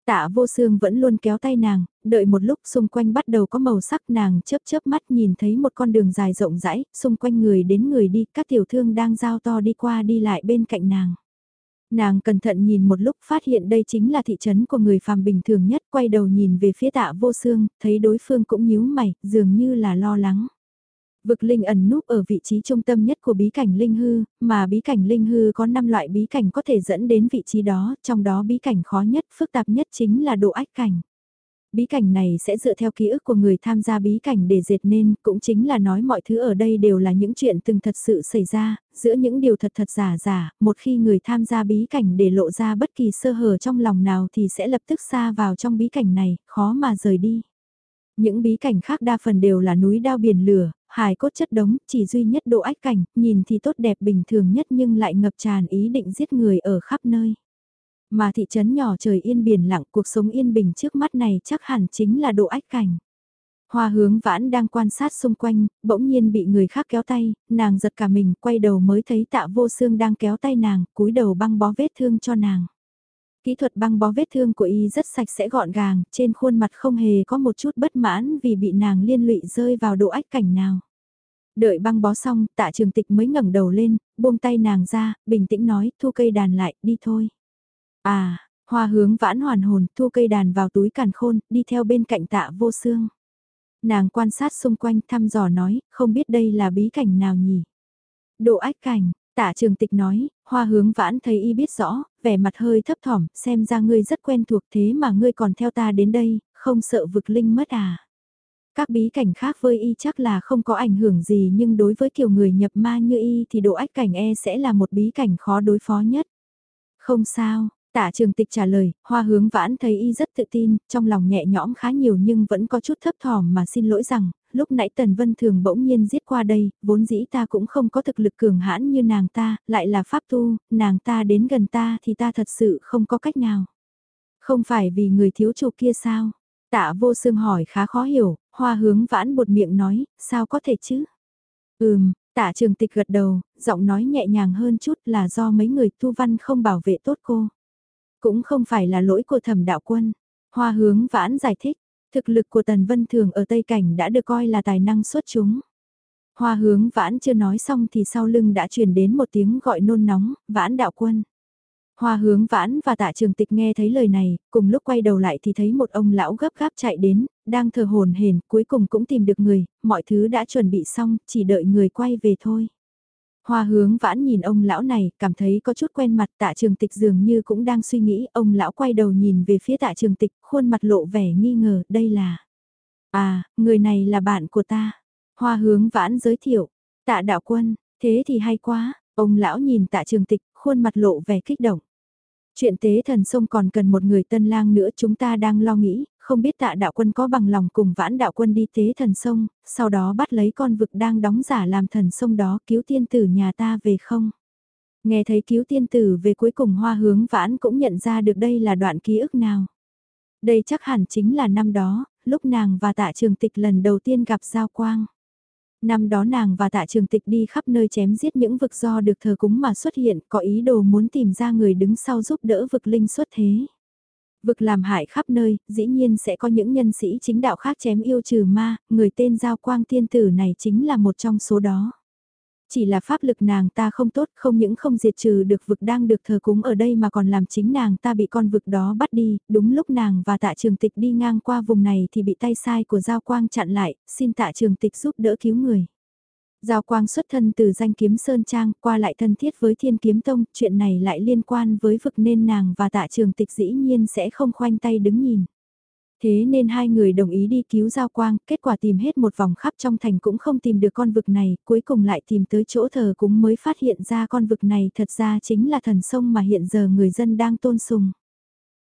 Tạ vô xương vẫn luôn kéo tay nàng, đợi một lúc xung quanh bắt đầu có màu sắc nàng chớp chớp mắt nhìn thấy một con đường dài rộng rãi, xung quanh người đến người đi, các tiểu thương đang giao to đi qua đi lại bên cạnh nàng. Nàng cẩn thận nhìn một lúc phát hiện đây chính là thị trấn của người phàm bình thường nhất, quay đầu nhìn về phía tạ vô xương, thấy đối phương cũng nhíu mày, dường như là lo lắng. Vực linh ẩn núp ở vị trí trung tâm nhất của bí cảnh linh hư, mà bí cảnh linh hư có 5 loại bí cảnh có thể dẫn đến vị trí đó, trong đó bí cảnh khó nhất, phức tạp nhất chính là độ ách cảnh bí cảnh này sẽ dựa theo ký ức của người tham gia bí cảnh để dệt nên, cũng chính là nói mọi thứ ở đây đều là những chuyện từng thật sự xảy ra, giữa những điều thật thật giả giả, một khi người tham gia bí cảnh để lộ ra bất kỳ sơ hở trong lòng nào thì sẽ lập tức xa vào trong bí cảnh này, khó mà rời đi. Những bí cảnh khác đa phần đều là núi đao biển lửa, hài cốt chất đống, chỉ duy nhất độ ách cảnh, nhìn thì tốt đẹp bình thường nhất nhưng lại ngập tràn ý định giết người ở khắp nơi. Mà thị trấn nhỏ trời yên biển lặng cuộc sống yên bình trước mắt này chắc hẳn chính là độ ách cảnh. Hoa hướng vãn đang quan sát xung quanh, bỗng nhiên bị người khác kéo tay, nàng giật cả mình, quay đầu mới thấy tạ vô xương đang kéo tay nàng, cúi đầu băng bó vết thương cho nàng. Kỹ thuật băng bó vết thương của y rất sạch sẽ gọn gàng, trên khuôn mặt không hề có một chút bất mãn vì bị nàng liên lụy rơi vào độ ách cảnh nào. Đợi băng bó xong, tạ trường tịch mới ngẩng đầu lên, buông tay nàng ra, bình tĩnh nói, thu cây đàn lại, đi thôi. À, hoa hướng vãn hoàn hồn, thu cây đàn vào túi càn khôn, đi theo bên cạnh tạ vô xương. Nàng quan sát xung quanh thăm dò nói, không biết đây là bí cảnh nào nhỉ? Độ ách cảnh, tạ trường tịch nói, hoa hướng vãn thấy y biết rõ, vẻ mặt hơi thấp thỏm, xem ra ngươi rất quen thuộc thế mà ngươi còn theo ta đến đây, không sợ vực linh mất à? Các bí cảnh khác với y chắc là không có ảnh hưởng gì nhưng đối với kiểu người nhập ma như y thì độ ách cảnh e sẽ là một bí cảnh khó đối phó nhất. Không sao, Tạ trường tịch trả lời, hoa hướng vãn thấy y rất tự tin, trong lòng nhẹ nhõm khá nhiều nhưng vẫn có chút thấp thỏm mà xin lỗi rằng, lúc nãy Tần Vân Thường bỗng nhiên giết qua đây, vốn dĩ ta cũng không có thực lực cường hãn như nàng ta, lại là pháp tu, nàng ta đến gần ta thì ta thật sự không có cách nào. Không phải vì người thiếu chủ kia sao? Tạ vô sương hỏi khá khó hiểu, hoa hướng vãn một miệng nói, sao có thể chứ? Ừm, tạ trường tịch gật đầu, giọng nói nhẹ nhàng hơn chút là do mấy người tu văn không bảo vệ tốt cô. Cũng không phải là lỗi của thẩm đạo quân. Hoa hướng vãn giải thích, thực lực của Tần Vân Thường ở Tây Cảnh đã được coi là tài năng xuất chúng. Hoa hướng vãn chưa nói xong thì sau lưng đã truyền đến một tiếng gọi nôn nóng, vãn đạo quân. Hoa hướng vãn và tạ trường tịch nghe thấy lời này, cùng lúc quay đầu lại thì thấy một ông lão gấp gáp chạy đến, đang thờ hồn hền, cuối cùng cũng tìm được người, mọi thứ đã chuẩn bị xong, chỉ đợi người quay về thôi. Hoa hướng vãn nhìn ông lão này, cảm thấy có chút quen mặt tạ trường tịch dường như cũng đang suy nghĩ, ông lão quay đầu nhìn về phía tạ trường tịch, khuôn mặt lộ vẻ nghi ngờ, đây là... À, người này là bạn của ta. Hoa hướng vãn giới thiệu, tạ đạo quân, thế thì hay quá, ông lão nhìn tạ trường tịch, khuôn mặt lộ vẻ kích động. Chuyện tế thần sông còn cần một người tân lang nữa chúng ta đang lo nghĩ, không biết tạ đạo quân có bằng lòng cùng vãn đạo quân đi tế thần sông, sau đó bắt lấy con vực đang đóng giả làm thần sông đó cứu tiên tử nhà ta về không? Nghe thấy cứu tiên tử về cuối cùng hoa hướng vãn cũng nhận ra được đây là đoạn ký ức nào. Đây chắc hẳn chính là năm đó, lúc nàng và tạ trường tịch lần đầu tiên gặp Giao Quang. Năm đó nàng và tạ trường tịch đi khắp nơi chém giết những vực do được thờ cúng mà xuất hiện, có ý đồ muốn tìm ra người đứng sau giúp đỡ vực linh xuất thế. Vực làm hại khắp nơi, dĩ nhiên sẽ có những nhân sĩ chính đạo khác chém yêu trừ ma, người tên Giao Quang Tiên Tử này chính là một trong số đó. Chỉ là pháp lực nàng ta không tốt, không những không diệt trừ được vực đang được thờ cúng ở đây mà còn làm chính nàng ta bị con vực đó bắt đi, đúng lúc nàng và tạ trường tịch đi ngang qua vùng này thì bị tay sai của Giao Quang chặn lại, xin tạ trường tịch giúp đỡ cứu người. Giao Quang xuất thân từ danh kiếm Sơn Trang, qua lại thân thiết với Thiên Kiếm Tông, chuyện này lại liên quan với vực nên nàng và tạ trường tịch dĩ nhiên sẽ không khoanh tay đứng nhìn. Thế nên hai người đồng ý đi cứu Giao Quang, kết quả tìm hết một vòng khắp trong thành cũng không tìm được con vực này, cuối cùng lại tìm tới chỗ thờ cũng mới phát hiện ra con vực này thật ra chính là thần sông mà hiện giờ người dân đang tôn sùng.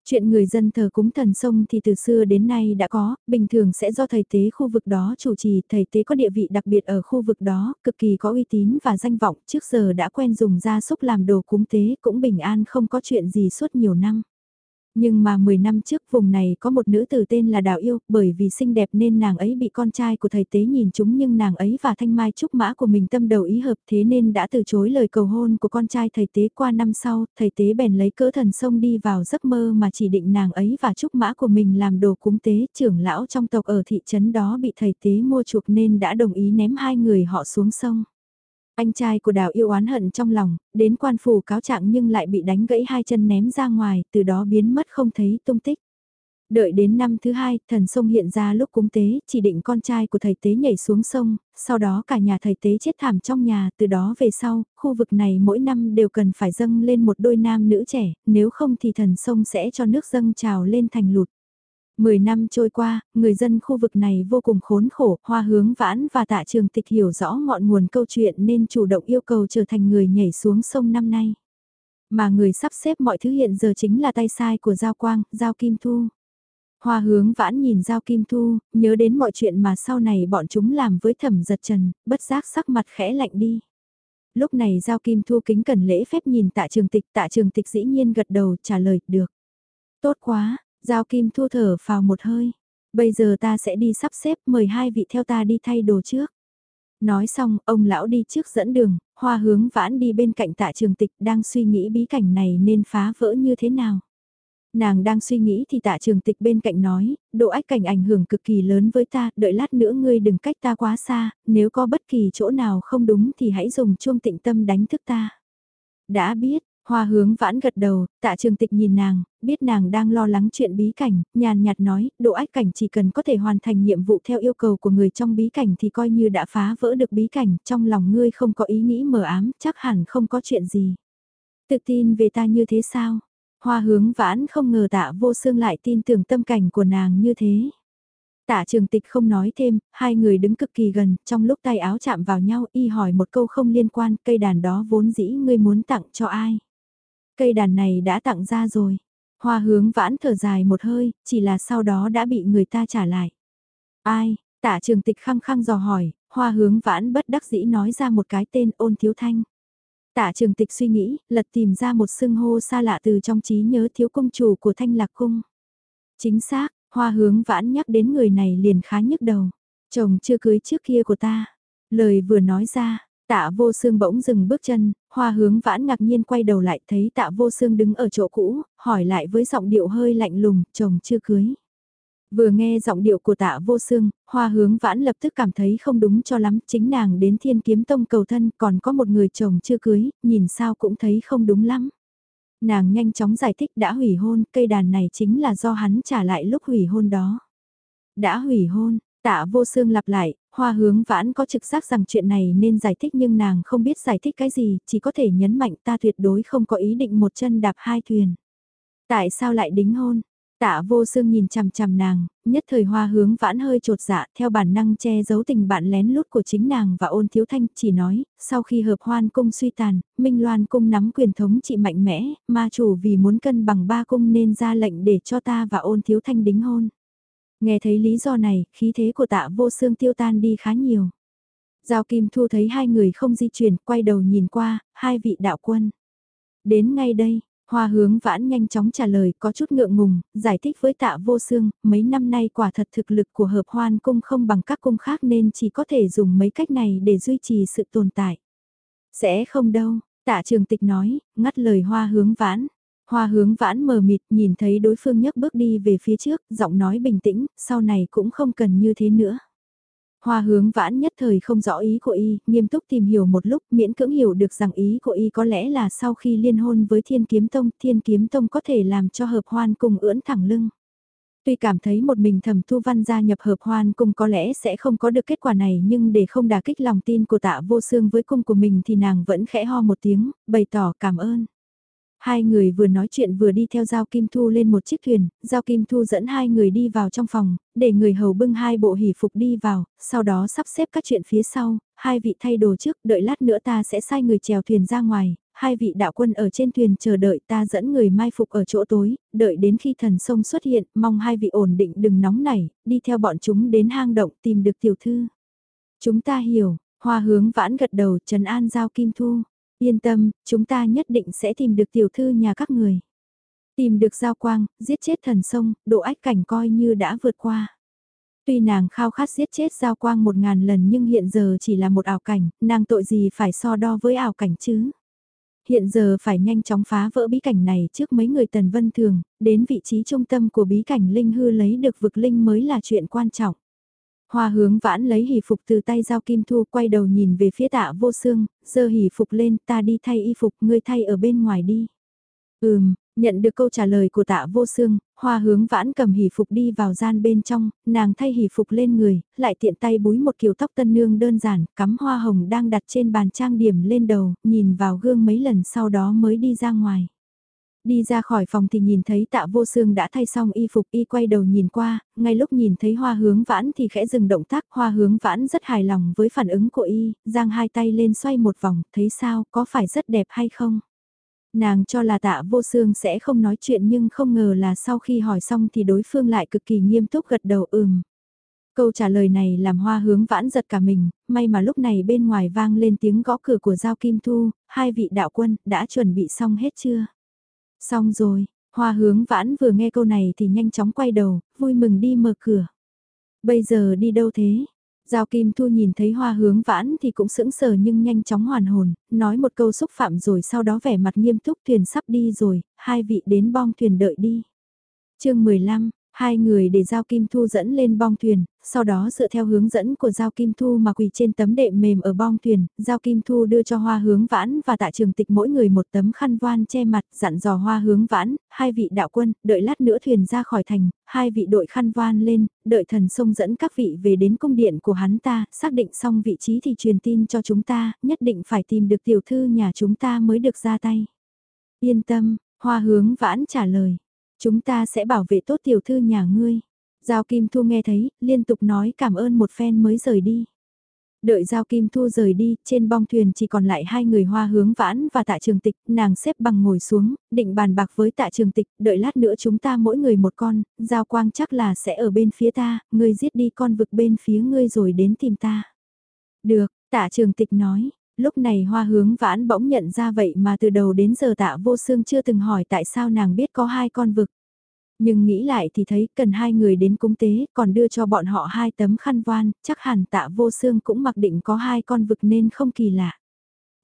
Chuyện người dân thờ cúng thần sông thì từ xưa đến nay đã có, bình thường sẽ do thầy tế khu vực đó chủ trì, thầy tế có địa vị đặc biệt ở khu vực đó, cực kỳ có uy tín và danh vọng, trước giờ đã quen dùng gia súc làm đồ cúng tế, cũng bình an không có chuyện gì suốt nhiều năm. Nhưng mà 10 năm trước vùng này có một nữ tử tên là Đào Yêu, bởi vì xinh đẹp nên nàng ấy bị con trai của thầy tế nhìn chúng nhưng nàng ấy và thanh mai trúc mã của mình tâm đầu ý hợp thế nên đã từ chối lời cầu hôn của con trai thầy tế qua năm sau, thầy tế bèn lấy cỡ thần sông đi vào giấc mơ mà chỉ định nàng ấy và trúc mã của mình làm đồ cúng tế, trưởng lão trong tộc ở thị trấn đó bị thầy tế mua chuộc nên đã đồng ý ném hai người họ xuống sông. Anh trai của đào yêu oán hận trong lòng, đến quan phủ cáo trạng nhưng lại bị đánh gãy hai chân ném ra ngoài, từ đó biến mất không thấy tung tích. Đợi đến năm thứ hai, thần sông hiện ra lúc cúng tế, chỉ định con trai của thầy tế nhảy xuống sông, sau đó cả nhà thầy tế chết thảm trong nhà, từ đó về sau, khu vực này mỗi năm đều cần phải dâng lên một đôi nam nữ trẻ, nếu không thì thần sông sẽ cho nước dâng trào lên thành lụt. Mười năm trôi qua, người dân khu vực này vô cùng khốn khổ, hoa hướng vãn và tạ trường tịch hiểu rõ ngọn nguồn câu chuyện nên chủ động yêu cầu trở thành người nhảy xuống sông năm nay. Mà người sắp xếp mọi thứ hiện giờ chính là tay sai của Giao Quang, Giao Kim Thu. Hoa hướng vãn nhìn Giao Kim Thu, nhớ đến mọi chuyện mà sau này bọn chúng làm với thẩm giật trần, bất giác sắc mặt khẽ lạnh đi. Lúc này Giao Kim Thu kính cần lễ phép nhìn tạ trường tịch, tạ trường tịch dĩ nhiên gật đầu trả lời, được. Tốt quá, Giao Kim Thu thở vào một hơi. Bây giờ ta sẽ đi sắp xếp mời hai vị theo ta đi thay đồ trước. Nói xong, ông lão đi trước dẫn đường, hoa hướng vãn đi bên cạnh tạ trường tịch đang suy nghĩ bí cảnh này nên phá vỡ như thế nào. Nàng đang suy nghĩ thì tạ trường tịch bên cạnh nói, độ ách cảnh ảnh hưởng cực kỳ lớn với ta, đợi lát nữa ngươi đừng cách ta quá xa, nếu có bất kỳ chỗ nào không đúng thì hãy dùng chuông tịnh tâm đánh thức ta. Đã biết, Hoa hướng vãn gật đầu, tạ trường tịch nhìn nàng, biết nàng đang lo lắng chuyện bí cảnh, nhàn nhạt nói, độ ách cảnh chỉ cần có thể hoàn thành nhiệm vụ theo yêu cầu của người trong bí cảnh thì coi như đã phá vỡ được bí cảnh, trong lòng ngươi không có ý nghĩ mờ ám, chắc hẳn không có chuyện gì. Tự tin về ta như thế sao? Hoa hướng vãn không ngờ tạ vô xương lại tin tưởng tâm cảnh của nàng như thế. Tạ trường tịch không nói thêm, hai người đứng cực kỳ gần, trong lúc tay áo chạm vào nhau y hỏi một câu không liên quan, cây đàn đó vốn dĩ ngươi muốn tặng cho ai. Cây đàn này đã tặng ra rồi. Hoa hướng vãn thở dài một hơi, chỉ là sau đó đã bị người ta trả lại. Ai, tạ trường tịch khăng khăng dò hỏi, hoa hướng vãn bất đắc dĩ nói ra một cái tên ôn thiếu thanh. Tạ trường tịch suy nghĩ, lật tìm ra một xưng hô xa lạ từ trong trí nhớ thiếu công chủ của thanh lạc cung. Chính xác, hoa hướng vãn nhắc đến người này liền khá nhức đầu. Chồng chưa cưới trước kia của ta. Lời vừa nói ra, tạ vô xương bỗng dừng bước chân, hoa hướng vãn ngạc nhiên quay đầu lại thấy tạ vô xương đứng ở chỗ cũ, hỏi lại với giọng điệu hơi lạnh lùng, chồng chưa cưới. Vừa nghe giọng điệu của tạ vô xương, hoa hướng vãn lập tức cảm thấy không đúng cho lắm, chính nàng đến thiên kiếm tông cầu thân còn có một người chồng chưa cưới, nhìn sao cũng thấy không đúng lắm. Nàng nhanh chóng giải thích đã hủy hôn, cây đàn này chính là do hắn trả lại lúc hủy hôn đó. Đã hủy hôn, tạ vô xương lặp lại, hoa hướng vãn có trực giác rằng chuyện này nên giải thích nhưng nàng không biết giải thích cái gì, chỉ có thể nhấn mạnh ta tuyệt đối không có ý định một chân đạp hai thuyền. Tại sao lại đính hôn? Tạ vô sương nhìn chằm chằm nàng, nhất thời hoa hướng vãn hơi trột dạ theo bản năng che giấu tình bạn lén lút của chính nàng và ôn thiếu thanh chỉ nói, sau khi hợp hoan cung suy tàn, Minh Loan cung nắm quyền thống trị mạnh mẽ, ma chủ vì muốn cân bằng ba cung nên ra lệnh để cho ta và ôn thiếu thanh đính hôn. Nghe thấy lý do này, khí thế của tạ vô xương tiêu tan đi khá nhiều. Giao Kim Thu thấy hai người không di chuyển, quay đầu nhìn qua, hai vị đạo quân. Đến ngay đây, Hoa hướng vãn nhanh chóng trả lời có chút ngượng ngùng, giải thích với tạ vô xương, mấy năm nay quả thật thực lực của hợp hoan cung không bằng các cung khác nên chỉ có thể dùng mấy cách này để duy trì sự tồn tại. Sẽ không đâu, tạ trường tịch nói, ngắt lời hoa hướng vãn. Hoa hướng vãn mờ mịt nhìn thấy đối phương nhấc bước đi về phía trước, giọng nói bình tĩnh, sau này cũng không cần như thế nữa. Hoa hướng vãn nhất thời không rõ ý của y, nghiêm túc tìm hiểu một lúc miễn cưỡng hiểu được rằng ý của y có lẽ là sau khi liên hôn với thiên kiếm tông, thiên kiếm tông có thể làm cho hợp hoan cùng ưỡn thẳng lưng. Tuy cảm thấy một mình thẩm thu văn gia nhập hợp hoan cung có lẽ sẽ không có được kết quả này nhưng để không đả kích lòng tin của tạ vô xương với cung của mình thì nàng vẫn khẽ ho một tiếng, bày tỏ cảm ơn. Hai người vừa nói chuyện vừa đi theo Giao Kim Thu lên một chiếc thuyền, Giao Kim Thu dẫn hai người đi vào trong phòng, để người hầu bưng hai bộ hỷ phục đi vào, sau đó sắp xếp các chuyện phía sau, hai vị thay đồ trước, đợi lát nữa ta sẽ sai người chèo thuyền ra ngoài, hai vị đạo quân ở trên thuyền chờ đợi ta dẫn người mai phục ở chỗ tối, đợi đến khi thần sông xuất hiện, mong hai vị ổn định đừng nóng nảy, đi theo bọn chúng đến hang động tìm được tiểu thư. Chúng ta hiểu, hoa hướng vãn gật đầu trần an Giao Kim Thu. Yên tâm, chúng ta nhất định sẽ tìm được tiểu thư nhà các người. Tìm được giao quang, giết chết thần sông, độ ách cảnh coi như đã vượt qua. Tuy nàng khao khát giết chết giao quang một ngàn lần nhưng hiện giờ chỉ là một ảo cảnh, nàng tội gì phải so đo với ảo cảnh chứ. Hiện giờ phải nhanh chóng phá vỡ bí cảnh này trước mấy người tần vân thường, đến vị trí trung tâm của bí cảnh linh hư lấy được vực linh mới là chuyện quan trọng. Hoa hướng vãn lấy hỷ phục từ tay giao kim thu quay đầu nhìn về phía tạ vô xương, giơ hỷ phục lên ta đi thay y phục ngươi thay ở bên ngoài đi. Ừm, nhận được câu trả lời của tạ vô xương, hoa hướng vãn cầm hỷ phục đi vào gian bên trong, nàng thay hỷ phục lên người, lại tiện tay búi một kiểu tóc tân nương đơn giản, cắm hoa hồng đang đặt trên bàn trang điểm lên đầu, nhìn vào gương mấy lần sau đó mới đi ra ngoài. Đi ra khỏi phòng thì nhìn thấy tạ vô xương đã thay xong y phục y quay đầu nhìn qua, ngay lúc nhìn thấy hoa hướng vãn thì khẽ dừng động tác hoa hướng vãn rất hài lòng với phản ứng của y, giang hai tay lên xoay một vòng, thấy sao, có phải rất đẹp hay không? Nàng cho là tạ vô xương sẽ không nói chuyện nhưng không ngờ là sau khi hỏi xong thì đối phương lại cực kỳ nghiêm túc gật đầu ừm. Câu trả lời này làm hoa hướng vãn giật cả mình, may mà lúc này bên ngoài vang lên tiếng gõ cửa của Giao Kim Thu, hai vị đạo quân đã chuẩn bị xong hết chưa? Xong rồi, hoa hướng vãn vừa nghe câu này thì nhanh chóng quay đầu, vui mừng đi mở cửa. Bây giờ đi đâu thế? Giao Kim Thu nhìn thấy hoa hướng vãn thì cũng sững sờ nhưng nhanh chóng hoàn hồn, nói một câu xúc phạm rồi sau đó vẻ mặt nghiêm túc thuyền sắp đi rồi, hai vị đến bong thuyền đợi đi. chương 15, Hai người để Giao Kim Thu dẫn lên bong thuyền, sau đó dựa theo hướng dẫn của Giao Kim Thu mà quỳ trên tấm đệm mềm ở bong thuyền, Giao Kim Thu đưa cho hoa hướng vãn và tạ trường tịch mỗi người một tấm khăn voan che mặt, dặn dò hoa hướng vãn, hai vị đạo quân, đợi lát nữa thuyền ra khỏi thành, hai vị đội khăn voan lên, đợi thần sông dẫn các vị về đến cung điện của hắn ta, xác định xong vị trí thì truyền tin cho chúng ta, nhất định phải tìm được tiểu thư nhà chúng ta mới được ra tay. Yên tâm, hoa hướng vãn trả lời. Chúng ta sẽ bảo vệ tốt tiểu thư nhà ngươi. Giao Kim Thu nghe thấy, liên tục nói cảm ơn một phen mới rời đi. Đợi Giao Kim Thu rời đi, trên bong thuyền chỉ còn lại hai người hoa hướng vãn và tạ trường tịch, nàng xếp bằng ngồi xuống, định bàn bạc với tạ trường tịch, đợi lát nữa chúng ta mỗi người một con, Giao Quang chắc là sẽ ở bên phía ta, ngươi giết đi con vực bên phía ngươi rồi đến tìm ta. Được, tạ trường tịch nói, lúc này hoa hướng vãn bỗng nhận ra vậy mà từ đầu đến giờ tạ vô xương chưa từng hỏi tại sao nàng biết có hai con vực. Nhưng nghĩ lại thì thấy cần hai người đến cúng tế, còn đưa cho bọn họ hai tấm khăn voan, chắc hẳn tạ vô xương cũng mặc định có hai con vực nên không kỳ lạ.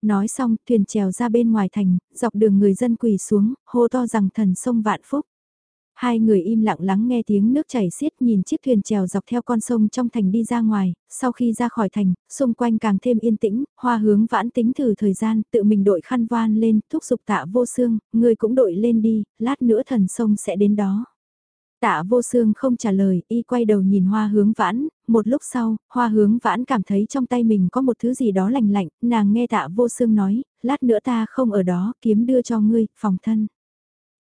Nói xong, thuyền trèo ra bên ngoài thành, dọc đường người dân quỳ xuống, hô to rằng thần sông vạn phúc. Hai người im lặng lắng nghe tiếng nước chảy xiết nhìn chiếc thuyền trèo dọc theo con sông trong thành đi ra ngoài, sau khi ra khỏi thành, xung quanh càng thêm yên tĩnh, hoa hướng vãn tính thử thời gian, tự mình đội khăn voan lên, thúc giục tạ vô xương, người cũng đội lên đi, lát nữa thần sông sẽ đến đó. Tạ vô xương không trả lời, y quay đầu nhìn hoa hướng vãn, một lúc sau, hoa hướng vãn cảm thấy trong tay mình có một thứ gì đó lành lạnh, nàng nghe tạ vô xương nói, lát nữa ta không ở đó, kiếm đưa cho ngươi, phòng thân.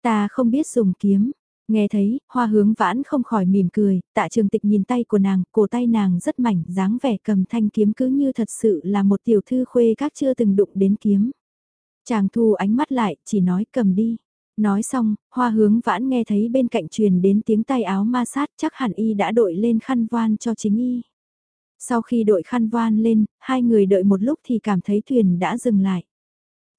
Ta không biết dùng kiếm, Nghe thấy, hoa hướng vãn không khỏi mỉm cười, tạ trường tịch nhìn tay của nàng, cổ tay nàng rất mảnh, dáng vẻ cầm thanh kiếm cứ như thật sự là một tiểu thư khuê các chưa từng đụng đến kiếm. Chàng thu ánh mắt lại, chỉ nói cầm đi. Nói xong, hoa hướng vãn nghe thấy bên cạnh truyền đến tiếng tay áo ma sát chắc hẳn y đã đội lên khăn voan cho chính y. Sau khi đội khăn voan lên, hai người đợi một lúc thì cảm thấy thuyền đã dừng lại.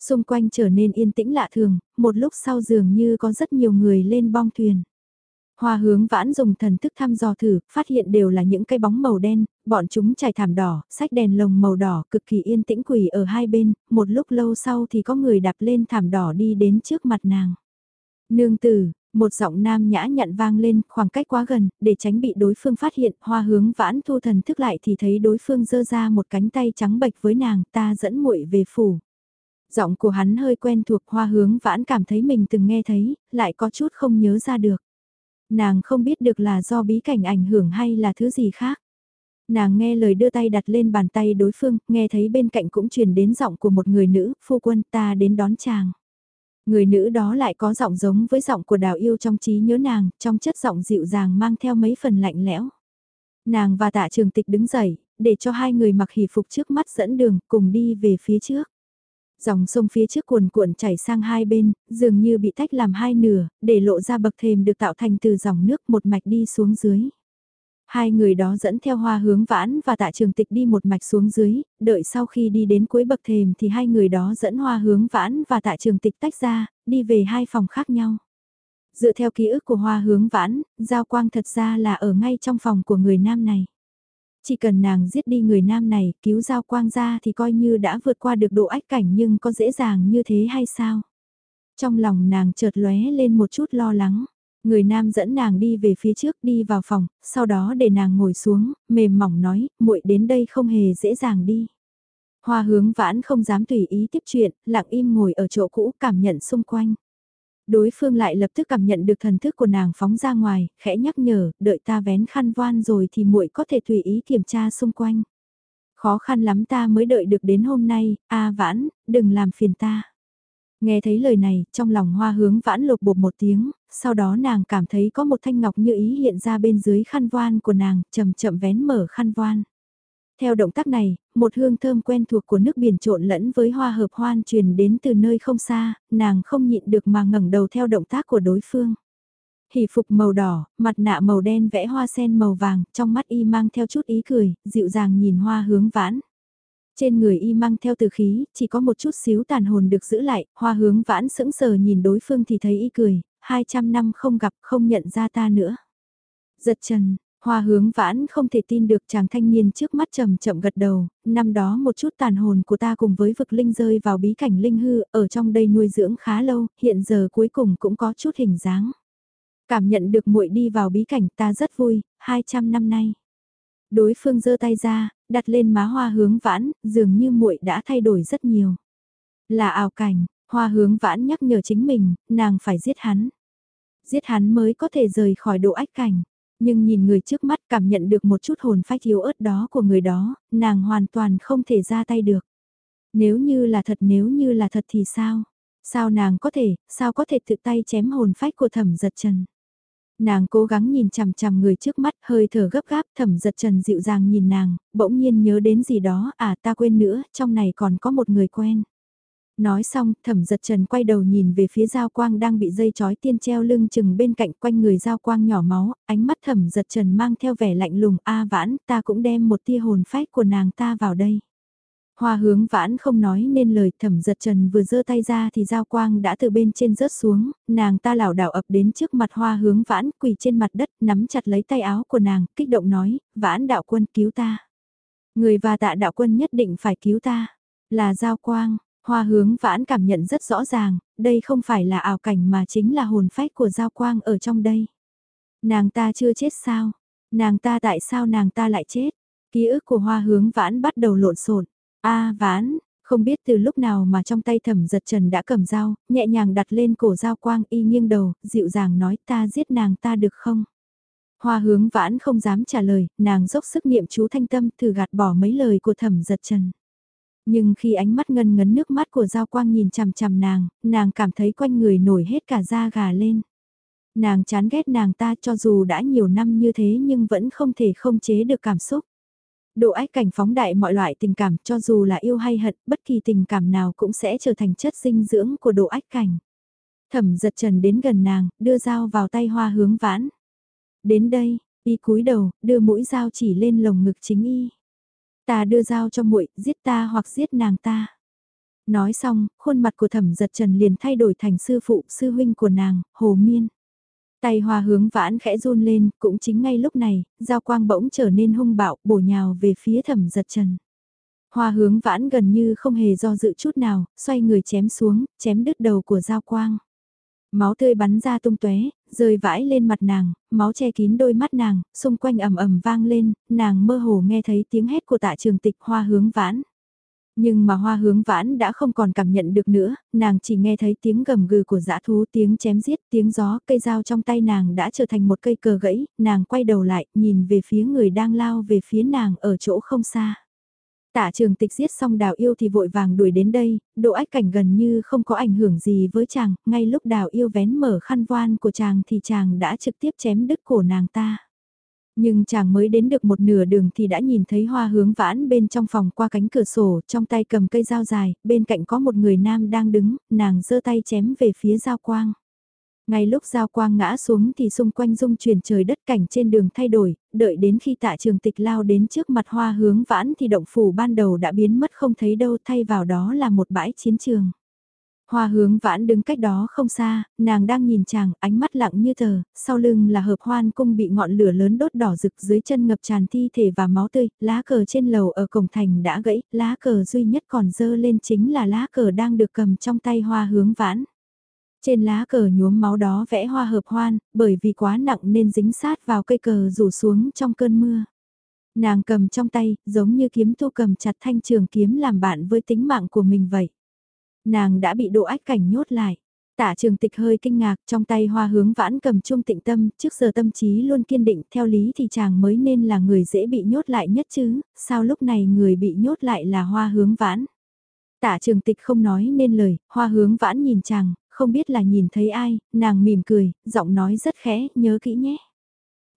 Xung quanh trở nên yên tĩnh lạ thường, một lúc sau dường như có rất nhiều người lên bong thuyền. Hoa hướng vãn dùng thần thức thăm dò thử, phát hiện đều là những cái bóng màu đen, bọn chúng trải thảm đỏ, sách đèn lồng màu đỏ cực kỳ yên tĩnh quỳ ở hai bên, một lúc lâu sau thì có người đạp lên thảm đỏ đi đến trước mặt nàng. Nương tử, một giọng nam nhã nhặn vang lên khoảng cách quá gần, để tránh bị đối phương phát hiện, hoa hướng vãn thu thần thức lại thì thấy đối phương giơ ra một cánh tay trắng bệch với nàng, ta dẫn muội về phủ. Giọng của hắn hơi quen thuộc hoa hướng vãn cảm thấy mình từng nghe thấy, lại có chút không nhớ ra được. Nàng không biết được là do bí cảnh ảnh hưởng hay là thứ gì khác. Nàng nghe lời đưa tay đặt lên bàn tay đối phương, nghe thấy bên cạnh cũng truyền đến giọng của một người nữ, phu quân ta đến đón chàng. Người nữ đó lại có giọng giống với giọng của đào yêu trong trí nhớ nàng, trong chất giọng dịu dàng mang theo mấy phần lạnh lẽo. Nàng và tạ trường tịch đứng dậy, để cho hai người mặc hỷ phục trước mắt dẫn đường, cùng đi về phía trước. Dòng sông phía trước cuồn cuộn chảy sang hai bên, dường như bị tách làm hai nửa, để lộ ra bậc thềm được tạo thành từ dòng nước một mạch đi xuống dưới. Hai người đó dẫn theo hoa hướng vãn và tạ trường tịch đi một mạch xuống dưới, đợi sau khi đi đến cuối bậc thềm thì hai người đó dẫn hoa hướng vãn và tạ trường tịch tách ra, đi về hai phòng khác nhau. Dựa theo ký ức của hoa hướng vãn, giao quang thật ra là ở ngay trong phòng của người nam này. Chỉ cần nàng giết đi người nam này, cứu giao quang ra thì coi như đã vượt qua được độ ách cảnh nhưng có dễ dàng như thế hay sao? Trong lòng nàng chợt lóe lên một chút lo lắng. Người nam dẫn nàng đi về phía trước đi vào phòng, sau đó để nàng ngồi xuống, mềm mỏng nói, muội đến đây không hề dễ dàng đi. Hoa hướng vãn không dám tùy ý tiếp chuyện, lặng im ngồi ở chỗ cũ cảm nhận xung quanh. Đối phương lại lập tức cảm nhận được thần thức của nàng phóng ra ngoài, khẽ nhắc nhở, đợi ta vén khăn voan rồi thì muội có thể tùy ý kiểm tra xung quanh. Khó khăn lắm ta mới đợi được đến hôm nay, a à, vãn, đừng làm phiền ta. Nghe thấy lời này, trong lòng hoa hướng vãn lột bột một tiếng, sau đó nàng cảm thấy có một thanh ngọc như ý hiện ra bên dưới khăn voan của nàng, chậm chậm vén mở khăn voan. Theo động tác này, một hương thơm quen thuộc của nước biển trộn lẫn với hoa hợp hoan truyền đến từ nơi không xa, nàng không nhịn được mà ngẩng đầu theo động tác của đối phương. Hỷ phục màu đỏ, mặt nạ màu đen vẽ hoa sen màu vàng, trong mắt y mang theo chút ý cười, dịu dàng nhìn hoa hướng vãn. Trên người y mang theo từ khí, chỉ có một chút xíu tàn hồn được giữ lại, hoa hướng vãn sững sờ nhìn đối phương thì thấy y cười, 200 năm không gặp không nhận ra ta nữa. Giật trần, Hoa hướng vãn không thể tin được chàng thanh niên trước mắt chậm chậm gật đầu, năm đó một chút tàn hồn của ta cùng với vực linh rơi vào bí cảnh linh hư, ở trong đây nuôi dưỡng khá lâu, hiện giờ cuối cùng cũng có chút hình dáng. Cảm nhận được muội đi vào bí cảnh ta rất vui, 200 năm nay. Đối phương giơ tay ra, đặt lên má hoa hướng vãn, dường như muội đã thay đổi rất nhiều. Là ảo cảnh, hoa hướng vãn nhắc nhở chính mình, nàng phải giết hắn. Giết hắn mới có thể rời khỏi độ ách cảnh nhưng nhìn người trước mắt cảm nhận được một chút hồn phách yếu ớt đó của người đó, nàng hoàn toàn không thể ra tay được. Nếu như là thật nếu như là thật thì sao? Sao nàng có thể, sao có thể tự tay chém hồn phách của thẩm giật trần? Nàng cố gắng nhìn chằm chằm người trước mắt hơi thở gấp gáp thẩm giật trần dịu dàng nhìn nàng, bỗng nhiên nhớ đến gì đó, à ta quên nữa, trong này còn có một người quen. Nói xong, thẩm giật trần quay đầu nhìn về phía giao quang đang bị dây chói tiên treo lưng chừng bên cạnh quanh người giao quang nhỏ máu, ánh mắt thẩm giật trần mang theo vẻ lạnh lùng, a vãn, ta cũng đem một tia hồn phách của nàng ta vào đây. Hoa hướng vãn không nói nên lời thẩm giật trần vừa giơ tay ra thì giao quang đã từ bên trên rớt xuống, nàng ta lảo đảo ập đến trước mặt hoa hướng vãn quỳ trên mặt đất nắm chặt lấy tay áo của nàng, kích động nói, vãn đạo quân cứu ta. Người và tạ đạo quân nhất định phải cứu ta, là giao quang, hoa hướng vãn cảm nhận rất rõ ràng, đây không phải là ảo cảnh mà chính là hồn phách của giao quang ở trong đây. Nàng ta chưa chết sao? Nàng ta tại sao nàng ta lại chết? Ký ức của hoa hướng vãn bắt đầu lộn xộn a vãn, không biết từ lúc nào mà trong tay thẩm giật trần đã cầm dao, nhẹ nhàng đặt lên cổ dao quang y nghiêng đầu, dịu dàng nói ta giết nàng ta được không? Hoa hướng vãn không dám trả lời, nàng dốc sức niệm chú thanh tâm thử gạt bỏ mấy lời của thẩm giật trần. Nhưng khi ánh mắt ngân ngấn nước mắt của Giao Quang nhìn chằm chằm nàng, nàng cảm thấy quanh người nổi hết cả da gà lên. Nàng chán ghét nàng ta cho dù đã nhiều năm như thế nhưng vẫn không thể không chế được cảm xúc. Độ ách cảnh phóng đại mọi loại tình cảm cho dù là yêu hay hận, bất kỳ tình cảm nào cũng sẽ trở thành chất dinh dưỡng của độ ách cảnh. Thẩm giật trần đến gần nàng, đưa dao vào tay hoa hướng vãn. Đến đây, y cúi đầu, đưa mũi dao chỉ lên lồng ngực chính y. Ta đưa dao cho muội, giết ta hoặc giết nàng ta. Nói xong, khuôn mặt của thẩm giật trần liền thay đổi thành sư phụ, sư huynh của nàng, hồ miên. Tay hoa hướng vãn khẽ run lên, cũng chính ngay lúc này, giao quang bỗng trở nên hung bạo, bổ nhào về phía thẩm giật trần. Hoa hướng vãn gần như không hề do dự chút nào, xoay người chém xuống, chém đứt đầu của giao quang. Máu tươi bắn ra tung tóe, rơi vãi lên mặt nàng, máu che kín đôi mắt nàng, xung quanh ầm ầm vang lên, nàng mơ hồ nghe thấy tiếng hét của tạ trường tịch hoa hướng vãn. Nhưng mà hoa hướng vãn đã không còn cảm nhận được nữa, nàng chỉ nghe thấy tiếng gầm gừ của dã thú, tiếng chém giết, tiếng gió, cây dao trong tay nàng đã trở thành một cây cờ gãy, nàng quay đầu lại, nhìn về phía người đang lao về phía nàng ở chỗ không xa. Tạ trường tịch giết xong đào yêu thì vội vàng đuổi đến đây, độ ách cảnh gần như không có ảnh hưởng gì với chàng, ngay lúc đào yêu vén mở khăn voan của chàng thì chàng đã trực tiếp chém đứt cổ nàng ta. Nhưng chàng mới đến được một nửa đường thì đã nhìn thấy hoa hướng vãn bên trong phòng qua cánh cửa sổ, trong tay cầm cây dao dài, bên cạnh có một người nam đang đứng, nàng giơ tay chém về phía giao quang. Ngay lúc giao quang ngã xuống thì xung quanh dung chuyển trời đất cảnh trên đường thay đổi, đợi đến khi tạ trường tịch lao đến trước mặt hoa hướng vãn thì động phủ ban đầu đã biến mất không thấy đâu thay vào đó là một bãi chiến trường. Hoa hướng vãn đứng cách đó không xa, nàng đang nhìn chàng, ánh mắt lặng như tờ, sau lưng là hợp hoan cung bị ngọn lửa lớn đốt đỏ rực dưới chân ngập tràn thi thể và máu tươi, lá cờ trên lầu ở cổng thành đã gãy, lá cờ duy nhất còn dơ lên chính là lá cờ đang được cầm trong tay hoa hướng vãn. Trên lá cờ nhuốm máu đó vẽ hoa hợp hoan, bởi vì quá nặng nên dính sát vào cây cờ rủ xuống trong cơn mưa. Nàng cầm trong tay, giống như kiếm tu cầm chặt thanh trường kiếm làm bạn với tính mạng của mình vậy. Nàng đã bị độ ách cảnh nhốt lại. Tạ trường tịch hơi kinh ngạc trong tay hoa hướng vãn cầm chung tịnh tâm, trước giờ tâm trí luôn kiên định theo lý thì chàng mới nên là người dễ bị nhốt lại nhất chứ, sao lúc này người bị nhốt lại là hoa hướng vãn. Tạ trường tịch không nói nên lời, hoa hướng vãn nhìn chàng, không biết là nhìn thấy ai, nàng mỉm cười, giọng nói rất khẽ, nhớ kỹ nhé.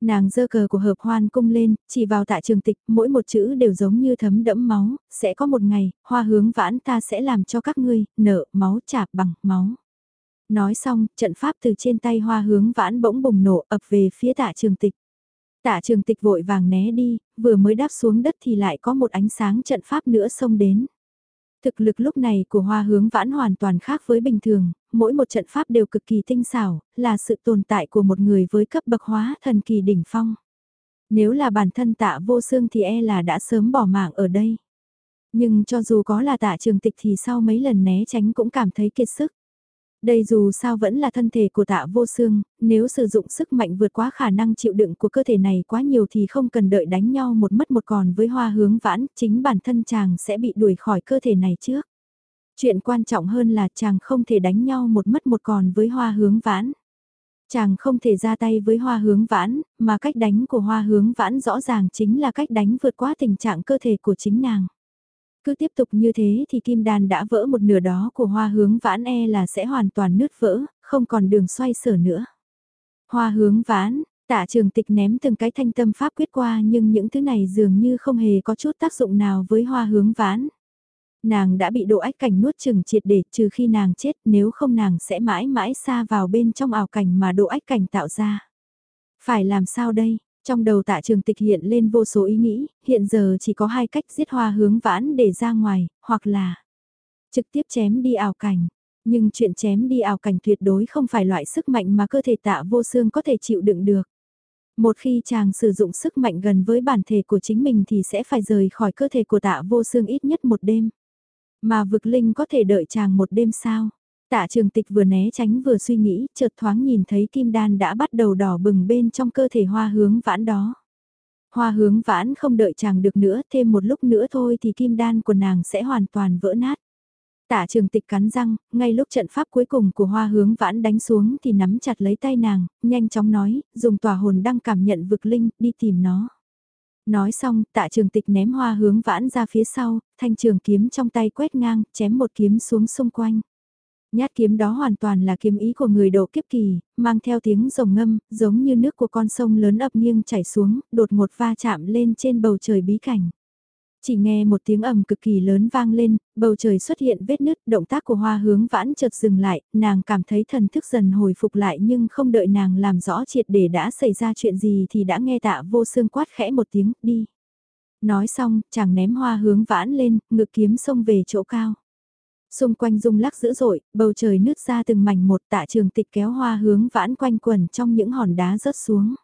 Nàng dơ cờ của hợp hoan cung lên, chỉ vào tạ trường tịch, mỗi một chữ đều giống như thấm đẫm máu, sẽ có một ngày, hoa hướng vãn ta sẽ làm cho các ngươi, nợ, máu chạp bằng, máu. Nói xong, trận pháp từ trên tay hoa hướng vãn bỗng bùng nổ ập về phía tạ trường tịch. Tạ trường tịch vội vàng né đi, vừa mới đáp xuống đất thì lại có một ánh sáng trận pháp nữa xông đến. Thực lực lúc này của hoa hướng vãn hoàn toàn khác với bình thường, mỗi một trận pháp đều cực kỳ tinh xảo, là sự tồn tại của một người với cấp bậc hóa thần kỳ đỉnh phong. Nếu là bản thân tạ vô xương thì e là đã sớm bỏ mạng ở đây. Nhưng cho dù có là tạ trường tịch thì sau mấy lần né tránh cũng cảm thấy kiệt sức. Đây dù sao vẫn là thân thể của tạ vô xương, nếu sử dụng sức mạnh vượt quá khả năng chịu đựng của cơ thể này quá nhiều thì không cần đợi đánh nhau một mất một còn với hoa hướng vãn, chính bản thân chàng sẽ bị đuổi khỏi cơ thể này trước. Chuyện quan trọng hơn là chàng không thể đánh nhau một mất một còn với hoa hướng vãn. Chàng không thể ra tay với hoa hướng vãn, mà cách đánh của hoa hướng vãn rõ ràng chính là cách đánh vượt qua tình trạng cơ thể của chính nàng. Cứ tiếp tục như thế thì kim đan đã vỡ một nửa đó của hoa hướng vãn e là sẽ hoàn toàn nứt vỡ, không còn đường xoay sở nữa. Hoa hướng vãn, tạ trường tịch ném từng cái thanh tâm pháp quyết qua nhưng những thứ này dường như không hề có chút tác dụng nào với hoa hướng vãn. Nàng đã bị độ ách cảnh nuốt chừng triệt để trừ khi nàng chết nếu không nàng sẽ mãi mãi xa vào bên trong ảo cảnh mà độ ách cảnh tạo ra. Phải làm sao đây? Trong đầu tạ trường tịch hiện lên vô số ý nghĩ, hiện giờ chỉ có hai cách giết hoa hướng vãn để ra ngoài, hoặc là trực tiếp chém đi ảo cảnh. Nhưng chuyện chém đi ảo cảnh tuyệt đối không phải loại sức mạnh mà cơ thể tạ vô xương có thể chịu đựng được. Một khi chàng sử dụng sức mạnh gần với bản thể của chính mình thì sẽ phải rời khỏi cơ thể của tạ vô xương ít nhất một đêm. Mà vực linh có thể đợi chàng một đêm sao? Tạ trường tịch vừa né tránh vừa suy nghĩ, chợt thoáng nhìn thấy kim đan đã bắt đầu đỏ bừng bên trong cơ thể hoa hướng vãn đó. Hoa hướng vãn không đợi chàng được nữa, thêm một lúc nữa thôi thì kim đan của nàng sẽ hoàn toàn vỡ nát. Tạ trường tịch cắn răng, ngay lúc trận pháp cuối cùng của hoa hướng vãn đánh xuống thì nắm chặt lấy tay nàng, nhanh chóng nói, dùng tòa hồn đang cảm nhận vực linh, đi tìm nó. Nói xong, tạ trường tịch ném hoa hướng vãn ra phía sau, thanh trường kiếm trong tay quét ngang, chém một kiếm xuống xung quanh. Nhát kiếm đó hoàn toàn là kiếm ý của người độ kiếp kỳ, mang theo tiếng rồng ngâm, giống như nước của con sông lớn ập nghiêng chảy xuống, đột ngột va chạm lên trên bầu trời bí cảnh. Chỉ nghe một tiếng ầm cực kỳ lớn vang lên, bầu trời xuất hiện vết nứt, động tác của hoa hướng vãn chợt dừng lại, nàng cảm thấy thần thức dần hồi phục lại nhưng không đợi nàng làm rõ triệt để đã xảy ra chuyện gì thì đã nghe tạ vô xương quát khẽ một tiếng, đi. Nói xong, chàng ném hoa hướng vãn lên, ngực kiếm xông về chỗ cao. Xung quanh rung lắc dữ dội, bầu trời nứt ra từng mảnh một tạ trường tịch kéo hoa hướng vãn quanh quần trong những hòn đá rớt xuống.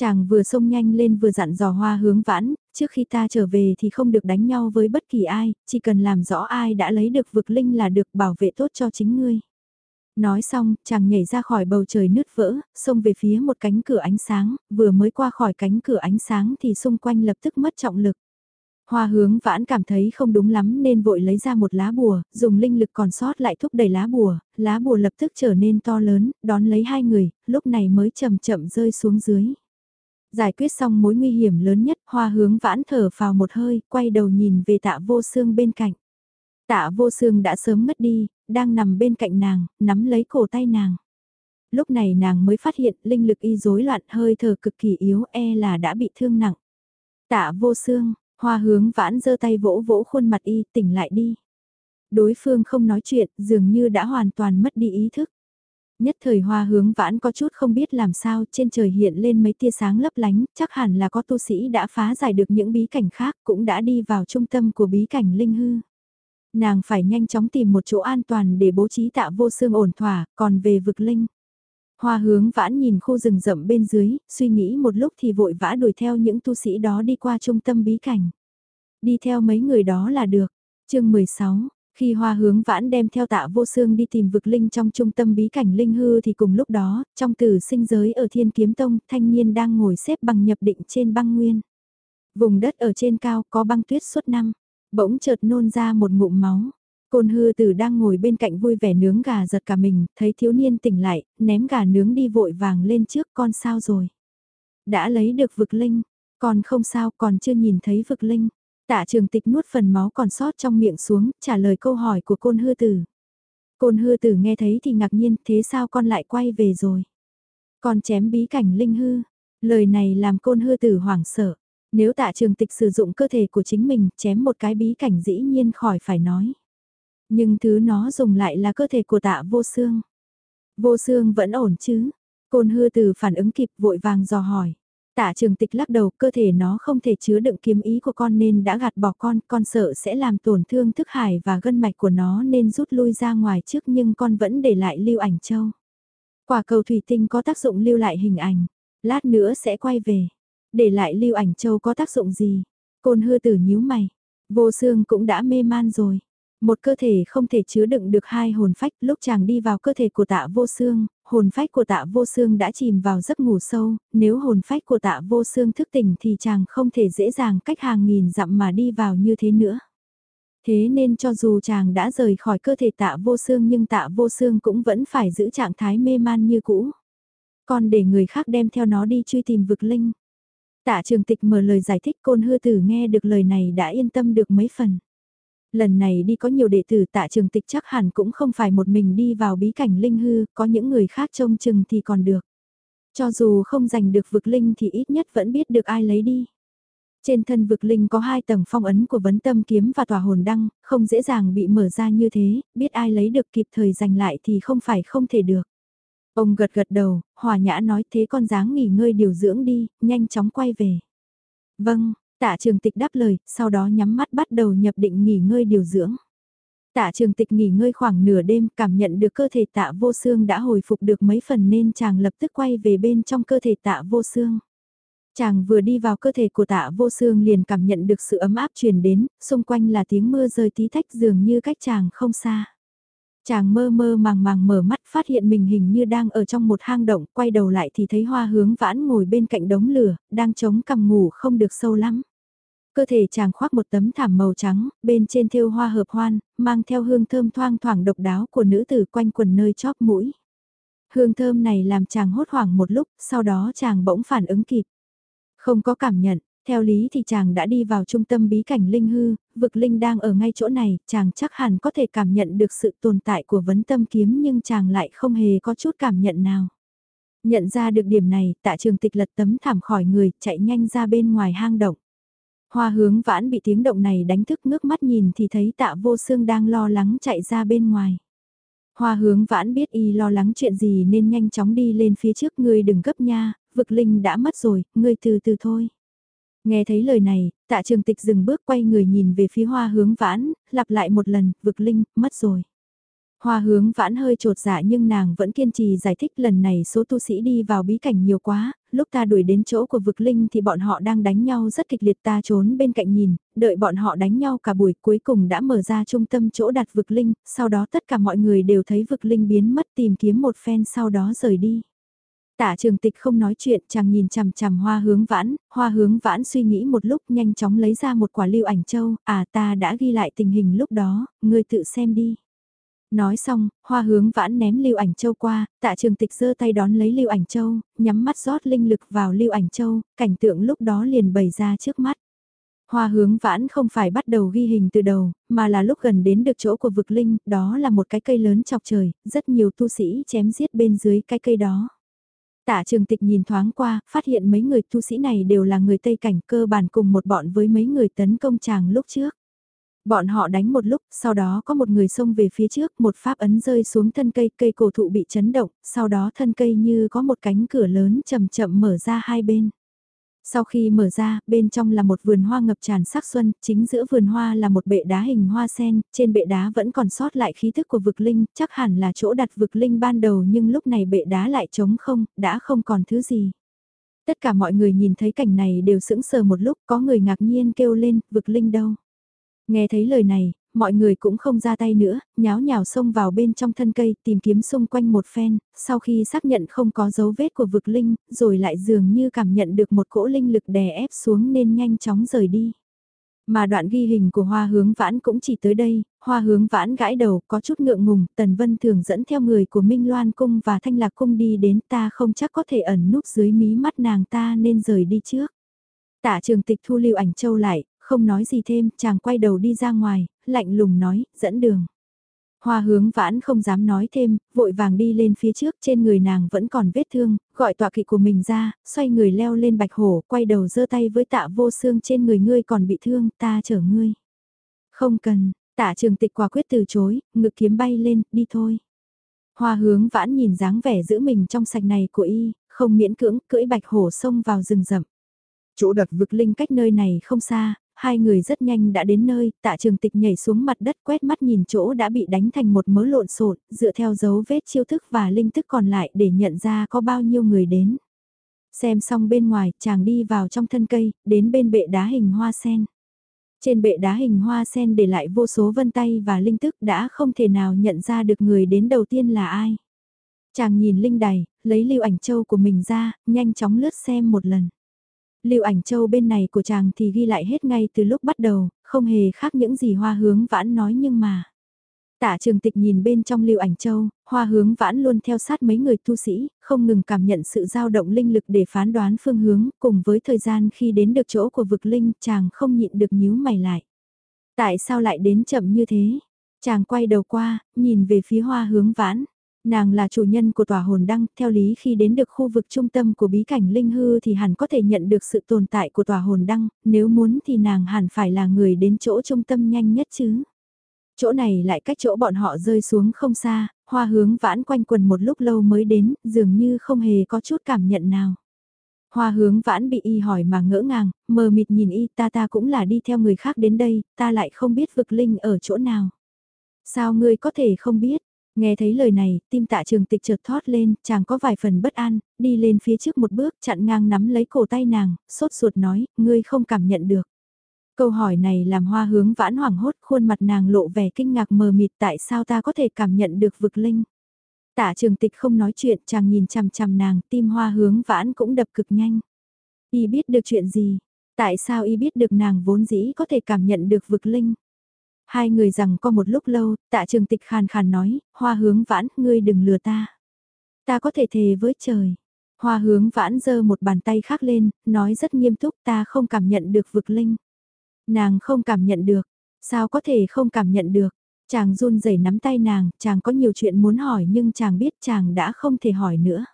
Chàng vừa xông nhanh lên vừa dặn dò hoa hướng vãn, trước khi ta trở về thì không được đánh nhau với bất kỳ ai, chỉ cần làm rõ ai đã lấy được vực linh là được bảo vệ tốt cho chính ngươi. Nói xong, chàng nhảy ra khỏi bầu trời nứt vỡ, xông về phía một cánh cửa ánh sáng, vừa mới qua khỏi cánh cửa ánh sáng thì xung quanh lập tức mất trọng lực. Hoa hướng vãn cảm thấy không đúng lắm nên vội lấy ra một lá bùa, dùng linh lực còn sót lại thúc đẩy lá bùa, lá bùa lập tức trở nên to lớn, đón lấy hai người, lúc này mới chậm chậm rơi xuống dưới. Giải quyết xong mối nguy hiểm lớn nhất, hoa hướng vãn thở vào một hơi, quay đầu nhìn về tạ vô xương bên cạnh. Tạ vô xương đã sớm mất đi, đang nằm bên cạnh nàng, nắm lấy cổ tay nàng. Lúc này nàng mới phát hiện linh lực y rối loạn hơi thở cực kỳ yếu e là đã bị thương nặng. Tạ vô xương, hoa hướng vãn giơ tay vỗ vỗ khuôn mặt y tỉnh lại đi. Đối phương không nói chuyện dường như đã hoàn toàn mất đi ý thức. Nhất thời hoa hướng vãn có chút không biết làm sao trên trời hiện lên mấy tia sáng lấp lánh, chắc hẳn là có tu sĩ đã phá giải được những bí cảnh khác cũng đã đi vào trung tâm của bí cảnh linh hư. Nàng phải nhanh chóng tìm một chỗ an toàn để bố trí tạ vô xương ổn thỏa, còn về vực linh. Hoa hướng vãn nhìn khu rừng rậm bên dưới, suy nghĩ một lúc thì vội vã đuổi theo những tu sĩ đó đi qua trung tâm bí cảnh. Đi theo mấy người đó là được. chương 16, khi hoa hướng vãn đem theo tạ vô xương đi tìm vực linh trong trung tâm bí cảnh linh hư thì cùng lúc đó, trong tử sinh giới ở thiên kiếm tông, thanh niên đang ngồi xếp bằng nhập định trên băng nguyên. Vùng đất ở trên cao có băng tuyết suốt năm, bỗng chợt nôn ra một ngụm máu. Côn hư tử đang ngồi bên cạnh vui vẻ nướng gà giật cả mình, thấy thiếu niên tỉnh lại, ném gà nướng đi vội vàng lên trước con sao rồi. Đã lấy được vực linh, còn không sao còn chưa nhìn thấy vực linh. Tạ trường tịch nuốt phần máu còn sót trong miệng xuống, trả lời câu hỏi của côn hư tử. Côn hư tử nghe thấy thì ngạc nhiên, thế sao con lại quay về rồi? Con chém bí cảnh linh hư. Lời này làm côn hư tử hoảng sợ. Nếu tạ trường tịch sử dụng cơ thể của chính mình, chém một cái bí cảnh dĩ nhiên khỏi phải nói. Nhưng thứ nó dùng lại là cơ thể của tạ vô xương. Vô xương vẫn ổn chứ? Côn hư tử phản ứng kịp vội vàng dò hỏi. Tạ trường tịch lắc đầu, cơ thể nó không thể chứa đựng kiếm ý của con nên đã gạt bỏ con, con sợ sẽ làm tổn thương thức hải và gân mạch của nó nên rút lui ra ngoài trước nhưng con vẫn để lại lưu ảnh châu. Quả cầu thủy tinh có tác dụng lưu lại hình ảnh, lát nữa sẽ quay về. Để lại lưu ảnh châu có tác dụng gì? Côn hư tử nhíu mày, vô xương cũng đã mê man rồi. Một cơ thể không thể chứa đựng được hai hồn phách lúc chàng đi vào cơ thể của tạ vô xương, hồn phách của tạ vô xương đã chìm vào giấc ngủ sâu, nếu hồn phách của tạ vô xương thức tỉnh thì chàng không thể dễ dàng cách hàng nghìn dặm mà đi vào như thế nữa. Thế nên cho dù chàng đã rời khỏi cơ thể tạ vô xương nhưng tạ vô xương cũng vẫn phải giữ trạng thái mê man như cũ. Còn để người khác đem theo nó đi truy tìm vực linh. Tạ trường tịch mở lời giải thích côn hư tử nghe được lời này đã yên tâm được mấy phần. Lần này đi có nhiều đệ tử tạ trường tịch chắc hẳn cũng không phải một mình đi vào bí cảnh linh hư, có những người khác trông chừng thì còn được. Cho dù không giành được vực linh thì ít nhất vẫn biết được ai lấy đi. Trên thân vực linh có hai tầng phong ấn của vấn tâm kiếm và tòa hồn đăng, không dễ dàng bị mở ra như thế, biết ai lấy được kịp thời giành lại thì không phải không thể được. Ông gật gật đầu, hòa nhã nói thế con dáng nghỉ ngơi điều dưỡng đi, nhanh chóng quay về. Vâng, tạ trường tịch đáp lời, sau đó nhắm mắt bắt đầu nhập định nghỉ ngơi điều dưỡng. Tạ trường tịch nghỉ ngơi khoảng nửa đêm cảm nhận được cơ thể tạ vô xương đã hồi phục được mấy phần nên chàng lập tức quay về bên trong cơ thể tạ vô xương. Chàng vừa đi vào cơ thể của tạ vô xương liền cảm nhận được sự ấm áp truyền đến, xung quanh là tiếng mưa rơi tí tách dường như cách chàng không xa. Chàng mơ mơ màng màng mở mắt phát hiện mình hình như đang ở trong một hang động, quay đầu lại thì thấy hoa hướng vãn ngồi bên cạnh đống lửa, đang chống cằm ngủ không được sâu lắm. Cơ thể chàng khoác một tấm thảm màu trắng, bên trên thêu hoa hợp hoan, mang theo hương thơm thoang thoảng độc đáo của nữ tử quanh quần nơi chóp mũi. Hương thơm này làm chàng hốt hoảng một lúc, sau đó chàng bỗng phản ứng kịp. Không có cảm nhận, theo lý thì chàng đã đi vào trung tâm bí cảnh linh hư, vực linh đang ở ngay chỗ này, chàng chắc hẳn có thể cảm nhận được sự tồn tại của vấn tâm kiếm nhưng chàng lại không hề có chút cảm nhận nào. Nhận ra được điểm này, tạ trường tịch lật tấm thảm khỏi người, chạy nhanh ra bên ngoài hang động. Hoa hướng vãn bị tiếng động này đánh thức ngước mắt nhìn thì thấy tạ vô xương đang lo lắng chạy ra bên ngoài. Hoa hướng vãn biết y lo lắng chuyện gì nên nhanh chóng đi lên phía trước ngươi đừng gấp nha, vực linh đã mất rồi, ngươi từ từ thôi. Nghe thấy lời này, tạ trường tịch dừng bước quay người nhìn về phía hoa hướng vãn, lặp lại một lần, vực linh, mất rồi. Hoa hướng vãn hơi trột dạ nhưng nàng vẫn kiên trì giải thích lần này số tu sĩ đi vào bí cảnh nhiều quá, lúc ta đuổi đến chỗ của vực linh thì bọn họ đang đánh nhau rất kịch liệt ta trốn bên cạnh nhìn, đợi bọn họ đánh nhau cả buổi cuối cùng đã mở ra trung tâm chỗ đặt vực linh, sau đó tất cả mọi người đều thấy vực linh biến mất tìm kiếm một phen sau đó rời đi. Tả trường tịch không nói chuyện, chàng nhìn chằm chằm hoa hướng vãn, hoa hướng vãn suy nghĩ một lúc nhanh chóng lấy ra một quả lưu ảnh châu, à ta đã ghi lại tình hình lúc đó, ngươi tự xem đi. Nói xong, hoa hướng vãn ném lưu ảnh châu qua, tạ trường tịch giơ tay đón lấy lưu ảnh châu, nhắm mắt rót linh lực vào lưu ảnh châu, cảnh tượng lúc đó liền bày ra trước mắt. Hoa hướng vãn không phải bắt đầu ghi hình từ đầu, mà là lúc gần đến được chỗ của vực linh, đó là một cái cây lớn chọc trời, rất nhiều tu sĩ chém giết bên dưới cái cây đó. Tạ trường tịch nhìn thoáng qua, phát hiện mấy người tu sĩ này đều là người Tây Cảnh cơ bản cùng một bọn với mấy người tấn công chàng lúc trước. Bọn họ đánh một lúc, sau đó có một người xông về phía trước, một pháp ấn rơi xuống thân cây, cây cổ thụ bị chấn động, sau đó thân cây như có một cánh cửa lớn chậm chậm mở ra hai bên. Sau khi mở ra, bên trong là một vườn hoa ngập tràn sắc xuân, chính giữa vườn hoa là một bệ đá hình hoa sen, trên bệ đá vẫn còn sót lại khí thức của vực linh, chắc hẳn là chỗ đặt vực linh ban đầu nhưng lúc này bệ đá lại trống không, đã không còn thứ gì. Tất cả mọi người nhìn thấy cảnh này đều sững sờ một lúc, có người ngạc nhiên kêu lên, vực linh đâu. Nghe thấy lời này, mọi người cũng không ra tay nữa, nháo nhào xông vào bên trong thân cây tìm kiếm xung quanh một phen, sau khi xác nhận không có dấu vết của vực linh, rồi lại dường như cảm nhận được một cỗ linh lực đè ép xuống nên nhanh chóng rời đi. Mà đoạn ghi hình của hoa hướng vãn cũng chỉ tới đây, hoa hướng vãn gãi đầu có chút ngượng ngùng, Tần Vân thường dẫn theo người của Minh Loan Cung và Thanh Lạc Cung đi đến ta không chắc có thể ẩn núp dưới mí mắt nàng ta nên rời đi trước. Tạ trường tịch thu lưu ảnh châu lại, không nói gì thêm, chàng quay đầu đi ra ngoài, lạnh lùng nói, dẫn đường. Hoa hướng vãn không dám nói thêm, vội vàng đi lên phía trước trên người nàng vẫn còn vết thương, gọi tọa kỵ của mình ra, xoay người leo lên bạch hổ, quay đầu giơ tay với tạ vô xương trên người ngươi còn bị thương, ta chở ngươi. Không cần, tạ trường tịch quả quyết từ chối, ngực kiếm bay lên, đi thôi. Hoa hướng vãn nhìn dáng vẻ giữ mình trong sạch này của y, không miễn cưỡng, cưỡi bạch hổ xông vào rừng rậm. Chỗ đặt vực linh cách nơi này không xa, Hai người rất nhanh đã đến nơi, tạ trường tịch nhảy xuống mặt đất quét mắt nhìn chỗ đã bị đánh thành một mớ lộn xộn, dựa theo dấu vết chiêu thức và linh thức còn lại để nhận ra có bao nhiêu người đến. Xem xong bên ngoài, chàng đi vào trong thân cây, đến bên bệ đá hình hoa sen. Trên bệ đá hình hoa sen để lại vô số vân tay và linh thức đã không thể nào nhận ra được người đến đầu tiên là ai. Chàng nhìn linh đài, lấy lưu ảnh châu của mình ra, nhanh chóng lướt xem một lần. Lưu ảnh châu bên này của chàng thì ghi lại hết ngay từ lúc bắt đầu, không hề khác những gì hoa hướng vãn nói nhưng mà. Tả trường tịch nhìn bên trong lưu ảnh châu, hoa hướng vãn luôn theo sát mấy người tu sĩ, không ngừng cảm nhận sự dao động linh lực để phán đoán phương hướng, cùng với thời gian khi đến được chỗ của vực linh, chàng không nhịn được nhíu mày lại. Tại sao lại đến chậm như thế? Chàng quay đầu qua, nhìn về phía hoa hướng vãn. Nàng là chủ nhân của tòa hồn đăng, theo lý khi đến được khu vực trung tâm của bí cảnh linh hư thì hẳn có thể nhận được sự tồn tại của tòa hồn đăng, nếu muốn thì nàng hẳn phải là người đến chỗ trung tâm nhanh nhất chứ. Chỗ này lại cách chỗ bọn họ rơi xuống không xa, hoa hướng vãn quanh quần một lúc lâu mới đến, dường như không hề có chút cảm nhận nào. Hoa hướng vãn bị y hỏi mà ngỡ ngàng, mờ mịt nhìn y ta ta cũng là đi theo người khác đến đây, ta lại không biết vực linh ở chỗ nào. Sao ngươi có thể không biết? Nghe thấy lời này, tim tạ trường tịch chợt thoát lên, chàng có vài phần bất an, đi lên phía trước một bước chặn ngang nắm lấy cổ tay nàng, sốt ruột nói, ngươi không cảm nhận được. Câu hỏi này làm hoa hướng vãn hoảng hốt khuôn mặt nàng lộ vẻ kinh ngạc mờ mịt tại sao ta có thể cảm nhận được vực linh. Tạ trường tịch không nói chuyện chàng nhìn chằm chằm nàng tim hoa hướng vãn cũng đập cực nhanh. Y biết được chuyện gì? Tại sao y biết được nàng vốn dĩ có thể cảm nhận được vực linh? Hai người rằng có một lúc lâu, tạ trường tịch khàn khàn nói, hoa hướng vãn, ngươi đừng lừa ta. Ta có thể thề với trời. Hoa hướng vãn giơ một bàn tay khác lên, nói rất nghiêm túc ta không cảm nhận được vực linh. Nàng không cảm nhận được, sao có thể không cảm nhận được. Chàng run rẩy nắm tay nàng, chàng có nhiều chuyện muốn hỏi nhưng chàng biết chàng đã không thể hỏi nữa.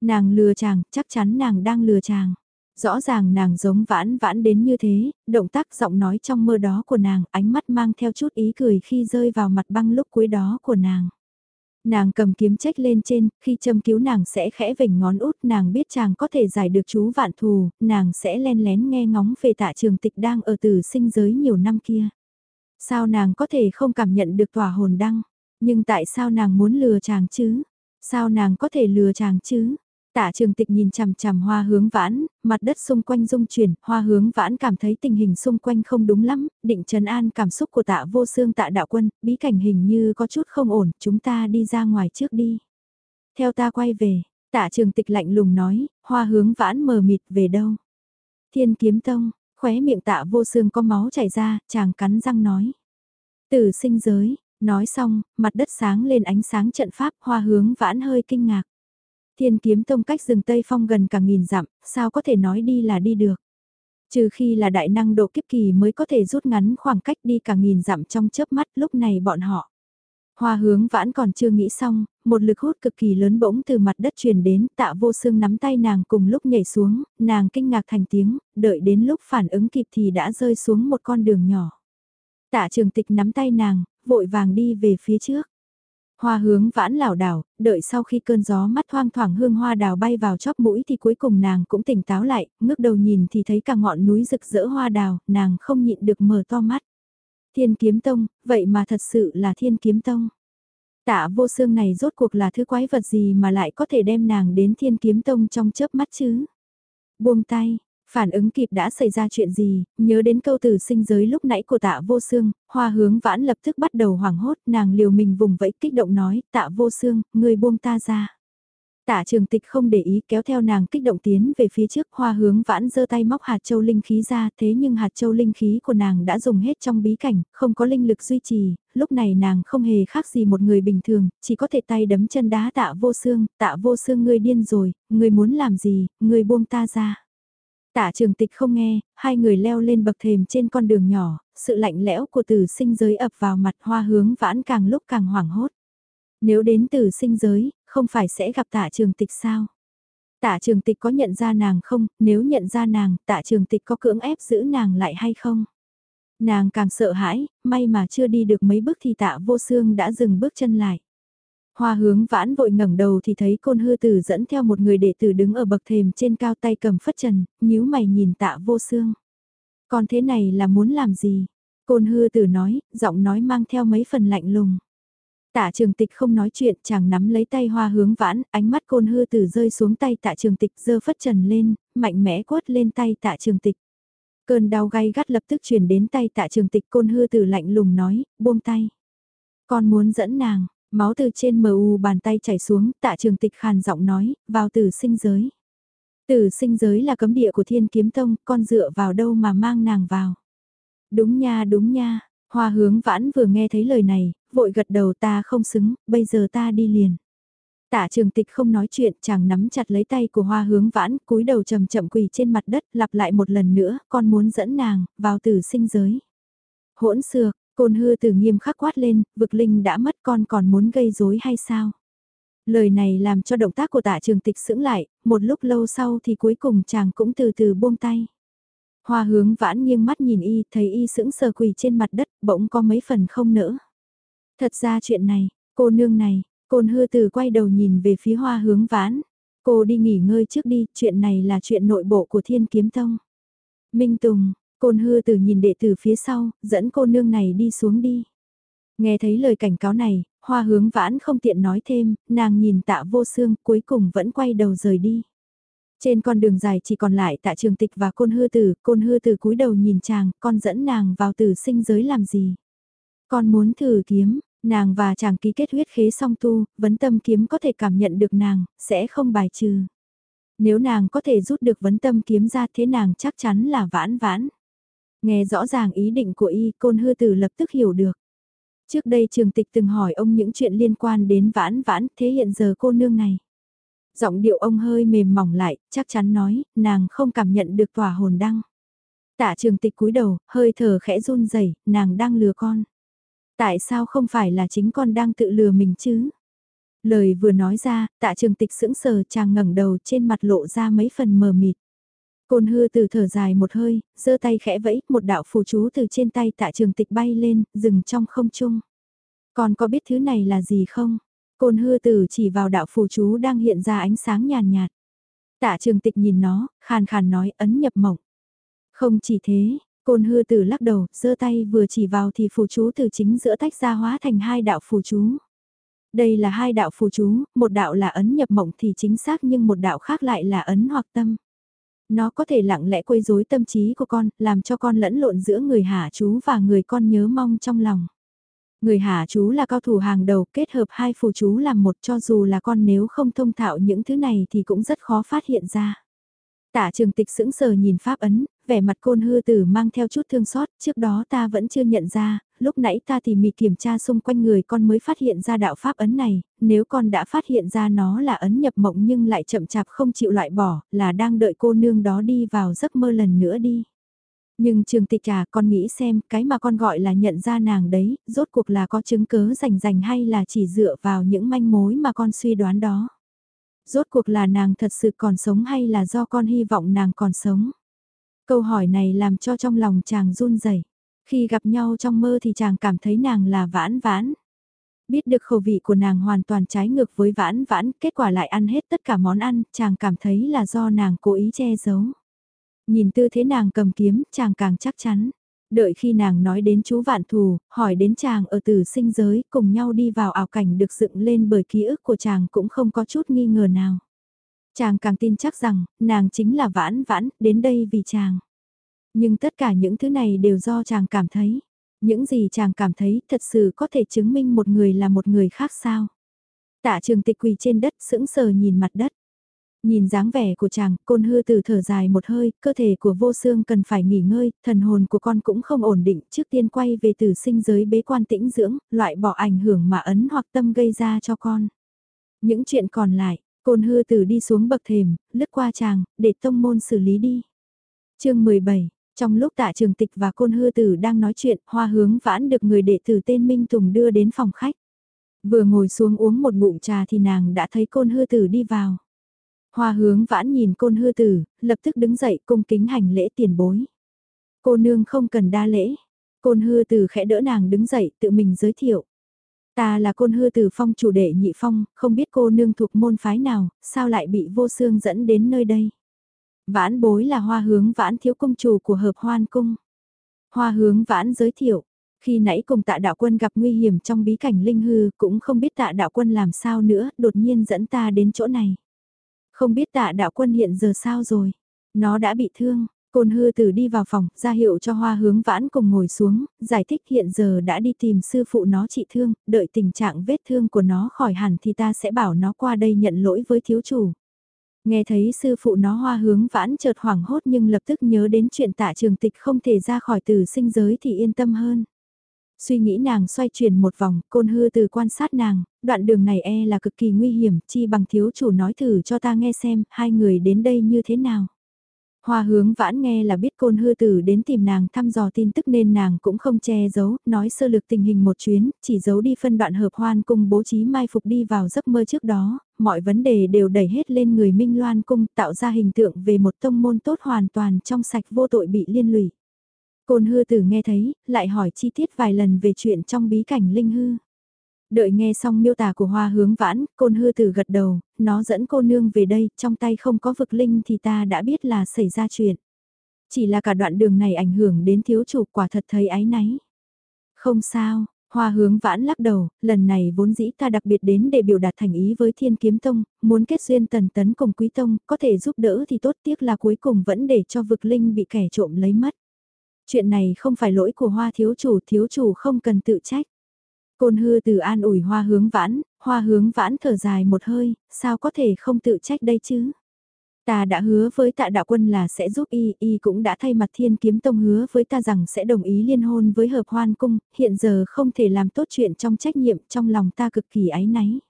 Nàng lừa chàng, chắc chắn nàng đang lừa chàng. Rõ ràng nàng giống vãn vãn đến như thế, động tác giọng nói trong mơ đó của nàng, ánh mắt mang theo chút ý cười khi rơi vào mặt băng lúc cuối đó của nàng. Nàng cầm kiếm trách lên trên, khi châm cứu nàng sẽ khẽ vểnh ngón út, nàng biết chàng có thể giải được chú vạn thù, nàng sẽ len lén nghe ngóng về tạ trường tịch đang ở từ sinh giới nhiều năm kia. Sao nàng có thể không cảm nhận được tòa hồn đăng, nhưng tại sao nàng muốn lừa chàng chứ? Sao nàng có thể lừa chàng chứ? Tạ trường tịch nhìn chằm chằm hoa hướng vãn, mặt đất xung quanh rung chuyển, hoa hướng vãn cảm thấy tình hình xung quanh không đúng lắm, định trấn an cảm xúc của tạ vô xương tạ đạo quân, bí cảnh hình như có chút không ổn, chúng ta đi ra ngoài trước đi. Theo ta quay về, tạ trường tịch lạnh lùng nói, hoa hướng vãn mờ mịt về đâu. Thiên kiếm tông, khóe miệng tạ vô xương có máu chảy ra, chàng cắn răng nói. Tử sinh giới, nói xong, mặt đất sáng lên ánh sáng trận pháp hoa hướng vãn hơi kinh ngạc. Thiên kiếm tông cách rừng Tây Phong gần cả nghìn dặm, sao có thể nói đi là đi được. Trừ khi là đại năng độ kiếp kỳ mới có thể rút ngắn khoảng cách đi cả nghìn dặm trong chớp mắt lúc này bọn họ. Hoa hướng vãn còn chưa nghĩ xong, một lực hút cực kỳ lớn bỗng từ mặt đất truyền đến tạ vô xương nắm tay nàng cùng lúc nhảy xuống, nàng kinh ngạc thành tiếng, đợi đến lúc phản ứng kịp thì đã rơi xuống một con đường nhỏ. Tạ trường tịch nắm tay nàng, vội vàng đi về phía trước. Hoa hướng vãn lảo đảo, đợi sau khi cơn gió mắt thoang thoảng hương hoa đào bay vào chóp mũi thì cuối cùng nàng cũng tỉnh táo lại, ngước đầu nhìn thì thấy cả ngọn núi rực rỡ hoa đào, nàng không nhịn được mở to mắt. Thiên kiếm tông, vậy mà thật sự là thiên kiếm tông. Tạ vô xương này rốt cuộc là thứ quái vật gì mà lại có thể đem nàng đến thiên kiếm tông trong chớp mắt chứ? Buông tay, Phản ứng kịp đã xảy ra chuyện gì, nhớ đến câu từ sinh giới lúc nãy của tạ vô xương, hoa hướng vãn lập tức bắt đầu hoảng hốt, nàng liều mình vùng vẫy kích động nói, tạ vô xương, người buông ta ra. Tạ trường tịch không để ý kéo theo nàng kích động tiến về phía trước hoa hướng vãn giơ tay móc hạt châu linh khí ra thế nhưng hạt châu linh khí của nàng đã dùng hết trong bí cảnh, không có linh lực duy trì, lúc này nàng không hề khác gì một người bình thường, chỉ có thể tay đấm chân đá tạ vô xương, tạ vô xương ngươi điên rồi, ngươi muốn làm gì, ngươi buông ta ra. Tạ trường tịch không nghe, hai người leo lên bậc thềm trên con đường nhỏ, sự lạnh lẽo của tử sinh giới ập vào mặt hoa hướng vãn càng lúc càng hoảng hốt. Nếu đến tử sinh giới, không phải sẽ gặp tạ trường tịch sao? Tạ trường tịch có nhận ra nàng không, nếu nhận ra nàng, tạ trường tịch có cưỡng ép giữ nàng lại hay không? Nàng càng sợ hãi, may mà chưa đi được mấy bước thì tạ vô xương đã dừng bước chân lại. Hoa hướng vãn vội ngẩng đầu thì thấy côn hư tử dẫn theo một người đệ tử đứng ở bậc thềm trên cao tay cầm phất trần, nhíu mày nhìn tạ vô xương. Còn thế này là muốn làm gì? Côn hư tử nói, giọng nói mang theo mấy phần lạnh lùng. Tạ trường tịch không nói chuyện, chàng nắm lấy tay hoa hướng vãn, ánh mắt côn hư tử rơi xuống tay tạ trường tịch dơ phất trần lên, mạnh mẽ quất lên tay tạ trường tịch. Cơn đau gay gắt lập tức truyền đến tay tạ trường tịch côn hư tử lạnh lùng nói, buông tay. Con muốn dẫn nàng, Máu từ trên mờ u bàn tay chảy xuống, tạ trường tịch khàn giọng nói, vào tử sinh giới. Tử sinh giới là cấm địa của thiên kiếm tông, con dựa vào đâu mà mang nàng vào. Đúng nha đúng nha, hoa hướng vãn vừa nghe thấy lời này, vội gật đầu ta không xứng, bây giờ ta đi liền. Tạ trường tịch không nói chuyện, chàng nắm chặt lấy tay của hoa hướng vãn, cúi đầu chậm chậm quỳ trên mặt đất, lặp lại một lần nữa, con muốn dẫn nàng, vào tử sinh giới. Hỗn xược, Côn hư từ nghiêm khắc quát lên, vực linh đã mất con còn muốn gây rối hay sao? Lời này làm cho động tác của tạ trường tịch sững lại, một lúc lâu sau thì cuối cùng chàng cũng từ từ buông tay. Hoa hướng vãn nghiêng mắt nhìn y, thấy y sững sờ quỳ trên mặt đất, bỗng có mấy phần không nỡ. Thật ra chuyện này, cô nương này, côn hư từ quay đầu nhìn về phía hoa hướng vãn. Cô đi nghỉ ngơi trước đi, chuyện này là chuyện nội bộ của thiên kiếm tông. Minh Tùng, côn hư từ nhìn đệ tử phía sau, dẫn cô nương này đi xuống đi. Nghe thấy lời cảnh cáo này, hoa hướng vãn không tiện nói thêm, nàng nhìn tạ vô xương cuối cùng vẫn quay đầu rời đi. Trên con đường dài chỉ còn lại tạ trường tịch và côn hư tử, côn hư tử cúi đầu nhìn chàng, con dẫn nàng vào tử sinh giới làm gì. Con muốn thử kiếm, nàng và chàng ký kết huyết khế song tu, vấn tâm kiếm có thể cảm nhận được nàng, sẽ không bài trừ. Nếu nàng có thể rút được vấn tâm kiếm ra thế nàng chắc chắn là vãn vãn. Nghe rõ ràng ý định của y, côn hư tử lập tức hiểu được. Trước đây trường tịch từng hỏi ông những chuyện liên quan đến vãn vãn, thế hiện giờ cô nương này. Giọng điệu ông hơi mềm mỏng lại, chắc chắn nói, nàng không cảm nhận được tỏa hồn đăng. Tạ trường tịch cúi đầu, hơi thở khẽ run rẩy nàng đang lừa con. Tại sao không phải là chính con đang tự lừa mình chứ? Lời vừa nói ra, tạ trường tịch sững sờ chàng ngẩng đầu trên mặt lộ ra mấy phần mờ mịt. Côn hư từ thở dài một hơi, giơ tay khẽ vẫy, một đạo phù chú từ trên tay tạ trường tịch bay lên, dừng trong không trung. Còn có biết thứ này là gì không? Côn hư tử chỉ vào đạo phù chú đang hiện ra ánh sáng nhàn nhạt. Tạ trường tịch nhìn nó, khàn khàn nói ấn nhập mộng. Không chỉ thế, côn hư tử lắc đầu, giơ tay vừa chỉ vào thì phù chú từ chính giữa tách ra hóa thành hai đạo phù chú. Đây là hai đạo phù chú, một đạo là ấn nhập mộng thì chính xác nhưng một đạo khác lại là ấn hoặc tâm. Nó có thể lặng lẽ quấy rối tâm trí của con, làm cho con lẫn lộn giữa người hạ chú và người con nhớ mong trong lòng. Người hạ chú là cao thủ hàng đầu kết hợp hai phù chú làm một cho dù là con nếu không thông thạo những thứ này thì cũng rất khó phát hiện ra. Tạ trường tịch sững sờ nhìn pháp ấn, vẻ mặt côn hư tử mang theo chút thương xót, trước đó ta vẫn chưa nhận ra, lúc nãy ta tỉ mỉ kiểm tra xung quanh người con mới phát hiện ra đạo pháp ấn này, nếu con đã phát hiện ra nó là ấn nhập mộng nhưng lại chậm chạp không chịu loại bỏ, là đang đợi cô nương đó đi vào giấc mơ lần nữa đi. Nhưng trường tịch à con nghĩ xem cái mà con gọi là nhận ra nàng đấy, rốt cuộc là có chứng cớ rành rành hay là chỉ dựa vào những manh mối mà con suy đoán đó. Rốt cuộc là nàng thật sự còn sống hay là do con hy vọng nàng còn sống. Câu hỏi này làm cho trong lòng chàng run rẩy. Khi gặp nhau trong mơ thì chàng cảm thấy nàng là vãn vãn. Biết được khẩu vị của nàng hoàn toàn trái ngược với vãn vãn, kết quả lại ăn hết tất cả món ăn, chàng cảm thấy là do nàng cố ý che giấu. Nhìn tư thế nàng cầm kiếm, chàng càng chắc chắn. Đợi khi nàng nói đến chú vạn thù, hỏi đến chàng ở tử sinh giới, cùng nhau đi vào ảo cảnh được dựng lên bởi ký ức của chàng cũng không có chút nghi ngờ nào. Chàng càng tin chắc rằng, nàng chính là vãn vãn, đến đây vì chàng. Nhưng tất cả những thứ này đều do chàng cảm thấy. Những gì chàng cảm thấy thật sự có thể chứng minh một người là một người khác sao. Tạ trường tịch quỳ trên đất sững sờ nhìn mặt đất. Nhìn dáng vẻ của chàng, côn hư từ thở dài một hơi, cơ thể của vô xương cần phải nghỉ ngơi, thần hồn của con cũng không ổn định, trước tiên quay về từ sinh giới bế quan tĩnh dưỡng, loại bỏ ảnh hưởng mà ấn hoặc tâm gây ra cho con. Những chuyện còn lại, côn hư từ đi xuống bậc thềm, lướt qua chàng, để tông môn xử lý đi. chương 17 trong lúc tạ trường tịch và côn hư tử đang nói chuyện, hoa hướng vãn được người đệ tử tên Minh Tùng đưa đến phòng khách. Vừa ngồi xuống uống một ngụm trà thì nàng đã thấy côn hư tử đi vào. Hoa hướng vãn nhìn côn hư tử, lập tức đứng dậy cung kính hành lễ tiền bối. Cô nương không cần đa lễ. Côn hư tử khẽ đỡ nàng đứng dậy tự mình giới thiệu. Ta là côn hư tử phong chủ đệ nhị phong, không biết cô nương thuộc môn phái nào, sao lại bị vô xương dẫn đến nơi đây. Vãn bối là hoa hướng vãn thiếu công chủ của hợp hoan cung. Hoa hướng vãn giới thiệu, khi nãy cùng tạ đạo quân gặp nguy hiểm trong bí cảnh linh hư cũng không biết tạ đạo quân làm sao nữa, đột nhiên dẫn ta đến chỗ này. Không biết tạ đạo quân hiện giờ sao rồi, nó đã bị thương. Côn hư tử đi vào phòng, ra hiệu cho hoa hướng vãn cùng ngồi xuống, giải thích hiện giờ đã đi tìm sư phụ nó trị thương, đợi tình trạng vết thương của nó khỏi hẳn thì ta sẽ bảo nó qua đây nhận lỗi với thiếu chủ. Nghe thấy sư phụ nó hoa hướng vãn chợt hoảng hốt nhưng lập tức nhớ đến chuyện tạ trường tịch không thể ra khỏi từ sinh giới thì yên tâm hơn. Suy nghĩ nàng xoay chuyển một vòng, côn hư từ quan sát nàng, đoạn đường này e là cực kỳ nguy hiểm, chi bằng thiếu chủ nói thử cho ta nghe xem, hai người đến đây như thế nào. Hoa hướng vãn nghe là biết côn hư tử đến tìm nàng thăm dò tin tức nên nàng cũng không che giấu, nói sơ lược tình hình một chuyến, chỉ giấu đi phân đoạn hợp hoan cung bố trí mai phục đi vào giấc mơ trước đó, mọi vấn đề đều đẩy hết lên người Minh Loan cung tạo ra hình tượng về một tông môn tốt hoàn toàn trong sạch vô tội bị liên lụy. Côn hư tử nghe thấy, lại hỏi chi tiết vài lần về chuyện trong bí cảnh linh hư. Đợi nghe xong miêu tả của hoa hướng vãn, côn hư tử gật đầu, nó dẫn cô nương về đây, trong tay không có vực linh thì ta đã biết là xảy ra chuyện. Chỉ là cả đoạn đường này ảnh hưởng đến thiếu chủ quả thật thấy ái náy. Không sao, Hoa hướng vãn lắc đầu, lần này vốn dĩ ta đặc biệt đến để biểu đạt thành ý với thiên kiếm tông, muốn kết duyên tần tấn cùng quý tông, có thể giúp đỡ thì tốt tiếc là cuối cùng vẫn để cho vực linh bị kẻ trộm lấy mất. Chuyện này không phải lỗi của hoa thiếu chủ, thiếu chủ không cần tự trách. Côn hư từ an ủi hoa hướng vãn, hoa hướng vãn thở dài một hơi, sao có thể không tự trách đây chứ? Ta đã hứa với tạ đạo quân là sẽ giúp y, y cũng đã thay mặt thiên kiếm tông hứa với ta rằng sẽ đồng ý liên hôn với hợp hoan cung, hiện giờ không thể làm tốt chuyện trong trách nhiệm trong lòng ta cực kỳ ái náy.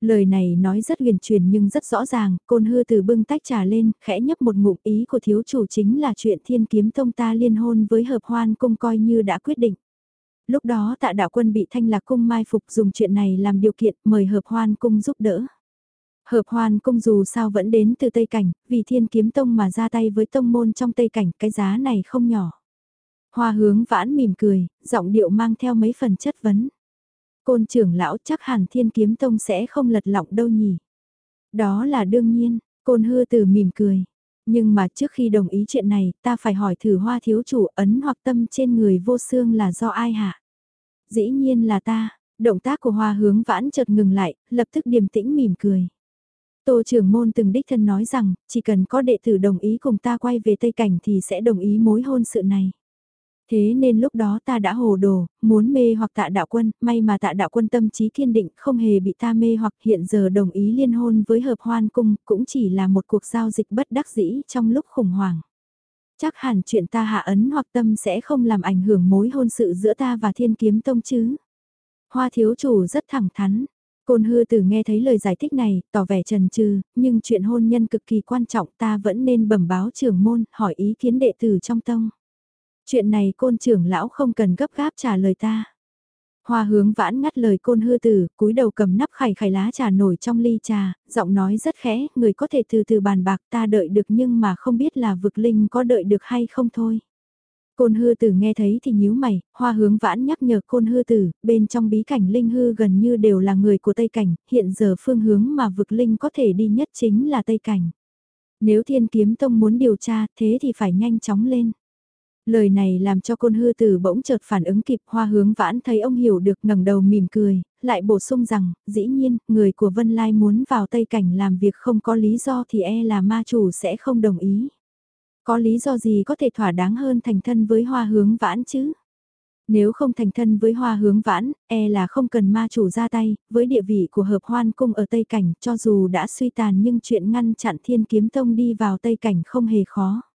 Lời này nói rất huyền truyền nhưng rất rõ ràng, côn hư từ bưng tách trà lên, khẽ nhấp một ngụm ý của thiếu chủ chính là chuyện thiên kiếm tông ta liên hôn với hợp hoan cung coi như đã quyết định. Lúc đó tạ đạo quân bị thanh lạc cung mai phục dùng chuyện này làm điều kiện mời hợp hoan cung giúp đỡ. Hợp hoan cung dù sao vẫn đến từ Tây Cảnh, vì thiên kiếm tông mà ra tay với tông môn trong Tây Cảnh, cái giá này không nhỏ. Hoa hướng vãn mỉm cười, giọng điệu mang theo mấy phần chất vấn. Côn trưởng lão chắc hẳn thiên kiếm tông sẽ không lật lọng đâu nhỉ. Đó là đương nhiên, côn hư từ mỉm cười. Nhưng mà trước khi đồng ý chuyện này, ta phải hỏi thử hoa thiếu chủ ấn hoặc tâm trên người vô xương là do ai hả Dĩ nhiên là ta, động tác của hoa hướng vãn chợt ngừng lại, lập tức điềm tĩnh mỉm cười. Tô trưởng môn từng đích thân nói rằng, chỉ cần có đệ tử đồng ý cùng ta quay về Tây Cảnh thì sẽ đồng ý mối hôn sự này. Thế nên lúc đó ta đã hồ đồ, muốn mê hoặc tạ đạo quân, may mà tạ đạo quân tâm trí kiên định không hề bị ta mê hoặc hiện giờ đồng ý liên hôn với hợp hoan cung, cũng chỉ là một cuộc giao dịch bất đắc dĩ trong lúc khủng hoảng. Chắc hẳn chuyện ta hạ ấn hoặc tâm sẽ không làm ảnh hưởng mối hôn sự giữa ta và thiên kiếm tông chứ. Hoa thiếu chủ rất thẳng thắn, Côn hư tử nghe thấy lời giải thích này, tỏ vẻ trần trừ, nhưng chuyện hôn nhân cực kỳ quan trọng ta vẫn nên bẩm báo trưởng môn, hỏi ý kiến đệ tử trong tông. Chuyện này côn trưởng lão không cần gấp gáp trả lời ta. Hoa hướng vãn ngắt lời côn hư tử, cúi đầu cầm nắp khải khải lá trà nổi trong ly trà, giọng nói rất khẽ, người có thể từ từ bàn bạc ta đợi được nhưng mà không biết là vực linh có đợi được hay không thôi. Côn hư tử nghe thấy thì nhíu mày, hoa hướng vãn nhắc nhở côn hư tử, bên trong bí cảnh linh hư gần như đều là người của Tây Cảnh, hiện giờ phương hướng mà vực linh có thể đi nhất chính là Tây Cảnh. Nếu thiên kiếm tông muốn điều tra thế thì phải nhanh chóng lên. Lời này làm cho côn hư tử bỗng chợt phản ứng kịp hoa hướng vãn thấy ông hiểu được ngẩng đầu mỉm cười, lại bổ sung rằng, dĩ nhiên, người của Vân Lai muốn vào Tây Cảnh làm việc không có lý do thì e là ma chủ sẽ không đồng ý. Có lý do gì có thể thỏa đáng hơn thành thân với hoa hướng vãn chứ? Nếu không thành thân với hoa hướng vãn, e là không cần ma chủ ra tay, với địa vị của hợp hoan cung ở Tây Cảnh cho dù đã suy tàn nhưng chuyện ngăn chặn thiên kiếm tông đi vào Tây Cảnh không hề khó.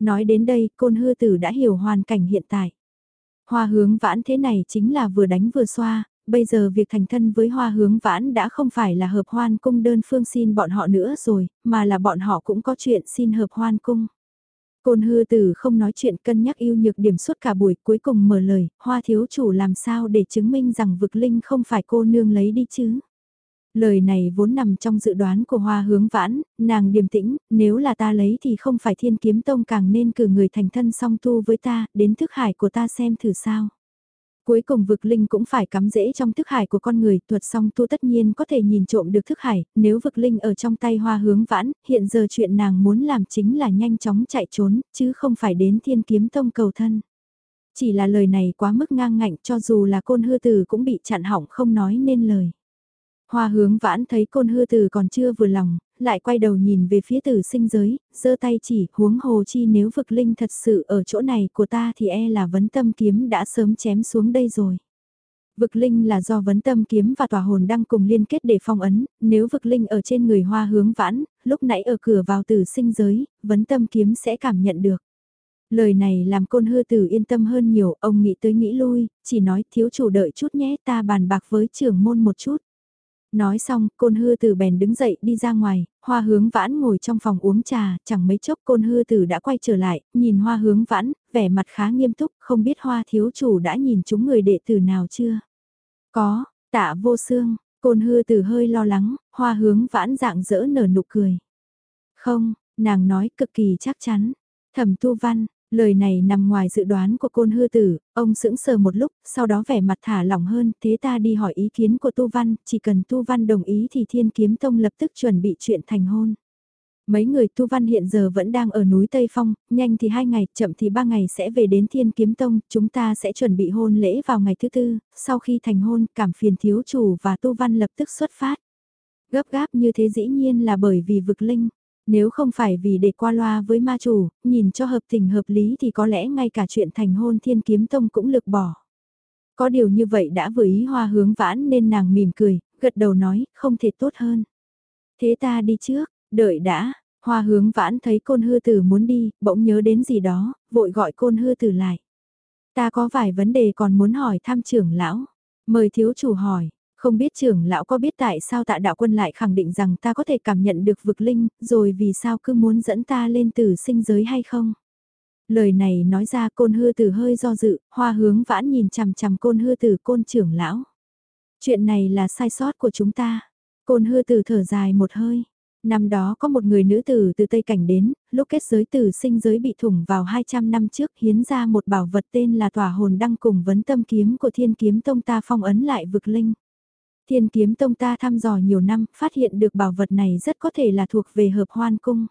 Nói đến đây, côn hư tử đã hiểu hoàn cảnh hiện tại. Hoa hướng vãn thế này chính là vừa đánh vừa xoa, bây giờ việc thành thân với hoa hướng vãn đã không phải là hợp hoan cung đơn phương xin bọn họ nữa rồi, mà là bọn họ cũng có chuyện xin hợp hoan cung. Côn hư tử không nói chuyện cân nhắc yêu nhược điểm suốt cả buổi cuối cùng mở lời, hoa thiếu chủ làm sao để chứng minh rằng vực linh không phải cô nương lấy đi chứ. Lời này vốn nằm trong dự đoán của hoa hướng vãn, nàng điềm tĩnh, nếu là ta lấy thì không phải thiên kiếm tông càng nên cử người thành thân song tu với ta, đến thức hải của ta xem thử sao. Cuối cùng vực linh cũng phải cắm rễ trong thức hải của con người, thuật song tu tất nhiên có thể nhìn trộm được thức hải, nếu vực linh ở trong tay hoa hướng vãn, hiện giờ chuyện nàng muốn làm chính là nhanh chóng chạy trốn, chứ không phải đến thiên kiếm tông cầu thân. Chỉ là lời này quá mức ngang ngạnh cho dù là côn hư tử cũng bị chặn hỏng không nói nên lời. Hoa hướng vãn thấy côn hư tử còn chưa vừa lòng, lại quay đầu nhìn về phía tử sinh giới, giơ tay chỉ huống hồ chi nếu vực linh thật sự ở chỗ này của ta thì e là vấn tâm kiếm đã sớm chém xuống đây rồi. Vực linh là do vấn tâm kiếm và tòa hồn đang cùng liên kết để phong ấn, nếu vực linh ở trên người hoa hướng vãn, lúc nãy ở cửa vào tử sinh giới, vấn tâm kiếm sẽ cảm nhận được. Lời này làm côn hư tử yên tâm hơn nhiều, ông nghĩ tới nghĩ lui, chỉ nói thiếu chủ đợi chút nhé ta bàn bạc với trưởng môn một chút. Nói xong, côn hư tử bèn đứng dậy đi ra ngoài, hoa hướng vãn ngồi trong phòng uống trà, chẳng mấy chốc côn hư tử đã quay trở lại, nhìn hoa hướng vãn, vẻ mặt khá nghiêm túc, không biết hoa thiếu chủ đã nhìn chúng người đệ tử nào chưa? Có, tạ vô xương, côn hư tử hơi lo lắng, hoa hướng vãn dạng dỡ nở nụ cười. Không, nàng nói cực kỳ chắc chắn, thẩm tu văn, Lời này nằm ngoài dự đoán của côn hư tử, ông sững sờ một lúc, sau đó vẻ mặt thả lỏng hơn, thế ta đi hỏi ý kiến của Tu Văn, chỉ cần Tu Văn đồng ý thì Thiên Kiếm Tông lập tức chuẩn bị chuyện thành hôn. Mấy người Tu Văn hiện giờ vẫn đang ở núi Tây Phong, nhanh thì hai ngày, chậm thì ba ngày sẽ về đến Thiên Kiếm Tông, chúng ta sẽ chuẩn bị hôn lễ vào ngày thứ tư, sau khi thành hôn, cảm phiền thiếu chủ và Tu Văn lập tức xuất phát. Gấp gáp như thế dĩ nhiên là bởi vì vực linh. Nếu không phải vì để qua loa với ma chủ, nhìn cho hợp tình hợp lý thì có lẽ ngay cả chuyện thành hôn thiên kiếm tông cũng lực bỏ. Có điều như vậy đã vừa ý hoa hướng vãn nên nàng mỉm cười, gật đầu nói, không thể tốt hơn. Thế ta đi trước, đợi đã, hoa hướng vãn thấy côn hư tử muốn đi, bỗng nhớ đến gì đó, vội gọi côn hư tử lại. Ta có vài vấn đề còn muốn hỏi tham trưởng lão, mời thiếu chủ hỏi, không biết trưởng lão có biết tại sao tạ đạo quân lại khẳng định rằng ta có thể cảm nhận được vực linh, rồi vì sao cứ muốn dẫn ta lên tử sinh giới hay không? Lời này nói ra côn hư tử hơi do dự, hoa hướng vãn nhìn chằm chằm côn hư tử côn trưởng lão. Chuyện này là sai sót của chúng ta. Côn hư tử thở dài một hơi. Năm đó có một người nữ tử từ Tây Cảnh đến, lúc kết giới tử sinh giới bị thủng vào 200 năm trước hiến ra một bảo vật tên là tỏa hồn đăng cùng vấn tâm kiếm của thiên kiếm tông ta phong ấn lại vực linh. Thiên kiếm tông ta thăm dò nhiều năm, phát hiện được bảo vật này rất có thể là thuộc về hợp hoan cung.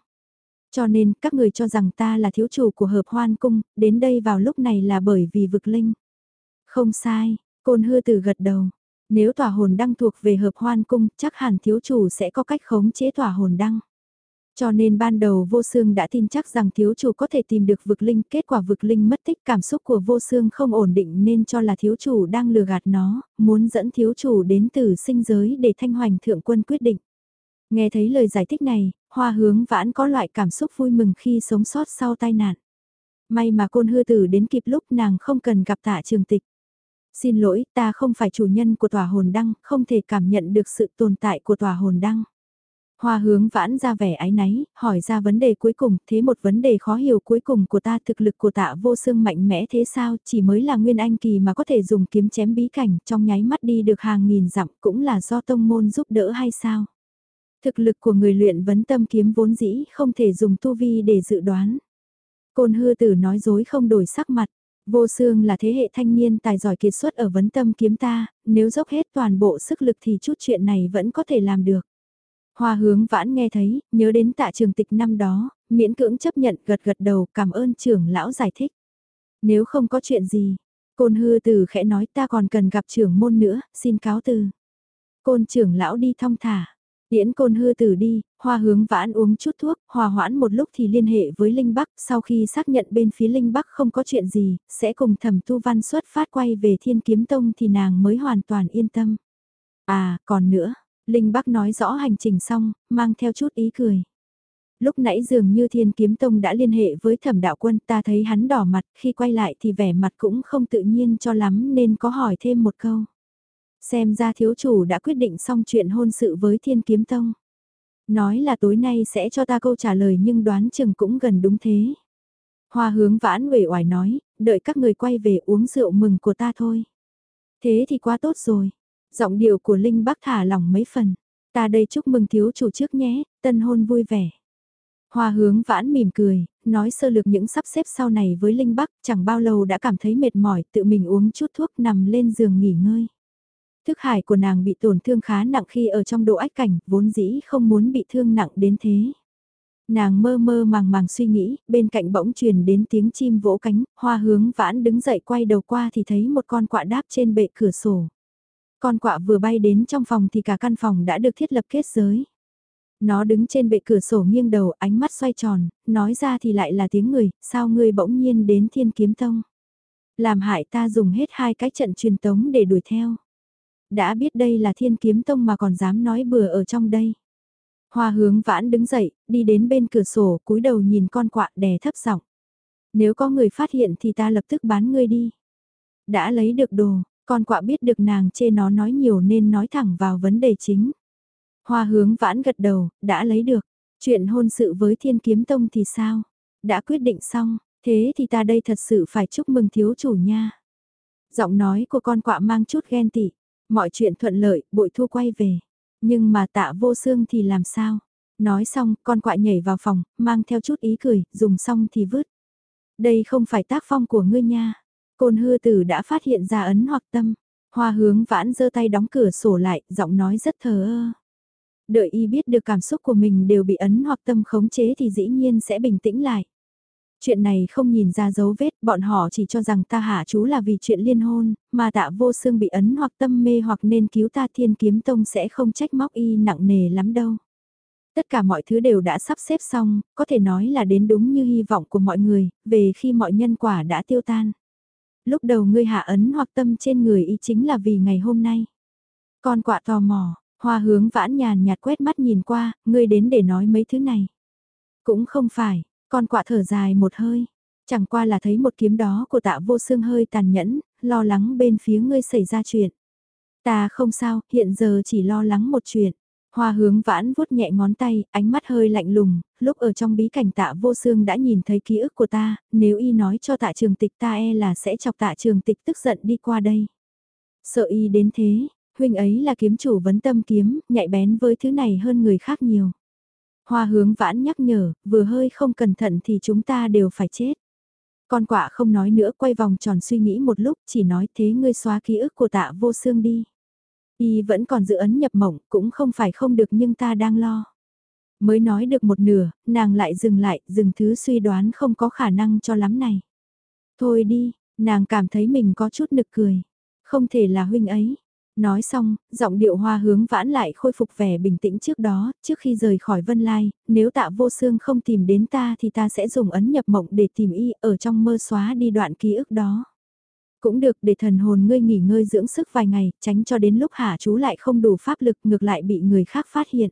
Cho nên, các người cho rằng ta là thiếu chủ của hợp hoan cung, đến đây vào lúc này là bởi vì vực linh. Không sai, côn hư tử gật đầu. Nếu tỏa hồn đăng thuộc về hợp hoan cung, chắc hẳn thiếu chủ sẽ có cách khống chế tỏa hồn đăng. Cho nên ban đầu vô xương đã tin chắc rằng thiếu chủ có thể tìm được vực linh, kết quả vực linh mất tích cảm xúc của vô xương không ổn định nên cho là thiếu chủ đang lừa gạt nó, muốn dẫn thiếu chủ đến từ sinh giới để thanh hoành thượng quân quyết định. Nghe thấy lời giải thích này, hoa hướng vãn có loại cảm xúc vui mừng khi sống sót sau tai nạn. May mà côn hư tử đến kịp lúc nàng không cần gặp tạ trường tịch. Xin lỗi, ta không phải chủ nhân của tòa hồn đăng, không thể cảm nhận được sự tồn tại của tòa hồn đăng. Hoa hướng vãn ra vẻ ái náy, hỏi ra vấn đề cuối cùng, thế một vấn đề khó hiểu cuối cùng của ta thực lực của tạ vô xương mạnh mẽ thế sao, chỉ mới là nguyên anh kỳ mà có thể dùng kiếm chém bí cảnh trong nháy mắt đi được hàng nghìn dặm cũng là do tông môn giúp đỡ hay sao? Thực lực của người luyện vấn tâm kiếm vốn dĩ không thể dùng tu vi để dự đoán. Côn hư tử nói dối không đổi sắc mặt. Vô xương là thế hệ thanh niên tài giỏi kiệt xuất ở vấn tâm kiếm ta, nếu dốc hết toàn bộ sức lực thì chút chuyện này vẫn có thể làm được. Hoa hướng vãn nghe thấy, nhớ đến tạ trường tịch năm đó, miễn cưỡng chấp nhận gật gật đầu cảm ơn trưởng lão giải thích. Nếu không có chuyện gì, côn hư từ khẽ nói ta còn cần gặp trưởng môn nữa, xin cáo từ. Côn trưởng lão đi thong thả. Điễn côn hư tử đi, hoa hướng vãn uống chút thuốc, hòa hoãn một lúc thì liên hệ với Linh Bắc, sau khi xác nhận bên phía Linh Bắc không có chuyện gì, sẽ cùng thẩm tu văn xuất phát quay về thiên kiếm tông thì nàng mới hoàn toàn yên tâm. À, còn nữa, Linh Bắc nói rõ hành trình xong, mang theo chút ý cười. Lúc nãy dường như Thiên Kiếm Tông đã liên hệ với thẩm đạo quân ta thấy hắn đỏ mặt khi quay lại thì vẻ mặt cũng không tự nhiên cho lắm nên có hỏi thêm một câu. Xem ra thiếu chủ đã quyết định xong chuyện hôn sự với Thiên Kiếm Tông. Nói là tối nay sẽ cho ta câu trả lời nhưng đoán chừng cũng gần đúng thế. Hoa hướng vãn uể oải nói, đợi các người quay về uống rượu mừng của ta thôi. Thế thì quá tốt rồi. Giọng điệu của Linh Bắc thả lỏng mấy phần. Ta đây chúc mừng thiếu chủ trước nhé, tân hôn vui vẻ. Hoa hướng vãn mỉm cười, nói sơ lược những sắp xếp sau này với Linh Bắc, chẳng bao lâu đã cảm thấy mệt mỏi, tự mình uống chút thuốc nằm lên giường nghỉ ngơi. Thức hải của nàng bị tổn thương khá nặng khi ở trong độ ách cảnh, vốn dĩ không muốn bị thương nặng đến thế. Nàng mơ mơ màng màng suy nghĩ, bên cạnh bỗng truyền đến tiếng chim vỗ cánh, hoa hướng vãn đứng dậy quay đầu qua thì thấy một con quạ đáp trên bệ cửa sổ. Con quạ vừa bay đến trong phòng thì cả căn phòng đã được thiết lập kết giới. Nó đứng trên bệ cửa sổ nghiêng đầu ánh mắt xoay tròn, nói ra thì lại là tiếng người, sao ngươi bỗng nhiên đến thiên kiếm tông. Làm hại ta dùng hết hai cái trận truyền tống để đuổi theo. Đã biết đây là thiên kiếm tông mà còn dám nói bừa ở trong đây. Hoa hướng vãn đứng dậy, đi đến bên cửa sổ, cúi đầu nhìn con quạ đè thấp giọng. Nếu có người phát hiện thì ta lập tức bán ngươi đi. Đã lấy được đồ, con quạ biết được nàng chê nó nói nhiều nên nói thẳng vào vấn đề chính. Hoa hướng vãn gật đầu, đã lấy được. Chuyện hôn sự với thiên kiếm tông thì sao? Đã quyết định xong, thế thì ta đây thật sự phải chúc mừng thiếu chủ nha. Giọng nói của con quạ mang chút ghen tị. Mọi chuyện thuận lợi, bội thu quay về. Nhưng mà tạ vô xương thì làm sao? Nói xong, con quạ nhảy vào phòng, mang theo chút ý cười, dùng xong thì vứt. Đây không phải tác phong của ngươi nha. Côn hư tử đã phát hiện ra ấn hoặc tâm. Hoa hướng vãn giơ tay đóng cửa sổ lại, giọng nói rất thờ ơ. Đợi y biết được cảm xúc của mình đều bị ấn hoặc tâm khống chế thì dĩ nhiên sẽ bình tĩnh lại. Chuyện này không nhìn ra dấu vết, bọn họ chỉ cho rằng ta hạ chú là vì chuyện liên hôn, mà tạ vô xương bị ấn hoặc tâm mê hoặc nên cứu ta thiên kiếm tông sẽ không trách móc y nặng nề lắm đâu. Tất cả mọi thứ đều đã sắp xếp xong, có thể nói là đến đúng như hy vọng của mọi người, về khi mọi nhân quả đã tiêu tan. Lúc đầu ngươi hạ ấn hoặc tâm trên người y chính là vì ngày hôm nay. Con quạ tò mò, hoa hướng vãn nhàn nhạt quét mắt nhìn qua, ngươi đến để nói mấy thứ này. Cũng không phải, con quạ thở dài một hơi. Chẳng qua là thấy một kiếm đó của tạ vô xương hơi tàn nhẫn, lo lắng bên phía ngươi xảy ra chuyện. Ta không sao, hiện giờ chỉ lo lắng một chuyện. Hoa hướng vãn vuốt nhẹ ngón tay, ánh mắt hơi lạnh lùng, lúc ở trong bí cảnh tạ vô xương đã nhìn thấy ký ức của ta, nếu y nói cho tạ trường tịch ta e là sẽ chọc tạ trường tịch tức giận đi qua đây. Sợ y đến thế, huynh ấy là kiếm chủ vấn tâm kiếm, nhạy bén với thứ này hơn người khác nhiều. Hoa hướng vãn nhắc nhở, vừa hơi không cẩn thận thì chúng ta đều phải chết. Con quạ không nói nữa quay vòng tròn suy nghĩ một lúc chỉ nói thế ngươi xóa ký ức của tạ vô xương đi. Y vẫn còn giữ ấn nhập mộng, cũng không phải không được nhưng ta đang lo. Mới nói được một nửa, nàng lại dừng lại, dừng thứ suy đoán không có khả năng cho lắm này. Thôi đi, nàng cảm thấy mình có chút nực cười. Không thể là huynh ấy. Nói xong, giọng điệu hoa hướng vãn lại khôi phục vẻ bình tĩnh trước đó, trước khi rời khỏi Vân Lai, nếu tạ vô xương không tìm đến ta thì ta sẽ dùng ấn nhập mộng để tìm y ở trong mơ xóa đi đoạn ký ức đó. Cũng được để thần hồn ngươi nghỉ ngơi dưỡng sức vài ngày, tránh cho đến lúc hạ chú lại không đủ pháp lực ngược lại bị người khác phát hiện.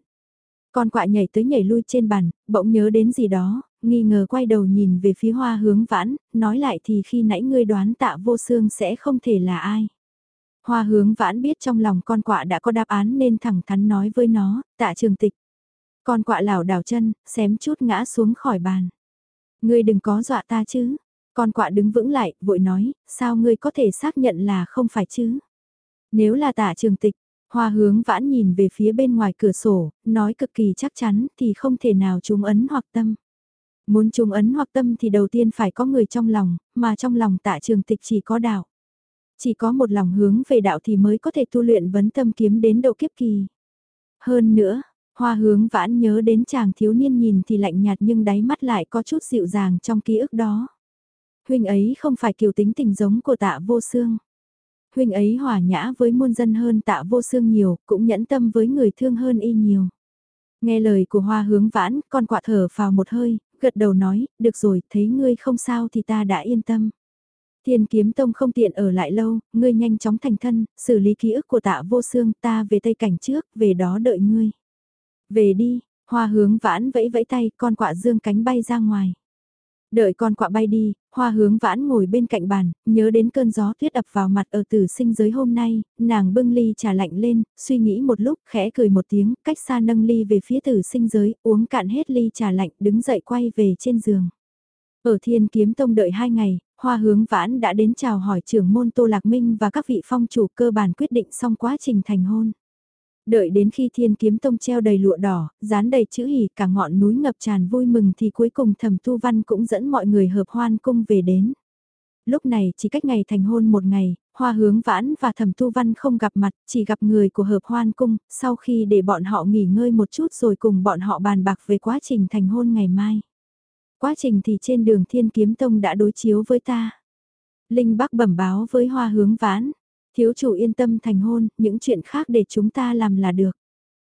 Con quạ nhảy tới nhảy lui trên bàn, bỗng nhớ đến gì đó, nghi ngờ quay đầu nhìn về phía hoa hướng vãn, nói lại thì khi nãy ngươi đoán tạ vô xương sẽ không thể là ai. Hoa hướng vãn biết trong lòng con quạ đã có đáp án nên thẳng thắn nói với nó, tạ trường tịch. Con quạ lảo đảo chân, xém chút ngã xuống khỏi bàn. Ngươi đừng có dọa ta chứ, con quạ đứng vững lại, vội nói, sao ngươi có thể xác nhận là không phải chứ? Nếu là tả trường tịch, hoa hướng vãn nhìn về phía bên ngoài cửa sổ, nói cực kỳ chắc chắn thì không thể nào trúng ấn hoặc tâm. Muốn trúng ấn hoặc tâm thì đầu tiên phải có người trong lòng, mà trong lòng tạ trường tịch chỉ có đạo. Chỉ có một lòng hướng về đạo thì mới có thể tu luyện vấn tâm kiếm đến độ kiếp kỳ. Hơn nữa, hoa hướng vãn nhớ đến chàng thiếu niên nhìn thì lạnh nhạt nhưng đáy mắt lại có chút dịu dàng trong ký ức đó huynh ấy không phải kiều tính tình giống của tạ vô xương. Huynh ấy hòa nhã với muôn dân hơn tạ vô xương nhiều, cũng nhẫn tâm với người thương hơn y nhiều. Nghe lời của hoa hướng vãn, con quạ thở vào một hơi, gật đầu nói, được rồi, thấy ngươi không sao thì ta đã yên tâm. Thiên kiếm tông không tiện ở lại lâu, ngươi nhanh chóng thành thân, xử lý ký ức của tạ vô xương ta về tây cảnh trước, về đó đợi ngươi. Về đi, hoa hướng vãn vẫy vẫy tay, con quạ dương cánh bay ra ngoài. Đợi con quạ bay đi, hoa hướng vãn ngồi bên cạnh bàn, nhớ đến cơn gió tuyết ập vào mặt ở tử sinh giới hôm nay, nàng bưng ly trà lạnh lên, suy nghĩ một lúc, khẽ cười một tiếng, cách xa nâng ly về phía tử sinh giới, uống cạn hết ly trà lạnh, đứng dậy quay về trên giường. Ở thiên kiếm tông đợi hai ngày, hoa hướng vãn đã đến chào hỏi trưởng môn Tô Lạc Minh và các vị phong chủ cơ bản quyết định xong quá trình thành hôn. Đợi đến khi thiên kiếm tông treo đầy lụa đỏ, dán đầy chữ hỉ cả ngọn núi ngập tràn vui mừng thì cuối cùng thầm tu văn cũng dẫn mọi người hợp hoan cung về đến. Lúc này chỉ cách ngày thành hôn một ngày, hoa hướng vãn và thầm tu văn không gặp mặt, chỉ gặp người của hợp hoan cung, sau khi để bọn họ nghỉ ngơi một chút rồi cùng bọn họ bàn bạc về quá trình thành hôn ngày mai. Quá trình thì trên đường thiên kiếm tông đã đối chiếu với ta. Linh Bắc bẩm báo với hoa hướng vãn, Thiếu chủ yên tâm thành hôn, những chuyện khác để chúng ta làm là được.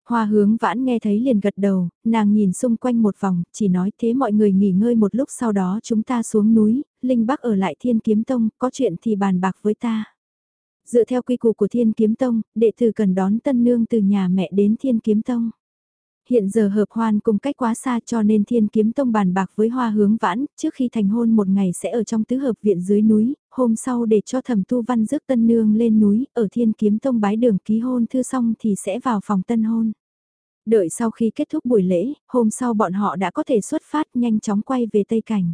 Hoa hướng vãn nghe thấy liền gật đầu, nàng nhìn xung quanh một vòng, chỉ nói thế mọi người nghỉ ngơi một lúc sau đó chúng ta xuống núi, Linh Bắc ở lại Thiên Kiếm Tông, có chuyện thì bàn bạc với ta. Dựa theo quy củ của Thiên Kiếm Tông, đệ tử cần đón tân nương từ nhà mẹ đến Thiên Kiếm Tông hiện giờ hợp hoan cùng cách quá xa cho nên thiên kiếm tông bàn bạc với hoa hướng vãn, trước khi thành hôn một ngày sẽ ở trong tứ hợp viện dưới núi, hôm sau để cho thẩm tu văn rước tân nương lên núi, ở thiên kiếm tông bái đường ký hôn thư xong thì sẽ vào phòng tân hôn. Đợi sau khi kết thúc buổi lễ, hôm sau bọn họ đã có thể xuất phát nhanh chóng quay về Tây Cảnh.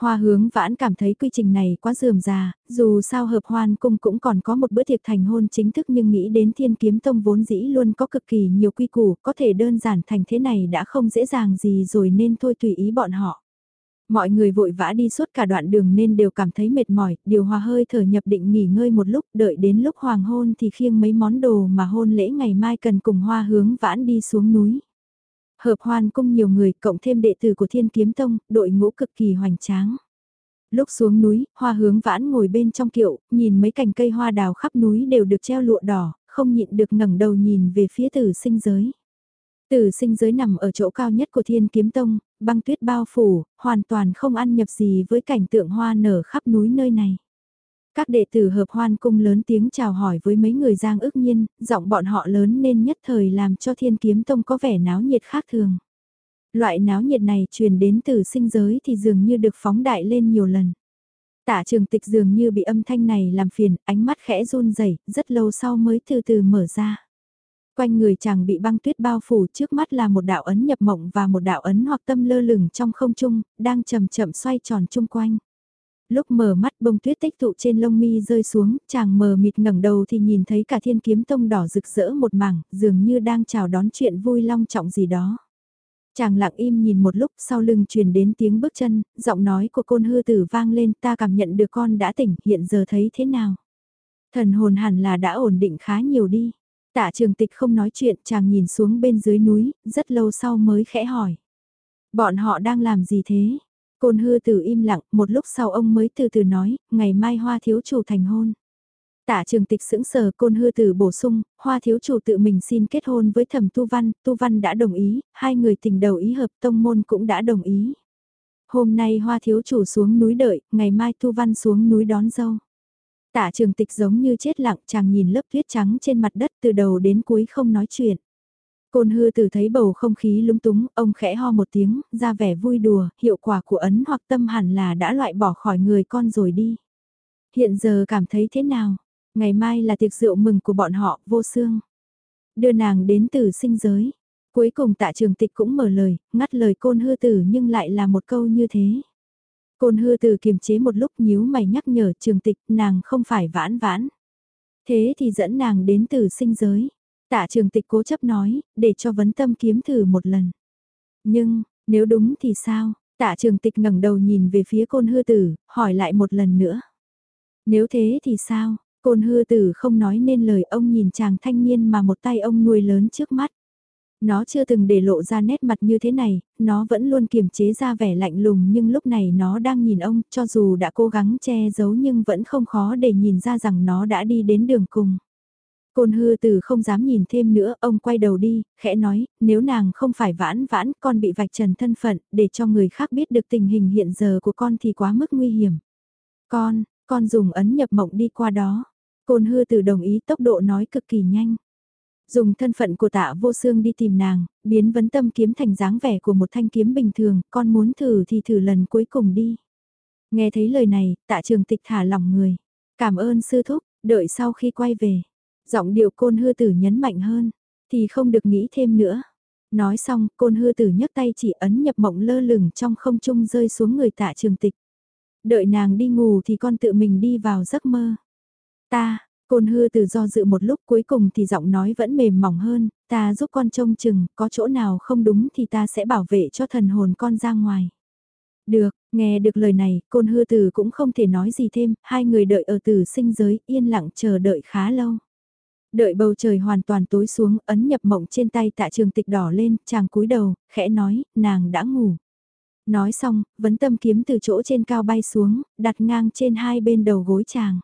Hoa hướng vãn cảm thấy quy trình này quá dườm già, dù sao hợp hoan cung cũng còn có một bữa tiệc thành hôn chính thức nhưng nghĩ đến thiên kiếm tông vốn dĩ luôn có cực kỳ nhiều quy củ, có thể đơn giản thành thế này đã không dễ dàng gì rồi nên thôi tùy ý bọn họ. Mọi người vội vã đi suốt cả đoạn đường nên đều cảm thấy mệt mỏi, điều hòa hơi thở nhập định nghỉ ngơi một lúc, đợi đến lúc hoàng hôn thì khiêng mấy món đồ mà hôn lễ ngày mai cần cùng hoa hướng vãn đi xuống núi. Hợp hoan cung nhiều người, cộng thêm đệ tử của Thiên Kiếm Tông, đội ngũ cực kỳ hoành tráng. Lúc xuống núi, hoa hướng vãn ngồi bên trong kiệu, nhìn mấy cành cây hoa đào khắp núi đều được treo lụa đỏ, không nhịn được ngẩng đầu nhìn về phía tử sinh giới. Tử sinh giới nằm ở chỗ cao nhất của Thiên Kiếm Tông, băng tuyết bao phủ, hoàn toàn không ăn nhập gì với cảnh tượng hoa nở khắp núi nơi này. Các đệ tử hợp hoan cung lớn tiếng chào hỏi với mấy người giang ước nhiên, giọng bọn họ lớn nên nhất thời làm cho thiên kiếm tông có vẻ náo nhiệt khác thường. Loại náo nhiệt này truyền đến từ sinh giới thì dường như được phóng đại lên nhiều lần. Tả trường tịch dường như bị âm thanh này làm phiền, ánh mắt khẽ run rẩy rất lâu sau mới từ từ mở ra. Quanh người chàng bị băng tuyết bao phủ trước mắt là một đạo ấn nhập mộng và một đạo ấn hoặc tâm lơ lửng trong không trung, đang chậm chậm xoay tròn chung quanh. Lúc mở mắt bông tuyết tích tụ trên lông mi rơi xuống, chàng mờ mịt ngẩng đầu thì nhìn thấy cả thiên kiếm tông đỏ rực rỡ một mảng, dường như đang chào đón chuyện vui long trọng gì đó. Chàng lặng im nhìn một lúc sau lưng truyền đến tiếng bước chân, giọng nói của côn hư tử vang lên ta cảm nhận được con đã tỉnh hiện giờ thấy thế nào. Thần hồn hẳn là đã ổn định khá nhiều đi. Tạ trường tịch không nói chuyện chàng nhìn xuống bên dưới núi, rất lâu sau mới khẽ hỏi. Bọn họ đang làm gì thế? Côn hư tử im lặng, một lúc sau ông mới từ từ nói, ngày mai hoa thiếu chủ thành hôn. Tạ trường tịch sững sờ côn hư tử bổ sung, hoa thiếu chủ tự mình xin kết hôn với thẩm tu văn, tu văn đã đồng ý, hai người tình đầu ý hợp tông môn cũng đã đồng ý. Hôm nay hoa thiếu chủ xuống núi đợi, ngày mai tu văn xuống núi đón dâu. Tạ trường tịch giống như chết lặng chàng nhìn lớp tuyết trắng trên mặt đất từ đầu đến cuối không nói chuyện. Côn hư tử thấy bầu không khí lúng túng, ông khẽ ho một tiếng, ra vẻ vui đùa, hiệu quả của ấn hoặc tâm hẳn là đã loại bỏ khỏi người con rồi đi. Hiện giờ cảm thấy thế nào? Ngày mai là tiệc rượu mừng của bọn họ, vô xương. Đưa nàng đến từ sinh giới. Cuối cùng tạ trường tịch cũng mở lời, ngắt lời côn hư tử nhưng lại là một câu như thế. Côn hư tử kiềm chế một lúc nhíu mày nhắc nhở trường tịch nàng không phải vãn vãn. Thế thì dẫn nàng đến từ sinh giới. Tạ trường tịch cố chấp nói, để cho vấn tâm kiếm thử một lần. Nhưng, nếu đúng thì sao? Tạ trường tịch ngẩng đầu nhìn về phía côn hư tử, hỏi lại một lần nữa. Nếu thế thì sao? Côn hư tử không nói nên lời ông nhìn chàng thanh niên mà một tay ông nuôi lớn trước mắt. Nó chưa từng để lộ ra nét mặt như thế này, nó vẫn luôn kiềm chế ra vẻ lạnh lùng nhưng lúc này nó đang nhìn ông, cho dù đã cố gắng che giấu nhưng vẫn không khó để nhìn ra rằng nó đã đi đến đường cùng. Côn hư từ không dám nhìn thêm nữa, ông quay đầu đi, khẽ nói, nếu nàng không phải vãn vãn, con bị vạch trần thân phận, để cho người khác biết được tình hình hiện giờ của con thì quá mức nguy hiểm. Con, con dùng ấn nhập mộng đi qua đó. Côn hư từ đồng ý tốc độ nói cực kỳ nhanh. Dùng thân phận của tạ vô xương đi tìm nàng, biến vấn tâm kiếm thành dáng vẻ của một thanh kiếm bình thường, con muốn thử thì thử lần cuối cùng đi. Nghe thấy lời này, tạ trường tịch thả lòng người. Cảm ơn sư thúc, đợi sau khi quay về. Giọng điệu côn hư tử nhấn mạnh hơn, thì không được nghĩ thêm nữa. Nói xong, côn hư tử nhấc tay chỉ ấn nhập mộng lơ lửng trong không trung rơi xuống người tạ trường tịch. Đợi nàng đi ngủ thì con tự mình đi vào giấc mơ. Ta, côn hư tử do dự một lúc cuối cùng thì giọng nói vẫn mềm mỏng hơn, ta giúp con trông chừng, có chỗ nào không đúng thì ta sẽ bảo vệ cho thần hồn con ra ngoài. Được, nghe được lời này, côn hư tử cũng không thể nói gì thêm, hai người đợi ở tử sinh giới, yên lặng chờ đợi khá lâu. Đợi bầu trời hoàn toàn tối xuống, ấn nhập mộng trên tay tạ trường tịch đỏ lên, chàng cúi đầu, khẽ nói, nàng đã ngủ. Nói xong, vấn tâm kiếm từ chỗ trên cao bay xuống, đặt ngang trên hai bên đầu gối chàng.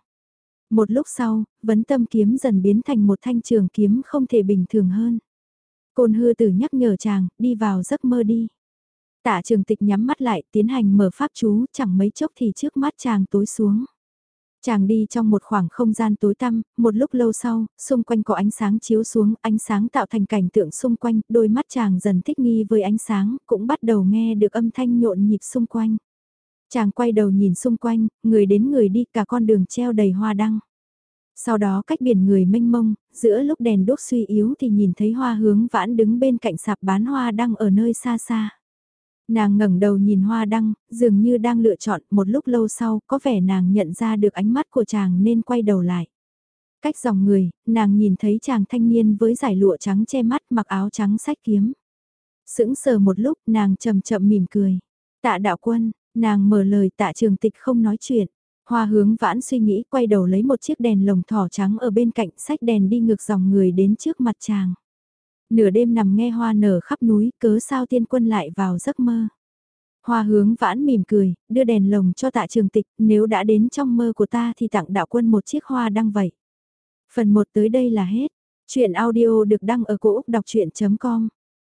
Một lúc sau, vấn tâm kiếm dần biến thành một thanh trường kiếm không thể bình thường hơn. Côn hư tử nhắc nhở chàng, đi vào giấc mơ đi. Tạ trường tịch nhắm mắt lại, tiến hành mở pháp chú, chẳng mấy chốc thì trước mắt chàng tối xuống. Chàng đi trong một khoảng không gian tối tăm, một lúc lâu sau, xung quanh có ánh sáng chiếu xuống, ánh sáng tạo thành cảnh tượng xung quanh, đôi mắt chàng dần thích nghi với ánh sáng, cũng bắt đầu nghe được âm thanh nhộn nhịp xung quanh. Chàng quay đầu nhìn xung quanh, người đến người đi cả con đường treo đầy hoa đăng. Sau đó cách biển người mênh mông, giữa lúc đèn đốt suy yếu thì nhìn thấy hoa hướng vãn đứng bên cạnh sạp bán hoa đăng ở nơi xa xa. Nàng ngẩng đầu nhìn hoa đăng, dường như đang lựa chọn một lúc lâu sau có vẻ nàng nhận ra được ánh mắt của chàng nên quay đầu lại. Cách dòng người, nàng nhìn thấy chàng thanh niên với giải lụa trắng che mắt mặc áo trắng sách kiếm. Sững sờ một lúc nàng chậm chậm mỉm cười. Tạ đạo quân, nàng mở lời tạ trường tịch không nói chuyện. Hoa hướng vãn suy nghĩ quay đầu lấy một chiếc đèn lồng thỏ trắng ở bên cạnh sách đèn đi ngược dòng người đến trước mặt chàng. Nửa đêm nằm nghe hoa nở khắp núi cớ sao tiên quân lại vào giấc mơ. Hoa hướng vãn mỉm cười, đưa đèn lồng cho tạ trường tịch, nếu đã đến trong mơ của ta thì tặng đạo quân một chiếc hoa đăng vậy. Phần 1 tới đây là hết. Chuyện audio được đăng ở cổ Úc đọc chuyện.com